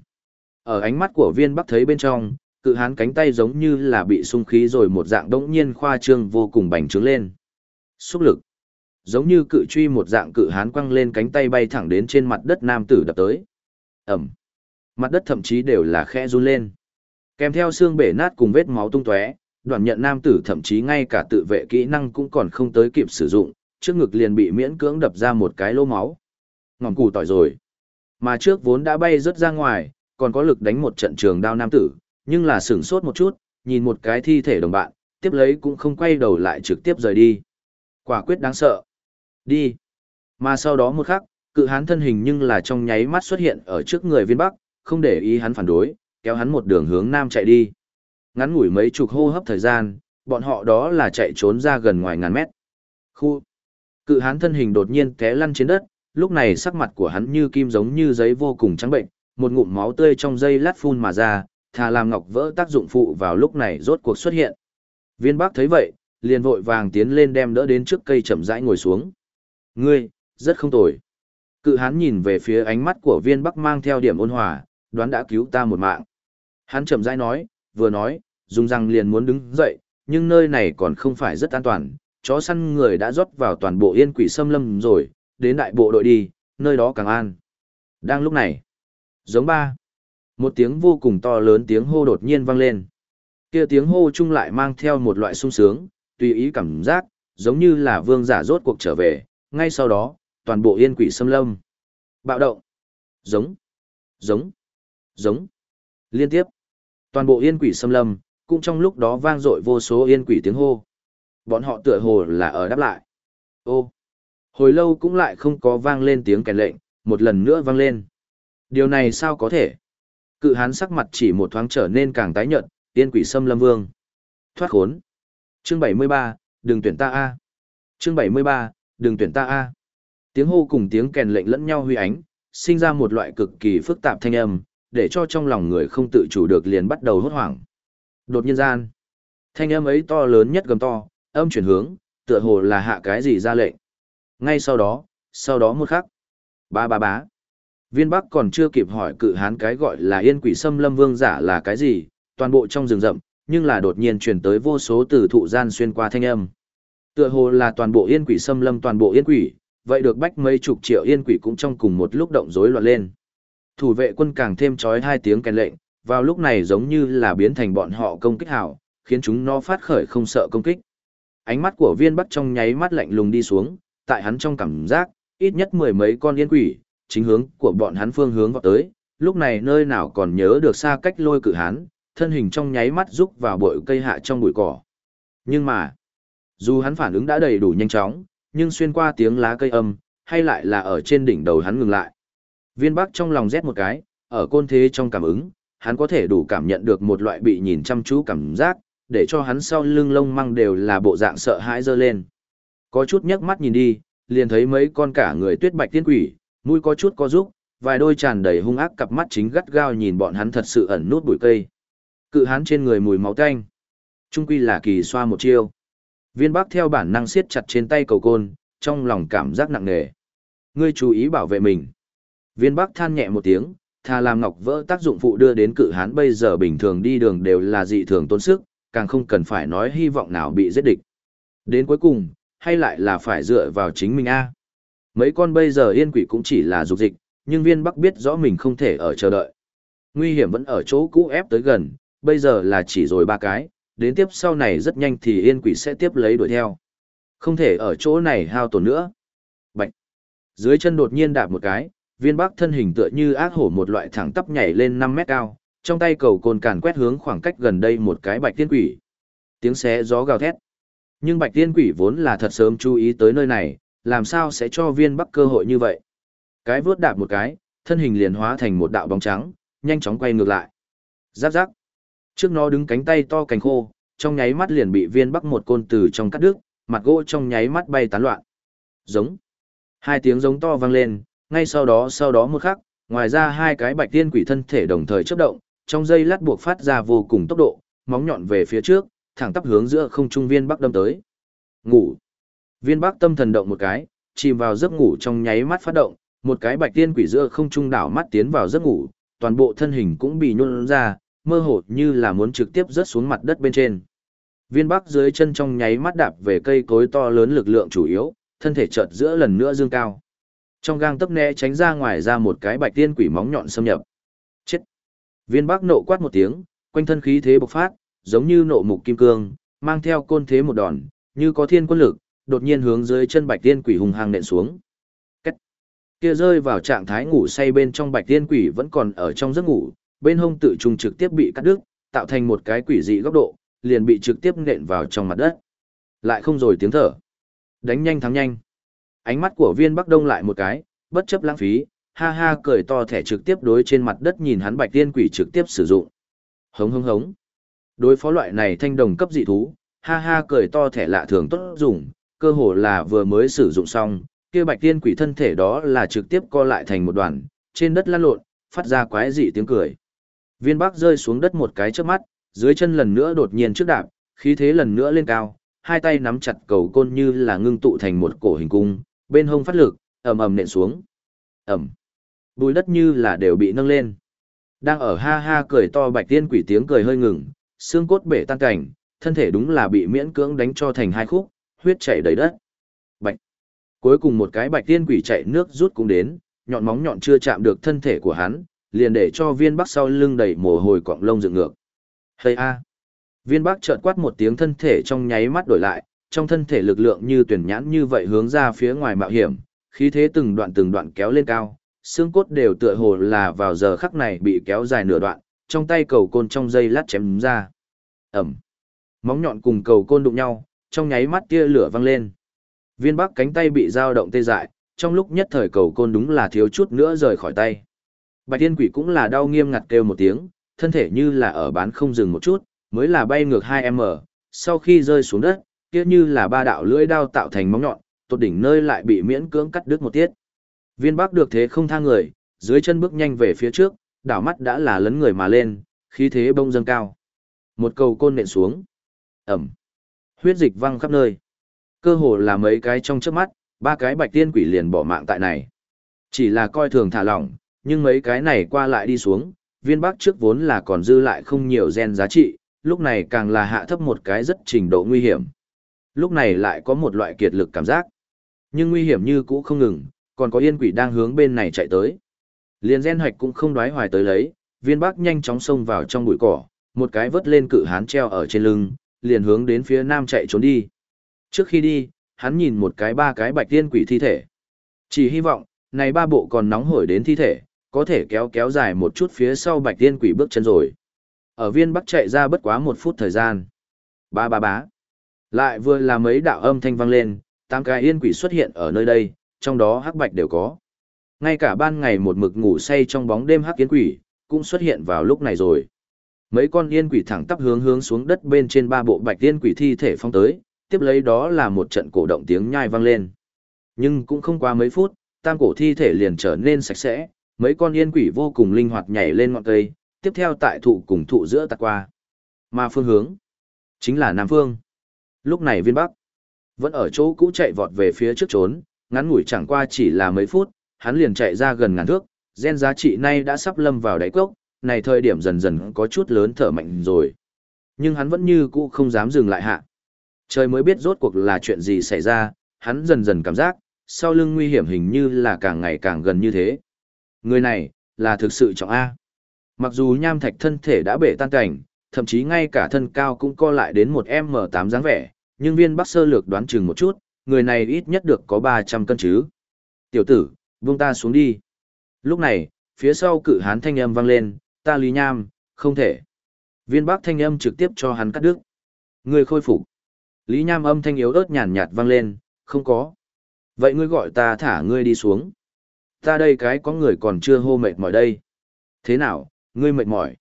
Ở ánh mắt của viên bắc thấy bên trong, cự hán cánh tay giống như là bị sung khí rồi một dạng đống nhiên khoa trương vô cùng bành trướng lên. Xúc lực. Giống như cự truy một dạng cự hán quăng lên cánh tay bay thẳng đến trên mặt đất nam tử đập tới. Ẩm. Mặt đất thậm chí đều là khe run lên. Kèm theo xương bể nát cùng vết máu tung tóe, đoạn nhận nam tử thậm chí ngay cả tự vệ kỹ năng cũng còn không tới kịp sử dụng, trước ngực liền bị miễn cưỡng đập ra một cái lỗ máu. Ngọn củ tỏi rồi. Mà trước vốn đã bay rớt ra ngoài, còn có lực đánh một trận trường đao nam tử, nhưng là sửng sốt một chút, nhìn một cái thi thể đồng bạn, tiếp lấy cũng không quay đầu lại trực tiếp rời đi. Quả quyết đáng sợ. Đi. Mà sau đó một khắc, cự hán thân hình nhưng là trong nháy mắt xuất hiện ở trước người viên bắc, không để ý hắn phản đối, kéo hắn một đường hướng nam chạy đi. Ngắn ngủi mấy chục hô hấp thời gian, bọn họ đó là chạy trốn ra gần ngoài ngàn mét. Khu. Cự hán thân hình đột nhiên té lăn trên đất, lúc này sắc mặt của hắn như kim giống như giấy vô cùng trắng bệnh, một ngụm máu tươi trong dây lát phun mà ra, thà làm ngọc vỡ tác dụng phụ vào lúc này rốt cuộc xuất hiện. Viên Bắc thấy vậy, liền vội vàng tiến lên đem đỡ đến trước cây chậm rãi ngồi xuống. Ngươi, rất không tồi. Cự hán nhìn về phía ánh mắt của viên Bắc mang theo điểm ôn hòa, đoán đã cứu ta một mạng. Hắn chậm rãi nói, vừa nói, dùng răng liền muốn đứng dậy, nhưng nơi này còn không phải rất an toàn, chó săn người đã rót vào toàn bộ yên quỷ xâm lâm rồi, đến đại bộ đội đi, nơi đó càng an. Đang lúc này, giống ba, một tiếng vô cùng to lớn tiếng hô đột nhiên vang lên. Kia tiếng hô chung lại mang theo một loại sung sướng, tùy ý cảm giác, giống như là vương giả rốt cuộc trở về, ngay sau đó, toàn bộ yên quỷ xâm lâm. Bạo động, giống, giống, giống, liên tiếp. Toàn bộ yên quỷ xâm lâm, cũng trong lúc đó vang dội vô số yên quỷ tiếng hô. Bọn họ tựa hồ là ở đáp lại. Ô, hồi lâu cũng lại không có vang lên tiếng kèn lệnh, một lần nữa vang lên. Điều này sao có thể? Cự hán sắc mặt chỉ một thoáng trở nên càng tái nhợt, tiên quỷ xâm lâm vương. Thoát khốn. Chương 73, đừng tuyển ta a. Chương 73, đừng tuyển ta a. Tiếng hô cùng tiếng kèn lệnh lẫn nhau huy ánh, sinh ra một loại cực kỳ phức tạp thanh âm, để cho trong lòng người không tự chủ được liền bắt đầu hốt hoảng. Đột nhiên gian, thanh âm ấy to lớn nhất gầm to, âm chuyển hướng, tựa hồ là hạ cái gì ra lệnh. Ngay sau đó, sau đó một khắc, ba ba bá. Viên Bắc còn chưa kịp hỏi cự hán cái gọi là yên quỷ xâm lâm vương giả là cái gì, toàn bộ trong rừng rậm, nhưng là đột nhiên truyền tới vô số từ thụ gian xuyên qua thanh âm. Tựa hồ là toàn bộ yên quỷ xâm lâm toàn bộ yên quỷ, vậy được bách mấy chục triệu yên quỷ cũng trong cùng một lúc động rối loạn lên. Thủ vệ quân càng thêm chói hai tiếng kèn lệnh, vào lúc này giống như là biến thành bọn họ công kích hảo, khiến chúng nó phát khởi không sợ công kích. Ánh mắt của viên bắc trong nháy mắt lạnh lùng đi xuống, tại hắn trong cảm giác, ít nhất mười mấy con yên quỷ, chính hướng của bọn hắn phương hướng vào tới, lúc này nơi nào còn nhớ được xa cách lôi cự hắn, thân hình trong nháy mắt rúc vào bụi cây hạ trong bụi cỏ. Nhưng mà, dù hắn phản ứng đã đầy đủ nhanh chóng, nhưng xuyên qua tiếng lá cây âm, hay lại là ở trên đỉnh đầu hắn ngừng lại. Viên Bắc trong lòng rét một cái, ở côn thế trong cảm ứng, hắn có thể đủ cảm nhận được một loại bị nhìn chăm chú cảm giác, để cho hắn sau lưng lông măng đều là bộ dạng sợ hãi dơ lên. Có chút nhấc mắt nhìn đi, liền thấy mấy con cả người tuyết bạch tiên quỷ, mũi có chút có rúc, vài đôi tràn đầy hung ác cặp mắt chính gắt gao nhìn bọn hắn thật sự ẩn nút bụi cây. Cự hắn trên người mùi máu tanh. Trung quy là kỳ xoa một chiêu. Viên Bắc theo bản năng siết chặt trên tay cầu côn, trong lòng cảm giác nặng nề. Ngươi chú ý bảo vệ mình. Viên Bắc than nhẹ một tiếng, thà làm ngọc vỡ tác dụng phụ đưa đến cự hán bây giờ bình thường đi đường đều là dị thường tốn sức, càng không cần phải nói hy vọng nào bị giết địch. Đến cuối cùng, hay lại là phải dựa vào chính mình a. Mấy con bây giờ yên quỷ cũng chỉ là dục dịch, nhưng viên bắc biết rõ mình không thể ở chờ đợi. Nguy hiểm vẫn ở chỗ cũ ép tới gần, bây giờ là chỉ rồi ba cái, đến tiếp sau này rất nhanh thì yên quỷ sẽ tiếp lấy đuổi theo. Không thể ở chỗ này hao tổn nữa. Bạch. Dưới chân đột nhiên đạp một cái, viên bắc thân hình tựa như ác hổ một loại thẳng tắp nhảy lên 5 mét cao, trong tay cầu cồn càn quét hướng khoảng cách gần đây một cái bạch tiên quỷ. Tiếng xé gió gào thét. Nhưng bạch tiên quỷ vốn là thật sớm chú ý tới nơi này, làm sao sẽ cho viên bắc cơ hội như vậy. Cái vướt đạp một cái, thân hình liền hóa thành một đạo bóng trắng, nhanh chóng quay ngược lại. Giáp giáp. Trước nó đứng cánh tay to cành khô, trong nháy mắt liền bị viên bắc một côn từ trong cắt đứt, mặt gỗ trong nháy mắt bay tán loạn. Giống. Hai tiếng giống to vang lên, ngay sau đó sau đó một khắc, ngoài ra hai cái bạch tiên quỷ thân thể đồng thời chớp động, trong dây lát buộc phát ra vô cùng tốc độ, móng nhọn về phía trước, thẳng tắp hướng giữa không trung viên bắc đâm tới. Ngủ. Viên bắc tâm thần động một cái, chìm vào giấc ngủ trong nháy mắt phát động, một cái bạch tiên quỷ giữa không trung đảo mắt tiến vào giấc ngủ, toàn bộ thân hình cũng bị nhún ra, mơ hồ như là muốn trực tiếp rớt xuống mặt đất bên trên. Viên bắc dưới chân trong nháy mắt đạp về cây cối to lớn lực lượng chủ yếu, thân thể chợt giữa lần nữa dương cao. Trong gang tấp né tránh ra ngoài ra một cái bạch tiên quỷ móng nhọn xâm nhập. Chết! Viên bắc nộ quát một tiếng, quanh thân khí thế bộc phát, giống như nộ mục kim cương, mang theo côn thế một đòn, như có thiên quân lực, đột nhiên hướng dưới chân bạch tiên quỷ hùng hăng nện xuống. Cách kia rơi vào trạng thái ngủ say bên trong bạch tiên quỷ vẫn còn ở trong giấc ngủ, bên hông tự trùng trực tiếp bị cắt đứt, tạo thành một cái quỷ dị góc độ, liền bị trực tiếp nện vào trong mặt đất. Lại không rồi tiếng thở. Đánh nhanh thắng nhanh. Ánh mắt của viên Bắc Đông lại một cái, bất chấp lãng phí, ha ha cười to thẻ trực tiếp đối trên mặt đất nhìn hắn bạch tiên quỷ trực tiếp sử dụng. Hống hống hống. Đối phó loại này thanh đồng cấp dị thú, ha ha cười to thẻ lạ thường tốt dùng, cơ hồ là vừa mới sử dụng xong, kia bạch tiên quỷ thân thể đó là trực tiếp co lại thành một đoàn, trên đất lăn lộn, phát ra quái dị tiếng cười. Viên Bắc rơi xuống đất một cái chớp mắt, dưới chân lần nữa đột nhiên trước đạp, khí thế lần nữa lên cao, hai tay nắm chặt cầu côn như là ngưng tụ thành một cổ hình cung, bên hông phát lực, ầm ầm nện xuống. Ầm. Bùi đất như là đều bị nâng lên. Đang ở ha ha cười to bạch tiên quỷ tiếng cười hơi ngừng, xương cốt bể tan cảnh, thân thể đúng là bị miễn cưỡng đánh cho thành hai khúc, huyết chảy đầy đất. Bạch. Cuối cùng một cái bạch tiên quỷ chạy nước rút cũng đến, nhọn móng nhọn chưa chạm được thân thể của hắn, liền để cho viên bắc sau lưng đầy mồ hôi cọng lông dựng ngược. Hây a. Viên bắc chợt quát một tiếng thân thể trong nháy mắt đổi lại, trong thân thể lực lượng như tuyển nhãn như vậy hướng ra phía ngoài mạo hiểm, khí thế từng đoạn từng đoạn kéo lên cao, xương cốt đều tựa hồ là vào giờ khắc này bị kéo dài nửa đoạn, trong tay cầu côn trong dây lát chém ra. Ẩm. Móng nhọn cùng cầu côn đụng nhau, trong nháy mắt tia lửa văng lên. Viên bắc cánh tay bị dao động tê dại, trong lúc nhất thời cầu côn đúng là thiếu chút nữa rời khỏi tay. Bạch tiên quỷ cũng là đau nghiêm ngặt kêu một tiếng, thân thể như là ở bán không dừng một chút, mới là bay ngược 2m, sau khi rơi xuống đất, kia như là ba đạo lưỡi đao tạo thành móng nhọn, tột đỉnh nơi lại bị miễn cưỡng cắt đứt một tiết. Viên Bắc được thế không tha người, dưới chân bước nhanh về phía trước, đảo mắt đã là lấn người mà lên, khí thế bông dâng cao. Một cầu côn nện xuống. ầm. Huyết dịch văng khắp nơi. Cơ hồ là mấy cái trong trước mắt, ba cái bạch tiên quỷ liền bỏ mạng tại này. Chỉ là coi thường thả lỏng, nhưng mấy cái này qua lại đi xuống, viên bắc trước vốn là còn dư lại không nhiều gen giá trị, lúc này càng là hạ thấp một cái rất trình độ nguy hiểm. Lúc này lại có một loại kiệt lực cảm giác. Nhưng nguy hiểm như cũ không ngừng, còn có yên quỷ đang hướng bên này chạy tới. Liền gen hoạch cũng không đoái hoài tới lấy, viên bắc nhanh chóng xông vào trong bụi cỏ, một cái vớt lên cự hán treo ở trên lưng, liền hướng đến phía nam chạy trốn đi. Trước khi đi, hắn nhìn một cái ba cái bạch tiên quỷ thi thể. Chỉ hy vọng, này ba bộ còn nóng hổi đến thi thể, có thể kéo kéo dài một chút phía sau bạch tiên quỷ bước chân rồi. Ở viên bắc chạy ra bất quá một phút thời gian. Ba ba bá. Lại vừa là mấy đạo âm thanh vang lên, tám cái yên quỷ xuất hiện ở nơi đây, trong đó hắc bạch đều có. Ngay cả ban ngày một mực ngủ say trong bóng đêm hắc yên quỷ, cũng xuất hiện vào lúc này rồi. Mấy con yên quỷ thẳng tắp hướng hướng xuống đất bên trên ba bộ bạch yên quỷ thi thể phong tới, tiếp lấy đó là một trận cổ động tiếng nhai vang lên. Nhưng cũng không qua mấy phút, tam cổ thi thể liền trở nên sạch sẽ, mấy con yên quỷ vô cùng linh hoạt nhảy lên ngọn cây, tiếp theo tại thụ cùng thụ giữa tạc qua. Mà phương hướng, chính là Nam Phương. Lúc này viên Bắc, vẫn ở chỗ cũ chạy vọt về phía trước trốn, ngắn ngủi chẳng qua chỉ là mấy phút, hắn liền chạy ra gần ngàn thước, gen giá trị nay đã sắp lâm vào đáy cốc, này thời điểm dần dần có chút lớn thở mạnh rồi. Nhưng hắn vẫn như cũ không dám dừng lại hạ. Trời mới biết rốt cuộc là chuyện gì xảy ra, hắn dần dần cảm giác, sau lưng nguy hiểm hình như là càng ngày càng gần như thế. Người này, là thực sự trọng A. Mặc dù nham thạch thân thể đã bể tan cảnh, thậm chí ngay cả thân cao cũng co lại đến một M8 dáng vẻ, nhưng viên bắc sơ lược đoán chừng một chút, người này ít nhất được có 300 cân chứ. Tiểu tử, buông ta xuống đi. Lúc này, phía sau cự hán thanh âm vang lên, ta lý nham, không thể. Viên bắc thanh âm trực tiếp cho hắn cắt đứt. Người khôi phục. Lý nham âm thanh yếu ớt nhàn nhạt vang lên, không có. Vậy ngươi gọi ta thả ngươi đi xuống. Ta đây cái có người còn chưa hô mệt mỏi đây. Thế nào, ngươi mệt mỏi.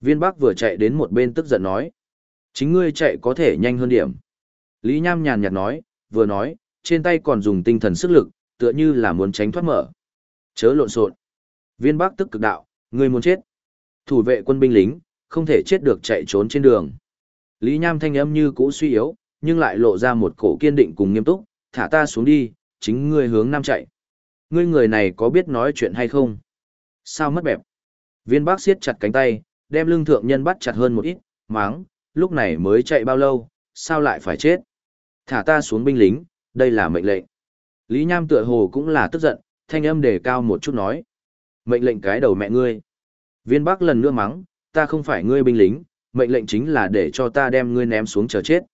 Viên bắc vừa chạy đến một bên tức giận nói. Chính ngươi chạy có thể nhanh hơn điểm. Lý nham nhàn nhạt nói, vừa nói, trên tay còn dùng tinh thần sức lực, tựa như là muốn tránh thoát mở. Chớ lộn xộn. Viên Bắc tức cực đạo, ngươi muốn chết. Thủ vệ quân binh lính, không thể chết được chạy trốn trên đường. Lý Nham thanh âm như cũ suy yếu, nhưng lại lộ ra một cổ kiên định cùng nghiêm túc, thả ta xuống đi, chính ngươi hướng nam chạy. Ngươi người này có biết nói chuyện hay không? Sao mất bẹp? Viên bác siết chặt cánh tay, đem lưng thượng nhân bắt chặt hơn một ít, máng, lúc này mới chạy bao lâu, sao lại phải chết? Thả ta xuống binh lính, đây là mệnh lệnh. Lý Nham tựa hồ cũng là tức giận, thanh âm đề cao một chút nói. Mệnh lệnh cái đầu mẹ ngươi. Viên Bắc lần nữa mắng, ta không phải ngươi binh lính, mệnh lệnh chính là để cho ta đem ngươi ném xuống chờ chết.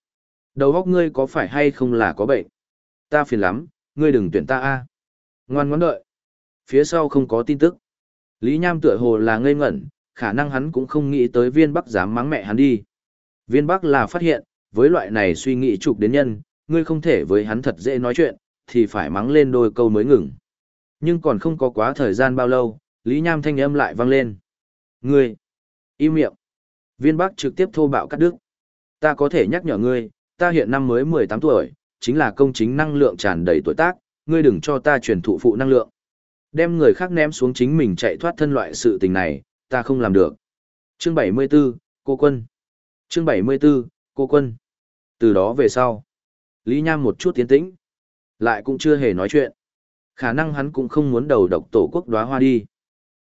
Đầu óc ngươi có phải hay không là có bệnh? Ta phiền lắm, ngươi đừng tuyển ta a. Ngoan ngoãn đợi. Phía sau không có tin tức. Lý Nham tựa hồ là ngây ngẩn, khả năng hắn cũng không nghĩ tới viên Bắc dám mắng mẹ hắn đi. Viên Bắc là phát hiện, với loại này suy nghĩ trục đến nhân, ngươi không thể với hắn thật dễ nói chuyện, thì phải mắng lên đôi câu mới ngừng. Nhưng còn không có quá thời gian bao lâu, Lý Nham thanh âm lại vang lên. Ngươi, im miệng. Viên Bắc trực tiếp thô bạo cắt đứt. Ta có thể nhắc nhở ngươi, ta hiện năm mới 18 tuổi, chính là công chính năng lượng tràn đầy tuổi tác, ngươi đừng cho ta truyền thụ phụ năng lượng. Đem người khác ném xuống chính mình chạy thoát thân loại sự tình này, ta không làm được. Chương 74, cô quân. Chương 74, cô quân. Từ đó về sau, Lý Nham một chút tiến tĩnh, lại cũng chưa hề nói chuyện. Khả năng hắn cũng không muốn đầu độc tổ quốc đóa hoa đi.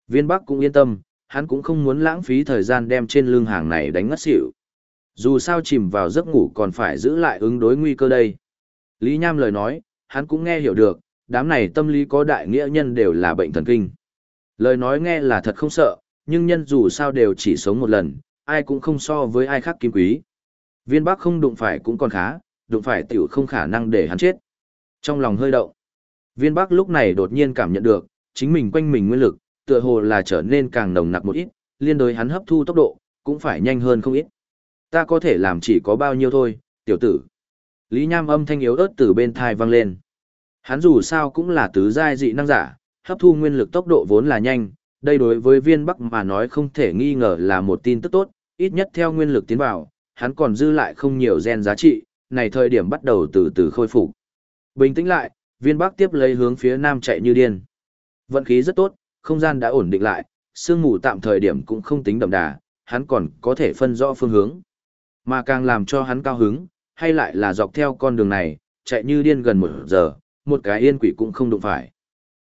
Viên Bắc cũng yên tâm, hắn cũng không muốn lãng phí thời gian đem trên lưng hàng này đánh ngất xỉu. Dù sao chìm vào giấc ngủ còn phải giữ lại ứng đối nguy cơ đây. Lý Nham lời nói, hắn cũng nghe hiểu được, đám này tâm lý có đại nghĩa nhân đều là bệnh thần kinh. Lời nói nghe là thật không sợ, nhưng nhân dù sao đều chỉ sống một lần, ai cũng không so với ai khác kim quý. Viên Bắc không đụng phải cũng còn khá, đụng phải tiểu không khả năng để hắn chết. Trong lòng hơi động, viên Bắc lúc này đột nhiên cảm nhận được, chính mình quanh mình nguyên lực, tựa hồ là trở nên càng nồng nặc một ít, liên đối hắn hấp thu tốc độ, cũng phải nhanh hơn không ít. Ta có thể làm chỉ có bao nhiêu thôi, tiểu tử. Lý Nham âm thanh yếu ớt từ bên thai vang lên. Hắn dù sao cũng là tứ giai dị năng giả, hấp thu nguyên lực tốc độ vốn là nhanh, đây đối với viên bắc mà nói không thể nghi ngờ là một tin tức tốt, ít nhất theo nguyên lực tiến vào, hắn còn dư lại không nhiều gen giá trị, này thời điểm bắt đầu từ từ khôi phục. Bình tĩnh lại, viên bắc tiếp lấy hướng phía nam chạy như điên. Vận khí rất tốt, không gian đã ổn định lại, sương mù tạm thời điểm cũng không tính đậm đà, hắn còn có thể phân rõ phương hướng. Mà càng làm cho hắn cao hứng, hay lại là dọc theo con đường này, chạy như điên gần một giờ, một cái yên quỷ cũng không đụng phải.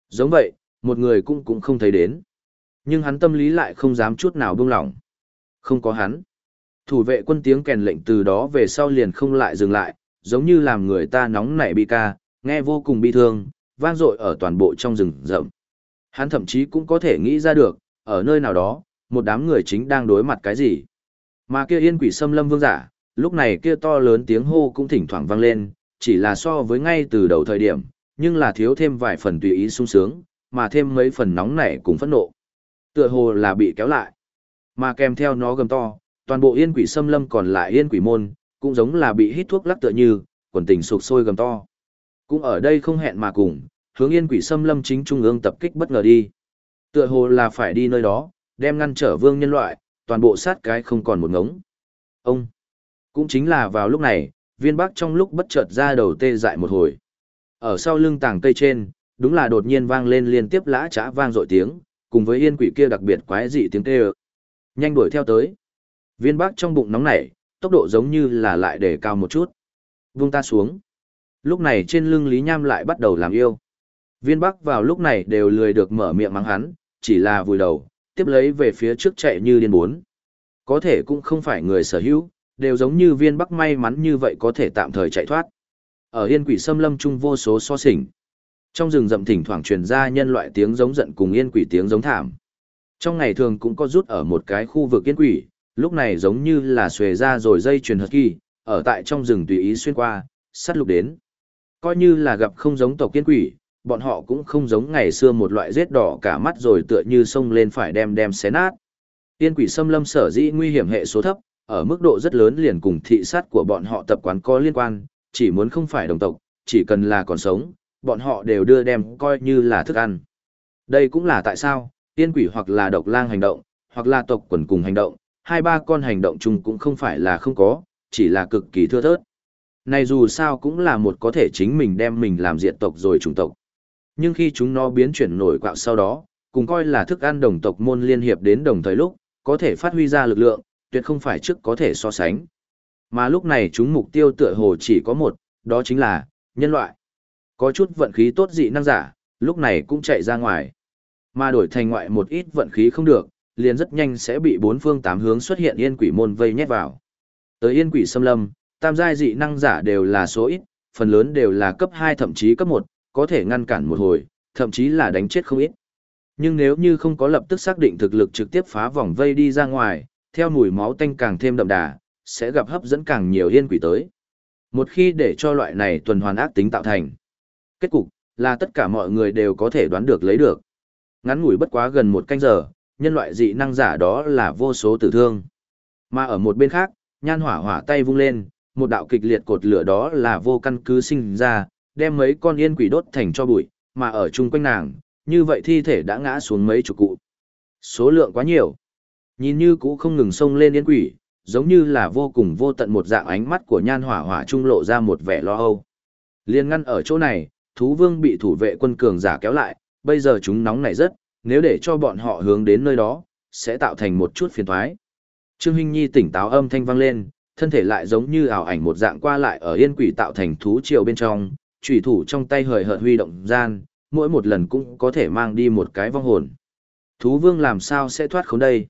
Giống vậy, một người cũng cũng không thấy đến. Nhưng hắn tâm lý lại không dám chút nào buông lỏng. Không có hắn. Thủ vệ quân tiếng kèn lệnh từ đó về sau liền không lại dừng lại, giống như làm người ta nóng nảy bị ca, nghe vô cùng bi thương, vang dội ở toàn bộ trong rừng rậm. Hắn thậm chí cũng có thể nghĩ ra được, ở nơi nào đó, một đám người chính đang đối mặt cái gì. Mà kia yên quỷ xâm lâm vương giả, lúc này kia to lớn tiếng hô cũng thỉnh thoảng vang lên, chỉ là so với ngay từ đầu thời điểm, nhưng là thiếu thêm vài phần tùy ý sung sướng, mà thêm mấy phần nóng nảy cùng phẫn nộ. Tựa hồ là bị kéo lại. Mà kèm theo nó gầm to, toàn bộ yên quỷ xâm lâm còn lại yên quỷ môn, cũng giống là bị hít thuốc lắc tựa như, quần tình sụp sôi gầm to. Cũng ở đây không hẹn mà cùng, hướng yên quỷ xâm lâm chính trung ương tập kích bất ngờ đi. Tựa hồ là phải đi nơi đó, đem ngăn trở vương nhân loại, toàn bộ sát cái không còn một ngống. Ông! Cũng chính là vào lúc này, viên bắc trong lúc bất chợt ra đầu tê dại một hồi. Ở sau lưng tàng cây trên, đúng là đột nhiên vang lên liên tiếp lã chã vang dội tiếng, cùng với yên quỷ kia đặc biệt quái dị tiếng kêu. Nhanh đuổi theo tới. Viên bắc trong bụng nóng nảy, tốc độ giống như là lại để cao một chút. Vung ta xuống. Lúc này trên lưng Lý Nham lại bắt đầu làm yêu. Viên bắc vào lúc này đều lười được mở miệng mắng hắn, chỉ là vùi đầu, tiếp lấy về phía trước chạy như điên bốn. Có thể cũng không phải người sở hữu, đều giống như viên bắc may mắn như vậy có thể tạm thời chạy thoát. Ở yên quỷ xâm lâm chung vô số so sỉnh. Trong rừng rậm thỉnh thoảng truyền ra nhân loại tiếng giống giận cùng yên quỷ tiếng giống thảm. Trong ngày thường cũng có rút ở một cái khu vực yên quỷ, lúc này giống như là xuề ra rồi dây truyền hợp kỳ, ở tại trong rừng tùy ý xuyên qua, sát lục đến. Coi như là gặp không giống tộc yên quỷ, bọn họ cũng không giống ngày xưa một loại rết đỏ cả mắt rồi tựa như xông lên phải đem đem xé nát. tiên quỷ xâm lâm sở dĩ nguy hiểm hệ số thấp, ở mức độ rất lớn liền cùng thị sát của bọn họ tập quán có liên quan, chỉ muốn không phải đồng tộc, chỉ cần là còn sống, bọn họ đều đưa đem coi như là thức ăn. Đây cũng là tại sao, tiên quỷ hoặc là độc lang hành động, hoặc là tộc quần cùng hành động, hai ba con hành động chung cũng không phải là không có, chỉ là cực kỳ thưa thớt. Này dù sao cũng là một có thể chính mình đem mình làm diện tộc rồi chủng tộc. Nhưng khi chúng nó biến chuyển nổi quạo sau đó, cùng coi là thức ăn đồng tộc môn liên hiệp đến đồng thời lúc, có thể phát huy ra lực lượng, tuyệt không phải trước có thể so sánh. Mà lúc này chúng mục tiêu tựa hồ chỉ có một, đó chính là, nhân loại. Có chút vận khí tốt dị năng giả, lúc này cũng chạy ra ngoài. Mà đổi thành ngoại một ít vận khí không được, liền rất nhanh sẽ bị bốn phương tám hướng xuất hiện yên quỷ môn vây nhét vào. Tới yên quỷ xâm lâm, tam giai dị năng giả đều là số ít, phần lớn đều là cấp 2 thậm chí cấp 1, có thể ngăn cản một hồi, thậm chí là đánh chết không ít. Nhưng nếu như không có lập tức xác định thực lực trực tiếp phá vòng vây đi ra ngoài, theo mùi máu tanh càng thêm đậm đà, sẽ gặp hấp dẫn càng nhiều yên quỷ tới. Một khi để cho loại này tuần hoàn ác tính tạo thành, kết cục là tất cả mọi người đều có thể đoán được lấy được. Ngắn ngủi bất quá gần một canh giờ, nhân loại dị năng giả đó là vô số tử thương. Mà ở một bên khác, nhan hỏa hỏa tay vung lên, một đạo kịch liệt cột lửa đó là vô căn cứ sinh ra, đem mấy con yên quỷ đốt thành cho bụi, mà ở chung quanh nàng, như vậy thi thể đã ngã xuống mấy chục cụ. Số lượng quá nhiều. Nhìn như cũ không ngừng xông lên yên quỷ, giống như là vô cùng vô tận một dạng ánh mắt của nhan hỏa hỏa trung lộ ra một vẻ lo âu. Liên ngăn ở chỗ này, thú vương bị thủ vệ quân cường giả kéo lại, bây giờ chúng nóng nảy rất, nếu để cho bọn họ hướng đến nơi đó, sẽ tạo thành một chút phiền thoái. Trương Hinh Nhi tỉnh táo âm thanh vang lên, thân thể lại giống như ảo ảnh một dạng qua lại ở yên quỷ tạo thành thú triều bên trong, chủy thủ trong tay hời hợt huy động gian, mỗi một lần cũng có thể mang đi một cái vong hồn. Thú vương làm sao sẽ thoát khốn đây?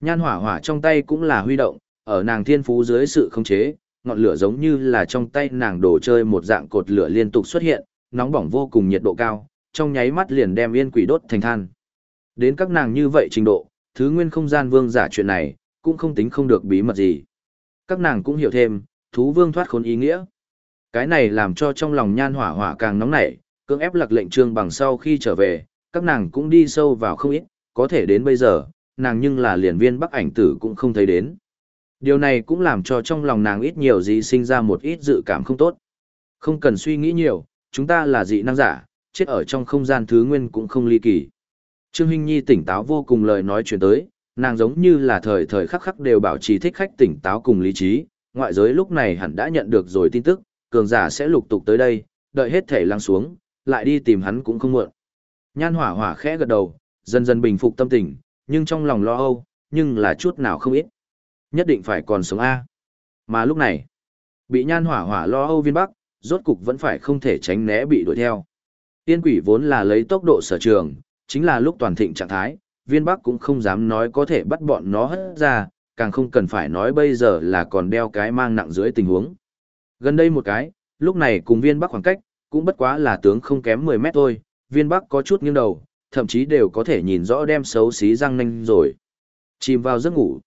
Nhan hỏa hỏa trong tay cũng là huy động, ở nàng thiên phú dưới sự khống chế, ngọn lửa giống như là trong tay nàng đồ chơi một dạng cột lửa liên tục xuất hiện, nóng bỏng vô cùng nhiệt độ cao, trong nháy mắt liền đem yên quỷ đốt thành than. Đến các nàng như vậy trình độ, thứ nguyên không gian vương giả chuyện này, cũng không tính không được bí mật gì. Các nàng cũng hiểu thêm, thú vương thoát khốn ý nghĩa. Cái này làm cho trong lòng nhan hỏa hỏa càng nóng nảy, cưỡng ép lặc lệnh trương bằng sau khi trở về, các nàng cũng đi sâu vào không ít, có thể đến bây giờ, nàng nhưng là liền viên bắc ảnh tử cũng không thấy đến. Điều này cũng làm cho trong lòng nàng ít nhiều gì sinh ra một ít dự cảm không tốt. Không cần suy nghĩ nhiều, chúng ta là dị năng giả, chết ở trong không gian thứ nguyên cũng không ly kỳ. Trương Hinh Nhi tỉnh táo vô cùng lời nói chuyện tới, nàng giống như là thời thời khắc khắc đều bảo trì thích khách tỉnh táo cùng lý trí, ngoại giới lúc này hẳn đã nhận được rồi tin tức, cường giả sẽ lục tục tới đây, đợi hết thể lăng xuống, lại đi tìm hắn cũng không muộn. Nhan hỏa hỏa khẽ gật đầu, dần dần bình phục tâm tình, nhưng trong lòng lo âu, nhưng là chút nào không ít. Nhất định phải còn sống A. Mà lúc này, bị nhan hỏa hỏa lo âu viên bắc, rốt cục vẫn phải không thể tránh né bị đuổi theo. Tiên quỷ vốn là lấy tốc độ sở trường, chính là lúc toàn thịnh trạng thái, viên bắc cũng không dám nói có thể bắt bọn nó hết ra, càng không cần phải nói bây giờ là còn đeo cái mang nặng dưới tình huống. Gần đây một cái, lúc này cùng viên bắc khoảng cách, cũng bất quá là tướng không kém 10 mét thôi, viên bắc có chút nghiêng đầu, thậm chí đều có thể nhìn rõ đem xấu xí răng nanh rồi. Chìm vào giấc ngủ.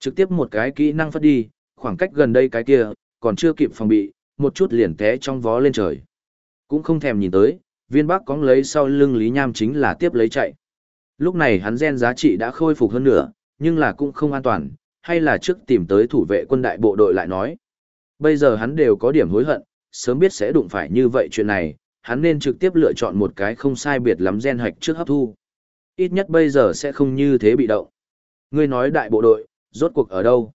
Trực tiếp một cái kỹ năng phát đi, khoảng cách gần đây cái kia, còn chưa kịp phòng bị, một chút liền té trong vó lên trời. Cũng không thèm nhìn tới, viên bắc cóng lấy sau lưng Lý Nham chính là tiếp lấy chạy. Lúc này hắn gen giá trị đã khôi phục hơn nữa, nhưng là cũng không an toàn, hay là trước tìm tới thủ vệ quân đại bộ đội lại nói. Bây giờ hắn đều có điểm hối hận, sớm biết sẽ đụng phải như vậy chuyện này, hắn nên trực tiếp lựa chọn một cái không sai biệt lắm gen hạch trước hấp thu. Ít nhất bây giờ sẽ không như thế bị động. Ngươi nói đại bộ đội, rốt cuộc ở đâu?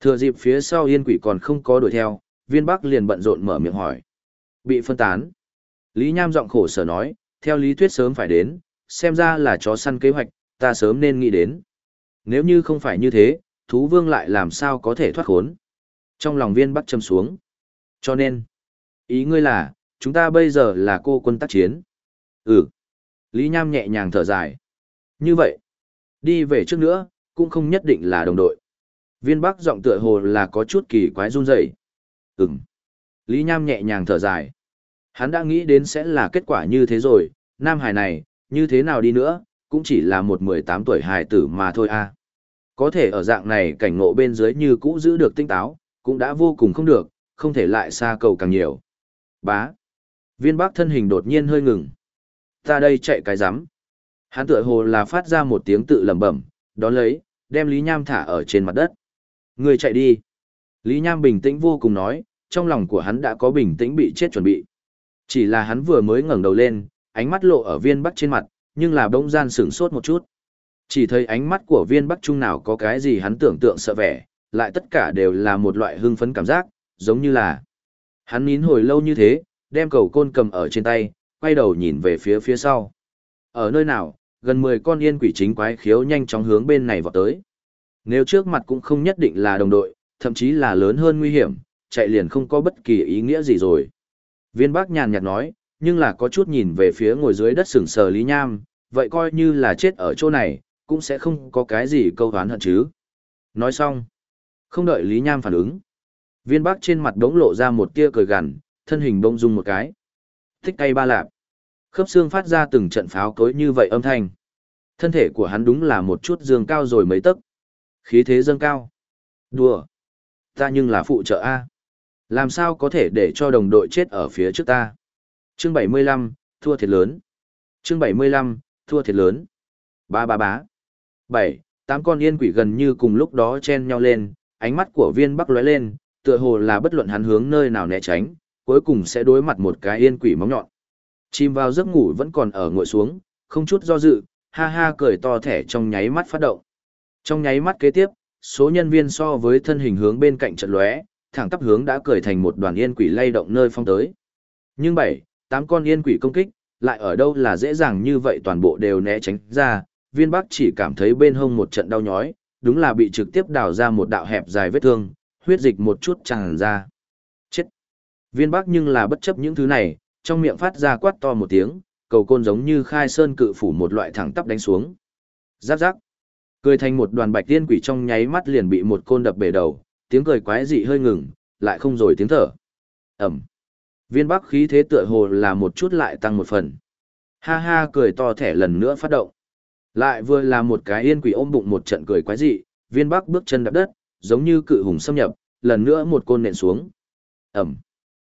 Thừa dịp phía sau yên quỷ còn không có đuổi theo, viên bắc liền bận rộn mở miệng hỏi. Bị phân tán. Lý Nham giọng khổ sở nói, theo lý thuyết sớm phải đến, xem ra là chó săn kế hoạch, ta sớm nên nghĩ đến. Nếu như không phải như thế, thú vương lại làm sao có thể thoát khốn. Trong lòng viên bắc châm xuống. Cho nên, ý ngươi là, chúng ta bây giờ là cô quân tác chiến. Ừ. Lý Nham nhẹ nhàng thở dài. Như vậy, đi về trước nữa, cũng không nhất định là đồng đội. Viên Bắc giọng tựa hồ là có chút kỳ quái run rẩy. Ừm. Lý Nham nhẹ nhàng thở dài. Hắn đã nghĩ đến sẽ là kết quả như thế rồi, Nam Hải này, như thế nào đi nữa, cũng chỉ là một 18 tuổi hài tử mà thôi a. À. Có thể ở dạng này cảnh ngộ bên dưới như cũ giữ được tinh táo, cũng đã vô cùng không được, không thể lại xa cầu càng nhiều. Bá. Viên bác thân hình đột nhiên hơi ngừng. Ta đây chạy cái rắm Hắn tựa hồ là phát ra một tiếng tự lẩm bẩm, đón lấy, đem Lý Nham thả ở trên mặt đất. Người chạy đi. Lý Nham bình tĩnh vô cùng nói, trong lòng của hắn đã có bình tĩnh bị chết chuẩn bị. Chỉ là hắn vừa mới ngẩng đầu lên, ánh mắt lộ ở viên bắc trên mặt, nhưng là bỗng gian sửng sốt một chút. Chỉ thấy ánh mắt của viên bắc trung nào có cái gì hắn tưởng tượng sợ vẻ, lại tất cả đều là một loại hưng phấn cảm giác, giống như là hắn nín hồi lâu như thế, đem cầu côn cầm ở trên tay, quay đầu nhìn về phía phía sau. Ở nơi nào, gần 10 con yên quỷ chính quái khiếu nhanh chóng hướng bên này vọt tới. Nếu trước mặt cũng không nhất định là đồng đội, thậm chí là lớn hơn nguy hiểm, chạy liền không có bất kỳ ý nghĩa gì rồi. Viên bác nhàn nhạt nói, nhưng là có chút nhìn về phía ngồi dưới đất sừng sờ Lý Nham, vậy coi như là chết ở chỗ này, cũng sẽ không có cái gì câu hán hận chứ. Nói xong, không đợi Lý Nham phản ứng. Viên Bắc trên mặt đống lộ ra một tia cười gằn, thân hình bông dung một cái. Thích tay ba lạp. Khớp xương phát ra từng trận pháo cối như vậy âm thanh. Thân thể của hắn đúng là một chút dương cao rồi mấy tấc. Khí thế dâng cao. Đùa. Ta nhưng là phụ trợ A. Làm sao có thể để cho đồng đội chết ở phía trước ta? Chương 75, thua thiệt lớn. Chương 75, thua thiệt lớn. Ba ba bá. Bảy, tám con yên quỷ gần như cùng lúc đó chen nhau lên, ánh mắt của viên bắc lóe lên, tựa hồ là bất luận hắn hướng nơi nào né tránh, cuối cùng sẽ đối mặt một cái yên quỷ móng nhọn. Chìm vào giấc ngủ vẫn còn ở ngồi xuống, không chút do dự, ha ha cười to thẻ trong nháy mắt phát động. Trong nháy mắt kế tiếp, số nhân viên so với thân hình hướng bên cạnh trận lóe, thẳng tắp hướng đã cười thành một đoàn yên quỷ lay động nơi phong tới. Nhưng bảy, tám con yên quỷ công kích, lại ở đâu là dễ dàng như vậy toàn bộ đều né tránh ra, viên bắc chỉ cảm thấy bên hông một trận đau nhói, đúng là bị trực tiếp đào ra một đạo hẹp dài vết thương, huyết dịch một chút tràn ra. Chết! Viên bắc nhưng là bất chấp những thứ này, trong miệng phát ra quát to một tiếng, cầu côn giống như khai sơn cự phủ một loại thẳng tắp đánh xuống. Giáp giáp! Cười thành một đoàn bạch tiên quỷ trong nháy mắt liền bị một côn đập bể đầu, tiếng cười quái dị hơi ngừng, lại không rồi tiếng thở. Ẩm! Viên bắc khí thế tựa hồ là một chút lại tăng một phần. Ha ha cười to thẻ lần nữa phát động. Lại vừa là một cái yên quỷ ôm bụng một trận cười quái dị, viên bắc bước chân đạp đất, giống như cự hùng xâm nhập, lần nữa một côn nện xuống. Ẩm.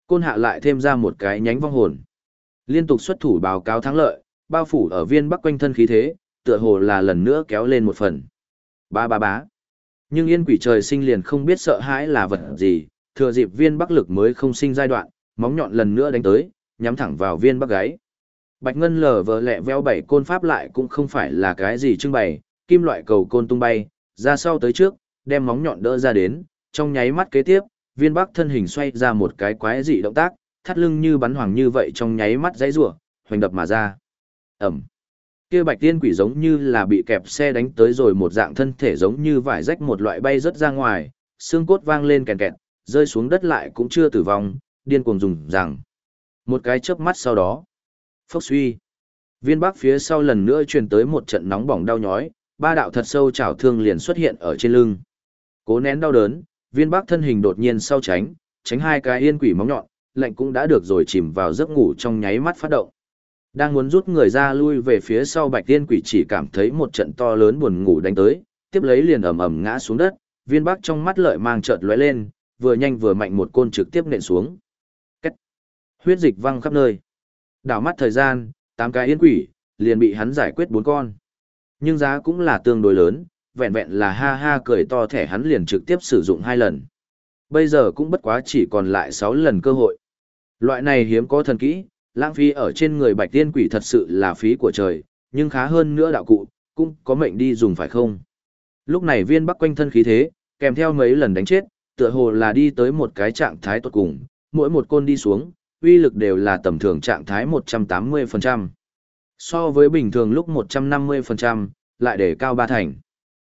Côn hạ lại thêm ra một cái nhánh vong hồn. Liên tục xuất thủ báo cáo thắng lợi, bao phủ ở viên bắc quanh thân khí thế, tựa hồ là lần nữa kéo lên một phần. Ba ba bá. Nhưng yên quỷ trời sinh liền không biết sợ hãi là vật gì, thừa dịp viên bắc lực mới không sinh giai đoạn, móng nhọn lần nữa đánh tới, nhắm thẳng vào viên bắc gáy. Bạch Ngân lở vờ lẹ veo bảy côn pháp lại cũng không phải là cái gì trưng bày, kim loại cầu côn tung bay, ra sau tới trước, đem móng nhọn đỡ ra đến, trong nháy mắt kế tiếp, viên bắc thân hình xoay ra một cái quái dị động tác, thắt lưng như bắn hoàng như vậy trong nháy mắt dãy rủa, hoành đập mà ra. Ẩm. Kia bạch tiên quỷ giống như là bị kẹp xe đánh tới rồi một dạng thân thể giống như vải rách một loại bay rất ra ngoài, xương cốt vang lên kèn kẹt, rơi xuống đất lại cũng chưa tử vong, điên cuồng dùng rằng. Một cái chớp mắt sau đó, phốc suy. Viên bắc phía sau lần nữa truyền tới một trận nóng bỏng đau nhói, ba đạo thật sâu chảo thương liền xuất hiện ở trên lưng. Cố nén đau đớn, viên bắc thân hình đột nhiên sau tránh, tránh hai cái yên quỷ móng nhọn, lệnh cũng đã được rồi chìm vào giấc ngủ trong nháy mắt phát động. Đang muốn rút người ra lui về phía sau bạch tiên quỷ chỉ cảm thấy một trận to lớn buồn ngủ đánh tới, tiếp lấy liền ầm ầm ngã xuống đất, viên bắc trong mắt lợi mang chợt lóe lên, vừa nhanh vừa mạnh một côn trực tiếp nện xuống. Cách. Huyết dịch văng khắp nơi. Đảo mắt thời gian, tám cái yên quỷ, liền bị hắn giải quyết bốn con. Nhưng giá cũng là tương đối lớn, vẹn vẹn là ha ha cười to thẻ hắn liền trực tiếp sử dụng hai lần. Bây giờ cũng bất quá chỉ còn lại sáu lần cơ hội. Loại này hiếm có thần kỹ, lãng phí ở trên người bạch tiên quỷ thật sự là phí của trời, nhưng khá hơn nữa đạo cụ, cũng có mệnh đi dùng phải không? Lúc này viên bắc quanh thân khí thế, kèm theo mấy lần đánh chết, tựa hồ là đi tới một cái trạng thái tốt cùng, mỗi một côn đi xuống, uy lực đều là tầm thường trạng thái 180%. So với bình thường lúc 150%, lại để cao ba thành.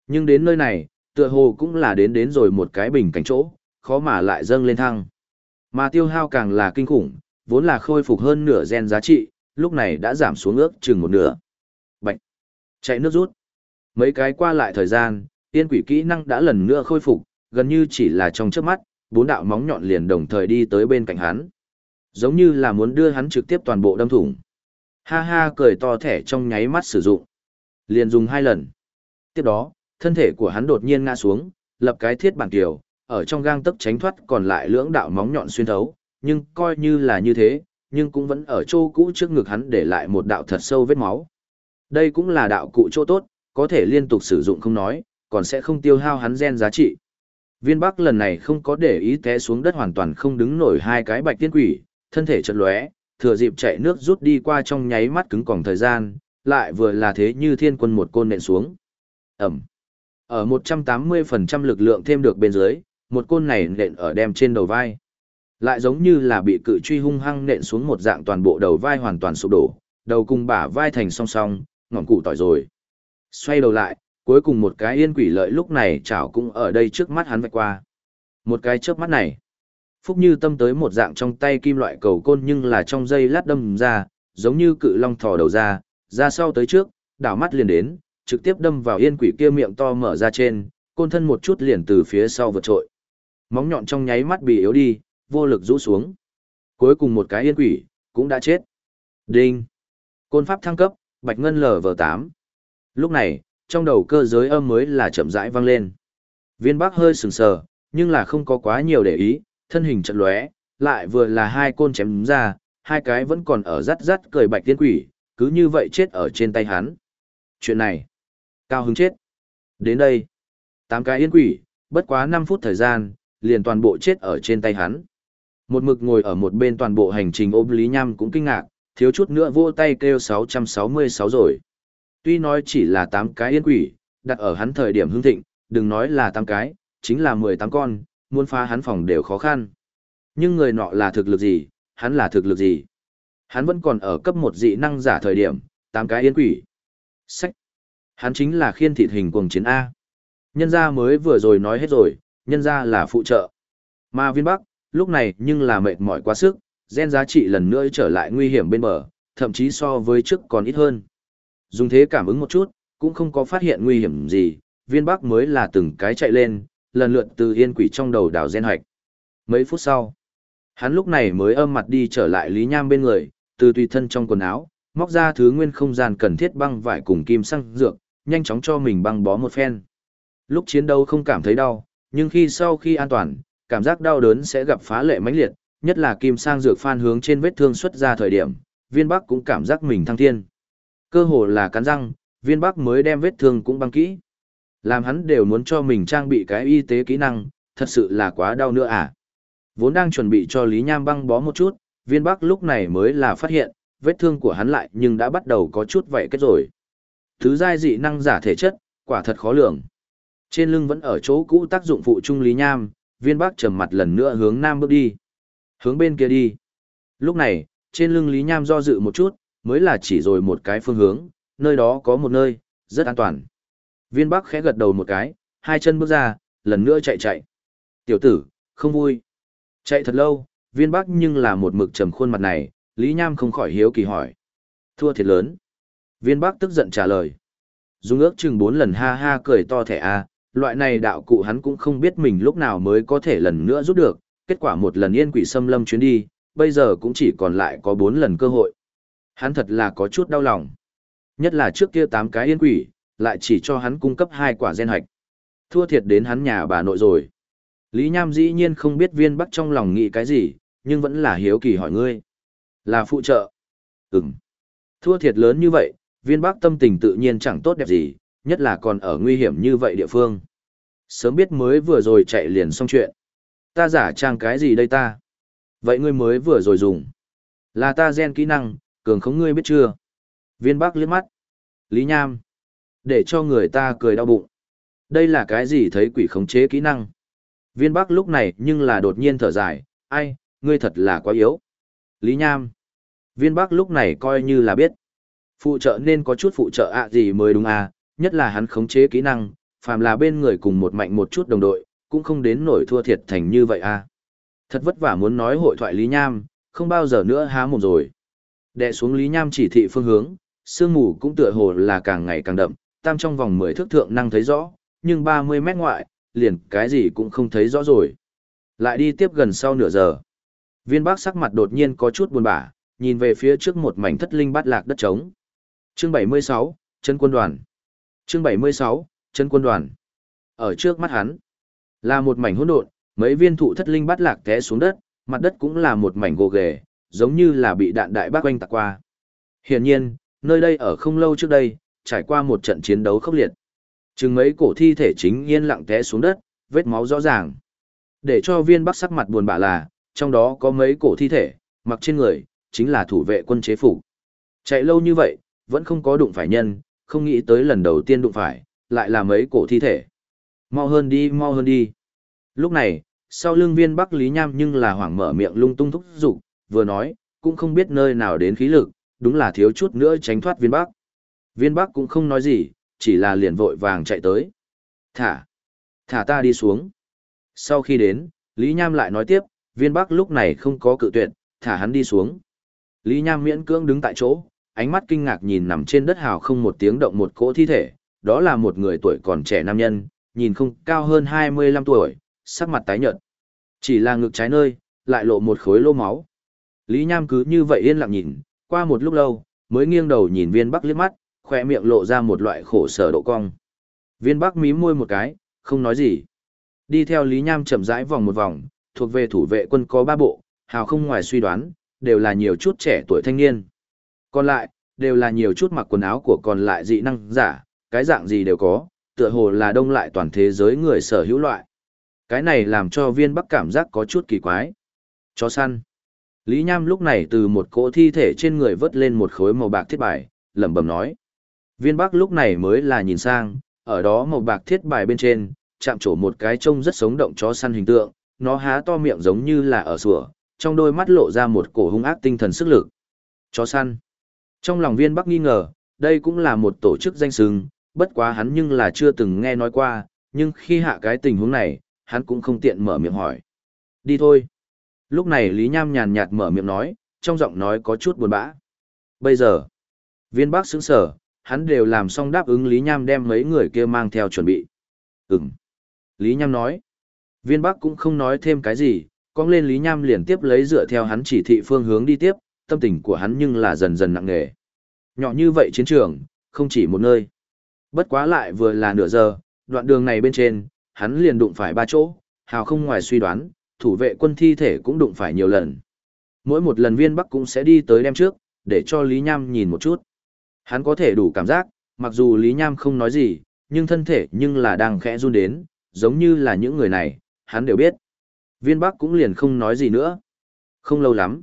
Nhưng đến nơi này, tựa hồ cũng là đến đến rồi một cái bình cảnh chỗ, khó mà lại dâng lên thăng. Mà tiêu hao càng là kinh khủng, vốn là khôi phục hơn nửa gen giá trị, lúc này đã giảm xuống ước chừng một nửa. Bạch! Chạy nước rút. Mấy cái qua lại thời gian, tiên quỷ kỹ năng đã lần nữa khôi phục, gần như chỉ là trong trước mắt, bốn đạo móng nhọn liền đồng thời đi tới bên cạnh hắn giống như là muốn đưa hắn trực tiếp toàn bộ đâm thủng. Ha ha cười to thẻ trong nháy mắt sử dụng. Liền dùng hai lần. Tiếp đó, thân thể của hắn đột nhiên ngã xuống, lập cái thiết bản tiểu ở trong gang tấc tránh thoát còn lại lưỡng đạo móng nhọn xuyên thấu, nhưng coi như là như thế, nhưng cũng vẫn ở chỗ cũ trước ngực hắn để lại một đạo thật sâu vết máu. Đây cũng là đạo cụ chỗ tốt, có thể liên tục sử dụng không nói, còn sẽ không tiêu hao hắn gen giá trị. Viên Bắc lần này không có để ý té xuống đất hoàn toàn không đứng nổi hai cái bạch tiên quỷ, thân thể chợt lóe, thừa dịp chạy nước rút đi qua trong nháy mắt cứng còng thời gian, lại vừa là thế như thiên quân một côn nện xuống. Ẩm. Ở 180% lực lượng thêm được bên dưới, một côn này nện ở đem trên đầu vai. Lại giống như là bị cự truy hung hăng nện xuống một dạng toàn bộ đầu vai hoàn toàn sụp đổ, đầu cùng bả vai thành song song, ngọn cụ tỏi rồi. Xoay đầu lại, cuối cùng một cái yên quỷ lợi lúc này chảo cũng ở đây trước mắt hắn vạch qua. Một cái chớp mắt này, phúc như tâm tới một dạng trong tay kim loại cầu côn nhưng là trong dây lát đâm ra, giống như cự long thò đầu ra, ra sau tới trước, đảo mắt liền đến, trực tiếp đâm vào yên quỷ kia miệng to mở ra trên, côn thân một chút liền từ phía sau vượt trội. Móng nhọn trong nháy mắt bị yếu đi, vô lực rũ xuống. Cuối cùng một cái yên quỷ, cũng đã chết. Đinh! Côn pháp thăng cấp, bạch ngân LV8. Lúc này, trong đầu cơ giới âm mới là chậm rãi vang lên. Viên bắc hơi sừng sờ, nhưng là không có quá nhiều để ý, thân hình trận lóe, lại vừa là hai côn chém ra, hai cái vẫn còn ở rắt rắt cười bạch tiên quỷ, cứ như vậy chết ở trên tay hắn. Chuyện này, cao hứng chết. Đến đây, tám cái yên quỷ, bất quá 5 phút thời gian, liền toàn bộ chết ở trên tay hắn. Một mực ngồi ở một bên toàn bộ hành trình ôm Lý Nham cũng kinh ngạc, thiếu chút nữa vô tay kêu 666 rồi. Tuy nói chỉ là 8 cái yên quỷ, đặt ở hắn thời điểm hưng thịnh, đừng nói là 8 cái, chính là 18 con, muốn phá hắn phòng đều khó khăn. Nhưng người nọ là thực lực gì, hắn là thực lực gì? Hắn vẫn còn ở cấp một dị năng giả thời điểm, tám cái yên quỷ. Sách. Hắn chính là khiên thịt hình cuồng chiến A. Nhân gia mới vừa rồi nói hết rồi, nhân gia là phụ trợ. Mà viên bắc, lúc này nhưng là mệt mỏi quá sức, gen giá trị lần nữa trở lại nguy hiểm bên bờ, thậm chí so với trước còn ít hơn. Dùng thế cảm ứng một chút, cũng không có phát hiện nguy hiểm gì, viên bắc mới là từng cái chạy lên, lần lượt từ yên quỷ trong đầu đảo gen hoạch. Mấy phút sau, hắn lúc này mới âm mặt đi trở lại Lý Nham bên người, từ tùy thân trong quần áo, móc ra thứ nguyên không gian cần thiết băng vải cùng kim xăng dược, nhanh chóng cho mình băng bó một phen. Lúc chiến đấu không cảm thấy đau, nhưng khi sau khi an toàn, cảm giác đau đớn sẽ gặp phá lệ mãnh liệt, nhất là kim sang dược phan hướng trên vết thương xuất ra thời điểm, viên bắc cũng cảm giác mình thăng thiên. Cơ hồ là cắn răng, viên bắc mới đem vết thương cũng băng kỹ. Làm hắn đều muốn cho mình trang bị cái y tế kỹ năng, thật sự là quá đau nữa à. Vốn đang chuẩn bị cho Lý Nham băng bó một chút, viên bắc lúc này mới là phát hiện, vết thương của hắn lại nhưng đã bắt đầu có chút vậy kết rồi. Thứ giai dị năng giả thể chất, quả thật khó lường. Trên lưng vẫn ở chỗ cũ tác dụng phụ trung Lý Nham, viên bắc trầm mặt lần nữa hướng nam bước đi. Hướng bên kia đi. Lúc này, trên lưng Lý Nham do dự một chút, mới là chỉ rồi một cái phương hướng, nơi đó có một nơi, rất an toàn. Viên bắc khẽ gật đầu một cái, hai chân bước ra, lần nữa chạy chạy. Tiểu tử, không vui. Chạy thật lâu, viên bắc nhưng là một mực trầm khuôn mặt này, Lý Nham không khỏi hiếu kỳ hỏi. Thua thiệt lớn. Viên bắc tức giận trả lời. Dung ước chừng bốn lần ha ha cười to thẻ a loại này đạo cụ hắn cũng không biết mình lúc nào mới có thể lần nữa rút được, kết quả một lần yên quỷ xâm lâm chuyến đi, bây giờ cũng chỉ còn lại có bốn lần cơ hội. Hắn thật là có chút đau lòng. Nhất là trước kia tám cái yên quỷ, lại chỉ cho hắn cung cấp hai quả gen hạch. Thua thiệt đến hắn nhà bà nội rồi. Lý Nham dĩ nhiên không biết viên bắc trong lòng nghĩ cái gì, nhưng vẫn là hiếu kỳ hỏi ngươi. Là phụ trợ. Ừm. Thua thiệt lớn như vậy, viên bắc tâm tình tự nhiên chẳng tốt đẹp gì, nhất là còn ở nguy hiểm như vậy địa phương. Sớm biết mới vừa rồi chạy liền xong chuyện. Ta giả trang cái gì đây ta? Vậy ngươi mới vừa rồi dùng. Là ta gen kỹ năng, cường không ngươi biết chưa? Viên bắc liếc mắt. Lý Nham. Để cho người ta cười đau bụng. Đây là cái gì thấy quỷ khống chế kỹ năng? Viên bắc lúc này nhưng là đột nhiên thở dài. Ai, ngươi thật là quá yếu. Lý Nham. Viên bắc lúc này coi như là biết. Phụ trợ nên có chút phụ trợ ạ gì mới đúng à, nhất là hắn khống chế kỹ năng, phàm là bên người cùng một mạnh một chút đồng đội, cũng không đến nổi thua thiệt thành như vậy à. Thật vất vả muốn nói hội thoại Lý Nham, không bao giờ nữa há mồm rồi. Đệ xuống Lý Nham chỉ thị phương hướng, sương mù cũng tựa hồ là càng ngày càng đậm, tam trong vòng 10 thước thượng năng thấy rõ, nhưng 30 mét ngoại, liền cái gì cũng không thấy rõ rồi. Lại đi tiếp gần sau nửa giờ. Viên bác sắc mặt đột nhiên có chút buồn bã, nhìn về phía trước một mảnh thất linh bát lạc đất trống. Chương 76, chân quân đoàn. Chương 76, chân quân đoàn. Ở trước mắt hắn, là một mảnh hỗn độn, mấy viên thụ thất linh bát lạc té xuống đất, mặt đất cũng là một mảnh gồ ghề, giống như là bị đạn đại bác quanh tạc qua. Hiển nhiên, nơi đây ở không lâu trước đây, trải qua một trận chiến đấu khốc liệt. Chừng mấy cổ thi thể chính yên lặng té xuống đất, vết máu rõ ràng. Để cho viên bắc sắc mặt buồn bã là, trong đó có mấy cổ thi thể, mặc trên người, chính là thủ vệ quân chế phủ. Chạy lâu như vậy, vẫn không có đụng phải nhân, không nghĩ tới lần đầu tiên đụng phải, lại là mấy cổ thi thể. Mau hơn đi, mau hơn đi. Lúc này, sau lưng viên Bắc Lý Nham nhưng là hoảng mở miệng lung tung thúc giục, vừa nói, cũng không biết nơi nào đến khí lực, đúng là thiếu chút nữa tránh thoát viên Bắc. Viên Bắc cũng không nói gì, chỉ là liền vội vàng chạy tới. Thả, thả ta đi xuống. Sau khi đến, Lý Nham lại nói tiếp, viên Bắc lúc này không có cự tuyệt, thả hắn đi xuống. Lý Nham miễn cưỡng đứng tại chỗ, ánh mắt kinh ngạc nhìn nằm trên đất hào không một tiếng động một cỗ thi thể, đó là một người tuổi còn trẻ nam nhân, nhìn không cao hơn 25 tuổi, sắc mặt tái nhợt. Chỉ là ngực trái nơi, lại lộ một khối lô máu. Lý Nham cứ như vậy yên lặng nhìn, qua một lúc lâu, mới nghiêng đầu nhìn viên bắc liếc mắt, khoe miệng lộ ra một loại khổ sở độ cong. Viên bắc mím môi một cái, không nói gì. Đi theo Lý Nham chậm rãi vòng một vòng, thuộc về thủ vệ quân có ba bộ, hào không ngoài suy đoán, đều là nhiều chút trẻ tuổi thanh niên. Còn lại, đều là nhiều chút mặc quần áo của còn lại dị năng giả, cái dạng gì đều có, tựa hồ là đông lại toàn thế giới người sở hữu loại. Cái này làm cho viên bắc cảm giác có chút kỳ quái. Chó săn. Lý Nham lúc này từ một cỗ thi thể trên người vớt lên một khối màu bạc thiết bài, lẩm bẩm nói. Viên bắc lúc này mới là nhìn sang, ở đó màu bạc thiết bài bên trên, chạm trổ một cái trông rất sống động chó săn hình tượng, nó há to miệng giống như là ở sủa, trong đôi mắt lộ ra một cổ hung ác tinh thần sức lực. Chó săn. Trong lòng viên bắc nghi ngờ, đây cũng là một tổ chức danh sừng, bất quá hắn nhưng là chưa từng nghe nói qua, nhưng khi hạ cái tình huống này, hắn cũng không tiện mở miệng hỏi. Đi thôi. Lúc này Lý Nham nhàn nhạt mở miệng nói, trong giọng nói có chút buồn bã. Bây giờ, viên bác sững sở, hắn đều làm xong đáp ứng Lý Nham đem mấy người kia mang theo chuẩn bị. Ừm. Lý Nham nói. Viên bắc cũng không nói thêm cái gì, cong lên Lý Nham liền tiếp lấy dựa theo hắn chỉ thị phương hướng đi tiếp, tâm tình của hắn nhưng là dần dần nặng nề. Nhỏ như vậy chiến trường, không chỉ một nơi. Bất quá lại vừa là nửa giờ, đoạn đường này bên trên, hắn liền đụng phải ba chỗ, hào không ngoài suy đoán, thủ vệ quân thi thể cũng đụng phải nhiều lần. Mỗi một lần viên bắc cũng sẽ đi tới đem trước, để cho Lý Nham nhìn một chút. Hắn có thể đủ cảm giác, mặc dù Lý Nham không nói gì, nhưng thân thể nhưng là đang khẽ run đến, giống như là những người này, hắn đều biết. Viên bắc cũng liền không nói gì nữa. Không lâu lắm.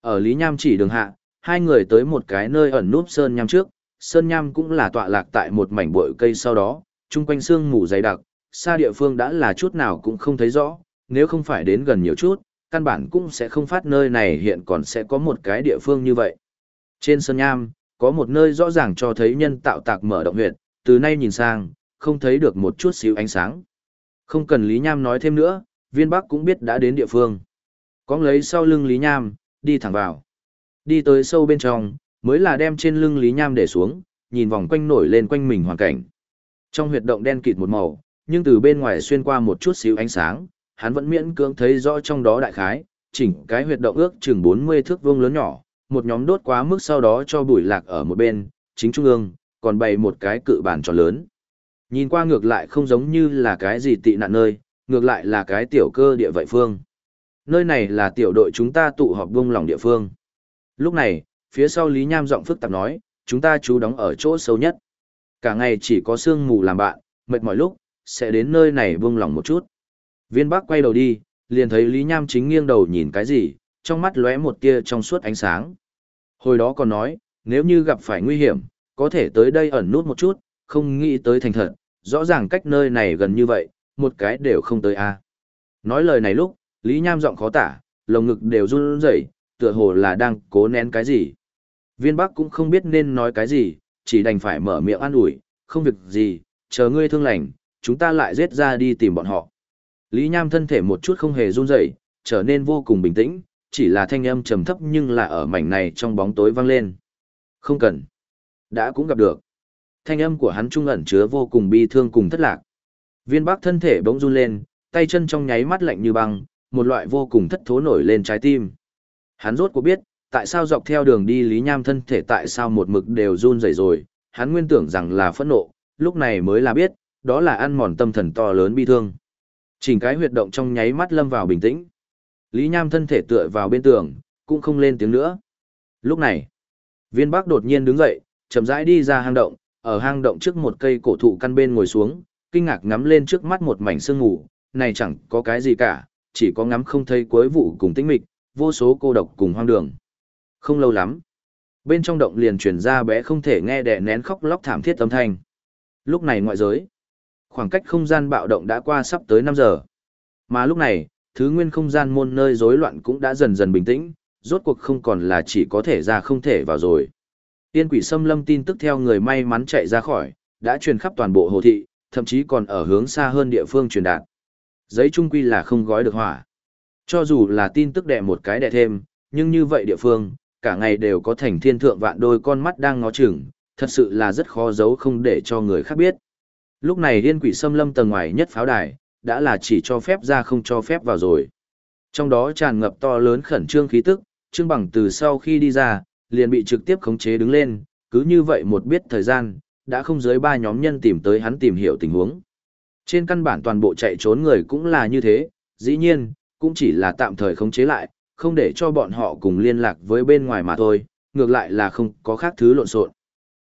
Ở Lý Nham chỉ đường hạ, hai người tới một cái nơi ẩn núp Sơn Nham trước, Sơn Nham cũng là tọa lạc tại một mảnh bụi cây sau đó, chung quanh sương mù dày đặc, xa địa phương đã là chút nào cũng không thấy rõ, nếu không phải đến gần nhiều chút, căn bản cũng sẽ không phát nơi này hiện còn sẽ có một cái địa phương như vậy. Trên Sơn Nham, có một nơi rõ ràng cho thấy nhân tạo tạc mở động huyệt, từ nay nhìn sang, không thấy được một chút xíu ánh sáng. Không cần Lý Nham nói thêm nữa, viên bắc cũng biết đã đến địa phương. Cóng lấy sau lưng Lý Nham, đi thẳng vào. Đi tới sâu bên trong, mới là đem trên lưng Lý Nham để xuống, nhìn vòng quanh nổi lên quanh mình hoàn cảnh. Trong huyệt động đen kịt một màu, nhưng từ bên ngoài xuyên qua một chút xíu ánh sáng, hắn vẫn miễn cưỡng thấy rõ trong đó đại khái, chỉnh cái huyệt động ước chừng 40 thước vuông lớn nhỏ, một nhóm đốt quá mức sau đó cho bụi lạc ở một bên, chính trung ương, còn bày một cái cự bàn tròn lớn. Nhìn qua ngược lại không giống như là cái gì tị nạn nơi, ngược lại là cái tiểu cơ địa vậy phương. Nơi này là tiểu đội chúng ta tụ họp buông lòng địa phương. Lúc này, phía sau Lý Nham giọng phức tạp nói, chúng ta chú đóng ở chỗ sâu nhất. Cả ngày chỉ có sương mù làm bạn, mệt mỏi lúc, sẽ đến nơi này buông lòng một chút. Viên Bắc quay đầu đi, liền thấy Lý Nham chính nghiêng đầu nhìn cái gì, trong mắt lóe một tia trong suốt ánh sáng. Hồi đó còn nói, nếu như gặp phải nguy hiểm, có thể tới đây ẩn nút một chút, không nghĩ tới thành thật, rõ ràng cách nơi này gần như vậy, một cái đều không tới a. Nói lời này lúc, Lý Nham giọng khó tả, lồng ngực đều run rẩy, tựa hồ là đang cố nén cái gì. Viên Bắc cũng không biết nên nói cái gì, chỉ đành phải mở miệng an ủi, không việc gì, chờ ngươi thương lành, chúng ta lại giết ra đi tìm bọn họ. Lý Nham thân thể một chút không hề run rẩy, trở nên vô cùng bình tĩnh, chỉ là thanh âm trầm thấp nhưng là ở mảnh này trong bóng tối vang lên. Không cần. Đã cũng gặp được. Thanh âm của hắn trung ẩn chứa vô cùng bi thương cùng thất lạc. Viên bác thân thể bỗng run lên, tay chân trong nháy mắt lạnh như băng, một loại vô cùng thất thố nổi lên trái tim. Hắn rốt cuộc biết, tại sao dọc theo đường đi Lý Nham thân thể tại sao một mực đều run rẩy rồi, hắn nguyên tưởng rằng là phẫn nộ, lúc này mới là biết, đó là ăn mòn tâm thần to lớn bi thương. Chỉnh cái huyệt động trong nháy mắt lâm vào bình tĩnh. Lý Nham thân thể tựa vào bên tường, cũng không lên tiếng nữa. Lúc này, viên bắc đột nhiên đứng dậy, chậm rãi đi ra hang động, ở hang động trước một cây cổ thụ căn bên ngồi xuống, kinh ngạc ngắm lên trước mắt một mảnh sương ngủ, này chẳng có cái gì cả, chỉ có ngắm không thấy cuối vụ cùng tĩnh mịch, vô số cô độc cùng hoang đường. Không lâu lắm, bên trong động liền truyền ra bé không thể nghe đẻ nén khóc lóc thảm thiết âm thanh. Lúc này ngoại giới, khoảng cách không gian bạo động đã qua sắp tới 5 giờ. Mà lúc này, thứ nguyên không gian môn nơi rối loạn cũng đã dần dần bình tĩnh, rốt cuộc không còn là chỉ có thể ra không thể vào rồi. Tiên quỷ xâm lâm tin tức theo người may mắn chạy ra khỏi, đã truyền khắp toàn bộ hồ thị, thậm chí còn ở hướng xa hơn địa phương truyền đạt. Giấy trung quy là không gói được hỏa. Cho dù là tin tức đẻ một cái đẻ thêm, nhưng như vậy địa phương, cả ngày đều có thành thiên thượng vạn đôi con mắt đang ngó chừng, thật sự là rất khó giấu không để cho người khác biết. Lúc này yên quỷ xâm lâm tầng ngoài nhất pháo đài, đã là chỉ cho phép ra không cho phép vào rồi. Trong đó tràn ngập to lớn khẩn trương khí tức, Trương Bằng từ sau khi đi ra, liền bị trực tiếp khống chế đứng lên, cứ như vậy một biết thời gian, đã không dưới ba nhóm nhân tìm tới hắn tìm hiểu tình huống. Trên căn bản toàn bộ chạy trốn người cũng là như thế, dĩ nhiên, cũng chỉ là tạm thời khống chế lại, không để cho bọn họ cùng liên lạc với bên ngoài mà thôi, ngược lại là không có khác thứ lộn xộn.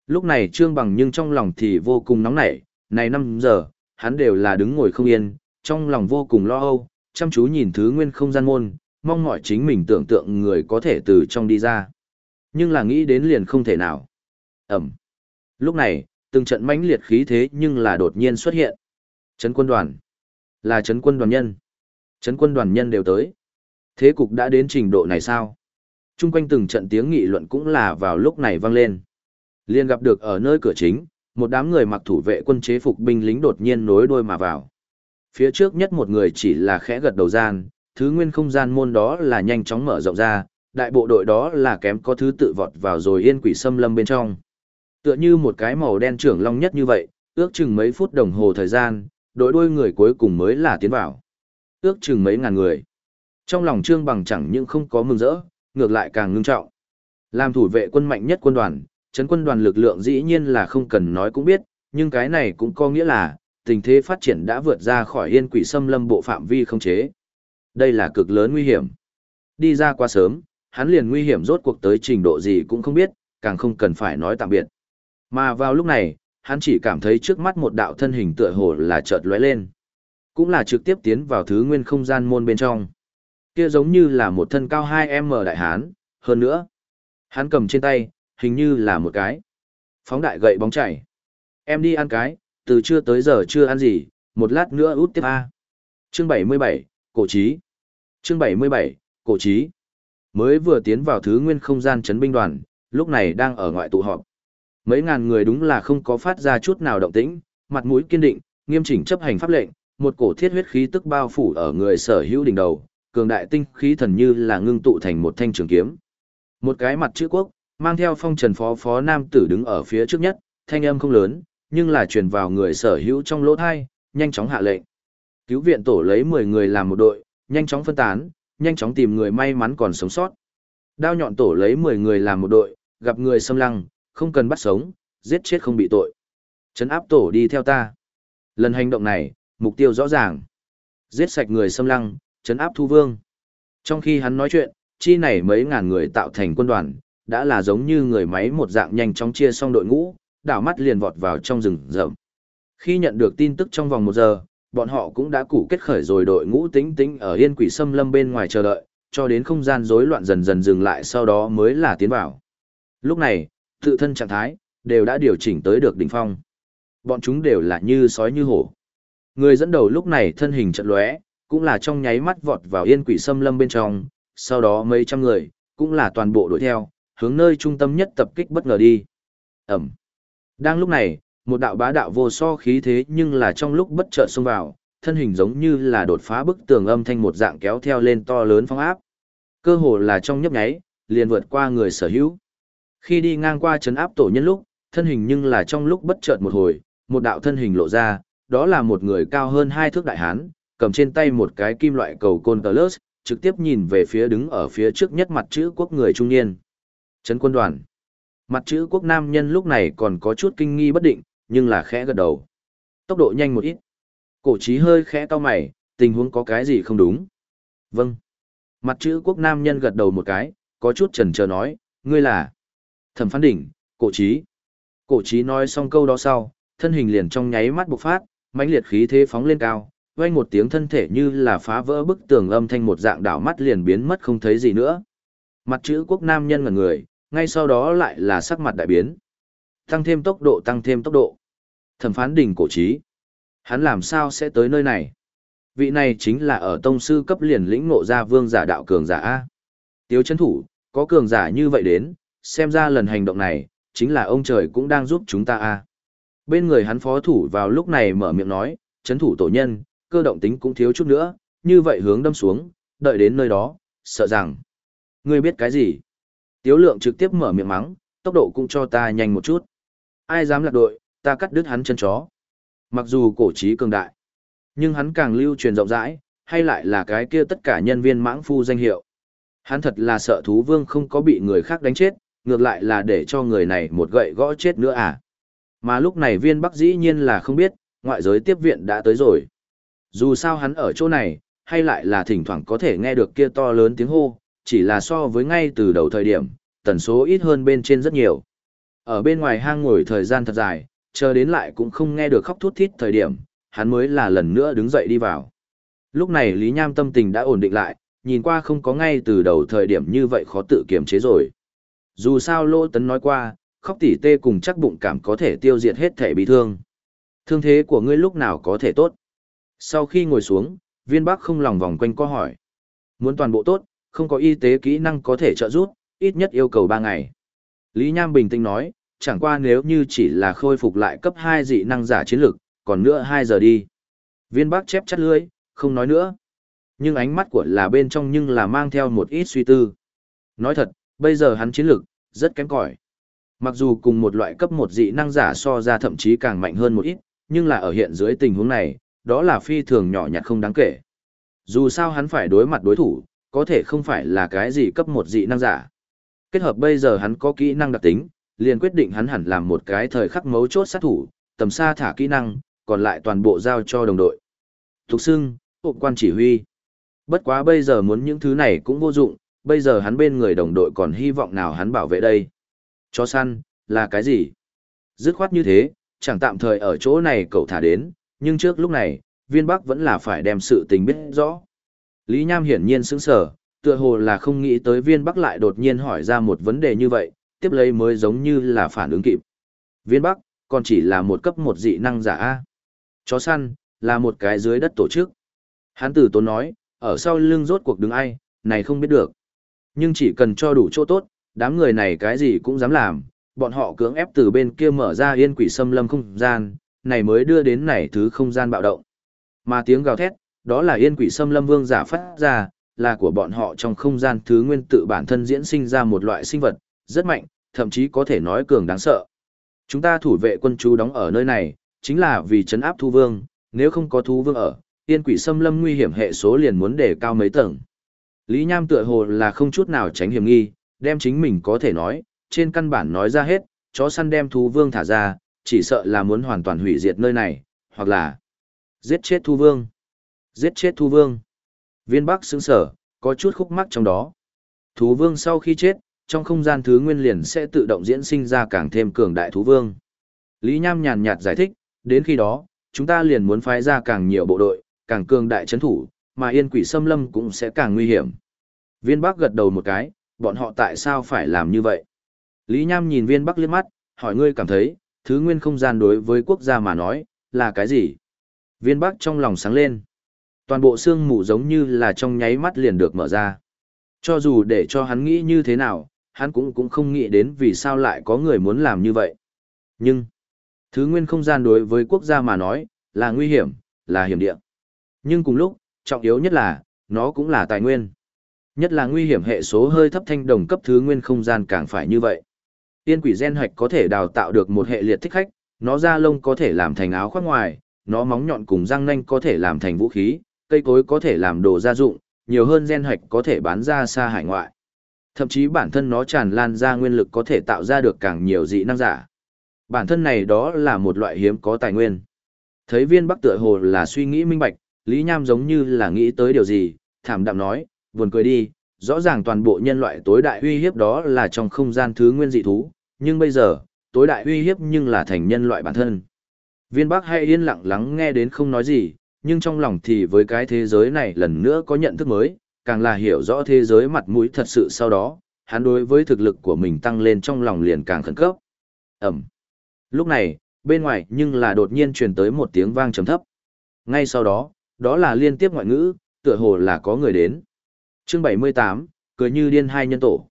Lúc này Trương Bằng nhưng trong lòng thì vô cùng nóng nảy, này 5 giờ, hắn đều là đứng ngồi không yên, trong lòng vô cùng lo âu, chăm chú nhìn thứ nguyên không gian môn, mong mỏi chính mình tưởng tượng người có thể từ trong đi ra. Nhưng là nghĩ đến liền không thể nào. Ẩm. Lúc này, từng trận mãnh liệt khí thế nhưng là đột nhiên xuất hiện. Trấn quân đoàn. Là trấn quân đoàn nhân. Trấn quân đoàn nhân đều tới. Thế cục đã đến trình độ này sao? Trung quanh từng trận tiếng nghị luận cũng là vào lúc này vang lên. Liên gặp được ở nơi cửa chính, một đám người mặc thủ vệ quân chế phục binh lính đột nhiên nối đuôi mà vào. Phía trước nhất một người chỉ là khẽ gật đầu gian, thứ nguyên không gian môn đó là nhanh chóng mở rộng ra, đại bộ đội đó là kém có thứ tự vọt vào rồi yên quỷ xâm lâm bên trong. Tựa như một cái màu đen trưởng long nhất như vậy, ước chừng mấy phút đồng hồ thời gian, đội đuôi người cuối cùng mới là tiến vào. Ước chừng mấy ngàn người. Trong lòng Trương Bằng chẳng những không có mừng rỡ, ngược lại càng ngưng trọng. Làm thủ vệ quân mạnh nhất quân đoàn, chấn quân đoàn lực lượng dĩ nhiên là không cần nói cũng biết, nhưng cái này cũng có nghĩa là, tình thế phát triển đã vượt ra khỏi yên quỷ xâm lâm bộ phạm vi không chế. Đây là cực lớn nguy hiểm. Đi ra quá sớm, hắn liền nguy hiểm rốt cuộc tới trình độ gì cũng không biết, càng không cần phải nói tạm biệt. Mà vào lúc này, hắn chỉ cảm thấy trước mắt một đạo thân hình tựa hồ là chợt lóe lên. Cũng là trực tiếp tiến vào thứ nguyên không gian môn bên trong. Kia giống như là một thân cao 2M đại hán, hơn nữa. Hắn cầm trên tay, hình như là một cái. Phóng đại gậy bóng chảy. Em đi ăn cái, từ trưa tới giờ chưa ăn gì, một lát nữa út tiếp A. Chương 77, Cổ trí. Chương 77, Cổ trí. Mới vừa tiến vào thứ nguyên không gian chấn binh đoàn, lúc này đang ở ngoại tụ họp. Mấy ngàn người đúng là không có phát ra chút nào động tĩnh, mặt mũi kiên định, nghiêm chỉnh chấp hành pháp lệnh, một cổ thiết huyết khí tức bao phủ ở người sở hữu đỉnh đầu, cường đại tinh khí thần như là ngưng tụ thành một thanh trường kiếm. Một cái mặt chữ quốc, mang theo phong trần phó phó nam tử đứng ở phía trước nhất, thanh âm không lớn, nhưng là truyền vào người sở hữu trong lỗ thai, nhanh chóng hạ lệnh. Cứu viện tổ lấy 10 người làm một đội, nhanh chóng phân tán, nhanh chóng tìm người may mắn còn sống sót. Đao nhọn tổ lấy 10 người làm một đội, gặp người xâm lăng, không cần bắt sống, giết chết không bị tội. Trấn áp tổ đi theo ta. Lần hành động này, mục tiêu rõ ràng. Giết sạch người xâm lăng, trấn áp thu vương. Trong khi hắn nói chuyện, chi này mấy ngàn người tạo thành quân đoàn, đã là giống như người máy một dạng nhanh chóng chia xong đội ngũ, đảo mắt liền vọt vào trong rừng rậm. Khi nhận được tin tức trong vòng một giờ, bọn họ cũng đã củ kết khởi rồi đội ngũ tính tính ở yên quỷ xâm lâm bên ngoài chờ đợi, cho đến không gian rối loạn dần dần dừng lại sau đó mới là tiến vào. Lúc này, tự thân trạng thái, đều đã điều chỉnh tới được đỉnh phong. Bọn chúng đều là như sói như hổ. Người dẫn đầu lúc này thân hình trận lóe, cũng là trong nháy mắt vọt vào yên quỷ xâm lâm bên trong, sau đó mấy trăm người, cũng là toàn bộ đuổi theo, hướng nơi trung tâm nhất tập kích bất ngờ đi. Ẩm. Đang lúc này, một đạo bá đạo vô so khí thế nhưng là trong lúc bất chợt xông vào, thân hình giống như là đột phá bức tường âm thanh một dạng kéo theo lên to lớn phong áp. Cơ hồ là trong nhấp nháy, liền vượt qua người sở hữu. Khi đi ngang qua chấn áp tổ nhân lúc, thân hình nhưng là trong lúc bất chợt một hồi, một đạo thân hình lộ ra, đó là một người cao hơn hai thước đại hán, cầm trên tay một cái kim loại cầu côn tờ lớt, trực tiếp nhìn về phía đứng ở phía trước nhất mặt chữ quốc người trung niên. Trấn quân đoàn. Mặt chữ quốc nam nhân lúc này còn có chút kinh nghi bất định, nhưng là khẽ gật đầu. Tốc độ nhanh một ít. Cổ trí hơi khẽ to mày, tình huống có cái gì không đúng. Vâng. Mặt chữ quốc nam nhân gật đầu một cái, có chút chần chờ nói, ngươi là thẩm phán đỉnh, cổ trí. Cổ trí nói xong câu đó sau, thân hình liền trong nháy mắt bộc phát, mãnh liệt khí thế phóng lên cao, vang một tiếng thân thể như là phá vỡ bức tường âm thanh một dạng đảo mắt liền biến mất không thấy gì nữa. Mặt chữ quốc nam nhân ngẩn người, ngay sau đó lại là sắc mặt đại biến. Tăng thêm tốc độ tăng thêm tốc độ. Thẩm phán đỉnh cổ trí. Hắn làm sao sẽ tới nơi này? Vị này chính là ở tông sư cấp liền lĩnh ngộ ra vương giả đạo cường giả A. Tiếu chân thủ, có cường giả như vậy đến, xem ra lần hành động này, chính là ông trời cũng đang giúp chúng ta A. Bên người hắn phó thủ vào lúc này mở miệng nói, chấn thủ tổ nhân, cơ động tính cũng thiếu chút nữa, như vậy hướng đâm xuống, đợi đến nơi đó, sợ rằng. Ngươi biết cái gì? Tiếu lượng trực tiếp mở miệng mắng, tốc độ cũng cho ta nhanh một chút. Ai dám lạc đội, ta cắt đứt hắn chân chó. Mặc dù cổ trí cường đại, nhưng hắn càng lưu truyền rộng rãi, hay lại là cái kia tất cả nhân viên mãng phu danh hiệu. Hắn thật là sợ thú vương không có bị người khác đánh chết, ngược lại là để cho người này một gậy gõ chết nữa à. Mà lúc này viên bắc dĩ nhiên là không biết, ngoại giới tiếp viện đã tới rồi. Dù sao hắn ở chỗ này, hay lại là thỉnh thoảng có thể nghe được kia to lớn tiếng hô, chỉ là so với ngay từ đầu thời điểm, tần số ít hơn bên trên rất nhiều. Ở bên ngoài hang ngồi thời gian thật dài, chờ đến lại cũng không nghe được khóc thút thít thời điểm, hắn mới là lần nữa đứng dậy đi vào. Lúc này Lý Nham tâm tình đã ổn định lại, nhìn qua không có ngay từ đầu thời điểm như vậy khó tự kiềm chế rồi. Dù sao Lô Tấn nói qua, khóc tỉ tê cùng chắc bụng cảm có thể tiêu diệt hết thể bị thương. Thương thế của ngươi lúc nào có thể tốt? Sau khi ngồi xuống, viên bắc không lòng vòng quanh có hỏi. Muốn toàn bộ tốt, không có y tế kỹ năng có thể trợ giúp, ít nhất yêu cầu 3 ngày. Lý Nham bình tĩnh nói, chẳng qua nếu như chỉ là khôi phục lại cấp 2 dị năng giả chiến lực, còn nữa 2 giờ đi. Viên bắc chép chắt lưỡi, không nói nữa. Nhưng ánh mắt của là bên trong nhưng là mang theo một ít suy tư. Nói thật, bây giờ hắn chiến lực, rất kém cỏi. Mặc dù cùng một loại cấp một dị năng giả so ra thậm chí càng mạnh hơn một ít, nhưng là ở hiện dưới tình huống này, đó là phi thường nhỏ nhặt không đáng kể. Dù sao hắn phải đối mặt đối thủ, có thể không phải là cái gì cấp một dị năng giả. Kết hợp bây giờ hắn có kỹ năng đặc tính, liền quyết định hắn hẳn làm một cái thời khắc mấu chốt sát thủ, tầm xa thả kỹ năng, còn lại toàn bộ giao cho đồng đội. Thục xưng, hộp quan chỉ huy. Bất quá bây giờ muốn những thứ này cũng vô dụng, bây giờ hắn bên người đồng đội còn hy vọng nào hắn bảo vệ đây. Chó săn, là cái gì? Dứt khoát như thế, chẳng tạm thời ở chỗ này cậu thả đến, nhưng trước lúc này, viên bắc vẫn là phải đem sự tình biết rõ. Lý Nham hiển nhiên sững sờ, tựa hồ là không nghĩ tới viên bắc lại đột nhiên hỏi ra một vấn đề như vậy, tiếp lấy mới giống như là phản ứng kịp. Viên bắc, còn chỉ là một cấp một dị năng giả A. Chó săn, là một cái dưới đất tổ chức. Hán tử tốn nói, ở sau lưng rốt cuộc đứng ai, này không biết được. Nhưng chỉ cần cho đủ chỗ tốt, đám người này cái gì cũng dám làm, bọn họ cưỡng ép từ bên kia mở ra yên quỷ xâm lâm không gian, này mới đưa đến này thứ không gian bạo động. Mà tiếng gào thét, đó là yên quỷ xâm lâm vương giả phát ra, là của bọn họ trong không gian thứ nguyên tự bản thân diễn sinh ra một loại sinh vật, rất mạnh, thậm chí có thể nói cường đáng sợ. Chúng ta thủ vệ quân chú đóng ở nơi này, chính là vì chấn áp thu vương, nếu không có thu vương ở, yên quỷ xâm lâm nguy hiểm hệ số liền muốn đề cao mấy tầng. Lý Nham tựa hồ là không chút nào tránh hiểm nghi, đem chính mình có thể nói, trên căn bản nói ra hết, chó săn đem thú vương thả ra, chỉ sợ là muốn hoàn toàn hủy diệt nơi này, hoặc là giết chết thu vương. Giết chết thu vương. Viên Bắc sững sở, có chút khúc mắc trong đó. Thú vương sau khi chết, trong không gian thứ nguyên liền sẽ tự động diễn sinh ra càng thêm cường đại thú vương. Lý Nham nhàn nhạt giải thích, đến khi đó, chúng ta liền muốn phái ra càng nhiều bộ đội, càng cường đại chấn thủ, mà yên quỷ xâm lâm cũng sẽ càng nguy hiểm. Viên Bắc gật đầu một cái, bọn họ tại sao phải làm như vậy? Lý Nham nhìn viên Bắc liếc mắt, hỏi ngươi cảm thấy, thứ nguyên không gian đối với quốc gia mà nói, là cái gì? Viên Bắc trong lòng sáng lên. Toàn bộ xương mù giống như là trong nháy mắt liền được mở ra. Cho dù để cho hắn nghĩ như thế nào, hắn cũng cũng không nghĩ đến vì sao lại có người muốn làm như vậy. Nhưng, thứ nguyên không gian đối với quốc gia mà nói, là nguy hiểm, là hiểm địa. Nhưng cùng lúc, trọng yếu nhất là, nó cũng là tài nguyên. Nhất là nguy hiểm hệ số hơi thấp thanh đồng cấp thứ nguyên không gian càng phải như vậy. Tiên quỷ gen hoạch có thể đào tạo được một hệ liệt thích khách, nó da lông có thể làm thành áo khoác ngoài, nó móng nhọn cùng răng nanh có thể làm thành vũ khí, cây cối có thể làm đồ gia dụng, nhiều hơn gen hoạch có thể bán ra xa hải ngoại. Thậm chí bản thân nó tràn lan ra nguyên lực có thể tạo ra được càng nhiều dị năng giả. Bản thân này đó là một loại hiếm có tài nguyên. Thấy viên bắc tựa hồ là suy nghĩ minh bạch, Lý Nham giống như là nghĩ tới điều gì, thảm đạm nói, buồn cười đi, rõ ràng toàn bộ nhân loại tối đại uy hiếp đó là trong không gian thứ nguyên dị thú, nhưng bây giờ, tối đại uy hiếp nhưng là thành nhân loại bản thân. Viên Bắc hay yên lặng lắng nghe đến không nói gì, nhưng trong lòng thì với cái thế giới này lần nữa có nhận thức mới, càng là hiểu rõ thế giới mặt mũi thật sự sau đó, hắn đối với thực lực của mình tăng lên trong lòng liền càng khẩn cấp. Ẩm. Lúc này, bên ngoài nhưng là đột nhiên truyền tới một tiếng vang trầm thấp. Ngay sau đó, đó là liên tiếp ngoại ngữ, tựa hồ là có người đến. Chương 78, cười như điên hai nhân tổ.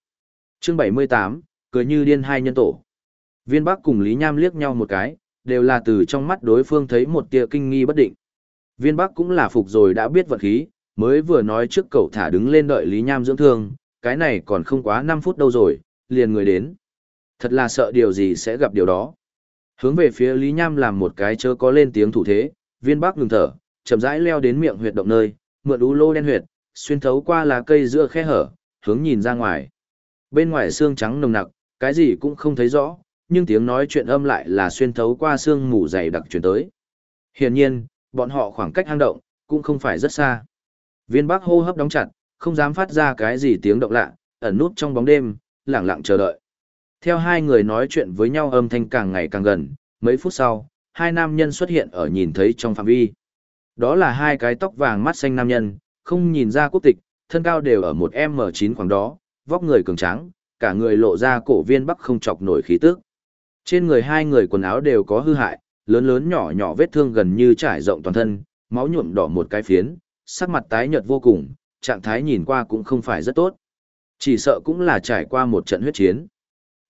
Chương 78, cười như điên hai nhân tổ. Viên Bắc cùng Lý Nham liếc nhau một cái, đều là từ trong mắt đối phương thấy một tia kinh nghi bất định. Viên Bắc cũng là phục rồi đã biết vật khí, mới vừa nói trước cậu thả đứng lên đợi Lý Nham dưỡng thương, cái này còn không quá 5 phút đâu rồi, liền người đến. Thật là sợ điều gì sẽ gặp điều đó. Hướng về phía Lý Nham làm một cái chớ có lên tiếng thủ thế, viên Bắc ngừng thở, chậm rãi leo đến miệng huyệt động nơi, mượn ú lô đen huyệt, xuyên thấu qua lá cây giữa khe hở, hướng nhìn ra ngoài. Bên ngoài xương trắng nồng nặc, cái gì cũng không thấy rõ, nhưng tiếng nói chuyện âm lại là xuyên thấu qua xương mù dày đặc truyền tới. Hiển nhiên, bọn họ khoảng cách hang động, cũng không phải rất xa. Viên Bắc hô hấp đóng chặt, không dám phát ra cái gì tiếng động lạ, ẩn nút trong bóng đêm, lặng lặng chờ đợi. Theo hai người nói chuyện với nhau âm thanh càng ngày càng gần, mấy phút sau, hai nam nhân xuất hiện ở nhìn thấy trong phạm vi. Đó là hai cái tóc vàng mắt xanh nam nhân, không nhìn ra quốc tịch, thân cao đều ở một M9 khoảng đó, vóc người cường tráng, cả người lộ ra cổ viên bắc không chọc nổi khí tức. Trên người hai người quần áo đều có hư hại, lớn lớn nhỏ nhỏ vết thương gần như trải rộng toàn thân, máu nhuộm đỏ một cái phiến, sắc mặt tái nhợt vô cùng, trạng thái nhìn qua cũng không phải rất tốt. Chỉ sợ cũng là trải qua một trận huyết chiến.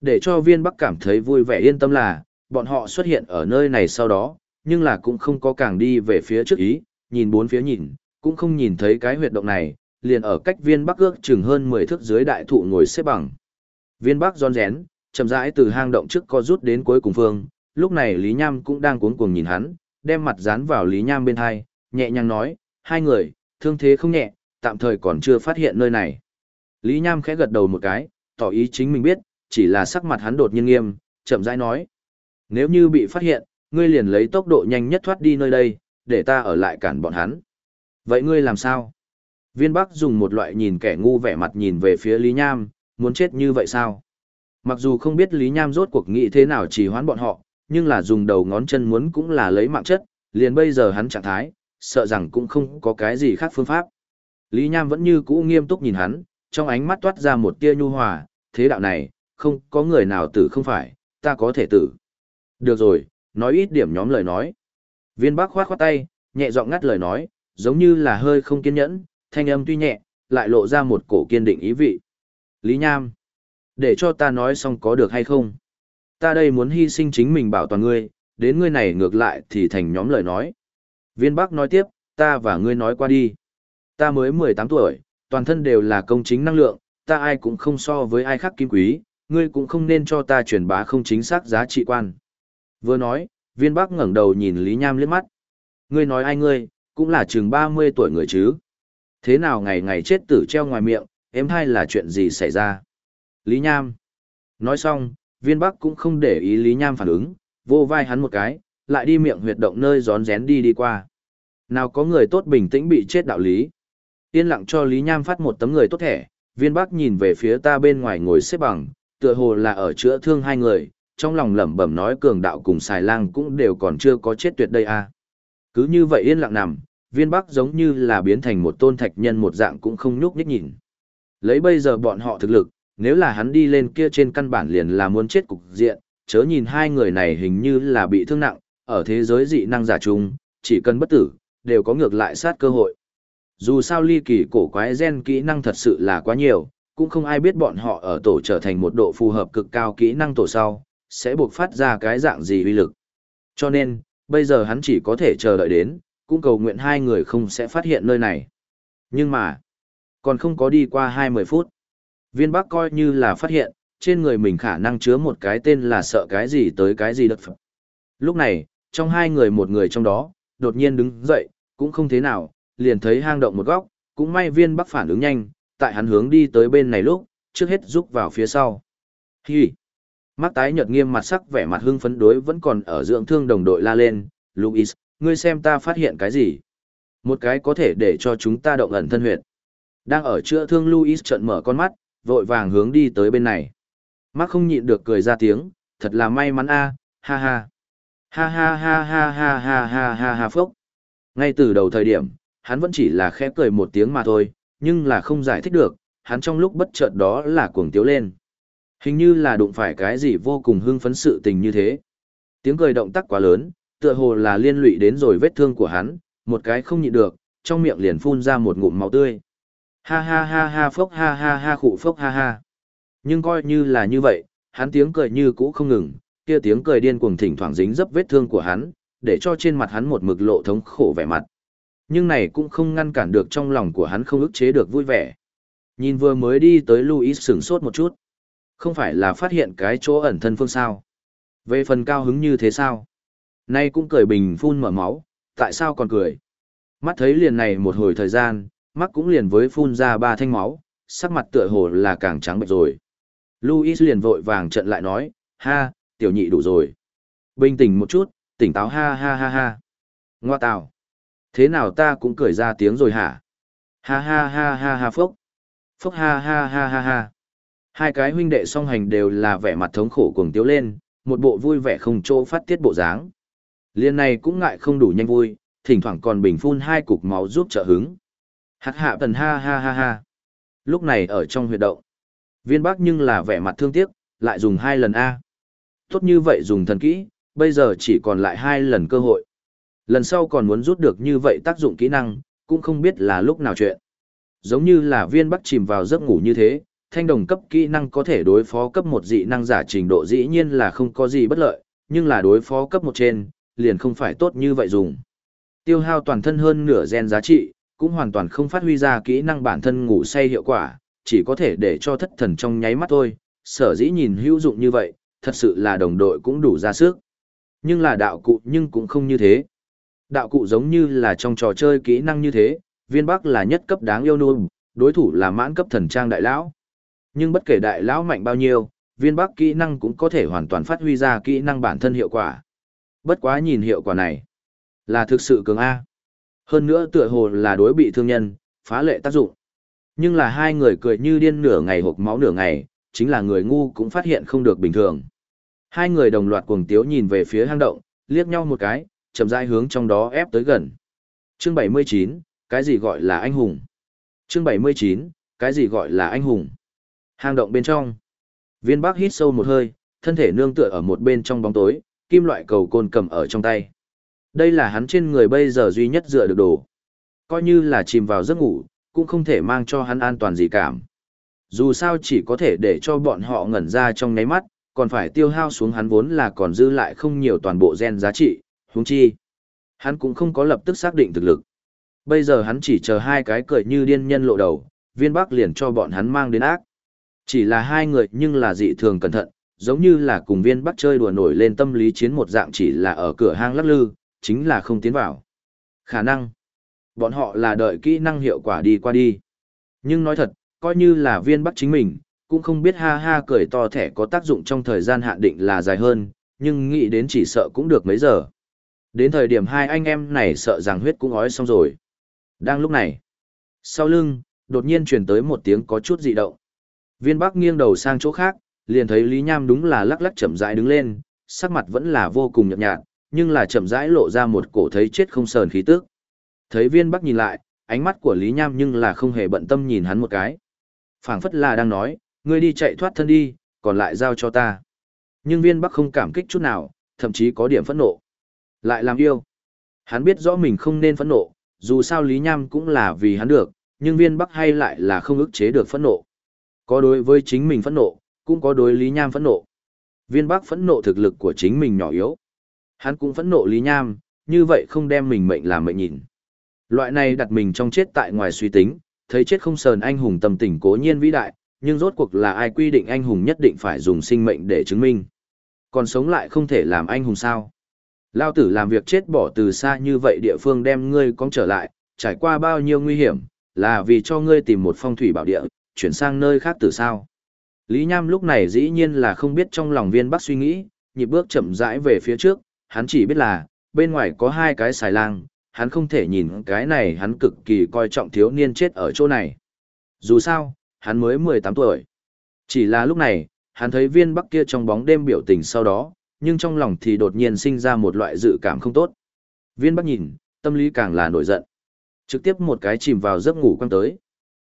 Để cho viên bắc cảm thấy vui vẻ yên tâm là, bọn họ xuất hiện ở nơi này sau đó, nhưng là cũng không có càng đi về phía trước ý, nhìn bốn phía nhìn, cũng không nhìn thấy cái huyệt động này, liền ở cách viên bắc ước chừng hơn 10 thước dưới đại thụ ngồi xếp bằng. Viên bắc giòn rén, chậm rãi từ hang động trước co rút đến cuối cùng phương, lúc này Lý Nham cũng đang cuống cuồng nhìn hắn, đem mặt dán vào Lý Nham bên hai, nhẹ nhàng nói, hai người, thương thế không nhẹ, tạm thời còn chưa phát hiện nơi này. Lý Nham khẽ gật đầu một cái, tỏ ý chính mình biết, chỉ là sắc mặt hắn đột nhiên nghiêm, chậm rãi nói. Nếu như bị phát hiện, ngươi liền lấy tốc độ nhanh nhất thoát đi nơi đây, để ta ở lại cản bọn hắn. Vậy ngươi làm sao? Viên Bắc dùng một loại nhìn kẻ ngu vẻ mặt nhìn về phía Lý Nham, muốn chết như vậy sao? Mặc dù không biết Lý Nham rốt cuộc nghĩ thế nào chỉ hoán bọn họ, nhưng là dùng đầu ngón chân muốn cũng là lấy mạng chất, liền bây giờ hắn trạng thái, sợ rằng cũng không có cái gì khác phương pháp. Lý Nham vẫn như cũ nghiêm túc nhìn hắn, trong ánh mắt toát ra một tia nhu hòa, thế đạo này, không có người nào tử không phải, ta có thể tử. Được rồi, nói ít điểm nhóm lời nói. Viên Bác khoát khoát tay, nhẹ giọng ngắt lời nói, giống như là hơi không kiên nhẫn, thanh âm tuy nhẹ, lại lộ ra một cổ kiên định ý vị. Lý Nham, để cho ta nói xong có được hay không? Ta đây muốn hy sinh chính mình bảo toàn ngươi, đến ngươi này ngược lại thì thành nhóm lời nói. Viên Bắc nói tiếp, ta và ngươi nói qua đi. Ta mới 18 tuổi, toàn thân đều là công chính năng lượng, ta ai cũng không so với ai khác kim quý, ngươi cũng không nên cho ta truyền bá không chính xác giá trị quan. Vừa nói, viên bắc ngẩng đầu nhìn Lý Nham liếc mắt. Ngươi nói ai ngươi, cũng là chừng 30 tuổi người chứ. Thế nào ngày ngày chết tử treo ngoài miệng, em hay là chuyện gì xảy ra? Lý Nham. Nói xong, viên bắc cũng không để ý Lý Nham phản ứng, vô vai hắn một cái, lại đi miệng huyệt động nơi gión rén đi đi qua. Nào có người tốt bình tĩnh bị chết đạo lý. Yên lặng cho Lý Nham phát một tấm người tốt thẻ, viên bắc nhìn về phía ta bên ngoài ngồi xếp bằng, tựa hồ là ở chữa thương hai người, trong lòng lẩm bẩm nói cường đạo cùng xài lang cũng đều còn chưa có chết tuyệt đây à. Cứ như vậy yên lặng nằm, viên bắc giống như là biến thành một tôn thạch nhân một dạng cũng không nhúc nhích nhìn. Lấy bây giờ bọn họ thực lực, nếu là hắn đi lên kia trên căn bản liền là muốn chết cục diện, chớ nhìn hai người này hình như là bị thương nặng, ở thế giới dị năng giả chung, chỉ cần bất tử, đều có ngược lại sát cơ hội. Dù sao ly kỳ cổ quái gen kỹ năng thật sự là quá nhiều, cũng không ai biết bọn họ ở tổ trở thành một độ phù hợp cực cao kỹ năng tổ sau, sẽ buộc phát ra cái dạng gì uy lực. Cho nên, bây giờ hắn chỉ có thể chờ đợi đến, cũng cầu nguyện hai người không sẽ phát hiện nơi này. Nhưng mà, còn không có đi qua 20 phút. Viên Bắc coi như là phát hiện, trên người mình khả năng chứa một cái tên là sợ cái gì tới cái gì đất phẩm. Lúc này, trong hai người một người trong đó, đột nhiên đứng dậy, cũng không thế nào, liền thấy hang động một góc, cũng may viên Bắc phản ứng nhanh, tại hắn hướng đi tới bên này lúc, trước hết rút vào phía sau. Hi! Mắt tái nhợt nghiêm mặt sắc vẻ mặt hưng phấn đối vẫn còn ở dưỡng thương đồng đội la lên, Luis, ngươi xem ta phát hiện cái gì? Một cái có thể để cho chúng ta động ẩn thân huyệt. Đang ở chữa thương Luis trợn mở con mắt, vội vàng hướng đi tới bên này. Mắc không nhịn được cười ra tiếng, thật là may mắn a, ha ha. Ha ha ha ha ha ha ha ha ha phốc. Ngay từ đầu thời điểm, hắn vẫn chỉ là khẽ cười một tiếng mà thôi, nhưng là không giải thích được, hắn trong lúc bất chợt đó là cuồng tiếu lên. Hình như là đụng phải cái gì vô cùng hưng phấn sự tình như thế. Tiếng cười động tác quá lớn, tựa hồ là liên lụy đến rồi vết thương của hắn, một cái không nhịn được, trong miệng liền phun ra một ngụm máu tươi. Ha ha ha ha phốc ha ha ha khụ phốc ha ha. Nhưng coi như là như vậy, hắn tiếng cười như cũ không ngừng, kia tiếng cười điên cuồng thỉnh thoảng dính dấp vết thương của hắn, để cho trên mặt hắn một mực lộ thống khổ vẻ mặt. Nhưng này cũng không ngăn cản được trong lòng của hắn không ức chế được vui vẻ. Nhìn vừa mới đi tới Louis sửng sốt một chút. Không phải là phát hiện cái chỗ ẩn thân phương sao. Về phần cao hứng như thế sao? Nay cũng cười bình phun mở máu, tại sao còn cười? Mắt thấy liền này một hồi thời gian, mắt cũng liền với phun ra ba thanh máu, sắc mặt tựa hồ là càng trắng bệch rồi. Louis liền vội vàng trận lại nói, ha, tiểu nhị đủ rồi. Bình tĩnh một chút, tỉnh táo ha ha ha ha. Ngoa tào. Thế nào ta cũng cười ra tiếng rồi hả? Ha ha ha ha ha phốc. Phốc ha ha ha ha ha. Hai cái huynh đệ song hành đều là vẻ mặt thống khổ cuồng tiếu lên, một bộ vui vẻ không chỗ phát tiết bộ dáng. Liên này cũng ngại không đủ nhanh vui, thỉnh thoảng còn bình phun hai cục máu giúp trợ hứng. Hạt hạ thần ha ha ha ha. Lúc này ở trong huyệt động, viên Bác nhưng là vẻ mặt thương tiếc, lại dùng hai lần A. Tốt như vậy dùng thần kỹ, bây giờ chỉ còn lại hai lần cơ hội. Lần sau còn muốn rút được như vậy tác dụng kỹ năng, cũng không biết là lúc nào chuyện. Giống như là viên bắc chìm vào giấc ngủ như thế, thanh đồng cấp kỹ năng có thể đối phó cấp một dị năng giả trình độ dĩ nhiên là không có gì bất lợi, nhưng là đối phó cấp một trên, liền không phải tốt như vậy dùng. Tiêu hao toàn thân hơn nửa gen giá trị, cũng hoàn toàn không phát huy ra kỹ năng bản thân ngủ say hiệu quả, chỉ có thể để cho thất thần trong nháy mắt thôi, sở dĩ nhìn hữu dụng như vậy, thật sự là đồng đội cũng đủ ra sức. Nhưng là đạo cụ nhưng cũng không như thế. Đạo cụ giống như là trong trò chơi kỹ năng như thế, viên bắc là nhất cấp đáng yêu nuôi, đối thủ là mãn cấp thần trang đại lão. Nhưng bất kể đại lão mạnh bao nhiêu, viên bắc kỹ năng cũng có thể hoàn toàn phát huy ra kỹ năng bản thân hiệu quả. Bất quá nhìn hiệu quả này, là thực sự cường A. Hơn nữa tựa hồ là đối bị thương nhân, phá lệ tác dụng. Nhưng là hai người cười như điên nửa ngày hộp máu nửa ngày, chính là người ngu cũng phát hiện không được bình thường. Hai người đồng loạt cuồng tiếu nhìn về phía hang động, liếc nhau một cái, chậm rãi hướng trong đó ép tới gần. Chương 79, cái gì gọi là anh hùng? Chương 79, cái gì gọi là anh hùng? Hang động bên trong. Viên Bắc hít sâu một hơi, thân thể nương tựa ở một bên trong bóng tối, kim loại cầu côn cầm ở trong tay. Đây là hắn trên người bây giờ duy nhất dựa được đồ. Coi như là chìm vào giấc ngủ, cũng không thể mang cho hắn an toàn gì cảm. Dù sao chỉ có thể để cho bọn họ ngẩn ra trong ngáy mắt, còn phải tiêu hao xuống hắn vốn là còn dư lại không nhiều toàn bộ gen giá trị, huống chi. Hắn cũng không có lập tức xác định thực lực. Bây giờ hắn chỉ chờ hai cái cười như điên nhân lộ đầu, viên bắc liền cho bọn hắn mang đến ác. Chỉ là hai người nhưng là dị thường cẩn thận, giống như là cùng viên bắc chơi đùa nổi lên tâm lý chiến một dạng chỉ là ở cửa hang lắc lư, chính là không tiến vào. Khả năng, bọn họ là đợi kỹ năng hiệu quả đi qua đi. Nhưng nói thật, coi như là viên bắt chính mình, cũng không biết ha ha cười to thẻ có tác dụng trong thời gian hạn định là dài hơn, nhưng nghĩ đến chỉ sợ cũng được mấy giờ. Đến thời điểm hai anh em này sợ rằng huyết cũng ói xong rồi. Đang lúc này, sau lưng, đột nhiên truyền tới một tiếng có chút dị động. Viên Bắc nghiêng đầu sang chỗ khác, liền thấy Lý Nham đúng là lắc lắc chậm rãi đứng lên, sắc mặt vẫn là vô cùng nhợt nhạt, nhưng là chậm rãi lộ ra một cổ thấy chết không sờn khí tức. Thấy Viên Bắc nhìn lại, ánh mắt của Lý Nham nhưng là không hề bận tâm nhìn hắn một cái. Phảng phất là đang nói, ngươi đi chạy thoát thân đi, còn lại giao cho ta. Nhưng Viên Bắc không cảm kích chút nào, thậm chí có điểm phẫn nộ. Lại làm yêu. Hắn biết rõ mình không nên phẫn nộ, dù sao Lý Nham cũng là vì hắn được, nhưng Viên Bắc hay lại là không ức chế được phẫn nộ. Có đối với chính mình phẫn nộ, cũng có đối Lý Nham phẫn nộ. Viên Bắc phẫn nộ thực lực của chính mình nhỏ yếu. Hắn cũng phẫn nộ Lý Nham, như vậy không đem mình mệnh làm mệnh nhìn. Loại này đặt mình trong chết tại ngoài suy tính, thấy chết không sờn anh hùng tâm tình cố nhiên vĩ đại, nhưng rốt cuộc là ai quy định anh hùng nhất định phải dùng sinh mệnh để chứng minh. Còn sống lại không thể làm anh hùng sao. Lao tử làm việc chết bỏ từ xa như vậy địa phương đem ngươi cong trở lại, trải qua bao nhiêu nguy hiểm, là vì cho ngươi tìm một phong thủy bảo địa, chuyển sang nơi khác từ sao. Lý Nham lúc này dĩ nhiên là không biết trong lòng viên bắc suy nghĩ, nhịp bước chậm rãi về phía trước, hắn chỉ biết là, bên ngoài có hai cái xài lang, hắn không thể nhìn cái này hắn cực kỳ coi trọng thiếu niên chết ở chỗ này. Dù sao, hắn mới 18 tuổi. Chỉ là lúc này, hắn thấy viên bắc kia trong bóng đêm biểu tình sau đó, nhưng trong lòng thì đột nhiên sinh ra một loại dự cảm không tốt. Viên bắc nhìn, tâm lý càng là nổi giận. Trực tiếp một cái chìm vào giấc ngủ quăng tới.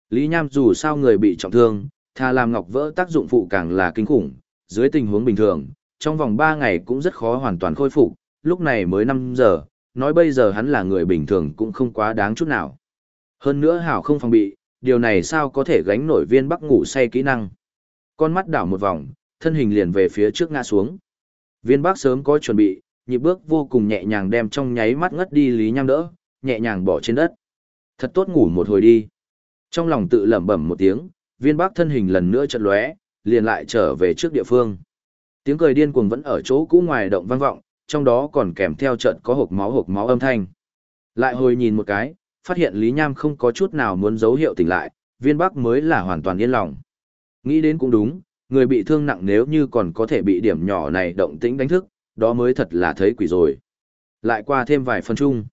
Lý Nham dù sao người bị trọng thương, thà làm ngọc vỡ tác dụng phụ càng là kinh khủng, dưới tình huống bình thường, trong vòng 3 ngày cũng rất khó hoàn toàn khôi phục, lúc này mới 5 giờ, nói bây giờ hắn là người bình thường cũng không quá đáng chút nào. Hơn nữa hảo không phòng bị, điều này sao có thể gánh nổi viên bắc ngủ say kỹ năng. Con mắt đảo một vòng, thân hình liền về phía trước ngã xuống. Viên bắc sớm có chuẩn bị, nhịp bước vô cùng nhẹ nhàng đem trong nháy mắt ngất đi Lý Nham đỡ, nhẹ nhàng bỏ trên đất. Thật tốt ngủ một hồi đi. Trong lòng tự lẩm bẩm một tiếng, viên bắc thân hình lần nữa chợt lóe, liền lại trở về trước địa phương. Tiếng cười điên cuồng vẫn ở chỗ cũ ngoài động vang vọng, trong đó còn kèm theo trận có hộp máu hộp máu âm thanh. Lại hồi nhìn một cái, phát hiện Lý Nham không có chút nào muốn dấu hiệu tỉnh lại, viên bắc mới là hoàn toàn yên lòng. Nghĩ đến cũng đúng, người bị thương nặng nếu như còn có thể bị điểm nhỏ này động tĩnh đánh thức, đó mới thật là thấy quỷ rồi. Lại qua thêm vài phân chung.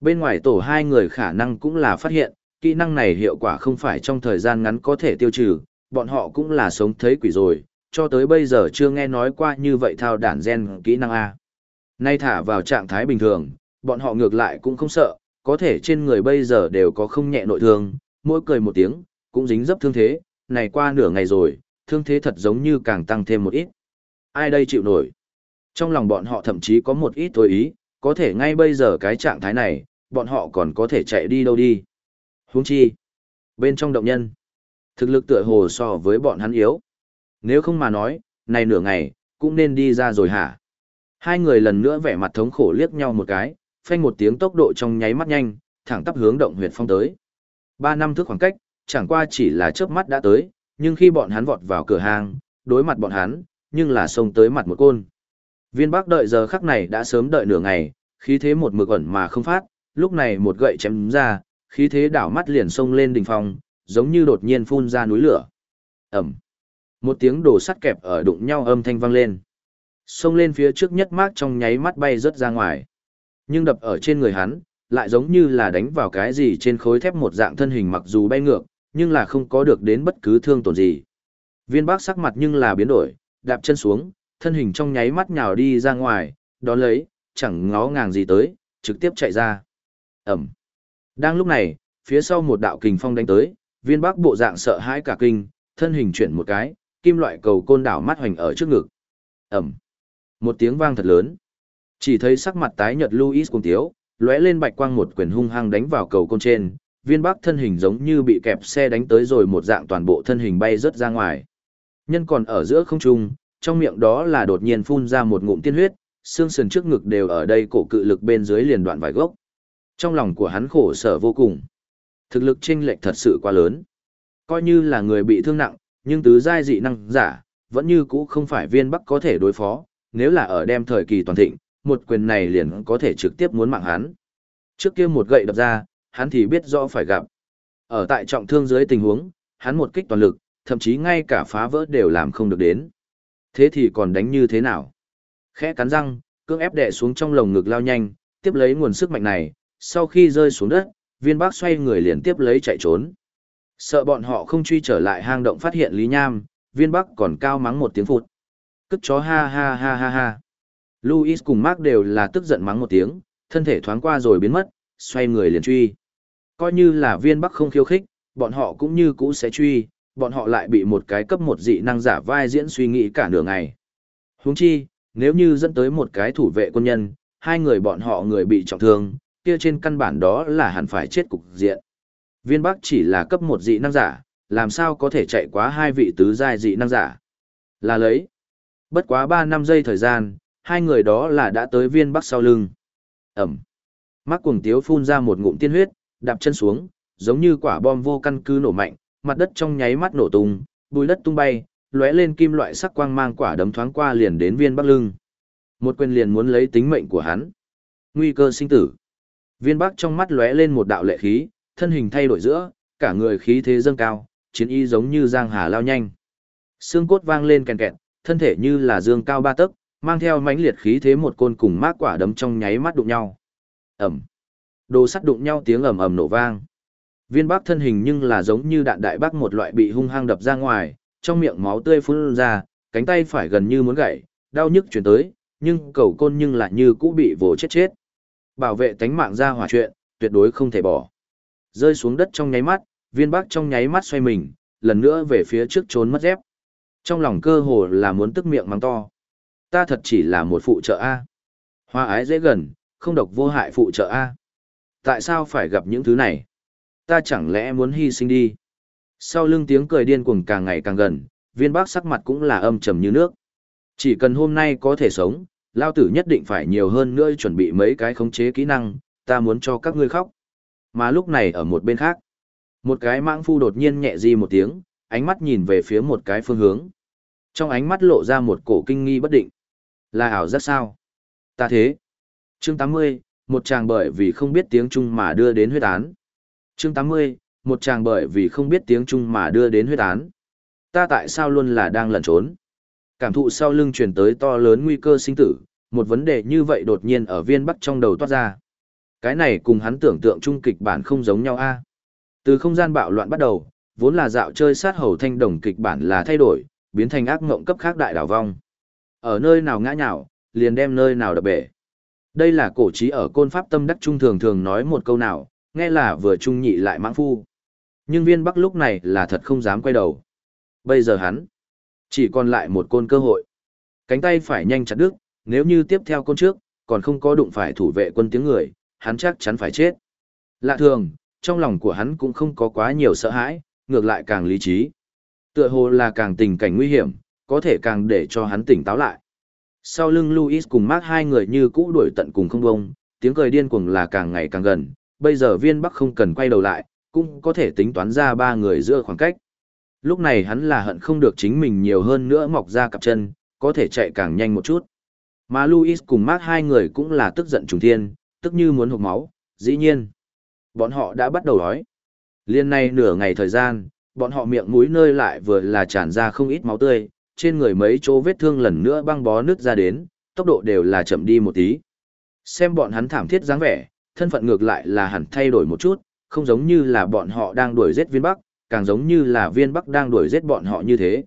Bên ngoài tổ hai người khả năng cũng là phát hiện, kỹ năng này hiệu quả không phải trong thời gian ngắn có thể tiêu trừ, bọn họ cũng là sống thấy quỷ rồi, cho tới bây giờ chưa nghe nói qua như vậy thao đản gen kỹ năng A. Nay thả vào trạng thái bình thường, bọn họ ngược lại cũng không sợ, có thể trên người bây giờ đều có không nhẹ nội thương, mỗi cười một tiếng, cũng dính dấp thương thế, này qua nửa ngày rồi, thương thế thật giống như càng tăng thêm một ít. Ai đây chịu nổi? Trong lòng bọn họ thậm chí có một ít thôi ý, có thể ngay bây giờ cái trạng thái này, bọn họ còn có thể chạy đi đâu đi. Huống chi, bên trong động nhân, thực lực tựa hồ so với bọn hắn yếu. Nếu không mà nói, này nửa ngày, cũng nên đi ra rồi hả? Hai người lần nữa vẻ mặt thống khổ liếc nhau một cái, phanh một tiếng tốc độ trong nháy mắt nhanh, thẳng tắp hướng động huyệt phong tới. Ba năm thước khoảng cách, chẳng qua chỉ là chớp mắt đã tới, nhưng khi bọn hắn vọt vào cửa hàng, đối mặt bọn hắn, nhưng là xông tới mặt một côn. Viên Bắc đợi giờ khắc này đã sớm đợi nửa ngày, khí thế một mực ẩn mà không phát, lúc này một gậy chém ra, khí thế đảo mắt liền xông lên đỉnh phong, giống như đột nhiên phun ra núi lửa. Ẩm. Một tiếng đổ sắt kẹp ở đụng nhau âm thanh vang lên. Xông lên phía trước nhất mát trong nháy mắt bay rớt ra ngoài. Nhưng đập ở trên người hắn, lại giống như là đánh vào cái gì trên khối thép một dạng thân hình mặc dù bay ngược, nhưng là không có được đến bất cứ thương tổn gì. Viên bác sắc mặt nhưng là biến đổi, đạp chân xuống, thân hình trong nháy mắt nhào đi ra ngoài, đón lấy, chẳng ngó ngàng gì tới, trực tiếp chạy ra. Ẩm. Đang lúc này, phía sau một đạo kình phong đánh tới, viên bác bộ dạng sợ hãi cả kinh, thân hình chuyển một cái, kim loại cầu côn đảo mắt hoành ở trước ngực. Ẩm. Một tiếng vang thật lớn. Chỉ thấy sắc mặt tái nhợt Louis cùng tiếu, lóe lên bạch quang một quyền hung hăng đánh vào cầu côn trên, viên bác thân hình giống như bị kẹp xe đánh tới rồi một dạng toàn bộ thân hình bay rớt ra ngoài. Nhân còn ở giữa không trung, trong miệng đó là đột nhiên phun ra một ngụm tiên huyết, xương sườn trước ngực đều ở đây cổ cự lực bên dưới liền đoạn vài gốc. Trong lòng của hắn khổ sở vô cùng. Thực lực chênh lệch thật sự quá lớn. Coi như là người bị thương nặng, nhưng tứ giai dị năng giả, vẫn như cũ không phải viên bắc có thể đối phó, nếu là ở đem thời kỳ toàn thịnh, một quyền này liền có thể trực tiếp muốn mạng hắn. Trước kia một gậy đập ra, hắn thì biết rõ phải gặp. Ở tại trọng thương dưới tình huống, hắn một kích toàn lực, thậm chí ngay cả phá vỡ đều làm không được đến. Thế thì còn đánh như thế nào? Khẽ cắn răng, cương ép đè xuống trong lồng ngực lao nhanh, tiếp lấy nguồn sức mạnh này, sau khi rơi xuống đất, viên bác xoay người liền tiếp lấy chạy trốn. Sợ bọn họ không truy trở lại hang động phát hiện Lý Nham, viên bắc còn cao mắng một tiếng phụt. Cất chó ha ha ha ha ha. Louis cùng Mark đều là tức giận mắng một tiếng, thân thể thoáng qua rồi biến mất, xoay người liền truy. Coi như là viên bắc không khiêu khích, bọn họ cũng như cũ sẽ truy, bọn họ lại bị một cái cấp một dị năng giả vai diễn suy nghĩ cả nửa ngày. Huống chi, nếu như dẫn tới một cái thủ vệ quân nhân, hai người bọn họ người bị trọng thương, kia trên căn bản đó là hẳn phải chết cục diện. Viên Bắc chỉ là cấp một dị năng giả, làm sao có thể chạy quá hai vị tứ giai dị năng giả. Là lấy. Bất quá 3 năm giây thời gian, hai người đó là đã tới viên Bắc sau lưng. Ẩm. Mắc cuồng tiếu phun ra một ngụm tiên huyết, đạp chân xuống, giống như quả bom vô căn cứ nổ mạnh, mặt đất trong nháy mắt nổ tung, bùi đất tung bay, lóe lên kim loại sắc quang mang quả đấm thoáng qua liền đến viên bắc lưng. Một quyền liền muốn lấy tính mệnh của hắn. Nguy cơ sinh tử. Viên bắc trong mắt lóe lên một đạo lệ khí, thân hình thay đổi giữa, cả người khí thế dâng cao, chiến y giống như giang hà lao nhanh. Xương cốt vang lên kèn kẹt, thân thể như là dương cao ba tấc, mang theo mãnh liệt khí thế một côn cùng mát quả đấm trong nháy mắt đụng nhau. Ẩm. Đồ sắt đụng nhau tiếng ầm ầm nổ vang. Viên bác thân hình nhưng là giống như đạn đại bác một loại bị hung hăng đập ra ngoài, trong miệng máu tươi phun ra, cánh tay phải gần như muốn gãy, đau nhức chuyển tới, nhưng cầu côn nhưng lại như cũ bị vồ chết chết. Bảo vệ tánh mạng ra hỏa chuyện, tuyệt đối không thể bỏ. Rơi xuống đất trong nháy mắt, viên bác trong nháy mắt xoay mình, lần nữa về phía trước trốn mất dép. Trong lòng cơ hồ là muốn tức miệng mắng to. Ta thật chỉ là một phụ trợ A. Hoa ái dễ gần, không độc vô hại phụ trợ A. Tại sao phải gặp những thứ này? Ta chẳng lẽ muốn hy sinh đi? Sau lưng tiếng cười điên cuồng càng ngày càng gần, viên bác sắc mặt cũng là âm trầm như nước. Chỉ cần hôm nay có thể sống, lao tử nhất định phải nhiều hơn nữa chuẩn bị mấy cái khống chế kỹ năng, ta muốn cho các ngươi khóc. Mà lúc này ở một bên khác, một cái mãng phu đột nhiên nhẹ di một tiếng, ánh mắt nhìn về phía một cái phương hướng. Trong ánh mắt lộ ra một cổ kinh nghi bất định. Là ảo giác sao? Ta thế. Chương 80, một chàng bởi vì không biết tiếng Trung mà đưa đến huyết án. Chương 80, một chàng bởi vì không biết tiếng Trung mà đưa đến huyết án. Ta tại sao luôn là đang lẩn trốn? Cảm thụ sau lưng truyền tới to lớn nguy cơ sinh tử, một vấn đề như vậy đột nhiên ở viên bắc trong đầu toát ra. Cái này cùng hắn tưởng tượng trung kịch bản không giống nhau a. Từ không gian bạo loạn bắt đầu, vốn là dạo chơi sát hầu thanh đồng kịch bản là thay đổi, biến thành ác ngộng cấp khác đại đảo vong. Ở nơi nào ngã nhào, liền đem nơi nào đập bể. Đây là cổ trí ở côn pháp tâm đắc trung thường thường nói một câu nào, nghe là vừa trung nhị lại mãng phu. Nhưng viên bắc lúc này là thật không dám quay đầu. Bây giờ hắn, chỉ còn lại một côn cơ hội. Cánh tay phải nhanh chặt đứt, nếu như tiếp theo côn trước, còn không có đụng phải thủ vệ quân tiếng người, hắn chắc chắn phải chết. Lạ thường, trong lòng của hắn cũng không có quá nhiều sợ hãi, ngược lại càng lý trí. Tựa hồ là càng tình cảnh nguy hiểm, có thể càng để cho hắn tỉnh táo lại. Sau lưng Louis cùng Mark hai người như cũ đuổi tận cùng không bông, tiếng cười điên cuồng là càng ngày càng gần, bây giờ viên bắc không cần quay đầu lại, cũng có thể tính toán ra ba người giữa khoảng cách. Lúc này hắn là hận không được chính mình nhiều hơn nữa mọc ra cặp chân, có thể chạy càng nhanh một chút. Mà Louis cùng Mark hai người cũng là tức giận trùng thiên, tức như muốn hụt máu, dĩ nhiên. Bọn họ đã bắt đầu đói. Liên này nửa ngày thời gian, bọn họ miệng mũi nơi lại vừa là tràn ra không ít máu tươi, trên người mấy chỗ vết thương lần nữa băng bó nước ra đến, tốc độ đều là chậm đi một tí. Xem bọn hắn thảm thiết dáng vẻ, thân phận ngược lại là hẳn thay đổi một chút, không giống như là bọn họ đang đuổi giết viên Bắc, càng giống như là viên Bắc đang đuổi giết bọn họ như thế.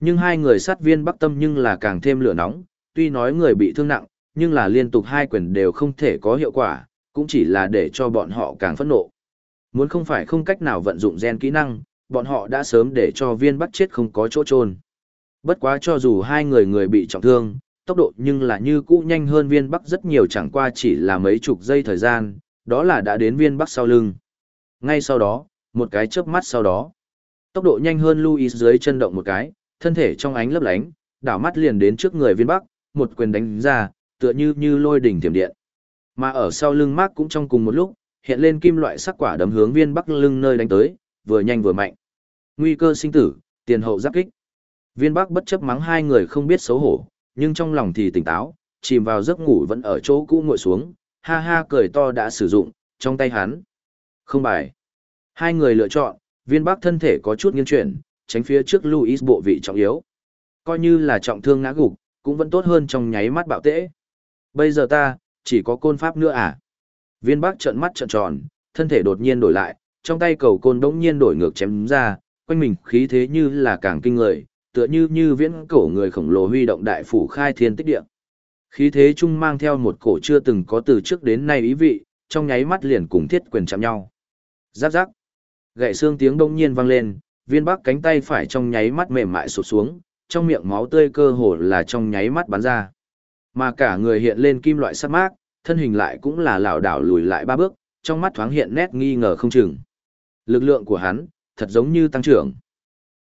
Nhưng hai người sát viên Bắc tâm nhưng là càng thêm lửa nóng, tuy nói người bị thương nặng, nhưng là liên tục hai quyền đều không thể có hiệu quả, cũng chỉ là để cho bọn họ càng phẫn nộ. Muốn không phải không cách nào vận dụng gen kỹ năng, bọn họ đã sớm để cho viên Bắc chết không có chỗ trôn. Bất quá cho dù hai người người bị trọng thương, tốc độ nhưng là như cũ nhanh hơn viên bắc rất nhiều chẳng qua chỉ là mấy chục giây thời gian, đó là đã đến viên bắc sau lưng. Ngay sau đó, một cái chớp mắt sau đó, tốc độ nhanh hơn Luis dưới chân động một cái, thân thể trong ánh lấp lánh, đảo mắt liền đến trước người viên bắc, một quyền đánh ra, tựa như như lôi đỉnh tiềm điện. Mà ở sau lưng Mark cũng trong cùng một lúc, hiện lên kim loại sắc quả đấm hướng viên bắc lưng nơi đánh tới, vừa nhanh vừa mạnh. Nguy cơ sinh tử, tiền hậu giáp kích. Viên Bắc bất chấp mắng hai người không biết xấu hổ, nhưng trong lòng thì tỉnh táo, chìm vào giấc ngủ vẫn ở chỗ cũ ngồi xuống, ha ha cười to đã sử dụng, trong tay hắn. Không bài. Hai người lựa chọn, viên Bắc thân thể có chút nghiêng chuyển, tránh phía trước Louis bộ vị trọng yếu. Coi như là trọng thương ngã gục, cũng vẫn tốt hơn trong nháy mắt bạo tễ. Bây giờ ta, chỉ có côn pháp nữa à? Viên Bắc trợn mắt trợn tròn, thân thể đột nhiên đổi lại, trong tay cầu côn đống nhiên đổi ngược chém ra, quanh mình khí thế như là càng kinh người, tựa như như viễn cổ người khổng lồ huy động đại phủ khai thiên tích địa. Khí thế chung mang theo một cổ chưa từng có từ trước đến nay ý vị, trong nháy mắt liền cùng thiết quyền chạm nhau. Giáp giáp. Gậy xương tiếng đông nhiên vang lên, viên bắc cánh tay phải trong nháy mắt mềm mại sụt xuống, trong miệng máu tươi cơ hồ là trong nháy mắt bắn ra. Mà cả người hiện lên kim loại sắt mát, thân hình lại cũng là lảo đảo lùi lại ba bước, trong mắt thoáng hiện nét nghi ngờ không chừng. Lực lượng của hắn, thật giống như tăng trưởng.